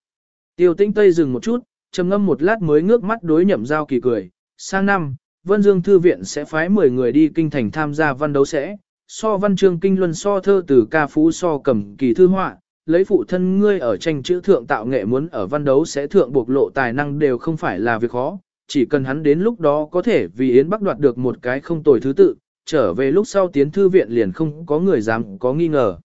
Speaker 1: Tiêu tĩnh Tây dừng một chút, trầm ngâm một lát mới ngước mắt đối nhậm giao kỳ cười, sang năm, Vân Dương Thư viện sẽ phái 10 người đi kinh thành tham gia văn đấu sẽ, so văn chương kinh luân so thơ từ ca phú so cầm kỳ thư họa, lấy phụ thân ngươi ở tranh chữ thượng tạo nghệ muốn ở văn đấu sẽ thượng bộc lộ tài năng đều không phải là việc khó, chỉ cần hắn đến lúc đó có thể vì Yến Bắc đoạt được một cái không tồi thứ tự, trở về lúc sau tiến thư viện liền không có người dám có nghi ngờ.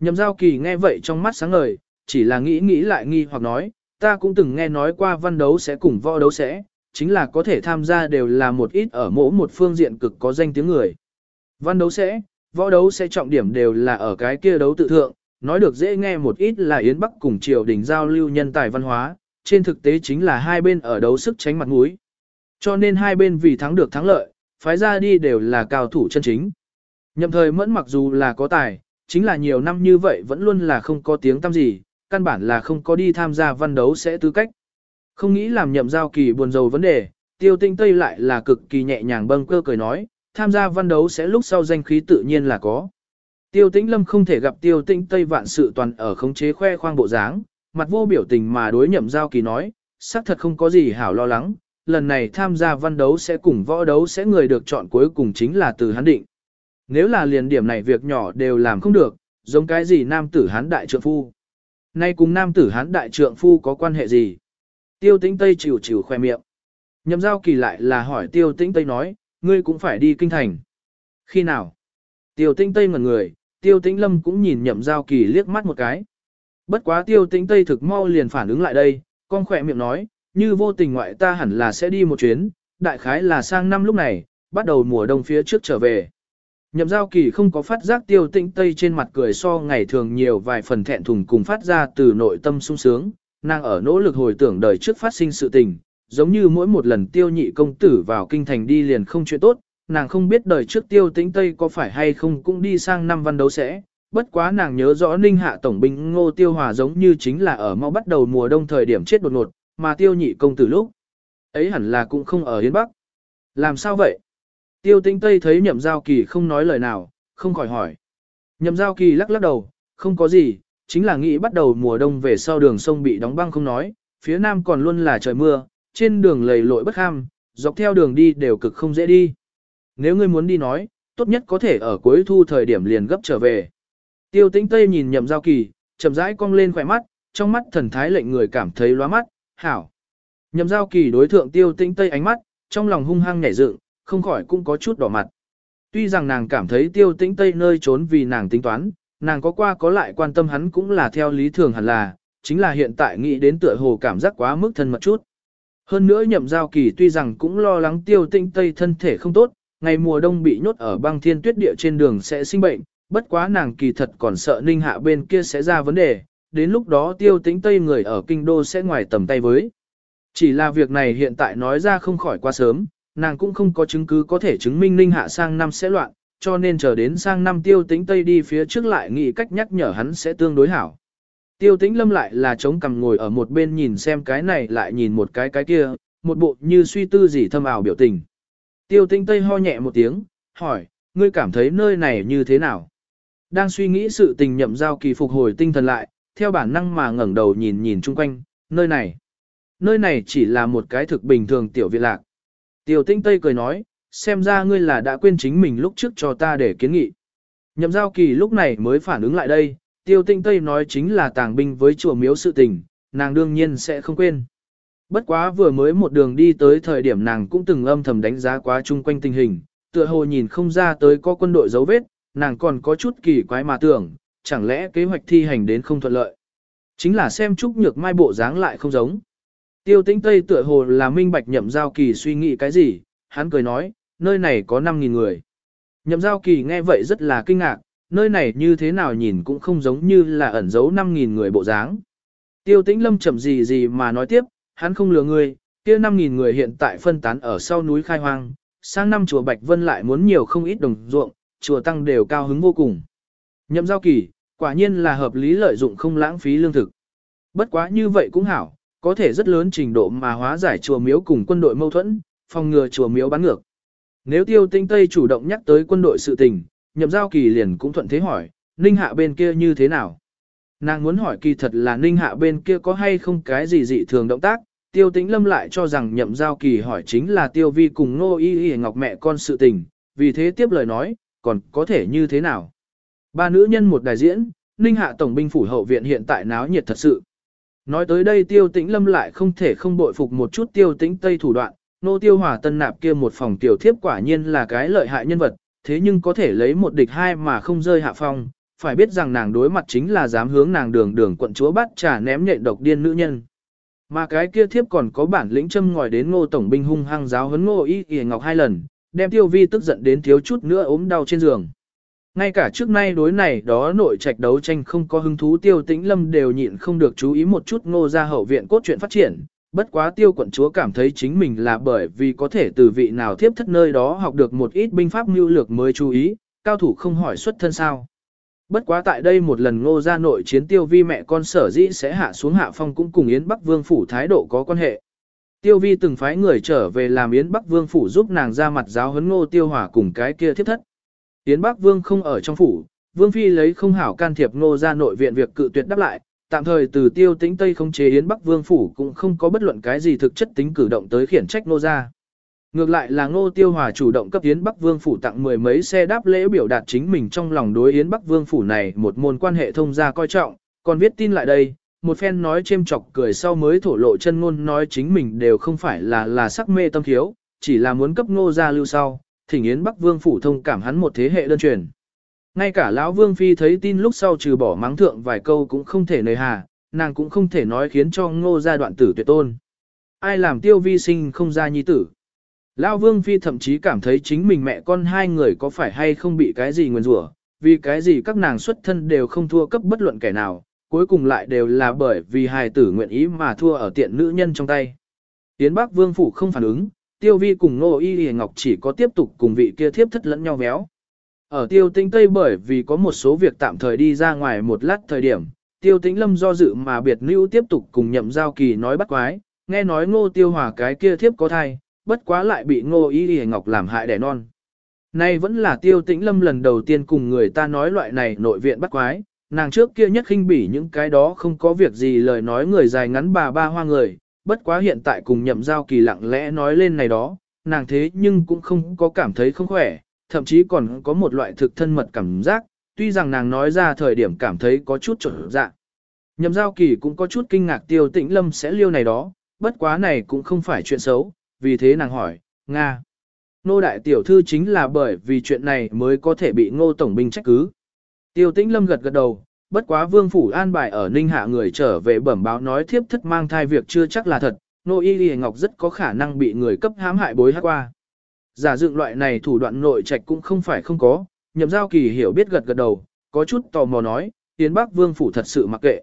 Speaker 1: Nhậm giao kỳ nghe vậy trong mắt sáng ngời, chỉ là nghĩ nghĩ lại nghi hoặc nói, ta cũng từng nghe nói qua văn đấu sẽ cùng võ đấu sẽ, chính là có thể tham gia đều là một ít ở mỗi một phương diện cực có danh tiếng người. Văn đấu sẽ, võ đấu sẽ trọng điểm đều là ở cái kia đấu tự thượng, nói được dễ nghe một ít là Yến Bắc cùng triều đình giao lưu nhân tài văn hóa, trên thực tế chính là hai bên ở đấu sức tránh mặt mũi. Cho nên hai bên vì thắng được thắng lợi, phái ra đi đều là cao thủ chân chính. Nhậm thời mẫn mặc dù là có tài, chính là nhiều năm như vậy vẫn luôn là không có tiếng tăm gì, căn bản là không có đi tham gia văn đấu sẽ tư cách. Không nghĩ làm nhậm giao kỳ buồn rầu vấn đề, tiêu tinh tây lại là cực kỳ nhẹ nhàng bâng cơ cười nói, tham gia văn đấu sẽ lúc sau danh khí tự nhiên là có. Tiêu tĩnh lâm không thể gặp tiêu tinh tây vạn sự toàn ở khống chế khoe khoang bộ dáng, mặt vô biểu tình mà đối nhậm giao kỳ nói, xác thật không có gì hảo lo lắng, lần này tham gia văn đấu sẽ cùng võ đấu sẽ người được chọn cuối cùng chính là từ hắn định. Nếu là liền điểm này việc nhỏ đều làm không được, giống cái gì nam tử hán đại trượng phu. Nay cùng nam tử hán đại trượng phu có quan hệ gì? Tiêu tĩnh Tây chịu chịu khoe miệng. Nhậm giao kỳ lại là hỏi tiêu tĩnh Tây nói, ngươi cũng phải đi kinh thành. Khi nào? Tiêu tĩnh Tây ngẩn người, tiêu tĩnh Lâm cũng nhìn nhậm giao kỳ liếc mắt một cái. Bất quá tiêu tĩnh Tây thực mau liền phản ứng lại đây, con khỏe miệng nói, như vô tình ngoại ta hẳn là sẽ đi một chuyến, đại khái là sang năm lúc này, bắt đầu mùa đông phía trước trở về. Nhậm giao kỳ không có phát giác tiêu tĩnh Tây trên mặt cười so ngày thường nhiều vài phần thẹn thùng cùng phát ra từ nội tâm sung sướng, nàng ở nỗ lực hồi tưởng đời trước phát sinh sự tình, giống như mỗi một lần tiêu nhị công tử vào kinh thành đi liền không chuyện tốt, nàng không biết đời trước tiêu tĩnh Tây có phải hay không cũng đi sang năm văn đấu sẽ, bất quá nàng nhớ rõ ninh hạ tổng binh ngô tiêu hòa giống như chính là ở mau bắt đầu mùa đông thời điểm chết đột ngột, mà tiêu nhị công tử lúc ấy hẳn là cũng không ở Hiến Bắc. Làm sao vậy? Tiêu tĩnh Tây thấy nhậm giao kỳ không nói lời nào, không khỏi hỏi. Nhậm giao kỳ lắc lắc đầu, không có gì, chính là nghĩ bắt đầu mùa đông về sau đường sông bị đóng băng không nói, phía nam còn luôn là trời mưa, trên đường lầy lội bất ham, dọc theo đường đi đều cực không dễ đi. Nếu ngươi muốn đi nói, tốt nhất có thể ở cuối thu thời điểm liền gấp trở về. Tiêu tĩnh Tây nhìn nhậm giao kỳ, chậm rãi cong lên khỏe mắt, trong mắt thần thái lệnh người cảm thấy lóa mắt, hảo. Nhậm giao kỳ đối thượng tiêu tĩnh Tây ánh mắt, trong lòng hung hăng nhảy dựng, không khỏi cũng có chút đỏ mặt. Tuy rằng nàng cảm thấy tiêu tĩnh Tây nơi trốn vì nàng tính toán, nàng có qua có lại quan tâm hắn cũng là theo lý thường hẳn là, chính là hiện tại nghĩ đến tựa hồ cảm giác quá mức thân mật chút. Hơn nữa nhậm giao kỳ tuy rằng cũng lo lắng tiêu tinh Tây thân thể không tốt, ngày mùa đông bị nhốt ở băng thiên tuyết địa trên đường sẽ sinh bệnh, bất quá nàng kỳ thật còn sợ ninh hạ bên kia sẽ ra vấn đề, đến lúc đó tiêu tinh Tây người ở kinh đô sẽ ngoài tầm tay với. Chỉ là việc này hiện tại nói ra không khỏi quá sớm, nàng cũng không có chứng cứ có thể chứng minh ninh hạ sang năm sẽ loạn, cho nên chờ đến sang năm tiêu tĩnh Tây đi phía trước lại nghĩ cách nhắc nhở hắn sẽ tương đối hảo. Tiêu tĩnh lâm lại là chống cằm ngồi ở một bên nhìn xem cái này lại nhìn một cái cái kia, một bộ như suy tư gì thâm ảo biểu tình. Tiêu tĩnh Tây ho nhẹ một tiếng, hỏi, ngươi cảm thấy nơi này như thế nào? Đang suy nghĩ sự tình nhậm giao kỳ phục hồi tinh thần lại, theo bản năng mà ngẩng đầu nhìn nhìn chung quanh, nơi này. Nơi này chỉ là một cái thực bình thường tiểu viện lạc. Tiêu tĩnh Tây cười nói, xem ra ngươi là đã quên chính mình lúc trước cho ta để kiến nghị. Nhậm giao kỳ lúc này mới phản ứng lại đây, tiêu tinh tây nói chính là tàng binh với chùa miếu sự tình, nàng đương nhiên sẽ không quên. Bất quá vừa mới một đường đi tới thời điểm nàng cũng từng âm thầm đánh giá quá chung quanh tình hình, tựa hồ nhìn không ra tới có quân đội dấu vết, nàng còn có chút kỳ quái mà tưởng, chẳng lẽ kế hoạch thi hành đến không thuận lợi. Chính là xem Trúc Nhược Mai bộ dáng lại không giống. Tiêu tĩnh Tây tựa hồ là minh bạch nhậm giao kỳ suy nghĩ cái gì, hắn cười nói, nơi này có 5.000 người. Nhậm giao kỳ nghe vậy rất là kinh ngạc, nơi này như thế nào nhìn cũng không giống như là ẩn giấu 5.000 người bộ dáng. Tiêu tĩnh lâm chậm gì gì mà nói tiếp, hắn không lừa người, kia 5.000 người hiện tại phân tán ở sau núi khai hoang, sang năm chùa Bạch Vân lại muốn nhiều không ít đồng ruộng, chùa tăng đều cao hứng vô cùng. Nhậm giao kỳ, quả nhiên là hợp lý lợi dụng không lãng phí lương thực. Bất quá như vậy cũng hảo, có thể rất lớn trình độ mà hóa giải chùa miếu cùng quân đội mâu thuẫn, phòng ngừa chùa miếu bán ngược. Nếu tiêu tinh Tây chủ động nhắc tới quân đội sự tình, nhậm giao kỳ liền cũng thuận thế hỏi, Ninh Hạ bên kia như thế nào? Nàng muốn hỏi kỳ thật là Ninh Hạ bên kia có hay không cái gì dị thường động tác, tiêu tĩnh lâm lại cho rằng nhậm giao kỳ hỏi chính là tiêu vi cùng ngô y y ngọc mẹ con sự tình, vì thế tiếp lời nói, còn có thể như thế nào. Ba nữ nhân một đại diễn, ninh hạ tổng binh phủ hậu viện hiện tại náo nhiệt thật sự. Nói tới đây tiêu tĩnh lâm lại không thể không bội phục một chút tiêu tĩnh tây thủ đoạn, nô tiêu hòa tân nạp kia một phòng tiểu thiếp quả nhiên là cái lợi hại nhân vật, thế nhưng có thể lấy một địch hai mà không rơi hạ phong, phải biết rằng nàng đối mặt chính là dám hướng nàng đường đường quận chúa bắt trả ném nhện độc điên nữ nhân. Mà cái kia thiếp còn có bản lĩnh châm ngòi đến ngô tổng binh hung hăng giáo huấn ngô y y ngọc hai lần, đem tiêu vi tức giận đến thiếu chút nữa ốm đau trên giường. Ngay cả trước nay đối này đó nội trạch đấu tranh không có hứng thú tiêu tĩnh lâm đều nhịn không được chú ý một chút ngô ra hậu viện cốt truyện phát triển. Bất quá tiêu quận chúa cảm thấy chính mình là bởi vì có thể từ vị nào thiếp thất nơi đó học được một ít binh pháp mưu lược mới chú ý, cao thủ không hỏi xuất thân sao. Bất quá tại đây một lần ngô ra nội chiến tiêu vi mẹ con sở dĩ sẽ hạ xuống hạ phong cũng cùng Yến Bắc Vương Phủ thái độ có quan hệ. Tiêu vi từng phái người trở về làm Yến Bắc Vương Phủ giúp nàng ra mặt giáo huấn ngô tiêu hỏa cùng cái kia thiếp thất. Yến Bắc Vương không ở trong phủ, Vương Phi lấy không hảo can thiệp ngô ra nội viện việc cự tuyệt đáp lại, tạm thời từ tiêu tĩnh Tây không chế Yến Bắc Vương Phủ cũng không có bất luận cái gì thực chất tính cử động tới khiển trách nô ra. Ngược lại là Ngô Tiêu Hòa chủ động cấp Yến Bắc Vương phủ tặng mười mấy xe đáp lễ biểu đạt chính mình trong lòng đối Yến Bắc Vương phủ này một môn quan hệ thông gia coi trọng, còn viết tin lại đây, một phen nói chêm chọc cười sau mới thổ lộ chân ngôn nói chính mình đều không phải là là sắc mê tâm thiếu, chỉ là muốn cấp Ngô gia lưu sau, thỉnh Yến Bắc Vương phủ thông cảm hắn một thế hệ đơn truyền. Ngay cả lão Vương phi thấy tin lúc sau trừ bỏ mắng thượng vài câu cũng không thể nề hà, nàng cũng không thể nói khiến cho Ngô gia đoạn tử tuyệt tôn. Ai làm Tiêu Vi sinh không ra nhi tử? Lão Vương Phi thậm chí cảm thấy chính mình mẹ con hai người có phải hay không bị cái gì nguyền rủa, vì cái gì các nàng xuất thân đều không thua cấp bất luận kẻ nào, cuối cùng lại đều là bởi vì hài tử nguyện ý mà thua ở tiện nữ nhân trong tay. Tiến Bắc Vương Phủ không phản ứng, Tiêu Vi cùng Ngô Y Hề Ngọc chỉ có tiếp tục cùng vị kia thiếp thất lẫn nhau véo. Ở Tiêu Tĩnh Tây bởi vì có một số việc tạm thời đi ra ngoài một lát thời điểm, Tiêu Tĩnh Lâm do dự mà biệt lưu tiếp tục cùng nhậm giao kỳ nói bắt quái, nghe nói ngô tiêu hòa cái kia thiếp có thai, bất quá lại bị ngô y y ngọc làm hại đẻ non. Nay vẫn là tiêu tĩnh lâm lần đầu tiên cùng người ta nói loại này nội viện bắt quái, nàng trước kia nhất khinh bỉ những cái đó không có việc gì lời nói người dài ngắn bà ba hoa người, bất quá hiện tại cùng nhậm giao kỳ lặng lẽ nói lên này đó, nàng thế nhưng cũng không có cảm thấy không khỏe, thậm chí còn có một loại thực thân mật cảm giác, tuy rằng nàng nói ra thời điểm cảm thấy có chút trở dạ. Nhậm giao kỳ cũng có chút kinh ngạc tiêu tĩnh lâm sẽ liêu này đó, bất quá này cũng không phải chuyện xấu, vì thế nàng hỏi, Nga. Nô đại tiểu thư chính là bởi vì chuyện này mới có thể bị ngô tổng binh trách cứ. Tiêu tĩnh lâm gật gật đầu, bất quá vương phủ an bài ở ninh hạ người trở về bẩm báo nói thiếp thất mang thai việc chưa chắc là thật, nô y y ngọc rất có khả năng bị người cấp hãm hại bối hát qua. Giả dựng loại này thủ đoạn nội trạch cũng không phải không có, nhậm giao kỳ hiểu biết gật gật đầu, có chút tò mò nói, Yến Bắc Vương Phủ thật sự mặc kệ.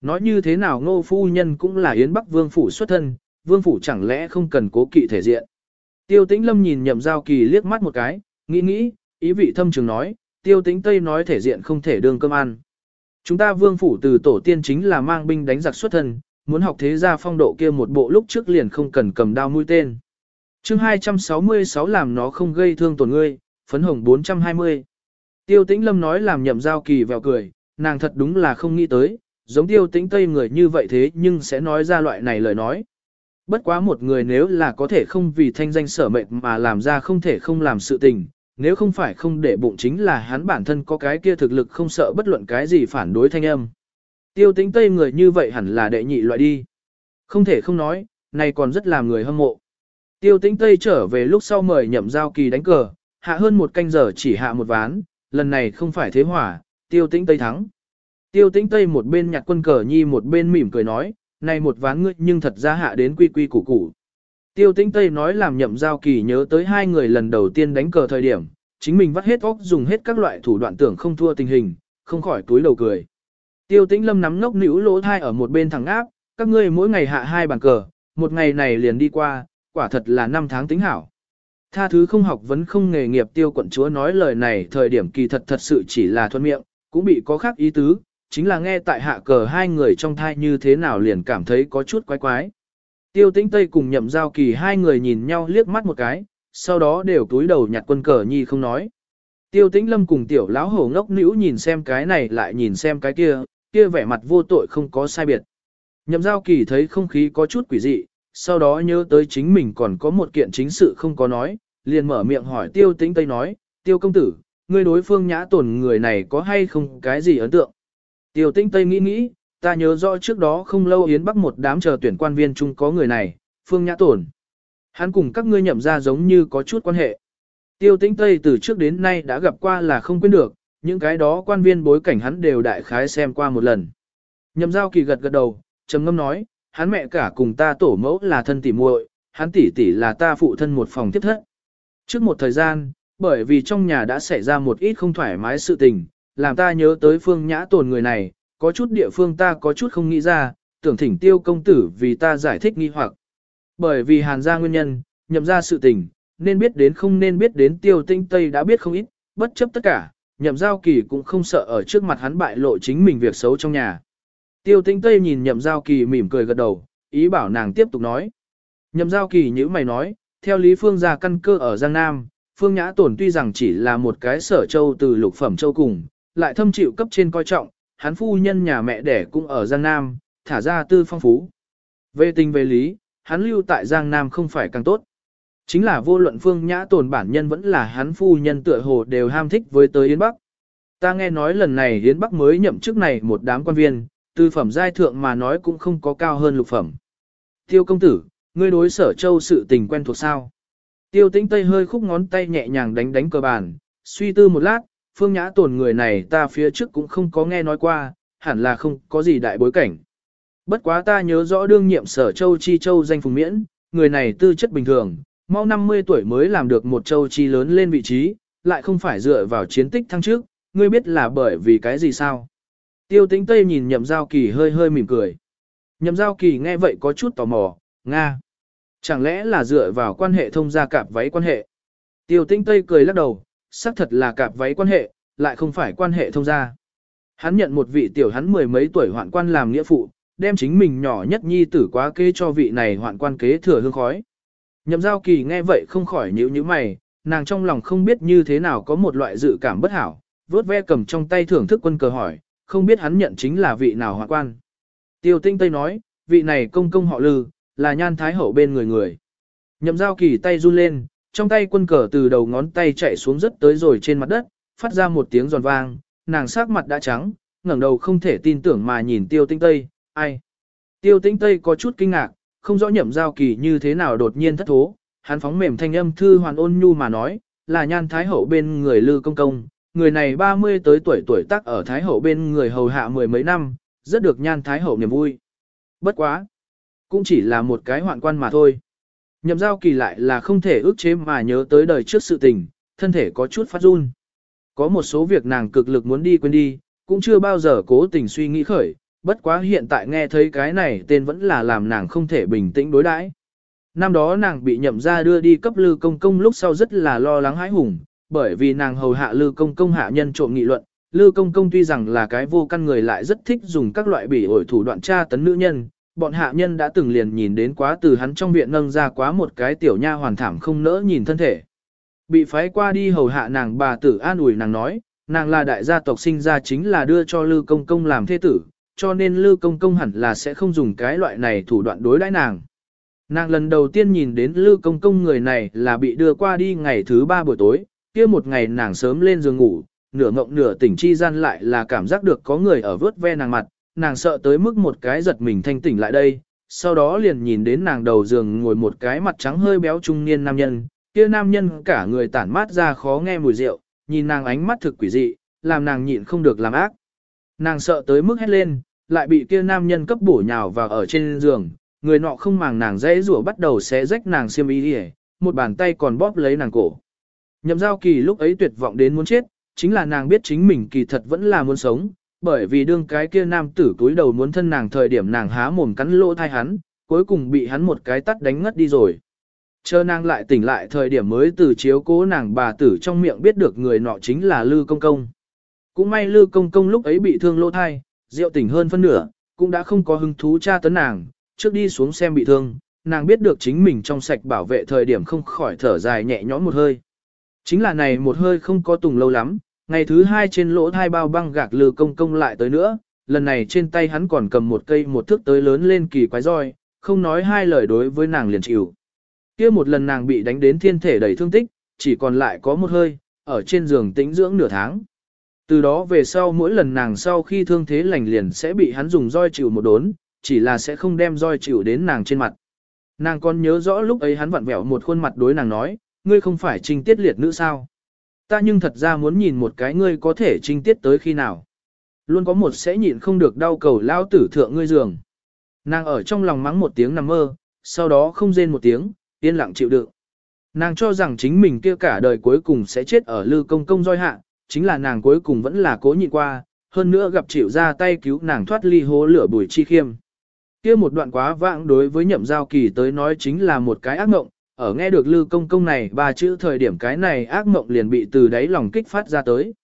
Speaker 1: Nói như thế nào ngô phu nhân cũng là Yến Bắc Vương Phủ xuất thân, vương phủ chẳng lẽ không cần cố kỵ thể diện. Tiêu tĩnh lâm nhìn nhậm giao kỳ liếc mắt một cái, nghĩ nghĩ, ý vị thâm trường nói, tiêu tĩnh tây nói thể diện không thể đương cơm ăn. Chúng ta vương phủ từ tổ tiên chính là mang binh đánh giặc xuất thân, muốn học thế gia phong độ kia một bộ lúc trước liền không cần cầm đao mũi tên chương 266 làm nó không gây thương tổn ngươi, phấn hồng 420. Tiêu tĩnh lâm nói làm nhậm giao kỳ vèo cười, nàng thật đúng là không nghĩ tới, giống tiêu tĩnh tây người như vậy thế nhưng sẽ nói ra loại này lời nói. Bất quá một người nếu là có thể không vì thanh danh sở mệnh mà làm ra không thể không làm sự tình, nếu không phải không để bụng chính là hắn bản thân có cái kia thực lực không sợ bất luận cái gì phản đối thanh âm. Tiêu tĩnh tây người như vậy hẳn là đệ nhị loại đi. Không thể không nói, này còn rất làm người hâm mộ. Tiêu tĩnh tây trở về lúc sau mời nhậm giao kỳ đánh cờ, hạ hơn một canh giờ chỉ hạ một ván, lần này không phải thế hỏa, tiêu tĩnh tây thắng. Tiêu tĩnh tây một bên nhặt quân cờ nhi một bên mỉm cười nói, này một ván ngươi nhưng thật ra hạ đến quy quy củ củ. Tiêu tĩnh Tây nói làm nhậm giao kỳ nhớ tới hai người lần đầu tiên đánh cờ thời điểm, chính mình vắt hết óc dùng hết các loại thủ đoạn tưởng không thua tình hình, không khỏi túi đầu cười. Tiêu tĩnh lâm nắm ngốc nữ lỗ thai ở một bên thẳng áp, các ngươi mỗi ngày hạ hai bàn cờ, một ngày này liền đi qua, quả thật là năm tháng tính hảo. Tha thứ không học vẫn không nghề nghiệp tiêu quận chúa nói lời này thời điểm kỳ thật thật sự chỉ là thuận miệng, cũng bị có khác ý tứ, chính là nghe tại hạ cờ hai người trong thai như thế nào liền cảm thấy có chút quái quái. Tiêu tĩnh Tây cùng nhậm giao kỳ hai người nhìn nhau liếc mắt một cái, sau đó đều túi đầu nhặt quân cờ nhi không nói. Tiêu tĩnh lâm cùng tiểu lão hổ ngốc nữ nhìn xem cái này lại nhìn xem cái kia, kia vẻ mặt vô tội không có sai biệt. Nhậm giao kỳ thấy không khí có chút quỷ dị, sau đó nhớ tới chính mình còn có một kiện chính sự không có nói, liền mở miệng hỏi tiêu tĩnh Tây nói, tiêu công tử, ngươi đối phương nhã tổn người này có hay không cái gì ấn tượng. Tiêu tĩnh Tây nghĩ nghĩ, ta nhớ rõ trước đó không lâu Yến Bắc một đám chờ tuyển quan viên chung có người này, phương nhã tổn. Hắn cùng các ngươi nhậm ra giống như có chút quan hệ. Tiêu tĩnh Tây từ trước đến nay đã gặp qua là không quên được, những cái đó quan viên bối cảnh hắn đều đại khái xem qua một lần. Nhậm giao kỳ gật gật đầu, trầm ngâm nói, hắn mẹ cả cùng ta tổ mẫu là thân tỷ muội, hắn tỷ tỷ là ta phụ thân một phòng tiếp thất. Trước một thời gian, bởi vì trong nhà đã xảy ra một ít không thoải mái sự tình, làm ta nhớ tới phương nhã tồn người này, có chút địa phương ta có chút không nghĩ ra, tưởng thỉnh tiêu công tử vì ta giải thích nghi hoặc. Bởi vì hàn ra nguyên nhân, nhậm ra sự tình, nên biết đến không nên biết đến tiêu tinh tây đã biết không ít, bất chấp tất cả, nhậm giao kỳ cũng không sợ ở trước mặt hắn bại lộ chính mình việc xấu trong nhà. Tiêu tinh tây nhìn nhậm giao kỳ mỉm cười gật đầu, ý bảo nàng tiếp tục nói. Nhậm giao kỳ như mày nói, theo Lý Phương ra căn cơ ở Giang Nam, Phương Nhã Tổn tuy rằng chỉ là một cái sở châu từ lục phẩm châu cùng, lại thâm chịu cấp trên coi trọng, hắn phu nhân nhà mẹ đẻ cũng ở Giang Nam, thả ra tư phong phú. Về tình về lý, hắn lưu tại Giang Nam không phải càng tốt. Chính là vô luận Phương Nhã Tồn bản nhân vẫn là hắn phu nhân tựa hồ đều ham thích với tới Yến Bắc. Ta nghe nói lần này Yến Bắc mới nhậm chức này một đám quan viên, từ phẩm giai thượng mà nói cũng không có cao hơn lục phẩm. Tiêu công tử, ngươi đối sở châu sự tình quen thuộc sao? Tiêu tĩnh Tây hơi khúc ngón tay nhẹ nhàng đánh đánh cờ bàn, suy tư một lát, phương nhã tồn người này ta phía trước cũng không có nghe nói qua, hẳn là không có gì đại bối cảnh. Bất quá ta nhớ rõ đương nhiệm sở châu chi châu danh phùng miễn, người này tư chất bình thường, mau 50 tuổi mới làm được một châu chi lớn lên vị trí, lại không phải dựa vào chiến tích thăng trước, ngươi biết là bởi vì cái gì sao? Tiêu tĩnh Tây nhìn nhậm giao kỳ hơi hơi mỉm cười. Nhậm giao kỳ nghe vậy có chút tò mò, Nga. Chẳng lẽ là dựa vào quan hệ thông gia cạp váy quan hệ? Tiêu tĩnh Tây cười lắc đầu, xác thật là cạp váy quan hệ, lại không phải quan hệ thông gia. Hắn nhận một vị tiểu hắn mười mấy tuổi hoạn quan làm nghĩa phụ, đem chính mình nhỏ nhất nhi tử quá kế cho vị này hoạn quan kế thừa hương khói. Nhậm giao kỳ nghe vậy không khỏi nhíu nhíu mày, nàng trong lòng không biết như thế nào có một loại dự cảm bất hảo, vốt ve cầm trong tay thưởng thức quân cờ hỏi, không biết hắn nhận chính là vị nào hoạn quan. Tiêu tinh tây nói, vị này công công họ lư, là nhan thái hậu bên người người. Nhậm giao kỳ tay run lên, trong tay quân cờ từ đầu ngón tay chạy xuống rất tới rồi trên mặt đất, phát ra một tiếng giòn vang, nàng sắc mặt đã trắng, ngẩng đầu không thể tin tưởng mà nhìn tiêu tinh tây, ai. Tiêu tinh tây có chút kinh ngạc, không rõ nhậm giao kỳ như thế nào đột nhiên thất thố, hắn phóng mềm thanh âm thư hoàn ôn nhu mà nói, là nhan thái hậu bên người lư công công, người này 30 tới tuổi tuổi tác ở thái hậu bên người hầu hạ mười mấy năm, rất được nhan thái hậu niềm vui. Bất quá, cũng chỉ là một cái hoạn quan mà thôi. Nhậm giao kỳ lại là không thể ước chế mà nhớ tới đời trước sự tình, thân thể có chút phát run. Có một số việc nàng cực lực muốn đi quên đi, cũng chưa bao giờ cố tình suy nghĩ khởi, bất quá hiện tại nghe thấy cái này tên vẫn là làm nàng không thể bình tĩnh đối đãi. Năm đó nàng bị nhậm ra đưa đi cấp lư công công lúc sau rất là lo lắng hãi hùng, bởi vì nàng hầu hạ lư công công hạ nhân trộm nghị luận, lư công công tuy rằng là cái vô căn người lại rất thích dùng các loại bỉ ổi thủ đoạn tra tấn nữ nhân, bọn hạ nhân đã từng liền nhìn đến quá từ hắn trong viện nâng ra quá một cái tiểu nha hoàn thảm không nỡ nhìn thân thể. Bị phái qua đi hầu hạ nàng bà tử an ủi nàng nói, nàng là đại gia tộc sinh ra chính là đưa cho Lư Công Công làm thế tử, cho nên Lư Công Công hẳn là sẽ không dùng cái loại này thủ đoạn đối đãi nàng. Nàng lần đầu tiên nhìn đến Lư Công Công người này là bị đưa qua đi ngày thứ ba buổi tối, kia một ngày nàng sớm lên giường ngủ, nửa ngộng nửa tỉnh chi gian lại là cảm giác được có người ở vớt ve nàng mặt, nàng sợ tới mức một cái giật mình thanh tỉnh lại đây, sau đó liền nhìn đến nàng đầu giường ngồi một cái mặt trắng hơi béo trung niên nam nhân, kia nam nhân cả người tản mát ra khó nghe mùi rượu, nhìn nàng ánh mắt thực quỷ dị, làm nàng nhịn không được làm ác. Nàng sợ tới mức hét lên, lại bị kia nam nhân cấp bổ nhào vào ở trên giường, người nọ không màng nàng dễ rủa bắt đầu xé rách nàng xiêm y đi một bàn tay còn bóp lấy nàng cổ. Nhậm giao kỳ lúc ấy tuyệt vọng đến muốn chết, chính là nàng biết chính mình kỳ thật vẫn là muốn sống, bởi vì đương cái kia nam tử túi đầu muốn thân nàng thời điểm nàng há mồm cắn lỗ thai hắn, cuối cùng bị hắn một cái tắt đánh ngất đi rồi. Chờ nàng lại tỉnh lại thời điểm mới từ chiếu cố nàng bà tử trong miệng biết được người nọ chính là Lư Công Công. Cũng may Lư Công Công lúc ấy bị thương lỗ thai, rượu tỉnh hơn phân nửa, cũng đã không có hứng thú tra tấn nàng, trước đi xuống xem bị thương, nàng biết được chính mình trong sạch bảo vệ thời điểm không khỏi thở dài nhẹ nhõm một hơi. Chính là này một hơi không có tùng lâu lắm, ngày thứ hai trên lỗ thai bao băng gạc lừa công công lại tới nữa, lần này trên tay hắn còn cầm một cây một thước tới lớn lên kỳ quái roi, không nói hai lời đối với nàng liền chịu. kia một lần nàng bị đánh đến thiên thể đầy thương tích, chỉ còn lại có một hơi, ở trên giường tĩnh dưỡng nửa tháng. Từ đó về sau mỗi lần nàng sau khi thương thế lành liền sẽ bị hắn dùng roi chịu một đốn, chỉ là sẽ không đem roi chịu đến nàng trên mặt. Nàng còn nhớ rõ lúc ấy hắn vặn vẹo một khuôn mặt đối nàng nói, ngươi không phải trinh tiết liệt nữ sao. Ta nhưng thật ra muốn nhìn một cái ngươi có thể trinh tiết tới khi nào. Luôn có một sẽ nhịn không được đau cầu lao tử thượng ngươi giường. Nàng ở trong lòng mắng một tiếng nằm mơ, sau đó không rên một tiếng, yên lặng chịu đựng. Nàng cho rằng chính mình kia cả đời cuối cùng sẽ chết ở lư công công roi hạ, chính là nàng cuối cùng vẫn là cố nhịn qua, hơn nữa gặp chịu ra tay cứu nàng thoát ly hố lửa bùi chi khiêm. Kia một đoạn quá vãng đối với nhậm giao kỳ tới nói chính là một cái ác mộng, ở nghe được lư công công này ba chữ thời điểm cái này ác mộng liền bị từ đáy lòng kích phát ra tới.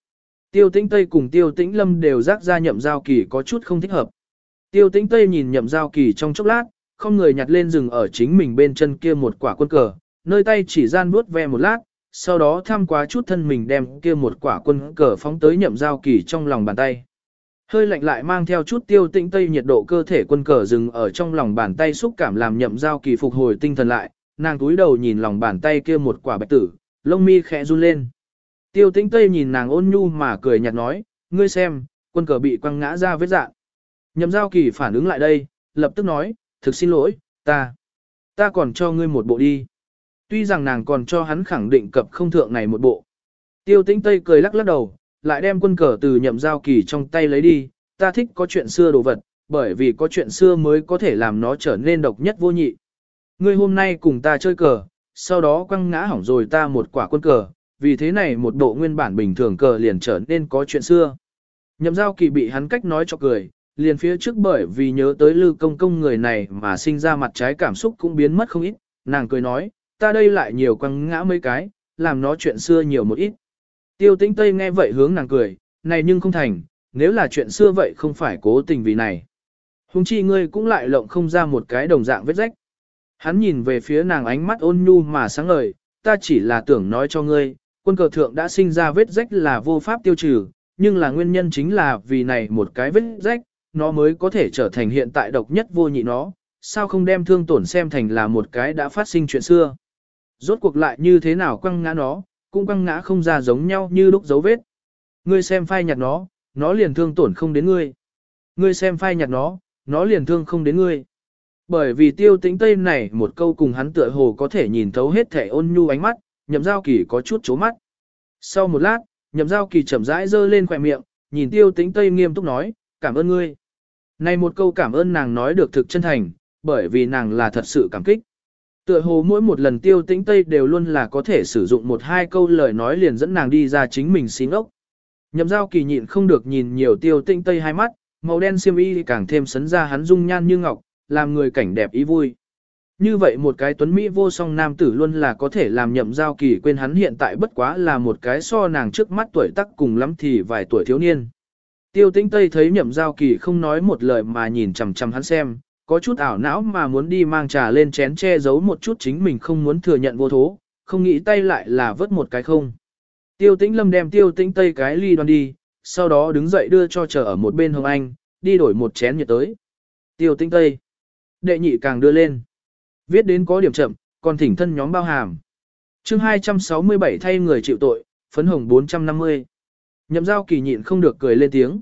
Speaker 1: Tiêu tĩnh Tây cùng tiêu tĩnh Lâm đều rác ra nhậm giao kỳ có chút không thích hợp. Tiêu tĩnh Tây nhìn nhậm giao kỳ trong chốc lát, không người nhặt lên rừng ở chính mình bên chân kia một quả quân cờ, nơi tay chỉ gian nuốt ve một lát, sau đó thăm quá chút thân mình đem kia một quả quân cờ phóng tới nhậm giao kỳ trong lòng bàn tay. Hơi lạnh lại mang theo chút tiêu tĩnh tây nhiệt độ cơ thể quân cờ dừng ở trong lòng bàn tay xúc cảm làm nhậm giao kỳ phục hồi tinh thần lại, nàng túi đầu nhìn lòng bàn tay kia một quả bạch tử, lông mi khẽ run lên. Tiêu tĩnh tây nhìn nàng ôn nhu mà cười nhạt nói, ngươi xem, quân cờ bị quăng ngã ra vết dạng. Nhậm giao kỳ phản ứng lại đây, lập tức nói, thực xin lỗi, ta, ta còn cho ngươi một bộ đi. Tuy rằng nàng còn cho hắn khẳng định cập không thượng này một bộ. Tiêu tĩnh Tây cười lắc lắc đầu, lại đem quân cờ từ nhậm giao kỳ trong tay lấy đi, ta thích có chuyện xưa đồ vật, bởi vì có chuyện xưa mới có thể làm nó trở nên độc nhất vô nhị. Ngươi hôm nay cùng ta chơi cờ, sau đó quăng ngã hỏng rồi ta một quả quân cờ, vì thế này một bộ nguyên bản bình thường cờ liền trở nên có chuyện xưa. Nhậm giao kỳ bị hắn cách nói cho cười, liền phía trước bởi vì nhớ tới lư công công người này mà sinh ra mặt trái cảm xúc cũng biến mất không ít, nàng cười nói, ta đây lại nhiều quăng ngã mấy cái, làm nó chuyện xưa nhiều một ít. Tiêu tĩnh Tây nghe vậy hướng nàng cười, này nhưng không thành, nếu là chuyện xưa vậy không phải cố tình vì này. Hùng chi ngươi cũng lại lộng không ra một cái đồng dạng vết rách. Hắn nhìn về phía nàng ánh mắt ôn nhu mà sáng ngời, ta chỉ là tưởng nói cho ngươi, quân cờ thượng đã sinh ra vết rách là vô pháp tiêu trừ, nhưng là nguyên nhân chính là vì này một cái vết rách, nó mới có thể trở thành hiện tại độc nhất vô nhị nó, sao không đem thương tổn xem thành là một cái đã phát sinh chuyện xưa. Rốt cuộc lại như thế nào quăng ngã nó, cũng quăng ngã không ra giống nhau như lúc dấu vết. Ngươi xem phai nhặt nó, nó liền thương tổn không đến ngươi. Ngươi xem phai nhặt nó, nó liền thương không đến ngươi. Bởi vì tiêu tĩnh tây này một câu cùng hắn tựa hồ có thể nhìn thấu hết thể ôn nhu ánh mắt, nhậm giao kỳ có chút chố mắt. Sau một lát, nhậm giao kỳ chậm rãi dơ lên khỏe miệng, nhìn tiêu tĩnh tây nghiêm túc nói, cảm ơn ngươi. Này một câu cảm ơn nàng nói được thực chân thành, bởi vì nàng là thật sự cảm kích. Tựa hồ mỗi một lần tiêu tĩnh Tây đều luôn là có thể sử dụng một hai câu lời nói liền dẫn nàng đi ra chính mình xin ốc. Nhậm giao kỳ nhịn không được nhìn nhiều tiêu tĩnh Tây hai mắt, màu đen xiêm y càng thêm sấn ra hắn dung nhan như ngọc, làm người cảnh đẹp ý vui. Như vậy một cái tuấn Mỹ vô song nam tử luôn là có thể làm nhậm giao kỳ quên hắn hiện tại bất quá là một cái so nàng trước mắt tuổi tác cùng lắm thì vài tuổi thiếu niên. Tiêu tĩnh Tây thấy nhậm giao kỳ không nói một lời mà nhìn chằm chằm hắn xem, có chút ảo não mà muốn đi mang trà lên chén che giấu một chút chính mình không muốn thừa nhận vô thố, không nghĩ tay lại là vớt một cái không. Tiêu tĩnh lâm đem tiêu tĩnh tây cái ly đoan đi, sau đó đứng dậy đưa cho chờ ở một bên hồng anh, đi đổi một chén nhiệt tới. Tiêu tĩnh tây. Đệ nhị càng đưa lên. Viết đến có điểm chậm, còn thỉnh thân nhóm bao hàm. chương 267 thay người chịu tội, phấn hồng 450. Nhậm giao kỳ nhịn không được cười lên tiếng.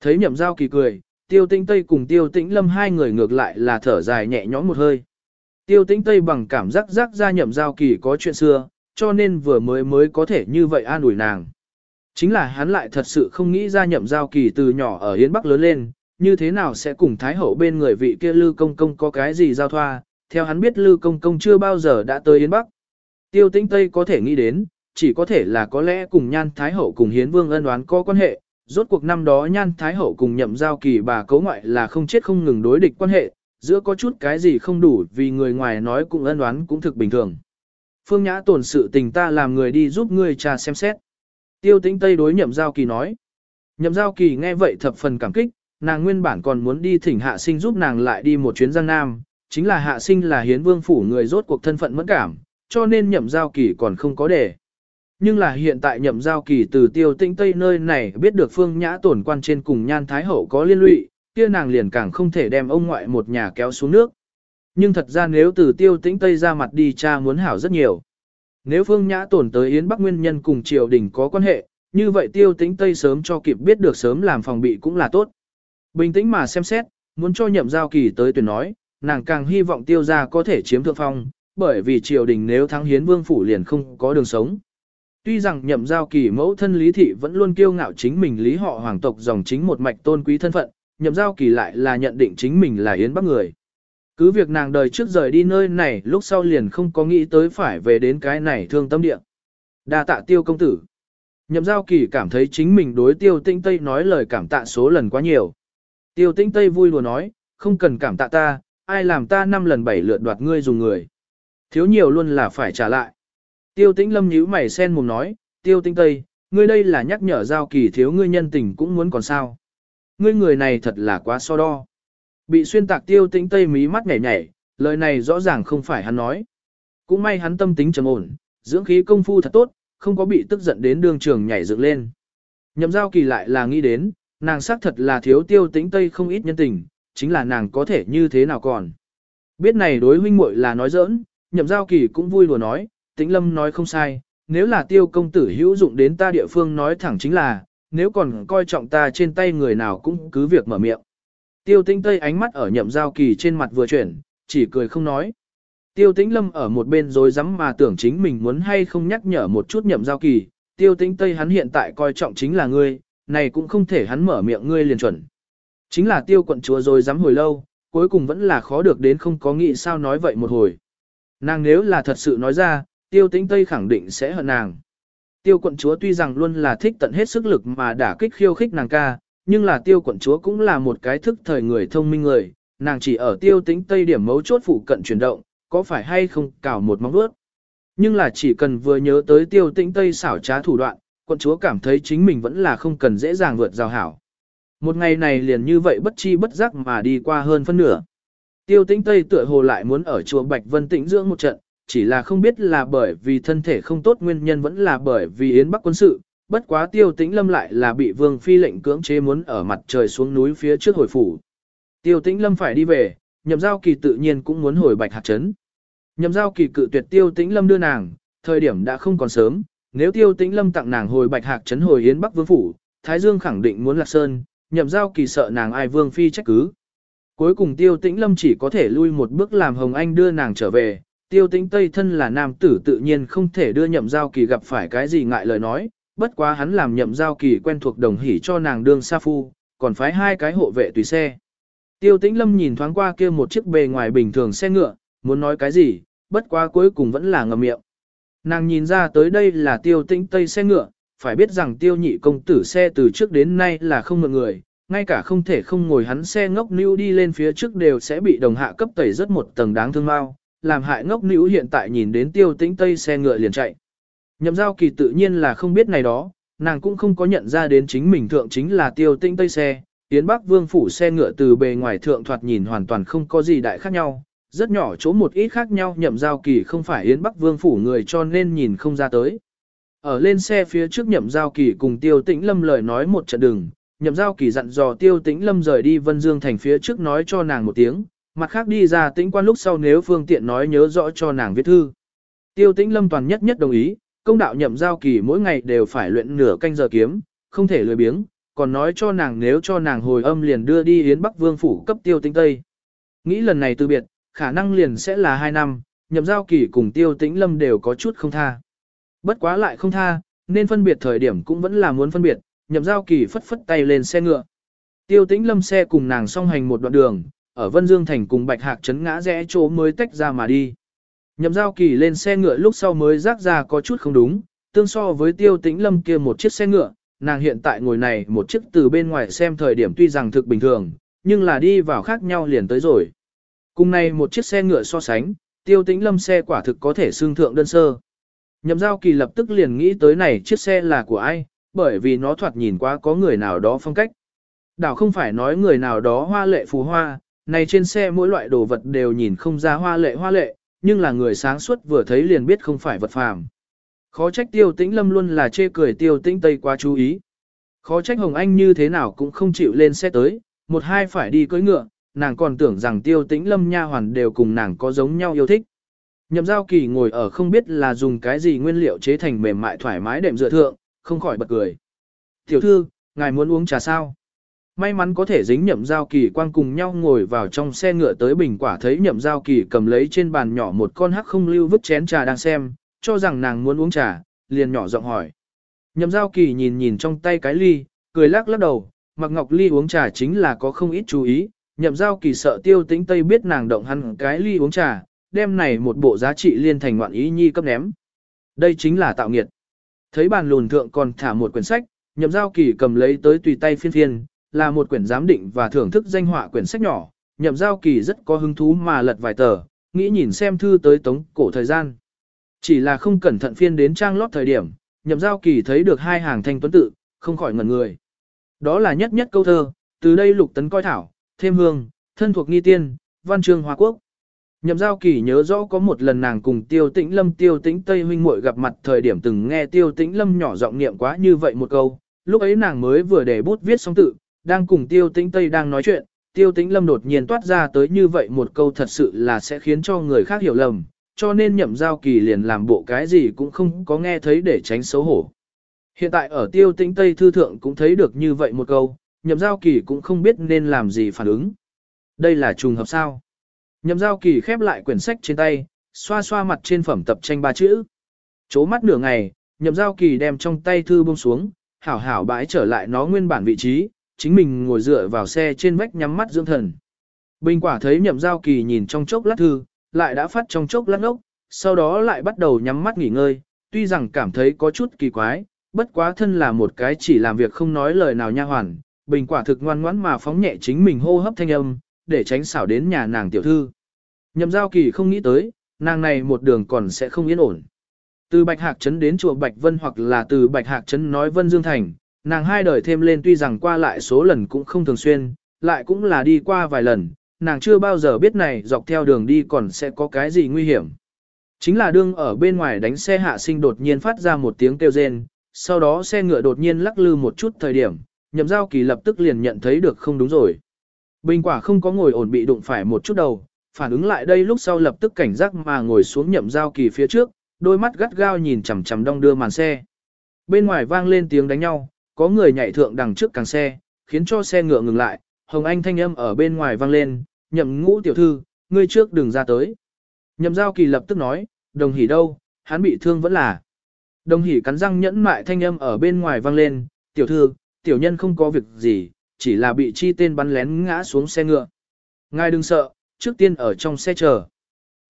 Speaker 1: Thấy nhậm giao kỳ cười, tiêu tĩnh Tây cùng tiêu tĩnh Lâm hai người ngược lại là thở dài nhẹ nhõm một hơi. Tiêu tĩnh Tây bằng cảm giác giác ra nhậm giao kỳ có chuyện xưa, cho nên vừa mới mới có thể như vậy an ủi nàng. Chính là hắn lại thật sự không nghĩ ra nhậm giao kỳ từ nhỏ ở hiến Bắc lớn lên, như thế nào sẽ cùng Thái Hậu bên người vị kia Lư Công Công có cái gì giao thoa, theo hắn biết Lư Công Công chưa bao giờ đã tới Yến Bắc. Tiêu tĩnh Tây có thể nghĩ đến, chỉ có thể là có lẽ cùng nhan Thái Hậu cùng Hiến Vương ân oán có quan hệ, rốt cuộc năm đó nhan thái hậu cùng nhậm giao kỳ bà cấu ngoại là không chết không ngừng đối địch quan hệ, giữa có chút cái gì không đủ vì người ngoài nói cũng ân đoán cũng thực bình thường. Phương Nhã tổn sự tình ta làm người đi giúp ngươi trà xem xét. Tiêu tĩnh Tây đối nhậm giao kỳ nói. Nhậm giao kỳ nghe vậy thập phần cảm kích, nàng nguyên bản còn muốn đi thỉnh hạ sinh giúp nàng lại đi một chuyến giang nam, chính là hạ sinh là hiến vương phủ người rốt cuộc thân phận mẫn cảm, cho nên nhậm giao kỳ còn không có để. Nhưng là hiện tại nhậm giao kỳ từ tiêu tĩnh tây nơi này biết được phương nhã tổn quan trên cùng nhan thái hậu có liên lụy, kia nàng liền càng không thể đem ông ngoại một nhà kéo xuống nước. Nhưng thật ra nếu từ tiêu tĩnh Tây ra mặt đi cha muốn hảo rất nhiều. Nếu Phương Nhã tổn tới Yến Bắc nguyên nhân cùng triều đình có quan hệ, như vậy tiêu tĩnh Tây sớm cho kịp biết được sớm làm phòng bị cũng là tốt. Bình tĩnh mà xem xét, muốn cho nhậm giao kỳ tới tuyển nói, nàng càng hy vọng tiêu gia có thể chiếm thượng phong, bởi vì triều đình nếu thắng hiến vương phủ liền không có đường sống. Tuy rằng nhậm giao kỳ mẫu thân lý thị vẫn luôn kiêu ngạo chính mình lý họ hoàng tộc dòng chính một mạch tôn quý thân phận, nhậm giao kỳ lại là nhận định chính mình là yến bắc người. Cứ việc nàng đời trước rời đi nơi này lúc sau liền không có nghĩ tới phải về đến cái này thương tâm địa. đa tạ tiêu công tử. Nhậm giao kỳ cảm thấy chính mình đối tiêu tinh tây nói lời cảm tạ số lần quá nhiều. Tiêu Tĩnh tây vui lùa nói, không cần cảm tạ ta, ai làm ta năm lần bảy lượt đoạt ngươi dùng người. Thiếu nhiều luôn là phải trả lại. Tiêu tĩnh lâm nhíu mày sen mồm nói, tiêu Tĩnh tây, ngươi đây là nhắc nhở giao kỳ thiếu ngươi nhân tình cũng muốn còn sao. Ngươi người này thật là quá so đo. Bị xuyên tạc tiêu tĩnh tây mí mắt nhảy nhảy, lời này rõ ràng không phải hắn nói. Cũng may hắn tâm tính trầm ổn, dưỡng khí công phu thật tốt, không có bị tức giận đến đường trường nhảy dựng lên. Nhậm giao kỳ lại là nghĩ đến, nàng xác thật là thiếu tiêu tĩnh tây không ít nhân tình, chính là nàng có thể như thế nào còn. Biết này đối huynh muội là nói giỡn, nhậm giao kỳ cũng vui lùa nói, tĩnh lâm nói không sai, nếu là tiêu công tử hữu dụng đến ta địa phương nói thẳng chính là, nếu còn coi trọng ta trên tay người nào cũng cứ việc mở miệng. Tiêu tĩnh tây ánh mắt ở nhậm giao kỳ trên mặt vừa chuyển, chỉ cười không nói. Tiêu tĩnh lâm ở một bên rồi rắm mà tưởng chính mình muốn hay không nhắc nhở một chút nhậm giao kỳ. Tiêu tĩnh tây hắn hiện tại coi trọng chính là ngươi, này cũng không thể hắn mở miệng ngươi liền chuẩn. Chính là tiêu quận chúa rồi dám hồi lâu, cuối cùng vẫn là khó được đến không có nghĩ sao nói vậy một hồi. Nàng nếu là thật sự nói ra, tiêu tĩnh tây khẳng định sẽ hận nàng. Tiêu quận chúa tuy rằng luôn là thích tận hết sức lực mà đả kích khiêu khích nàng ca, nhưng là tiêu quận chúa cũng là một cái thức thời người thông minh người, nàng chỉ ở tiêu tĩnh tây điểm mấu chốt phụ cận chuyển động, có phải hay không cào một móng vuốt. Nhưng là chỉ cần vừa nhớ tới tiêu tĩnh tây xảo trá thủ đoạn, quận chúa cảm thấy chính mình vẫn là không cần dễ dàng vượt rào hảo. Một ngày này liền như vậy bất chi bất giác mà đi qua hơn phân nửa. Tiêu tĩnh Tây tựa hồ lại muốn ở chùa Bạch Vân tĩnh dưỡng một trận, chỉ là không biết là bởi vì thân thể không tốt nguyên nhân vẫn là bởi vì Yến Bắc quân sự, bất quá tiêu tĩnh lâm lại là bị vương phi lệnh cưỡng chế muốn ở mặt trời xuống núi phía trước hồi phủ. Tiêu tĩnh lâm phải đi về, nhậm giao kỳ tự nhiên cũng muốn hồi bạch hạt trấn. Nhậm giao kỳ cự tuyệt tiêu tĩnh lâm đưa nàng, thời điểm đã không còn sớm, nếu tiêu tĩnh lâm tặng nàng hồi bạch hạc trấn hồi Yến Bắc vương phủ, Thái Dương khẳng định muốn lạc sơn, nhậm giao kỳ sợ nàng ai vương phi trách cứ. Cuối cùng tiêu tĩnh lâm chỉ có thể lui một bước làm Hồng Anh đưa nàng trở về, tiêu tĩnh Tây thân là nam tử tự nhiên không thể đưa nhậm giao kỳ gặp phải cái gì ngại lời nói, bất quá hắn làm nhậm giao kỳ quen thuộc đồng hỉ cho nàng đương sa phu, còn phái hai cái hộ vệ tùy xe. Tiêu tĩnh lâm nhìn thoáng qua kia một chiếc bề ngoài bình thường xe ngựa, muốn nói cái gì, bất quá cuối cùng vẫn là ngậm miệng. Nàng nhìn ra tới đây là tiêu tĩnh Tây xe ngựa, phải biết rằng tiêu nhị công tử xe từ trước đến nay là không mượn người, ngay cả không thể không ngồi hắn xe ngốc nữ đi lên phía trước đều sẽ bị đồng hạ cấp tẩy rất một tầng đáng thương mau, làm hại ngốc nữ hiện tại nhìn đến tiêu tĩnh tây xe ngựa liền chạy. Nhậm giao kỳ tự nhiên là không biết này đó, nàng cũng không có nhận ra đến chính mình thượng chính là tiêu tĩnh tây xe, tiến bắc vương phủ xe ngựa từ bề ngoài thượng thoạt nhìn hoàn toàn không có gì đại khác nhau, rất nhỏ chỗ một ít khác nhau nhậm giao kỳ không phải yến bắc vương phủ người cho nên nhìn không ra tới. Ở lên xe phía trước nhậm giao kỳ cùng tiêu tĩnh lâm lời nói một trận đừng, nhậm giao kỳ dặn dò tiêu tĩnh lâm rời đi Vân Dương thành phía trước nói cho nàng một tiếng, mặt khác đi ra tĩnh quan lúc sau nếu phương tiện nói nhớ rõ cho nàng viết thư. Tiêu tĩnh lâm toàn nhất nhất đồng ý, công đạo nhậm giao kỳ mỗi ngày đều phải luyện nửa canh giờ kiếm, không thể lười biếng, còn nói cho nàng nếu cho nàng hồi âm liền đưa đi Yến Bắc Vương phủ cấp tiêu tĩnh Tây. Nghĩ lần này từ biệt, khả năng liền sẽ là hai năm, nhậm giao kỳ cùng tiêu tĩnh lâm đều có chút không tha. Bất quá lại không tha, nên phân biệt thời điểm cũng vẫn là muốn phân biệt, nhậm giao kỳ phất phất tay lên xe ngựa. Tiêu tĩnh lâm xe cùng nàng song hành một đoạn đường, ở Vân Dương Thành cùng Bạch Hạc chấn ngã rẽ chỗ mới tách ra mà đi. Nhậm giao kỳ lên xe ngựa lúc sau mới rác ra có chút không đúng, tương so với tiêu tĩnh lâm kia một chiếc xe ngựa, nàng hiện tại ngồi này một chiếc từ bên ngoài xem thời điểm tuy rằng thực bình thường, nhưng là đi vào khác nhau liền tới rồi. Cùng này một chiếc xe ngựa so sánh, tiêu tĩnh lâm xe quả thực có thể xương thượng đơn sơ. Nhậm giao kỳ lập tức liền nghĩ tới này chiếc xe là của ai, bởi vì nó thoạt nhìn quá có người nào đó phong cách. Đảo không phải nói người nào đó hoa lệ phù hoa, này trên xe mỗi loại đồ vật đều nhìn không ra hoa lệ hoa lệ, nhưng là người sáng suốt vừa thấy liền biết không phải vật phàm. Khó trách tiêu tĩnh lâm luôn là chê cười tiêu tĩnh tây quá chú ý. Khó trách Hồng Anh như thế nào cũng không chịu lên xe tới, một hai phải đi cưỡi ngựa, nàng còn tưởng rằng tiêu tĩnh lâm nha hoàn đều cùng nàng có giống nhau yêu thích. Nhậm giao kỳ ngồi ở không biết là dùng cái gì nguyên liệu chế thành mềm mại thoải mái đệm dựa thượng, không khỏi bật cười. Tiểu thư, ngài muốn uống trà sao? May mắn có thể dính nhậm giao kỳ quang cùng nhau ngồi vào trong xe ngựa tới bình quả thấy nhậm giao kỳ cầm lấy trên bàn nhỏ một con hắc không lưu vứt chén trà đang xem, cho rằng nàng muốn uống trà, liền nhỏ giọng hỏi. Nhậm giao kỳ nhìn nhìn trong tay cái ly, cười lắc lắc đầu, mặc ngọc ly uống trà chính là có không ít chú ý, nhậm giao kỳ sợ tiêu tĩnh tây biết nàng động hắn cái ly uống trà, đem này một bộ giá trị liên thành ngoạn ý nhi cấp ném. Đây chính là tạo nghiệt. Thấy bàn lùn thượng còn thả một quyển sách, nhậm giao kỳ cầm lấy tới tùy tay phiên phiên, là một quyển giám định và thưởng thức danh họa quyển sách nhỏ, nhậm giao kỳ rất có hứng thú mà lật vài tờ, nghĩ nhìn xem thư tới tống cổ thời gian. Chỉ là không cẩn thận phiên đến trang lót thời điểm, nhậm giao kỳ thấy được hai hàng thanh tuấn tự, không khỏi ngẩn người. Đó là nhất nhất câu thơ, từ đây lục tấn coi thảo, thêm hương, thân thuộc nghi tiên, văn chương hoa quốc. Nhậm giao kỳ nhớ rõ có một lần nàng cùng tiêu tĩnh lâm tiêu tĩnh tây huynh muội gặp mặt thời điểm từng nghe tiêu tĩnh lâm nhỏ giọng niệm quá như vậy một câu, lúc ấy nàng mới vừa để bút viết xong tự, đang cùng tiêu tĩnh tây đang nói chuyện, tiêu tĩnh lâm đột nhiên toát ra tới như vậy một câu thật sự là sẽ khiến cho người khác hiểu lầm, cho nên nhậm giao kỳ liền làm bộ cái gì cũng không có nghe thấy để tránh xấu hổ. Hiện tại ở tiêu tĩnh tây thư thượng cũng thấy được như vậy một câu, nhậm giao kỳ cũng không biết nên làm gì phản ứng. Đây là trùng hợp sao? Nhậm giao kỳ khép lại quyển sách trên tay, xoa xoa mặt trên phẩm tập tranh ba chữ. Chố mắt nửa ngày, nhậm giao kỳ đem trong tay thư buông xuống, hảo hảo bãi trở lại nó nguyên bản vị trí, chính mình ngồi dựa vào xe trên vách nhắm mắt dưỡng thần. Bình quả thấy nhậm giao kỳ nhìn trong chốc lát thư, lại đã phát trong chốc lát ốc, sau đó lại bắt đầu nhắm mắt nghỉ ngơi, tuy rằng cảm thấy có chút kỳ quái, bất quá thân là một cái chỉ làm việc không nói lời nào nha hoàn, bình quả thực ngoan ngoãn mà phóng nhẹ chính mình hô hấp thanh âm, để tránh xảo đến nhà nàng tiểu thư. Nhậm giao kỳ không nghĩ tới, nàng này một đường còn sẽ không yên ổn. Từ Bạch Hạc Trấn đến chùa Bạch Vân hoặc là từ Bạch Hạc Trấn nói Vân Dương Thành, nàng hai đời thêm lên tuy rằng qua lại số lần cũng không thường xuyên, lại cũng là đi qua vài lần, nàng chưa bao giờ biết này dọc theo đường đi còn sẽ có cái gì nguy hiểm. Chính là đương ở bên ngoài đánh xe hạ sinh đột nhiên phát ra một tiếng kêu rên, sau đó xe ngựa đột nhiên lắc lư một chút thời điểm, nhậm giao kỳ lập tức liền nhận thấy được không đúng rồi. Bình quả không có ngồi ổn bị đụng phải một chút đầu, phản ứng lại đây lúc sau lập tức cảnh giác mà ngồi xuống nhậm giao kỳ phía trước, đôi mắt gắt gao nhìn chằm chằm đong đưa màn xe. Bên ngoài vang lên tiếng đánh nhau, có người nhảy thượng đằng trước càng xe, khiến cho xe ngựa ngừng lại, Hồng Anh thanh âm ở bên ngoài vang lên, nhậm ngũ tiểu thư, ngươi trước đừng ra tới. Nhậm giao kỳ lập tức nói, đồng hỉ đâu, hắn bị thương vẫn là. Đồng hỉ cắn răng nhẫn mại thanh âm ở bên ngoài vang lên, tiểu thư, tiểu nhân không có việc gì, chỉ là bị chi tên bắn lén ngã xuống xe ngựa. Ngài đừng sợ, trước tiên ở trong xe chờ.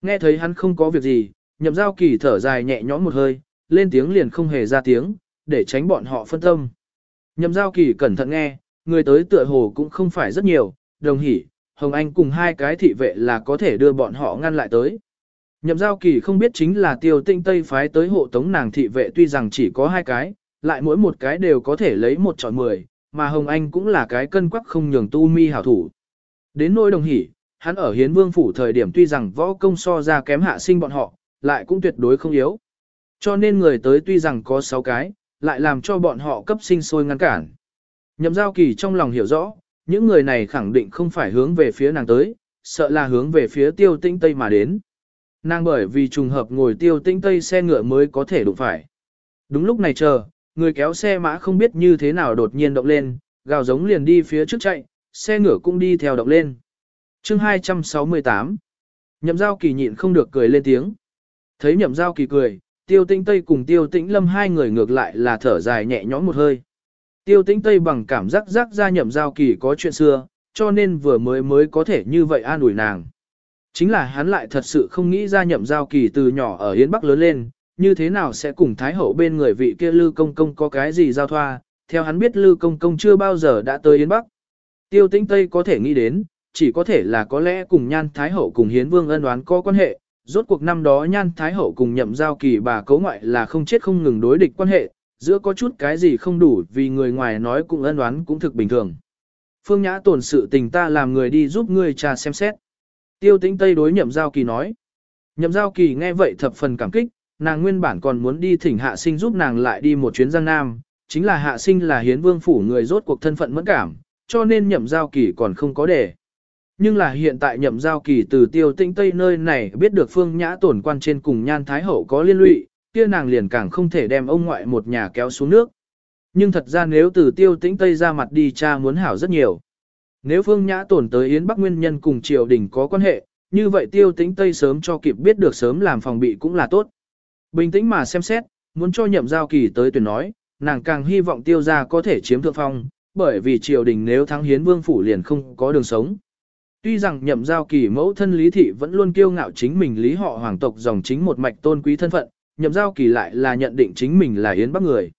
Speaker 1: Nghe thấy hắn không có việc gì, nhậm giao kỳ thở dài nhẹ nhõm một hơi, lên tiếng liền không hề ra tiếng, để tránh bọn họ phân tâm. Nhậm giao kỳ cẩn thận nghe, người tới tựa hồ cũng không phải rất nhiều, đồng hỉ, Hồng Anh cùng hai cái thị vệ là có thể đưa bọn họ ngăn lại tới. Nhậm giao kỳ không biết chính là tiêu tinh tây phái tới hộ tống nàng thị vệ tuy rằng chỉ có hai cái, lại mỗi một cái đều có thể lấy một chọn mười, mà Hồng Anh cũng là cái cân quắc không nhường tu mi hảo thủ. Đến nỗi đồng hỉ, hắn ở hiến vương phủ thời điểm tuy rằng võ công so ra kém hạ sinh bọn họ, lại cũng tuyệt đối không yếu. Cho nên người tới tuy rằng có 6 cái, lại làm cho bọn họ cấp sinh sôi ngăn cản. Nhậm giao kỳ trong lòng hiểu rõ, những người này khẳng định không phải hướng về phía nàng tới, sợ là hướng về phía tiêu tinh tây mà đến. Nàng bởi vì trùng hợp ngồi tiêu tinh tây xe ngựa mới có thể đụng phải. Đúng lúc này chờ, người kéo xe mã không biết như thế nào đột nhiên động lên, gào giống liền đi phía trước chạy, xe ngựa cũng đi theo động lên. chương 268 Nhậm giao kỳ nhịn không được cười lên tiếng. Thấy nhậm giao kỳ cười, tiêu tinh tây cùng tiêu tĩnh lâm hai người ngược lại là thở dài nhẹ nhõm một hơi. Tiêu tĩnh tây bằng cảm giác giác ra nhậm giao kỳ có chuyện xưa, cho nên vừa mới mới có thể như vậy an ủi nàng. Chính là hắn lại thật sự không nghĩ ra nhậm giao kỳ từ nhỏ ở Yến Bắc lớn lên, như thế nào sẽ cùng Thái Hậu bên người vị kia Lư Công Công có cái gì giao thoa, theo hắn biết Lư Công Công chưa bao giờ đã tới Yến Bắc. Tiêu tĩnh Tây có thể nghĩ đến, chỉ có thể là có lẽ cùng Nhan Thái Hậu cùng Hiến Vương ân đoán có quan hệ, rốt cuộc năm đó Nhan Thái Hậu cùng nhậm giao kỳ bà cấu ngoại là không chết không ngừng đối địch quan hệ, giữa có chút cái gì không đủ vì người ngoài nói cũng ân đoán cũng thực bình thường. Phương Nhã tổn sự tình ta làm người đi giúp ngươi trà xem xét. Tiêu tĩnh Tây đối nhậm giao kỳ nói. Nhậm giao kỳ nghe vậy thập phần cảm kích, nàng nguyên bản còn muốn đi thỉnh hạ sinh giúp nàng lại đi một chuyến Giang Nam, chính là hạ sinh là hiến vương phủ người rốt cuộc thân phận mẫn cảm, cho nên nhậm giao kỳ còn không có để. Nhưng là hiện tại nhậm giao kỳ từ tiêu tĩnh Tây nơi này biết được phương nhã tổn quan trên cùng nhan thái hậu có liên lụy, kia nàng liền càng không thể đem ông ngoại một nhà kéo xuống nước. Nhưng thật ra nếu từ tiêu tĩnh Tây ra mặt đi cha muốn hảo rất nhiều. Nếu phương nhã tổn tới Yến Bắc Nguyên nhân cùng triều đình có quan hệ, như vậy tiêu tĩnh Tây sớm cho kịp biết được sớm làm phòng bị cũng là tốt. Bình tĩnh mà xem xét, muốn cho nhậm giao kỳ tới tuyển nói, nàng càng hy vọng tiêu gia có thể chiếm thượng phong, bởi vì triều đình nếu thắng hiến vương phủ liền không có đường sống. Tuy rằng nhậm giao kỳ mẫu thân lý thị vẫn luôn kiêu ngạo chính mình lý họ hoàng tộc dòng chính một mạch tôn quý thân phận, nhậm giao kỳ lại là nhận định chính mình là yến bắc người.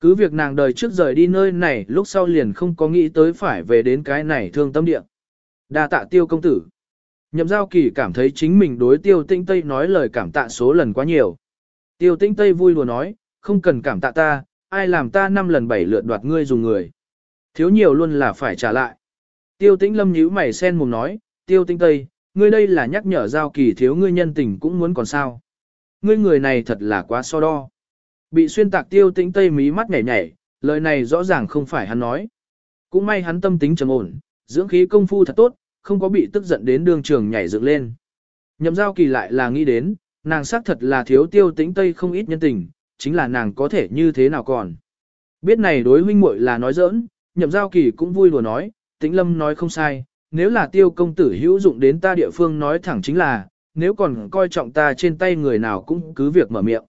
Speaker 1: Cứ việc nàng đời trước rời đi nơi này lúc sau liền không có nghĩ tới phải về đến cái này thương tâm địa. đa tạ tiêu công tử. Nhậm giao kỳ cảm thấy chính mình đối tiêu tinh tây nói lời cảm tạ số lần quá nhiều. Tiêu tinh tây vui lùa nói, không cần cảm tạ ta, ai làm ta năm lần bảy lượt đoạt ngươi dùng người. Thiếu nhiều luôn là phải trả lại. Tiêu tĩnh lâm nhíu mày sen mồm nói, tiêu tinh tây, ngươi đây là nhắc nhở giao kỳ thiếu ngươi nhân tình cũng muốn còn sao. Ngươi người này thật là quá so đo. Bị xuyên tạc tiêu tĩnh tây mí mắt nhảy nhảy, lời này rõ ràng không phải hắn nói. Cũng may hắn tâm tính trầm ổn, dưỡng khí công phu thật tốt, không có bị tức giận đến đường trường nhảy dựng lên. Nhậm giao kỳ lại là nghĩ đến, nàng xác thật là thiếu tiêu tĩnh tây không ít nhân tình, chính là nàng có thể như thế nào còn. Biết này đối huynh muội là nói giỡn, nhậm giao kỳ cũng vui đùa nói, tĩnh lâm nói không sai, nếu là tiêu công tử hữu dụng đến ta địa phương nói thẳng chính là, nếu còn coi trọng ta trên tay người nào cũng cứ việc mở miệng.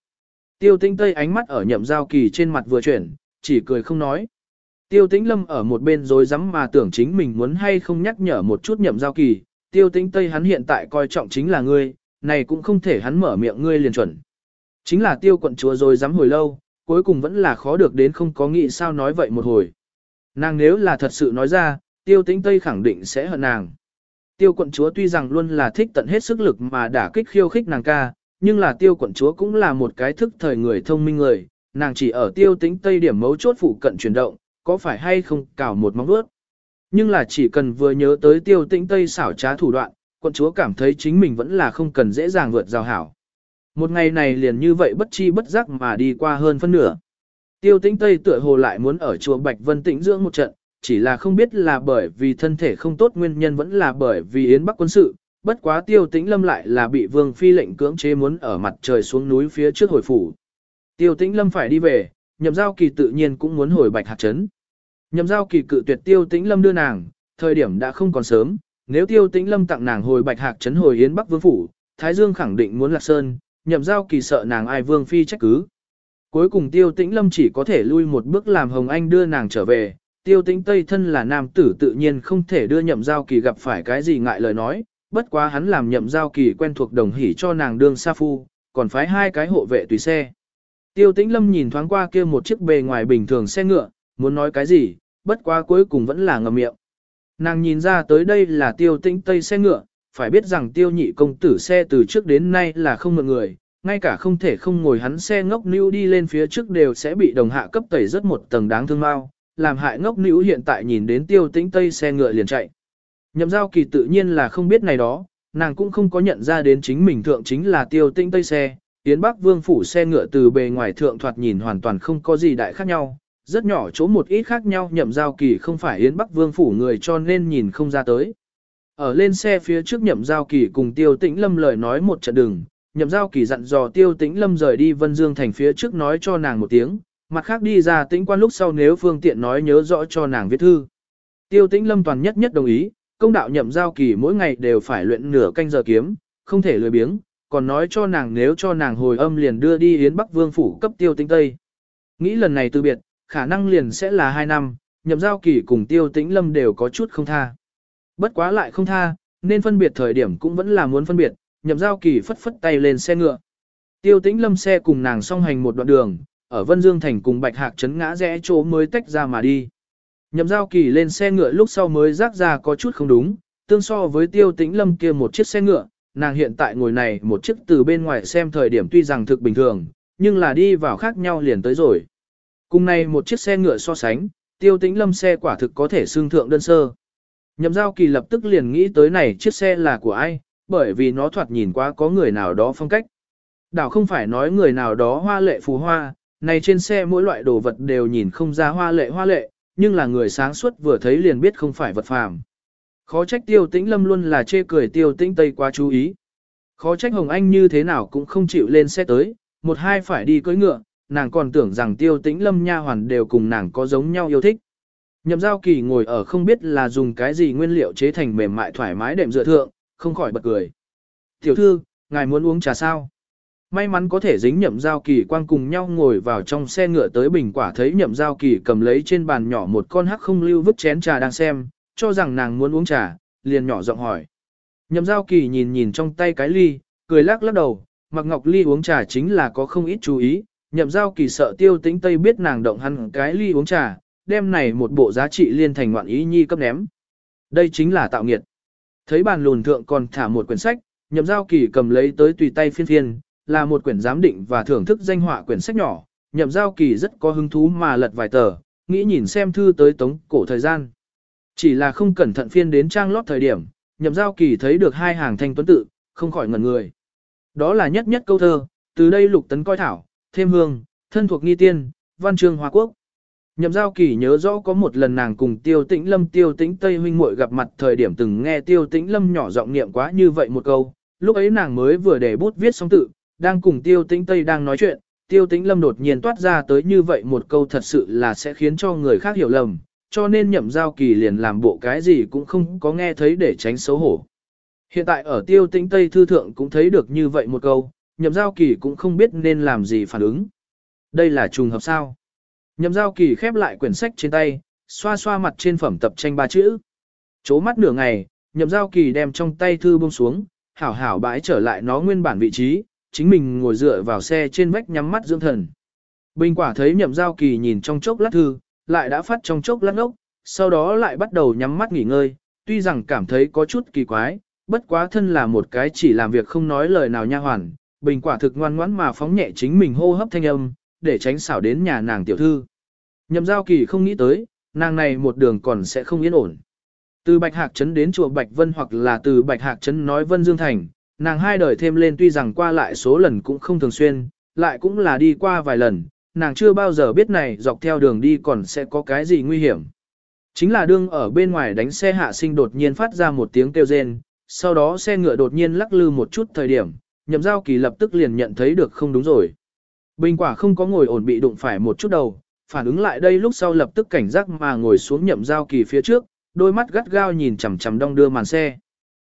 Speaker 1: Tiêu tĩnh tây ánh mắt ở nhậm giao kỳ trên mặt vừa chuyển, chỉ cười không nói. Tiêu tĩnh lâm ở một bên rồi dám mà tưởng chính mình muốn hay không nhắc nhở một chút nhậm giao kỳ, tiêu tĩnh tây hắn hiện tại coi trọng chính là ngươi, này cũng không thể hắn mở miệng ngươi liền chuẩn. Chính là tiêu quận chúa rồi dám hồi lâu, cuối cùng vẫn là khó được đến không có nghĩ sao nói vậy một hồi. Nàng nếu là thật sự nói ra, tiêu tĩnh Tây khẳng định sẽ hận nàng. Tiêu quận chúa tuy rằng luôn là thích tận hết sức lực mà đả kích khiêu khích nàng ca, nhưng là tiêu quận chúa cũng là một cái thức thời người thông minh người, nàng chỉ ở tiêu tĩnh Tây điểm mấu chốt phụ cận chuyển động, có phải hay không cào một móng vuốt. Nhưng là chỉ cần vừa nhớ tới tiêu tĩnh Tây xảo trá thủ đoạn, quận chúa cảm thấy chính mình vẫn là không cần dễ dàng vượt rào hảo. Một ngày này liền như vậy bất chi bất giác mà đi qua hơn phân nửa. Tiêu tĩnh Tây tựa hồ lại muốn ở chùa Bạch Vân tĩnh dưỡng một trận, chỉ là không biết là bởi vì thân thể không tốt nguyên nhân vẫn là bởi vì Yến Bắc quân sự, bất quá tiêu tĩnh lâm lại là bị vương phi lệnh cưỡng chế muốn ở mặt trời xuống núi phía trước hồi phủ. Tiêu tĩnh lâm phải đi về, nhậm giao kỳ tự nhiên cũng muốn hồi bạch hạt trấn. Nhậm giao kỳ cự tuyệt tiêu tĩnh lâm đưa nàng, thời điểm đã không còn sớm, nếu tiêu tĩnh lâm tặng nàng hồi bạch hạc trấn hồi Yến Bắc vương phủ, Thái Dương khẳng định muốn lạc sơn, nhậm giao kỳ sợ nàng ai vương phi trách cứ. Cuối cùng tiêu tĩnh lâm chỉ có thể lui một bước làm Hồng Anh đưa nàng trở về, tiêu tĩnh Tây thân là nam tử tự nhiên không thể đưa nhậm giao kỳ gặp phải cái gì ngại lời nói, bất quá hắn làm nhậm giao kỳ quen thuộc đồng hỉ cho nàng đương sa phu, còn phái hai cái hộ vệ tùy xe. Tiêu tĩnh lâm nhìn thoáng qua kia một chiếc bề ngoài bình thường xe ngựa, muốn nói cái gì, bất quá cuối cùng vẫn là ngậm miệng. Nàng nhìn ra tới đây là tiêu tĩnh Tây xe ngựa, phải biết rằng tiêu nhị công tử xe từ trước đến nay là không mượn người, ngay cả không thể không ngồi hắn xe ngốc níu đi lên phía trước đều sẽ bị đồng hạ cấp tẩy rất một tầng đáng thương mau, làm hại ngốc níu hiện tại nhìn đến tiêu tĩnh tây xe ngựa liền chạy. Nhậm giao kỳ tự nhiên là không biết này đó, nàng cũng không có nhận ra đến chính mình thượng chính là tiêu tĩnh tây xe, tiến bắc vương phủ xe ngựa từ bề ngoài thượng thoạt nhìn hoàn toàn không có gì đại khác nhau, rất nhỏ chỗ một ít khác nhau nhậm giao kỳ không phải yến bắc vương phủ người cho nên nhìn không ra tới. Ở lên xe phía trước nhậm giao kỳ cùng tiêu tĩnh lâm lời nói một trận đường, nhậm giao kỳ dặn dò tiêu tĩnh lâm rời đi Vân Dương thành phía trước nói cho nàng một tiếng, mặt khác đi ra tĩnh quan lúc sau nếu phương tiện nói nhớ rõ cho nàng viết thư. Tiêu tĩnh lâm toàn nhất nhất đồng ý, công đạo nhậm giao kỳ mỗi ngày đều phải luyện nửa canh giờ kiếm, không thể lười biếng, còn nói cho nàng nếu cho nàng hồi âm liền đưa đi Yến Bắc Vương phủ cấp tiêu tĩnh Tây. Nghĩ lần này từ biệt, khả năng liền sẽ là hai năm, nhậm giao kỳ cùng tiêu tĩnh lâm đều có chút không tha. Bất quá lại không tha, nên phân biệt thời điểm cũng vẫn là muốn phân biệt, nhậm giao kỳ phất phất tay lên xe ngựa. Tiêu tĩnh lâm xe cùng nàng song hành một đoạn đường, ở Vân Dương Thành cùng Bạch Hạc chấn ngã rẽ chỗ mới tách ra mà đi. Nhậm giao kỳ lên xe ngựa lúc sau mới rác ra có chút không đúng, tương so với tiêu tĩnh lâm kia một chiếc xe ngựa, nàng hiện tại ngồi này một chiếc từ bên ngoài xem thời điểm tuy rằng thực bình thường, nhưng là đi vào khác nhau liền tới rồi. Cùng này một chiếc xe ngựa so sánh, tiêu tĩnh lâm xe quả thực có thể xương thượng đơn sơ. Nhậm giao kỳ lập tức liền nghĩ tới này chiếc xe là của ai, bởi vì nó thoạt nhìn quá có người nào đó phong cách. Đảo không phải nói người nào đó hoa lệ phù hoa, này trên xe mỗi loại đồ vật đều nhìn không ra hoa lệ hoa lệ, nhưng là người sáng suốt vừa thấy liền biết không phải vật phàm. Khó trách tiêu tĩnh lâm luôn là chê cười tiêu tĩnh tây quá chú ý. Khó trách Hồng Anh như thế nào cũng không chịu lên xe tới, một hai phải đi cưỡi ngựa, nàng còn tưởng rằng tiêu tĩnh lâm nha hoàn đều cùng nàng có giống nhau yêu thích. Nhậm giao kỳ ngồi ở không biết là dùng cái gì nguyên liệu chế thành mềm mại thoải mái đệm dựa thượng, không khỏi bật cười. Tiểu thư, ngài muốn uống trà sao? May mắn có thể dính nhậm giao kỳ quang cùng nhau ngồi vào trong xe ngựa tới bình quả thấy nhậm giao kỳ cầm lấy trên bàn nhỏ một con hắc không lưu vứt chén trà đang xem, cho rằng nàng muốn uống trà, liền nhỏ giọng hỏi. Nhậm giao kỳ nhìn nhìn trong tay cái ly, cười lắc lắc đầu, mặc ngọc ly uống trà chính là có không ít chú ý, nhậm giao kỳ sợ tiêu tĩnh tây biết nàng động hắn cái ly uống trà, đem này một bộ giá trị liên thành ngoạn ý nhi cấp ném. Đây chính là tạo nghiệt. Thấy bàn lùn thượng còn thả một quyển sách, nhậm giao kỳ cầm lấy tới tùy tay phiên phiên, là một quyển giám định và thưởng thức danh họa quyển sách nhỏ, nhậm giao kỳ rất có hứng thú mà lật vài tờ, nghĩ nhìn xem thư tới tống cổ thời gian. Chỉ là không cẩn thận phiên đến trang lót thời điểm, nhậm giao kỳ thấy được hai hàng thanh tuấn tự, không khỏi ngẩn người. Đó là nhất nhất câu thơ, từ đây lục tấn coi thảo, thêm hương, thân thuộc nghi tiên, văn chương hòa quốc. Nhậm giao kỳ nhớ rõ có một lần nàng cùng tiêu tĩnh lâm tiêu tĩnh tây huynh muội gặp mặt thời điểm từng nghe tiêu tĩnh lâm nhỏ giọng niệm quá như vậy một câu, lúc ấy nàng mới vừa để bút viết xong tự, đang cùng tiêu tĩnh tây đang nói chuyện, tiêu tĩnh lâm đột nhiên toát ra tới như vậy một câu thật sự là sẽ khiến cho người khác hiểu lầm, cho nên nhậm giao kỳ liền làm bộ cái gì cũng không có nghe thấy để tránh xấu hổ. Hiện tại ở tiêu tĩnh tây thư thượng cũng thấy được như vậy một câu, nhậm giao kỳ cũng không biết nên làm gì phản ứng. Đây là trùng hợp sao? Nhậm giao kỳ khép lại quyển sách trên tay, xoa xoa mặt trên phẩm tập tranh ba chữ. Chố mắt nửa ngày, nhậm giao kỳ đem trong tay thư buông xuống, hảo hảo bãi trở lại nó nguyên bản vị trí, chính mình ngồi dựa vào xe trên vách nhắm mắt dưỡng thần. Bình quả thấy nhậm giao kỳ nhìn trong chốc lát thư, lại đã phát trong chốc lát ngốc, sau đó lại bắt đầu nhắm mắt nghỉ ngơi, tuy rằng cảm thấy có chút kỳ quái, bất quá thân là một cái chỉ làm việc không nói lời nào nha hoàn, bình quả thực ngoan ngoãn mà phóng nhẹ chính mình hô hấp thanh âm, để tránh xảo đến nhà nàng tiểu thư. Nhậm giao kỳ không nghĩ tới, nàng này một đường còn sẽ không yên ổn. Từ Bạch Hạc Trấn đến chùa Bạch Vân hoặc là từ Bạch Hạc Trấn nói Vân Dương Thành, nàng hai đời thêm lên tuy rằng qua lại số lần cũng không thường xuyên, lại cũng là đi qua vài lần, nàng chưa bao giờ biết này dọc theo đường đi còn sẽ có cái gì nguy hiểm. Chính là đương ở bên ngoài đánh xe hạ sinh đột nhiên phát ra một tiếng kêu rên, sau đó xe ngựa đột nhiên lắc lư một chút thời điểm, nhậm giao kỳ lập tức liền nhận thấy được không đúng rồi. Bình quả không có ngồi ổn bị đụng phải một chút đầu, phản ứng lại đây lúc sau lập tức cảnh giác mà ngồi xuống nhậm giao kỳ phía trước, đôi mắt gắt gao nhìn chằm chằm đong đưa màn xe.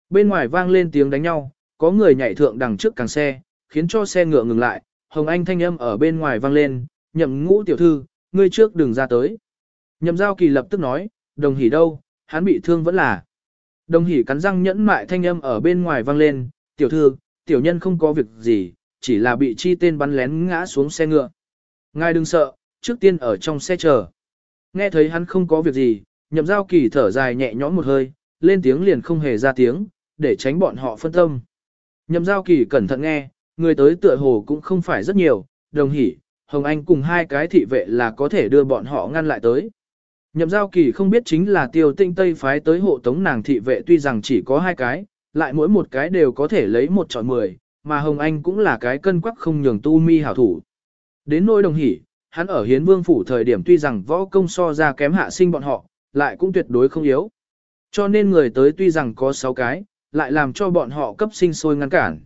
Speaker 1: Bên ngoài vang lên tiếng đánh nhau, có người nhảy thượng đằng trước càng xe, khiến cho xe ngựa ngừng lại, Hồng Anh thanh âm ở bên ngoài vang lên, nhậm ngũ tiểu thư, ngươi trước đừng ra tới. Nhậm giao kỳ lập tức nói, đồng hỉ đâu, hắn bị thương vẫn là. Đồng hỉ cắn răng nhẫn mại thanh âm ở bên ngoài vang lên, tiểu thư, tiểu nhân không có việc gì, chỉ là bị chi tên bắn lén ngã xuống xe ngựa. Ngài đừng sợ, trước tiên ở trong xe chờ. Nghe thấy hắn không có việc gì, nhậm giao kỳ thở dài nhẹ nhõm một hơi, lên tiếng liền không hề ra tiếng, để tránh bọn họ phân tâm. Nhậm giao kỳ cẩn thận nghe, người tới tựa hồ cũng không phải rất nhiều, đồng hỉ, Hồng Anh cùng hai cái thị vệ là có thể đưa bọn họ ngăn lại tới. Nhậm giao kỳ không biết chính là tiêu tinh tây phái tới hộ tống nàng thị vệ tuy rằng chỉ có hai cái, lại mỗi một cái đều có thể lấy một chọn mười, mà Hồng Anh cũng là cái cân quắc không nhường tu mi hảo thủ. Đến nỗi đồng hỉ, hắn ở hiến vương phủ thời điểm tuy rằng võ công so ra kém hạ sinh bọn họ, lại cũng tuyệt đối không yếu. Cho nên người tới tuy rằng có 6 cái, lại làm cho bọn họ cấp sinh sôi ngăn cản.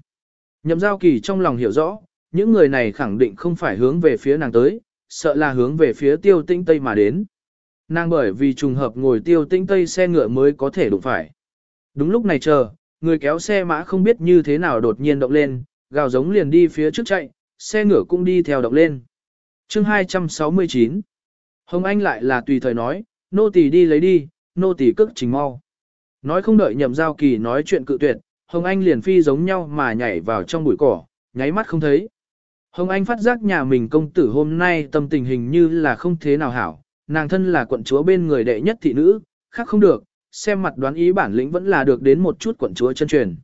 Speaker 1: Nhậm giao kỳ trong lòng hiểu rõ, những người này khẳng định không phải hướng về phía nàng tới, sợ là hướng về phía tiêu tinh tây mà đến. Nàng bởi vì trùng hợp ngồi tiêu tinh tây xe ngựa mới có thể đụng phải. Đúng lúc này chờ, người kéo xe mã không biết như thế nào đột nhiên động lên, gào giống liền đi phía trước chạy, xe ngựa cũng đi theo động lên. Chương 269 Hồng Anh lại là tùy thời nói, nô tỳ đi lấy đi, nô tỳ cức trình mau. Nói không đợi nhậm giao kỳ nói chuyện cự tuyệt, Hồng Anh liền phi giống nhau mà nhảy vào trong bụi cỏ, nháy mắt không thấy. Hồng Anh phát giác nhà mình công tử hôm nay tâm tình hình như là không thế nào hảo, nàng thân là quận chúa bên người đệ nhất thị nữ, khác không được, xem mặt đoán ý bản lĩnh vẫn là được đến một chút quận chúa chân truyền.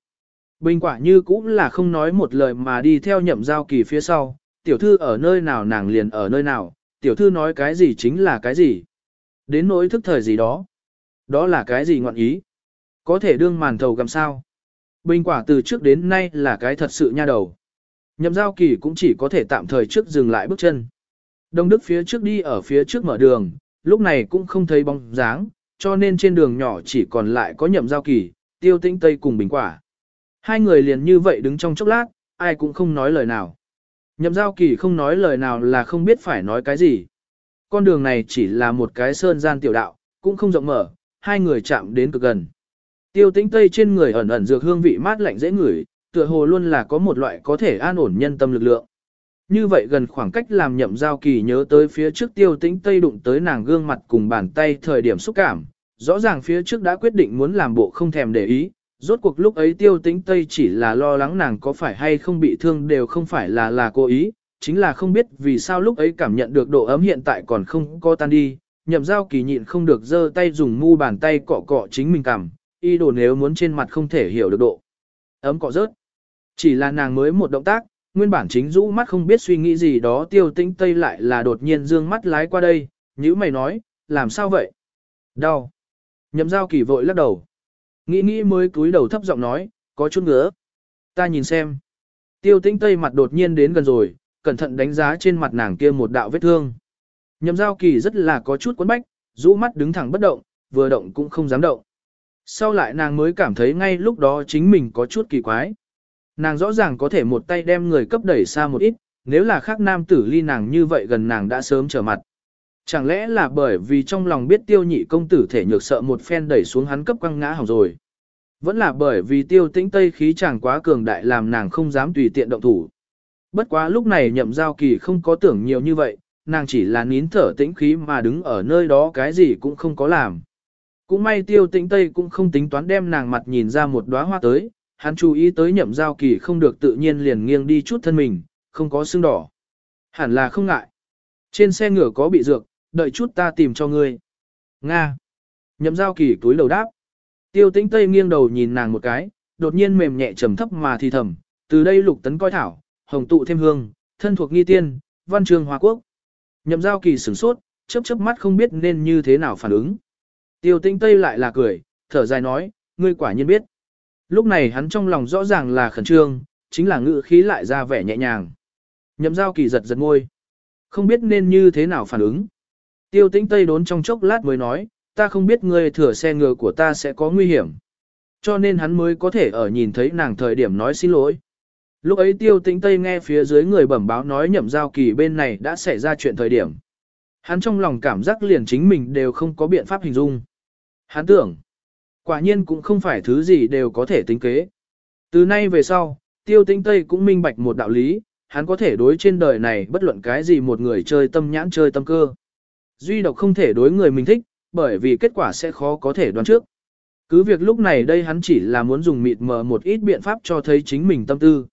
Speaker 1: Bình quả như cũng là không nói một lời mà đi theo nhậm giao kỳ phía sau, tiểu thư ở nơi nào nàng liền ở nơi nào, tiểu thư nói cái gì chính là cái gì. Đến nỗi thức thời gì đó. Đó là cái gì ngọn ý. Có thể đương màn thầu gầm sao. Bình quả từ trước đến nay là cái thật sự nha đầu. Nhậm giao kỳ cũng chỉ có thể tạm thời trước dừng lại bước chân. Đông Đức phía trước đi ở phía trước mở đường, lúc này cũng không thấy bóng dáng, cho nên trên đường nhỏ chỉ còn lại có nhậm giao kỳ, tiêu tĩnh tây cùng bình quả. Hai người liền như vậy đứng trong chốc lát, ai cũng không nói lời nào. Nhậm giao kỳ không nói lời nào là không biết phải nói cái gì. Con đường này chỉ là một cái sơn gian tiểu đạo, cũng không rộng mở, hai người chạm đến cực gần. Tiêu tĩnh tây trên người ẩn ẩn dược hương vị mát lạnh dễ ngửi, tựa hồ luôn là có một loại có thể an ổn nhân tâm lực lượng. Như vậy gần khoảng cách làm nhậm giao kỳ nhớ tới phía trước tiêu tĩnh tây đụng tới nàng gương mặt cùng bàn tay thời điểm xúc cảm, rõ ràng phía trước đã quyết định muốn làm bộ không thèm để ý, rốt cuộc lúc ấy tiêu tĩnh tây chỉ là lo lắng nàng có phải hay không bị thương đều không phải là là cố ý, chính là không biết vì sao lúc ấy cảm nhận được độ ấm hiện tại còn không có tan đi, nhậm giao kỳ nhịn không được giơ tay dùng mu bàn tay cọ cọ chính mình cảm, y đồ nếu muốn trên mặt không thể hiểu được độ. Ấm cọ rớt. Chỉ là nàng mới một động tác, nguyên bản chính rũ mắt không biết suy nghĩ gì đó tiêu tĩnh tây lại là đột nhiên dương mắt lái qua đây, như mày nói, làm sao vậy? Đau. Nhậm giao kỳ vội lắc đầu. Nghĩ nghĩ mới cúi đầu thấp giọng nói, có chút ngứa. Ta nhìn xem. Tiêu tĩnh tây mặt đột nhiên đến gần rồi, cẩn thận đánh giá trên mặt nàng kia một đạo vết thương. Nhậm giao kỳ rất là có chút quấn bách, rũ mắt đứng thẳng bất động, vừa động cũng không dám động. Sau lại nàng mới cảm thấy ngay lúc đó chính mình có chút kỳ quái. Nàng rõ ràng có thể một tay đem người cấp đẩy xa một ít, nếu là khác nam tử ly nàng như vậy gần nàng đã sớm trở mặt. Chẳng lẽ là bởi vì trong lòng biết tiêu nhị công tử thể nhược sợ một phen đẩy xuống hắn cấp quăng ngã hỏng rồi. Vẫn là bởi vì tiêu tĩnh tây khí chẳng quá cường đại làm nàng không dám tùy tiện động thủ. Bất quá lúc này nhậm giao kỳ không có tưởng nhiều như vậy, nàng chỉ là nín thở tĩnh khí mà đứng ở nơi đó cái gì cũng không có làm. Cũng may tiêu tĩnh tây cũng không tính toán đem nàng mặt nhìn ra một đóa hoa tới, hắn chú ý tới nhậm giao kỳ không được tự nhiên liền nghiêng đi chút thân mình, không có xương đỏ. Hẳn là không ngại. Trên xe ngựa có bị dược, đợi chút ta tìm cho ngươi. Nga. Nhậm giao kỳ túi đầu đáp. Tiêu tĩnh tây nghiêng đầu nhìn nàng một cái, đột nhiên mềm nhẹ trầm thấp mà thì thầm, từ đây lục tấn coi thảo, hồng tụ thêm hương, thân thuộc nghi tiên, văn trường hòa quốc. Nhậm giao kỳ sửng sốt, chớp chớp mắt không biết nên như thế nào phản ứng. Tiêu tĩnh tây lại là cười, thở dài nói, ngươi quả nhiên biết. Lúc này hắn trong lòng rõ ràng là khẩn trương, chính là ngữ khí lại ra vẻ nhẹ nhàng. Nhậm giao kỳ giật giật ngôi. Không biết nên như thế nào phản ứng. Tiêu tĩnh tây đốn trong chốc lát mới nói, ta không biết ngươi thừa xe ngựa của ta sẽ có nguy hiểm. Cho nên hắn mới có thể ở nhìn thấy nàng thời điểm nói xin lỗi. Lúc ấy tiêu tĩnh tây nghe phía dưới người bẩm báo nói nhậm giao kỳ bên này đã xảy ra chuyện thời điểm. Hắn trong lòng cảm giác liền chính mình đều không có biện pháp hình dung. Hắn tưởng, quả nhiên cũng không phải thứ gì đều có thể tính kế. Từ nay về sau, tiêu tĩnh tây cũng minh bạch một đạo lý, hắn có thể đối trên đời này bất luận cái gì một người chơi tâm nhãn chơi tâm cơ. Duy độc không thể đối người mình thích, bởi vì kết quả sẽ khó có thể đoán trước. Cứ việc lúc này đây hắn chỉ là muốn dùng mịt mờ một ít biện pháp cho thấy chính mình tâm tư.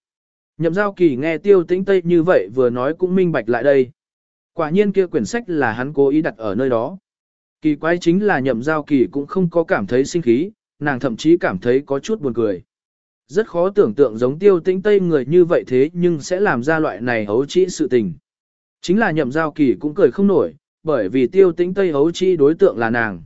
Speaker 1: Nhậm giao kỳ nghe tiêu tĩnh tây như vậy vừa nói cũng minh bạch lại đây. Quả nhiên kia quyển sách là hắn cố ý đặt ở nơi đó. Kỳ quái chính là nhậm giao kỳ cũng không có cảm thấy sinh khí, nàng thậm chí cảm thấy có chút buồn cười. Rất khó tưởng tượng giống tiêu tĩnh tây người như vậy thế nhưng sẽ làm ra loại này hấu trĩ sự tình. Chính là nhậm giao kỳ cũng cười không nổi, bởi vì tiêu tĩnh tây hấu trĩ đối tượng là nàng.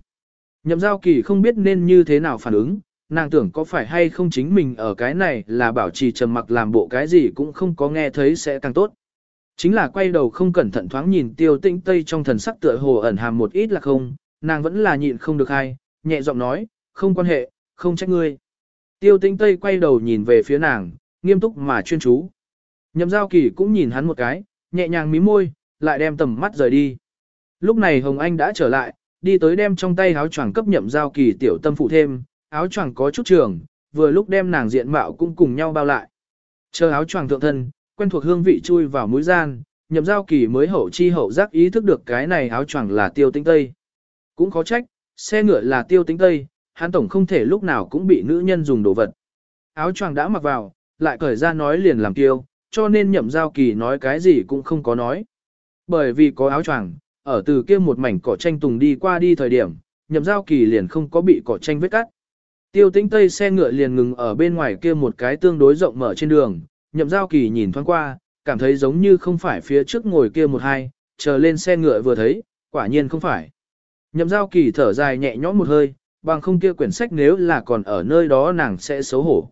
Speaker 1: Nhậm giao kỳ không biết nên như thế nào phản ứng, nàng tưởng có phải hay không chính mình ở cái này là bảo trì trầm mặc làm bộ cái gì cũng không có nghe thấy sẽ càng tốt. Chính là quay đầu không cẩn thận thoáng nhìn tiêu tĩnh tây trong thần sắc tựa hồ ẩn hàm một ít là không, nàng vẫn là nhịn không được hay, nhẹ giọng nói, không quan hệ, không trách ngươi. Tiêu tĩnh tây quay đầu nhìn về phía nàng, nghiêm túc mà chuyên chú. Nhậm giao kỳ cũng nhìn hắn một cái, nhẹ nhàng mí môi, lại đem tầm mắt rời đi. Lúc này Hồng Anh đã trở lại, đi tới đem trong tay áo choàng cấp nhậm giao kỳ tiểu tâm phụ thêm, áo choàng có chút trường, vừa lúc đem nàng diện mạo cũng cùng nhau bao lại. Chờ áo choàng thượng thân, quen thuộc hương vị chui vào mũi gian, nhậm giao kỳ mới hậu chi hậu giác ý thức được cái này áo choàng là tiêu tinh tây. Cũng khó trách, xe ngựa là tiêu tinh tây, hắn tổng không thể lúc nào cũng bị nữ nhân dùng đồ vật. Áo choàng đã mặc vào, lại cởi ra nói liền làm tiêu, cho nên nhậm giao kỳ nói cái gì cũng không có nói. Bởi vì có áo choàng, ở từ kia một mảnh cỏ tranh tùng đi qua đi thời điểm, nhậm giao kỳ liền không có bị cỏ tranh vết cắt. Tiêu tĩnh tây xe ngựa liền ngừng ở bên ngoài kia một cái tương đối rộng mở trên đường, nhậm giao kỳ nhìn thoáng qua, cảm thấy giống như không phải phía trước ngồi kia một hai, chờ lên xe ngựa vừa thấy, quả nhiên không phải. Nhậm giao kỳ thở dài nhẹ nhõm một hơi, bằng không kia quyển sách nếu là còn ở nơi đó nàng sẽ xấu hổ.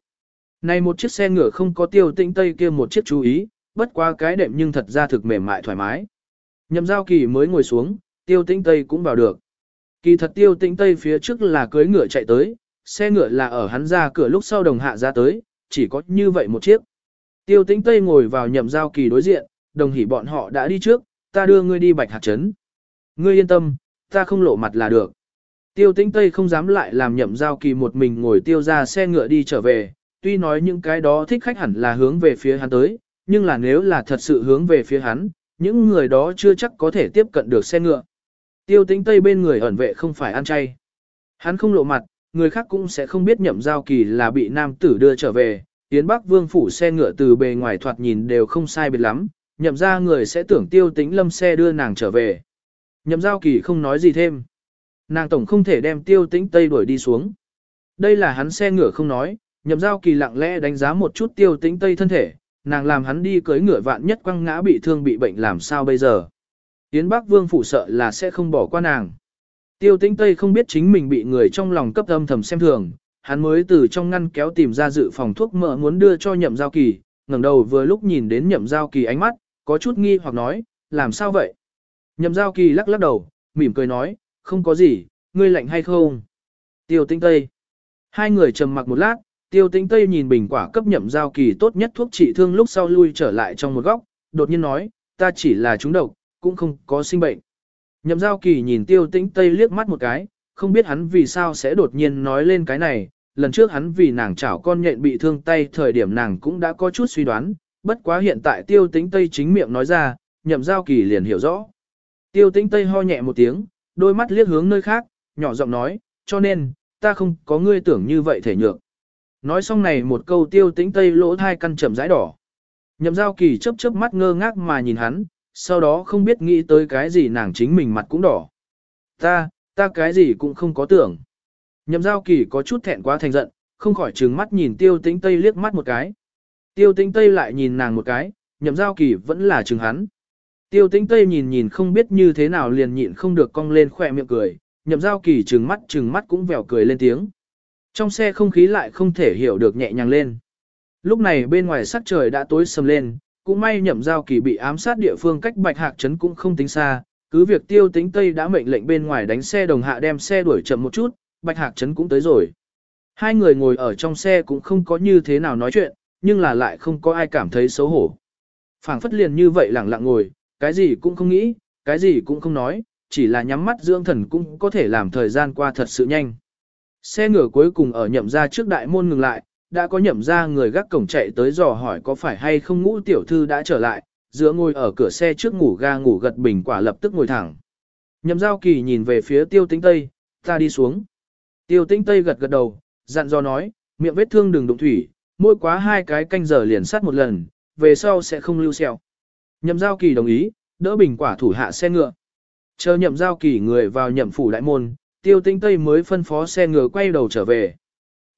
Speaker 1: Này một chiếc xe ngựa không có tiêu tĩnh tây kia một chiếc chú ý, bất qua cái đệm nhưng thật ra thực mềm mại thoải mái. Nhậm giao kỳ mới ngồi xuống, tiêu tĩnh tây cũng vào được. Kỳ thật tiêu tĩnh Tây phía trước là cưới ngựa chạy tới, xe ngựa là ở hắn ra cửa lúc sau đồng hạ ra tới, chỉ có như vậy một chiếc. Tiêu tĩnh Tây ngồi vào nhậm giao kỳ đối diện, đồng hỉ bọn họ đã đi trước, ta đưa ngươi đi bạch hạt trấn. Ngươi yên tâm, ta không lộ mặt là được. Tiêu tĩnh Tây không dám lại làm nhậm giao kỳ một mình ngồi tiêu ra xe ngựa đi trở về, tuy nói những cái đó thích khách hẳn là hướng về phía hắn tới, nhưng là nếu là thật sự hướng về phía hắn, những người đó chưa chắc có thể tiếp cận được xe ngựa. Tiêu tĩnh Tây bên người ẩn vệ không phải ăn chay. Hắn không lộ mặt, người khác cũng sẽ không biết nhậm giao kỳ là bị nam tử đưa trở về. Tiến Bắc Vương phủ xe ngựa từ bề ngoài thoạt nhìn đều không sai biệt lắm, nhậm ra người sẽ tưởng tiêu tĩnh lâm xe đưa nàng trở về. Nhậm giao kỳ không nói gì thêm. Nàng tổng không thể đem tiêu tĩnh Tây đuổi đi xuống. Đây là hắn xe ngựa không nói, nhậm giao kỳ lặng lẽ đánh giá một chút tiêu tĩnh Tây thân thể, nàng làm hắn đi cưới ngựa vạn nhất quăng ngã bị thương bị bệnh làm sao bây giờ. Yến Bắc Vương phủ sợ là sẽ không bỏ qua nàng. Tiêu tĩnh Tây không biết chính mình bị người trong lòng cấp âm thầm xem thường, hắn mới từ trong ngăn kéo tìm ra dự phòng thuốc mỡ muốn đưa cho nhậm giao kỳ, ngẩng đầu vừa lúc nhìn đến nhậm giao kỳ ánh mắt, có chút nghi hoặc nói, làm sao vậy? Nhậm giao kỳ lắc lắc đầu, mỉm cười nói, không có gì, ngươi lạnh hay không? Tiêu Tinh Tây. Hai người trầm mặc một lát, tiêu Tinh Tây nhìn bình quả cấp nhậm giao kỳ tốt nhất thuốc trị thương lúc sau lui trở lại trong một góc, đột nhiên nói, ta chỉ là trúng độc, cũng không có sinh bệnh. Nhậm giao kỳ nhìn tiêu Tinh Tây liếc mắt một cái, không biết hắn vì sao sẽ đột nhiên nói lên cái này, lần trước hắn vì nàng chảo con nhện bị thương tay thời điểm nàng cũng đã có chút suy đoán, bất quá hiện tại tiêu Tinh Tây chính miệng nói ra, nhậm giao kỳ liền hiểu rõ. Tiêu tĩnh Tây ho nhẹ một tiếng, đôi mắt liếc hướng nơi khác, nhỏ giọng nói, cho nên, ta không có ngươi tưởng như vậy thể nhược. Nói xong này một câu tiêu tĩnh Tây lỗ thai căn chậm rãi đỏ. Nhậm giao kỳ chớp chớp mắt ngơ ngác mà nhìn hắn, sau đó không biết nghĩ tới cái gì nàng chính mình mặt cũng đỏ. Ta, ta cái gì cũng không có tưởng. Nhậm giao kỳ có chút thẹn quá thành giận, không khỏi trừng mắt nhìn tiêu tĩnh Tây liếc mắt một cái. Tiêu tĩnh Tây lại nhìn nàng một cái, nhậm giao kỳ vẫn là trừng hắn. Tiêu tĩnh Tây nhìn nhìn không biết như thế nào liền nhịn không được cong lên khỏe miệng cười, nhậm giao kỳ trừng mắt trừng mắt cũng vèo cười lên tiếng. Trong xe không khí lại không thể hiểu được nhẹ nhàng lên. Lúc này bên ngoài sắc trời đã tối sầm lên, cũng may nhậm giao kỳ bị ám sát địa phương cách bạch hạc trấn cũng không tính xa, cứ việc tiêu tĩnh Tây đã mệnh lệnh bên ngoài đánh xe đồng hạ đem xe đuổi chậm một chút, bạch hạc trấn cũng tới rồi. Hai người ngồi ở trong xe cũng không có như thế nào nói chuyện, nhưng là lại không có ai cảm thấy xấu hổ. phảng phất liền như vậy lặng lặng ngồi, cái gì cũng không nghĩ, cái gì cũng không nói, chỉ là nhắm mắt dưỡng thần cũng có thể làm thời gian qua thật sự nhanh. Xe ngựa cuối cùng ở nhậm ra trước đại môn ngừng lại, đã có nhậm ra người gác cổng chạy tới dò hỏi có phải hay không ngũ tiểu thư đã trở lại, giữa ngồi ở cửa xe trước ngủ ga ngủ gật bình quả lập tức ngồi thẳng. Nhậm giao kỳ nhìn về phía tiêu tĩnh tây, ta đi xuống. Tiêu tĩnh tây gật gật đầu, dặn dò nói, miệng vết thương đừng đụng thủy, mỗi quá hai cái canh giờ liền sát một lần, về sau sẽ không lưu xeo. Nhậm giao kỳ đồng ý, đỡ bình quả thủ hạ xe ngựa. Chờ nhậm giao kỳ người vào nhậm phủ đại môn, tiêu tĩnh tây mới phân phó xe ngựa quay đầu trở về.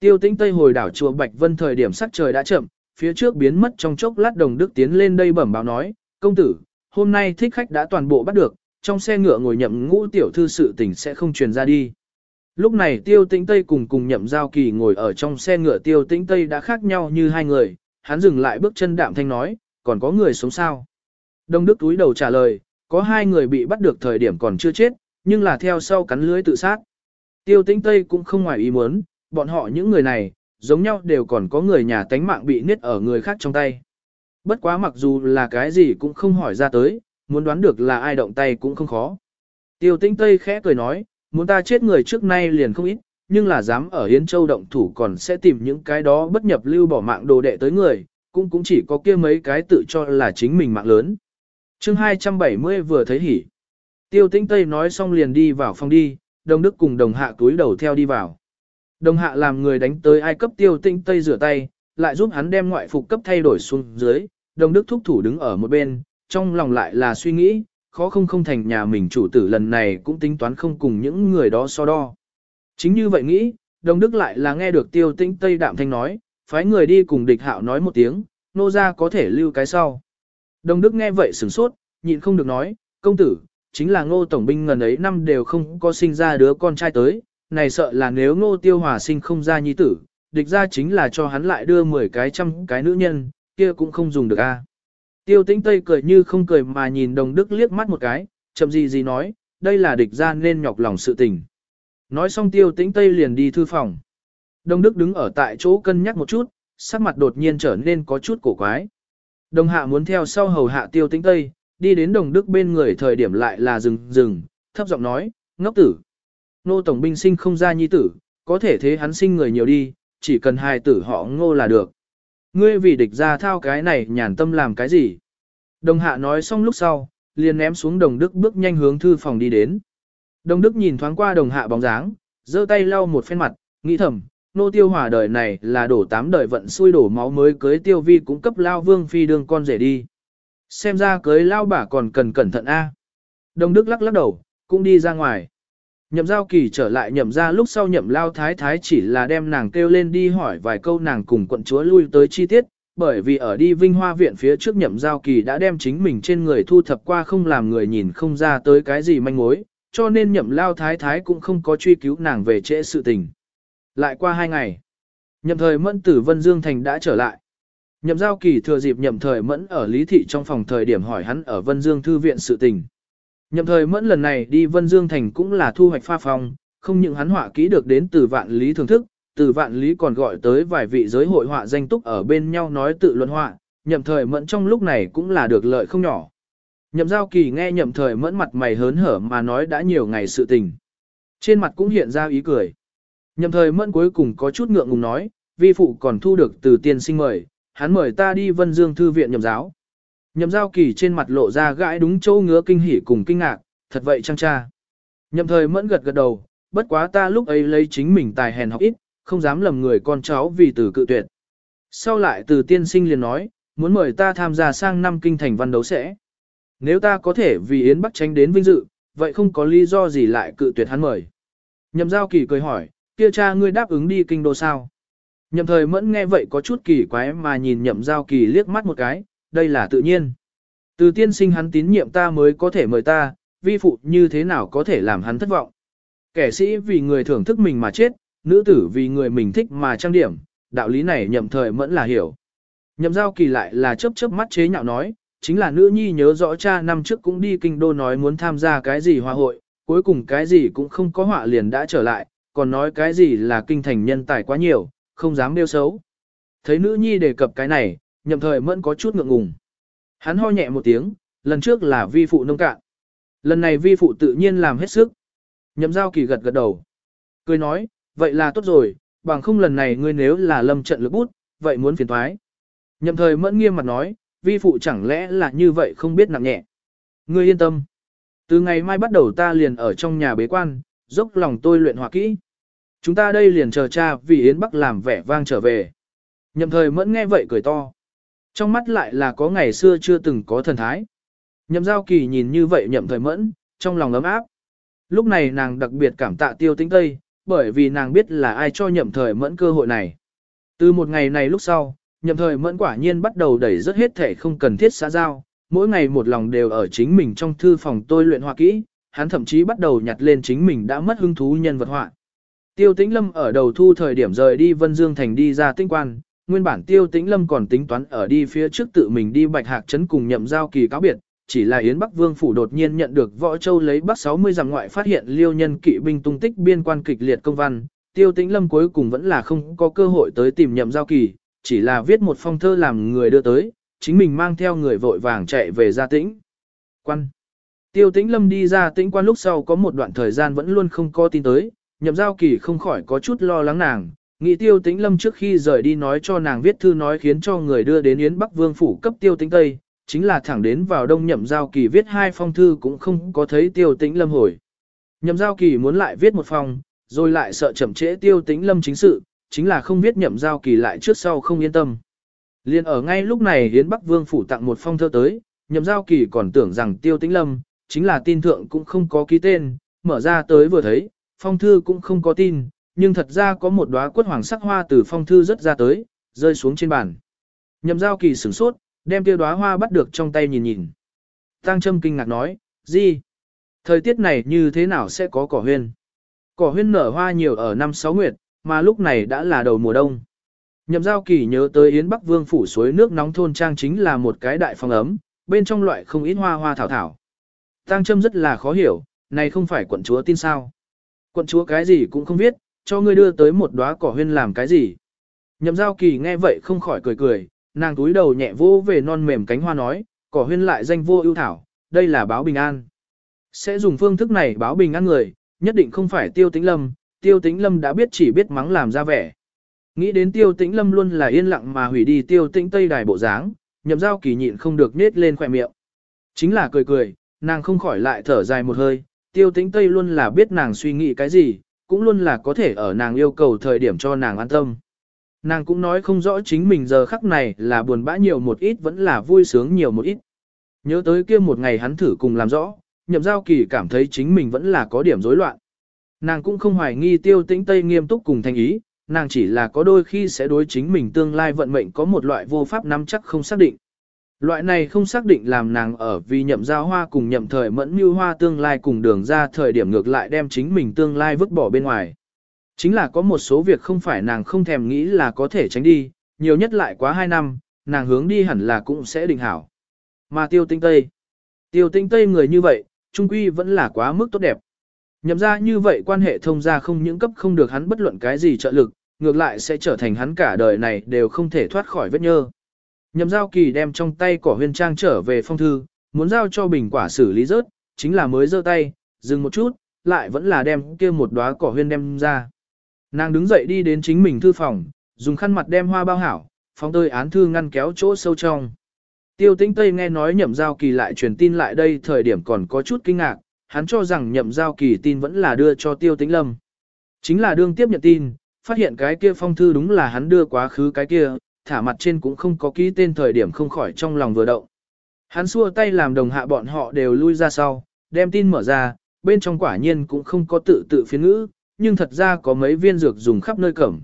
Speaker 1: Tiêu tĩnh Tây hồi đảo chùa Bạch Vân thời điểm sắc trời đã chậm, phía trước biến mất trong chốc lát đồng đức tiến lên đây bẩm báo nói, công tử, hôm nay thích khách đã toàn bộ bắt được, trong xe ngựa ngồi nhậm ngũ tiểu thư sự tình sẽ không truyền ra đi. Lúc này tiêu tĩnh Tây cùng cùng nhậm giao kỳ ngồi ở trong xe ngựa tiêu tĩnh Tây đã khác nhau như hai người, hắn dừng lại bước chân đạm thanh nói, còn có người sống sao. Đông Đức túi đầu trả lời, có hai người bị bắt được thời điểm còn chưa chết, nhưng là theo sau cắn lưới tự sát. Tiêu tĩnh Tây cũng không ngoài ý muốn, bọn họ những người này, giống nhau đều còn có người nhà tánh mạng bị niết ở người khác trong tay. Bất quá mặc dù là cái gì cũng không hỏi ra tới, muốn đoán được là ai động tay cũng không khó. Tiêu tinh Tây khẽ cười nói, muốn ta chết người trước nay liền không ít, nhưng là dám ở Yến Châu động thủ còn sẽ tìm những cái đó bất nhập lưu bỏ mạng đồ đệ tới người, cũng cũng chỉ có kia mấy cái tự cho là chính mình mạng lớn chương 270 vừa thấy hỉ. Tiêu tinh Tây nói xong liền đi vào phòng đi, đồng đức cùng đồng hạ túi đầu theo đi vào. Đồng hạ làm người đánh tới ai cấp tiêu tinh tây rửa tay, lại giúp hắn đem ngoại phục cấp thay đổi xuống dưới, đồng đức thúc thủ đứng ở một bên, trong lòng lại là suy nghĩ, khó không không thành nhà mình chủ tử lần này cũng tính toán không cùng những người đó so đo. Chính như vậy nghĩ, đồng đức lại là nghe được tiêu tinh tây đạm thanh nói, phái người đi cùng địch hạo nói một tiếng, nô ra có thể lưu cái sau. Đồng đức nghe vậy sửng sốt, nhịn không được nói, công tử, chính là ngô tổng binh ngần ấy năm đều không có sinh ra đứa con trai tới, này sợ là nếu ngô tiêu hòa sinh không ra nhi tử, địch ra chính là cho hắn lại đưa 10 cái trăm cái nữ nhân, kia cũng không dùng được a. Tiêu tĩnh Tây cười như không cười mà nhìn đồng đức liếc mắt một cái, chậm gì gì nói, đây là địch ra nên nhọc lòng sự tình. Nói xong tiêu tĩnh Tây liền đi thư phòng. Đông Đức đứng ở tại chỗ cân nhắc một chút, sắc mặt đột nhiên trở nên có chút cổ quái. Đồng hạ muốn theo sau hầu hạ tiêu tĩnh Tây, đi đến đồng Đức bên người thời điểm lại là dừng dừng, thấp giọng nói, ngốc tử. Nô Tổng binh sinh không ra nhi tử, có thể thế hắn sinh người nhiều đi, chỉ cần hai tử họ ngô là được. Ngươi vì địch ra thao cái này nhàn tâm làm cái gì? Đồng hạ nói xong lúc sau, liền ném xuống đồng đức bước nhanh hướng thư phòng đi đến. Đồng đức nhìn thoáng qua đồng hạ bóng dáng, giơ tay lau một phen mặt, nghĩ thầm, nô tiêu hòa đời này là đổ tám đời vận xui đổ máu mới cưới tiêu vi cũng cấp lao vương phi đương con rể đi. Xem ra cưới lao bả còn cần cẩn thận a. Đồng đức lắc lắc đầu, cũng đi ra ngoài. Nhậm giao kỳ trở lại nhậm ra lúc sau nhậm lao thái thái chỉ là đem nàng kêu lên đi hỏi vài câu nàng cùng quận chúa lui tới chi tiết, bởi vì ở đi vinh hoa viện phía trước nhậm giao kỳ đã đem chính mình trên người thu thập qua không làm người nhìn không ra tới cái gì manh mối, cho nên nhậm lao thái thái cũng không có truy cứu nàng về trễ sự tình. Lại qua hai ngày, nhậm thời mẫn tử Vân Dương Thành đã trở lại. Nhậm giao kỳ thừa dịp nhậm thời mẫn ở lý thị trong phòng thời điểm hỏi hắn ở Vân Dương Thư viện sự tình. Nhậm thời mẫn lần này đi Vân Dương Thành cũng là thu hoạch pha phong, không những hắn họa kỹ được đến từ vạn lý thưởng thức, từ vạn lý còn gọi tới vài vị giới hội họa danh túc ở bên nhau nói tự luận họa, nhậm thời mẫn trong lúc này cũng là được lợi không nhỏ. Nhậm giao kỳ nghe nhậm thời mẫn mặt mày hớn hở mà nói đã nhiều ngày sự tình. Trên mặt cũng hiện ra ý cười. Nhậm thời mẫn cuối cùng có chút ngượng ngùng nói, vi phụ còn thu được từ tiên sinh mời, hắn mời ta đi vân dương thư viện nhậm giáo. Nhậm giao kỳ trên mặt lộ ra gãi đúng chỗ ngứa kinh hỉ cùng kinh ngạc, thật vậy chăng cha. Nhậm thời mẫn gật gật đầu, bất quá ta lúc ấy lấy chính mình tài hèn học ít, không dám lầm người con cháu vì từ cự tuyệt. Sau lại từ tiên sinh liền nói, muốn mời ta tham gia sang năm kinh thành văn đấu sẽ. Nếu ta có thể vì Yến Bắc tránh đến vinh dự, vậy không có lý do gì lại cự tuyệt hắn mời. Nhậm giao kỳ cười hỏi, kia cha ngươi đáp ứng đi kinh đô sao? Nhậm thời mẫn nghe vậy có chút kỳ quái mà nhìn nhậm giao kỳ liếc mắt một cái, đây là tự nhiên. Từ tiên sinh hắn tín nhiệm ta mới có thể mời ta, vi phụ như thế nào có thể làm hắn thất vọng. Kẻ sĩ vì người thưởng thức mình mà chết, nữ tử vì người mình thích mà trang điểm, đạo lý này nhậm thời mẫn là hiểu. Nhậm giao kỳ lại là chớp chớp mắt chế nhạo nói, chính là nữ nhi nhớ rõ cha năm trước cũng đi kinh đô nói muốn tham gia cái gì hòa hội, cuối cùng cái gì cũng không có họa liền đã trở lại, còn nói cái gì là kinh thành nhân tài quá nhiều, không dám đeo xấu. Thấy nữ nhi đề cập cái này, nhậm thời mẫn có chút ngượng ngùng. Hắn ho nhẹ một tiếng, lần trước là vi phụ nông cạn. Lần này vi phụ tự nhiên làm hết sức. Nhậm giao kỳ gật gật đầu. Cười nói, vậy là tốt rồi, bằng không lần này ngươi nếu là lâm trận lực bút, vậy muốn phiền thoái. Nhậm thời mẫn nghiêm mặt nói, vi phụ chẳng lẽ là như vậy không biết nặng nhẹ. Ngươi yên tâm. Từ ngày mai bắt đầu ta liền ở trong nhà bế quan, dốc lòng tôi luyện hòa kỹ. Chúng ta đây liền chờ cha vì Yến Bắc làm vẻ vang trở về. Nhậm thời mẫn nghe vậy cười to. Trong mắt lại là có ngày xưa chưa từng có thần thái. Nhậm giao kỳ nhìn như vậy nhậm thời mẫn, trong lòng ấm áp. Lúc này nàng đặc biệt cảm tạ tiêu Tinh Tây, bởi vì nàng biết là ai cho nhậm thời mẫn cơ hội này. Từ một ngày này lúc sau, nhậm thời mẫn quả nhiên bắt đầu đẩy rất hết thể không cần thiết xã giao, mỗi ngày một lòng đều ở chính mình trong thư phòng tôi luyện hoa kỹ, hắn thậm chí bắt đầu nhặt lên chính mình đã mất hứng thú nhân vật họa. Tiêu Tĩnh Lâm ở đầu thu thời điểm rời đi Vân Dương Thành đi ra tinh quan, nguyên bản Tiêu Tĩnh Lâm còn tính toán ở đi phía trước tự mình đi Bạch Hạc trấn cùng nhậm giao kỳ cáo biệt, chỉ là Yến Bắc Vương phủ đột nhiên nhận được Võ Châu lấy Bắc 60 dặm ngoại phát hiện Liêu nhân kỵ binh tung tích biên quan kịch liệt công văn, Tiêu Tĩnh Lâm cuối cùng vẫn là không có cơ hội tới tìm nhậm giao kỳ, chỉ là viết một phong thơ làm người đưa tới, chính mình mang theo người vội vàng chạy về gia tĩnh. Quan. Tiêu Tĩnh Lâm đi ra tĩnh quan lúc sau có một đoạn thời gian vẫn luôn không có tin tới, nhậm giao kỳ không khỏi có chút lo lắng nàng, nghĩ Tiêu Tĩnh Lâm trước khi rời đi nói cho nàng viết thư nói khiến cho người đưa đến Yến Bắc Vương phủ cấp Tiêu Tĩnh Tây, chính là thẳng đến vào đông nhậm giao kỳ viết hai phong thư cũng không có thấy tiêu tĩnh lâm hồi. Nhậm giao kỳ muốn lại viết một phong, rồi lại sợ chậm trễ tiêu tĩnh lâm chính sự, chính là không viết nhậm giao kỳ lại trước sau không yên tâm. Liên ở ngay lúc này Yến Bắc Vương phủ tặng một phong thơ tới, nhậm giao kỳ còn tưởng rằng tiêu tĩnh lâm, chính là tin thượng cũng không có ký tên, mở ra tới vừa thấy, phong thư cũng không có tin, nhưng thật ra có một đóa quất hoàng sắc hoa từ phong thư rất ra tới, rơi xuống trên bàn. Nhậm giao kỳ sửng sốt, Đem kia đóa hoa bắt được trong tay nhìn nhìn. Tăng Trâm kinh ngạc nói, gì? Thời tiết này như thế nào sẽ có cỏ huyên? Cỏ huyên nở hoa nhiều ở năm sáu nguyệt, mà lúc này đã là đầu mùa đông. Nhậm giao kỳ nhớ tới Yến Bắc Vương phủ suối nước nóng thôn trang chính là một cái đại phòng ấm, bên trong loại không ít hoa hoa thảo thảo. Tăng Trâm rất là khó hiểu, này không phải quận chúa tin sao. Quận chúa cái gì cũng không biết, cho ngươi đưa tới một đóa cỏ huyên làm cái gì. Nhậm giao kỳ nghe vậy không khỏi cười cười, nàng túi đầu nhẹ vô về non mềm cánh hoa nói, cỏ huyên lại danh vô ưu thảo, đây là báo bình an. Sẽ dùng phương thức này báo bình an người, nhất định không phải tiêu tĩnh lâm, tiêu tĩnh lâm đã biết chỉ biết mắng làm ra vẻ. Nghĩ đến tiêu tĩnh lâm luôn là yên lặng mà hủy đi tiêu tĩnh tây đài bộ dáng, nhậm giao kỳ nhịn không được nết lên khỏe miệng. Chính là cười cười, nàng không khỏi lại thở dài một hơi, tiêu tĩnh tây luôn là biết nàng suy nghĩ cái gì, cũng luôn là có thể ở nàng yêu cầu thời điểm cho nàng an tâm. Nàng cũng nói không rõ chính mình giờ khắc này là buồn bã nhiều một ít vẫn là vui sướng nhiều một ít. Nhớ tới kia một ngày hắn thử cùng làm rõ, nhậm giao kỳ cảm thấy chính mình vẫn là có điểm rối loạn. Nàng cũng không hoài nghi tiêu tĩnh Tây nghiêm túc cùng thành ý, nàng chỉ là có đôi khi sẽ đối chính mình tương lai vận mệnh có một loại vô pháp nắm chắc không xác định. Loại này không xác định làm nàng ở vì nhậm giao hoa cùng nhậm thời mẫn như hoa tương lai cùng đường ra thời điểm ngược lại đem chính mình tương lai vứt bỏ bên ngoài. Chính là có một số việc không phải nàng không thèm nghĩ là có thể tránh đi, nhiều nhất lại quá 2 năm, nàng hướng đi hẳn là cũng sẽ định hảo. Mà tiêu tinh tây, tiêu tinh tây người như vậy, trung quy vẫn là quá mức tốt đẹp. Nhậm ra như vậy quan hệ thông ra không những cấp không được hắn bất luận cái gì trợ lực, ngược lại sẽ trở thành hắn cả đời này đều không thể thoát khỏi vết nhơ. Nhậm giao kỳ đem trong tay cỏ huyên trang trở về phong thư, muốn giao cho bình quả xử lý rớt, chính là mới giơ tay, dừng một chút, lại vẫn là đem kia một đóa cỏ huyên đem ra. Nàng đứng dậy đi đến chính mình thư phòng, dùng khăn mặt đem hoa bao hảo, phóng tơi án thư ngăn kéo chỗ sâu trong. Tiêu tĩnh Tây nghe nói nhậm giao kỳ lại truyền tin lại đây thời điểm còn có chút kinh ngạc, hắn cho rằng nhậm giao kỳ tin vẫn là đưa cho tiêu tĩnh lâm. Chính là đương tiếp nhận tin, phát hiện cái kia phong thư đúng là hắn đưa quá khứ cái kia, thả mặt trên cũng không có ký tên thời điểm không khỏi trong lòng vừa động. Hắn xua tay làm đồng hạ bọn họ đều lui ra sau, đem tin mở ra, bên trong quả nhiên cũng không có tự tự phiên ngữ, nhưng thật ra có mấy viên dược dùng khắp nơi cẩm.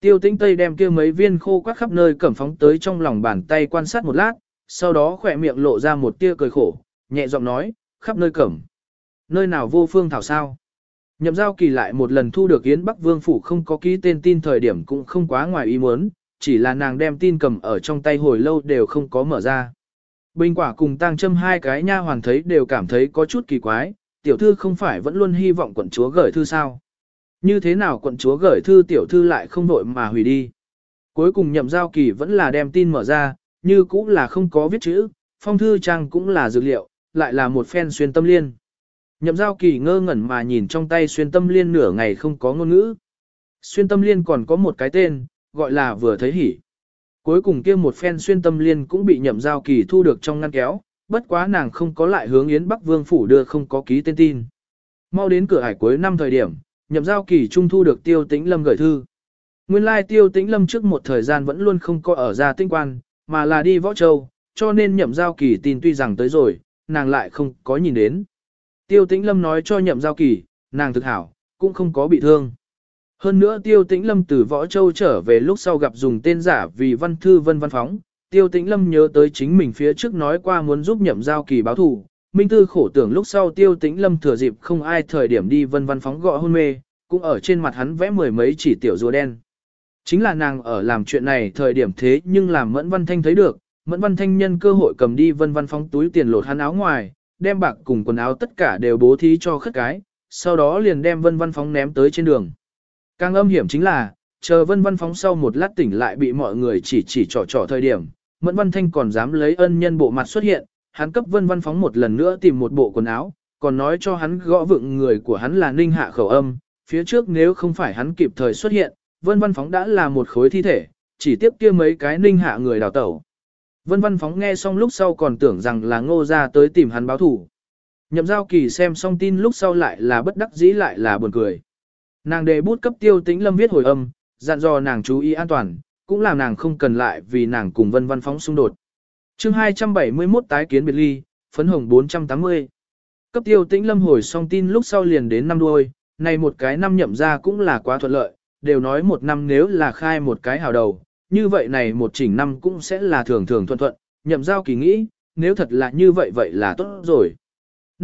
Speaker 1: Tiêu tĩnh Tây đem kia mấy viên khô quắc khắp nơi cẩm phóng tới trong lòng bàn tay quan sát một lát, sau đó khỏe miệng lộ ra một tia cười khổ, nhẹ giọng nói, khắp nơi cẩm. Nơi nào vô phương thảo sao? Nhậm giao kỳ lại một lần thu được Yến Bắc Vương Phủ không có ký tên tin thời điểm cũng không quá ngoài ý muốn, chỉ là nàng đem tin cầm ở trong tay hồi lâu đều không có mở ra. Bình quả cùng Tang châm hai cái nha hoàn thấy đều cảm thấy có chút kỳ quái, tiểu thư không phải vẫn luôn hy vọng quận chúa gửi thư sao. Như thế nào quận chúa gửi thư tiểu thư lại không vội mà hủy đi. Cuối cùng nhậm giao kỳ vẫn là đem tin mở ra, như cũng là không có viết chữ, phong thư trang cũng là dược liệu, lại là một phen xuyên tâm liên. Nhậm giao kỳ ngơ ngẩn mà nhìn trong tay xuyên tâm liên nửa ngày không có ngôn ngữ. Xuyên tâm liên còn có một cái tên, gọi là vừa thấy hỉ. Cuối cùng kia một phen xuyên tâm liên cũng bị nhậm giao kỳ thu được trong ngăn kéo, bất quá nàng không có lại hướng Yến Bắc Vương Phủ đưa không có ký tên tin. Mau đến cửa hải cuối năm thời điểm, nhậm giao kỳ trung thu được tiêu tĩnh lâm gửi thư. Nguyên lai tiêu tĩnh lâm trước một thời gian vẫn luôn không có ở ra tinh quan, mà là đi võ châu, cho nên nhậm giao kỳ tin tuy rằng tới rồi, nàng lại không có nhìn đến. Tiêu tĩnh lâm nói cho nhậm giao kỳ, nàng thực hảo, cũng không có bị thương. Hơn nữa tiêu tĩnh lâm từ võ châu trở về lúc sau gặp dùng tên giả vì văn thư vân văn phóng, tiêu tĩnh lâm nhớ tới chính mình phía trước nói qua muốn giúp nhậm giao kỳ báo thù. Minh tư khổ tưởng lúc sau tiêu tĩnh lâm thừa dịp không ai thời điểm đi vân văn phóng gọi hôn mê, cũng ở trên mặt hắn vẽ mười mấy chỉ tiểu rùa đen. Chính là nàng ở làm chuyện này thời điểm thế nhưng làm Mẫn Văn Thanh thấy được, Mẫn Văn Thanh nhân cơ hội cầm đi vân văn phóng túi tiền lột hắn áo ngoài, đem bạc cùng quần áo tất cả đều bố thí cho khất cái, sau đó liền đem vân văn phóng ném tới trên đường. Càng âm hiểm chính là, chờ vân văn phóng sau một lát tỉnh lại bị mọi người chỉ chỉ trò trò thời điểm, Mẫn Văn Thanh còn dám lấy ân nhân bộ mặt xuất hiện, hắn cấp vân văn phóng một lần nữa tìm một bộ quần áo, còn nói cho hắn gõ vựng người của hắn là ninh hạ khẩu âm, phía trước nếu không phải hắn kịp thời xuất hiện, vân văn phóng đã là một khối thi thể, chỉ tiếp kia mấy cái ninh hạ người đào tẩu. Vân văn phóng nghe xong lúc sau còn tưởng rằng là ngô ra tới tìm hắn báo thủ. Nhậm giao kỳ xem xong tin lúc sau lại là bất đắc dĩ lại là buồn cười. Nàng đề bút cấp tiêu tĩnh lâm viết hồi âm, dặn dò nàng chú ý an toàn, cũng làm nàng không cần lại vì nàng cùng vân văn phóng xung đột. chương 271 tái kiến biệt ly, phấn hồng 480. Cấp tiêu tĩnh lâm hồi xong tin lúc sau liền đến năm đuôi, này một cái năm nhậm ra cũng là quá thuận lợi, đều nói một năm nếu là khai một cái hào đầu, như vậy này một chỉnh năm cũng sẽ là thường thường thuận thuận, nhậm giao kỳ nghĩ, nếu thật là như vậy vậy là tốt rồi.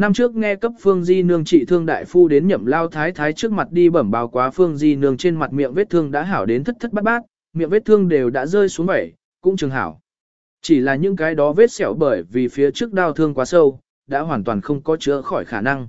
Speaker 1: Năm trước nghe cấp Phương Di Nương trị thương đại phu đến nhậm lao thái thái trước mặt đi bẩm báo quá Phương Di Nương trên mặt miệng vết thương đã hảo đến thất thất bát bát, miệng vết thương đều đã rơi xuống bảy, cũng trường hảo. Chỉ là những cái đó vết sẹo bởi vì phía trước đau thương quá sâu, đã hoàn toàn không có chữa khỏi khả năng.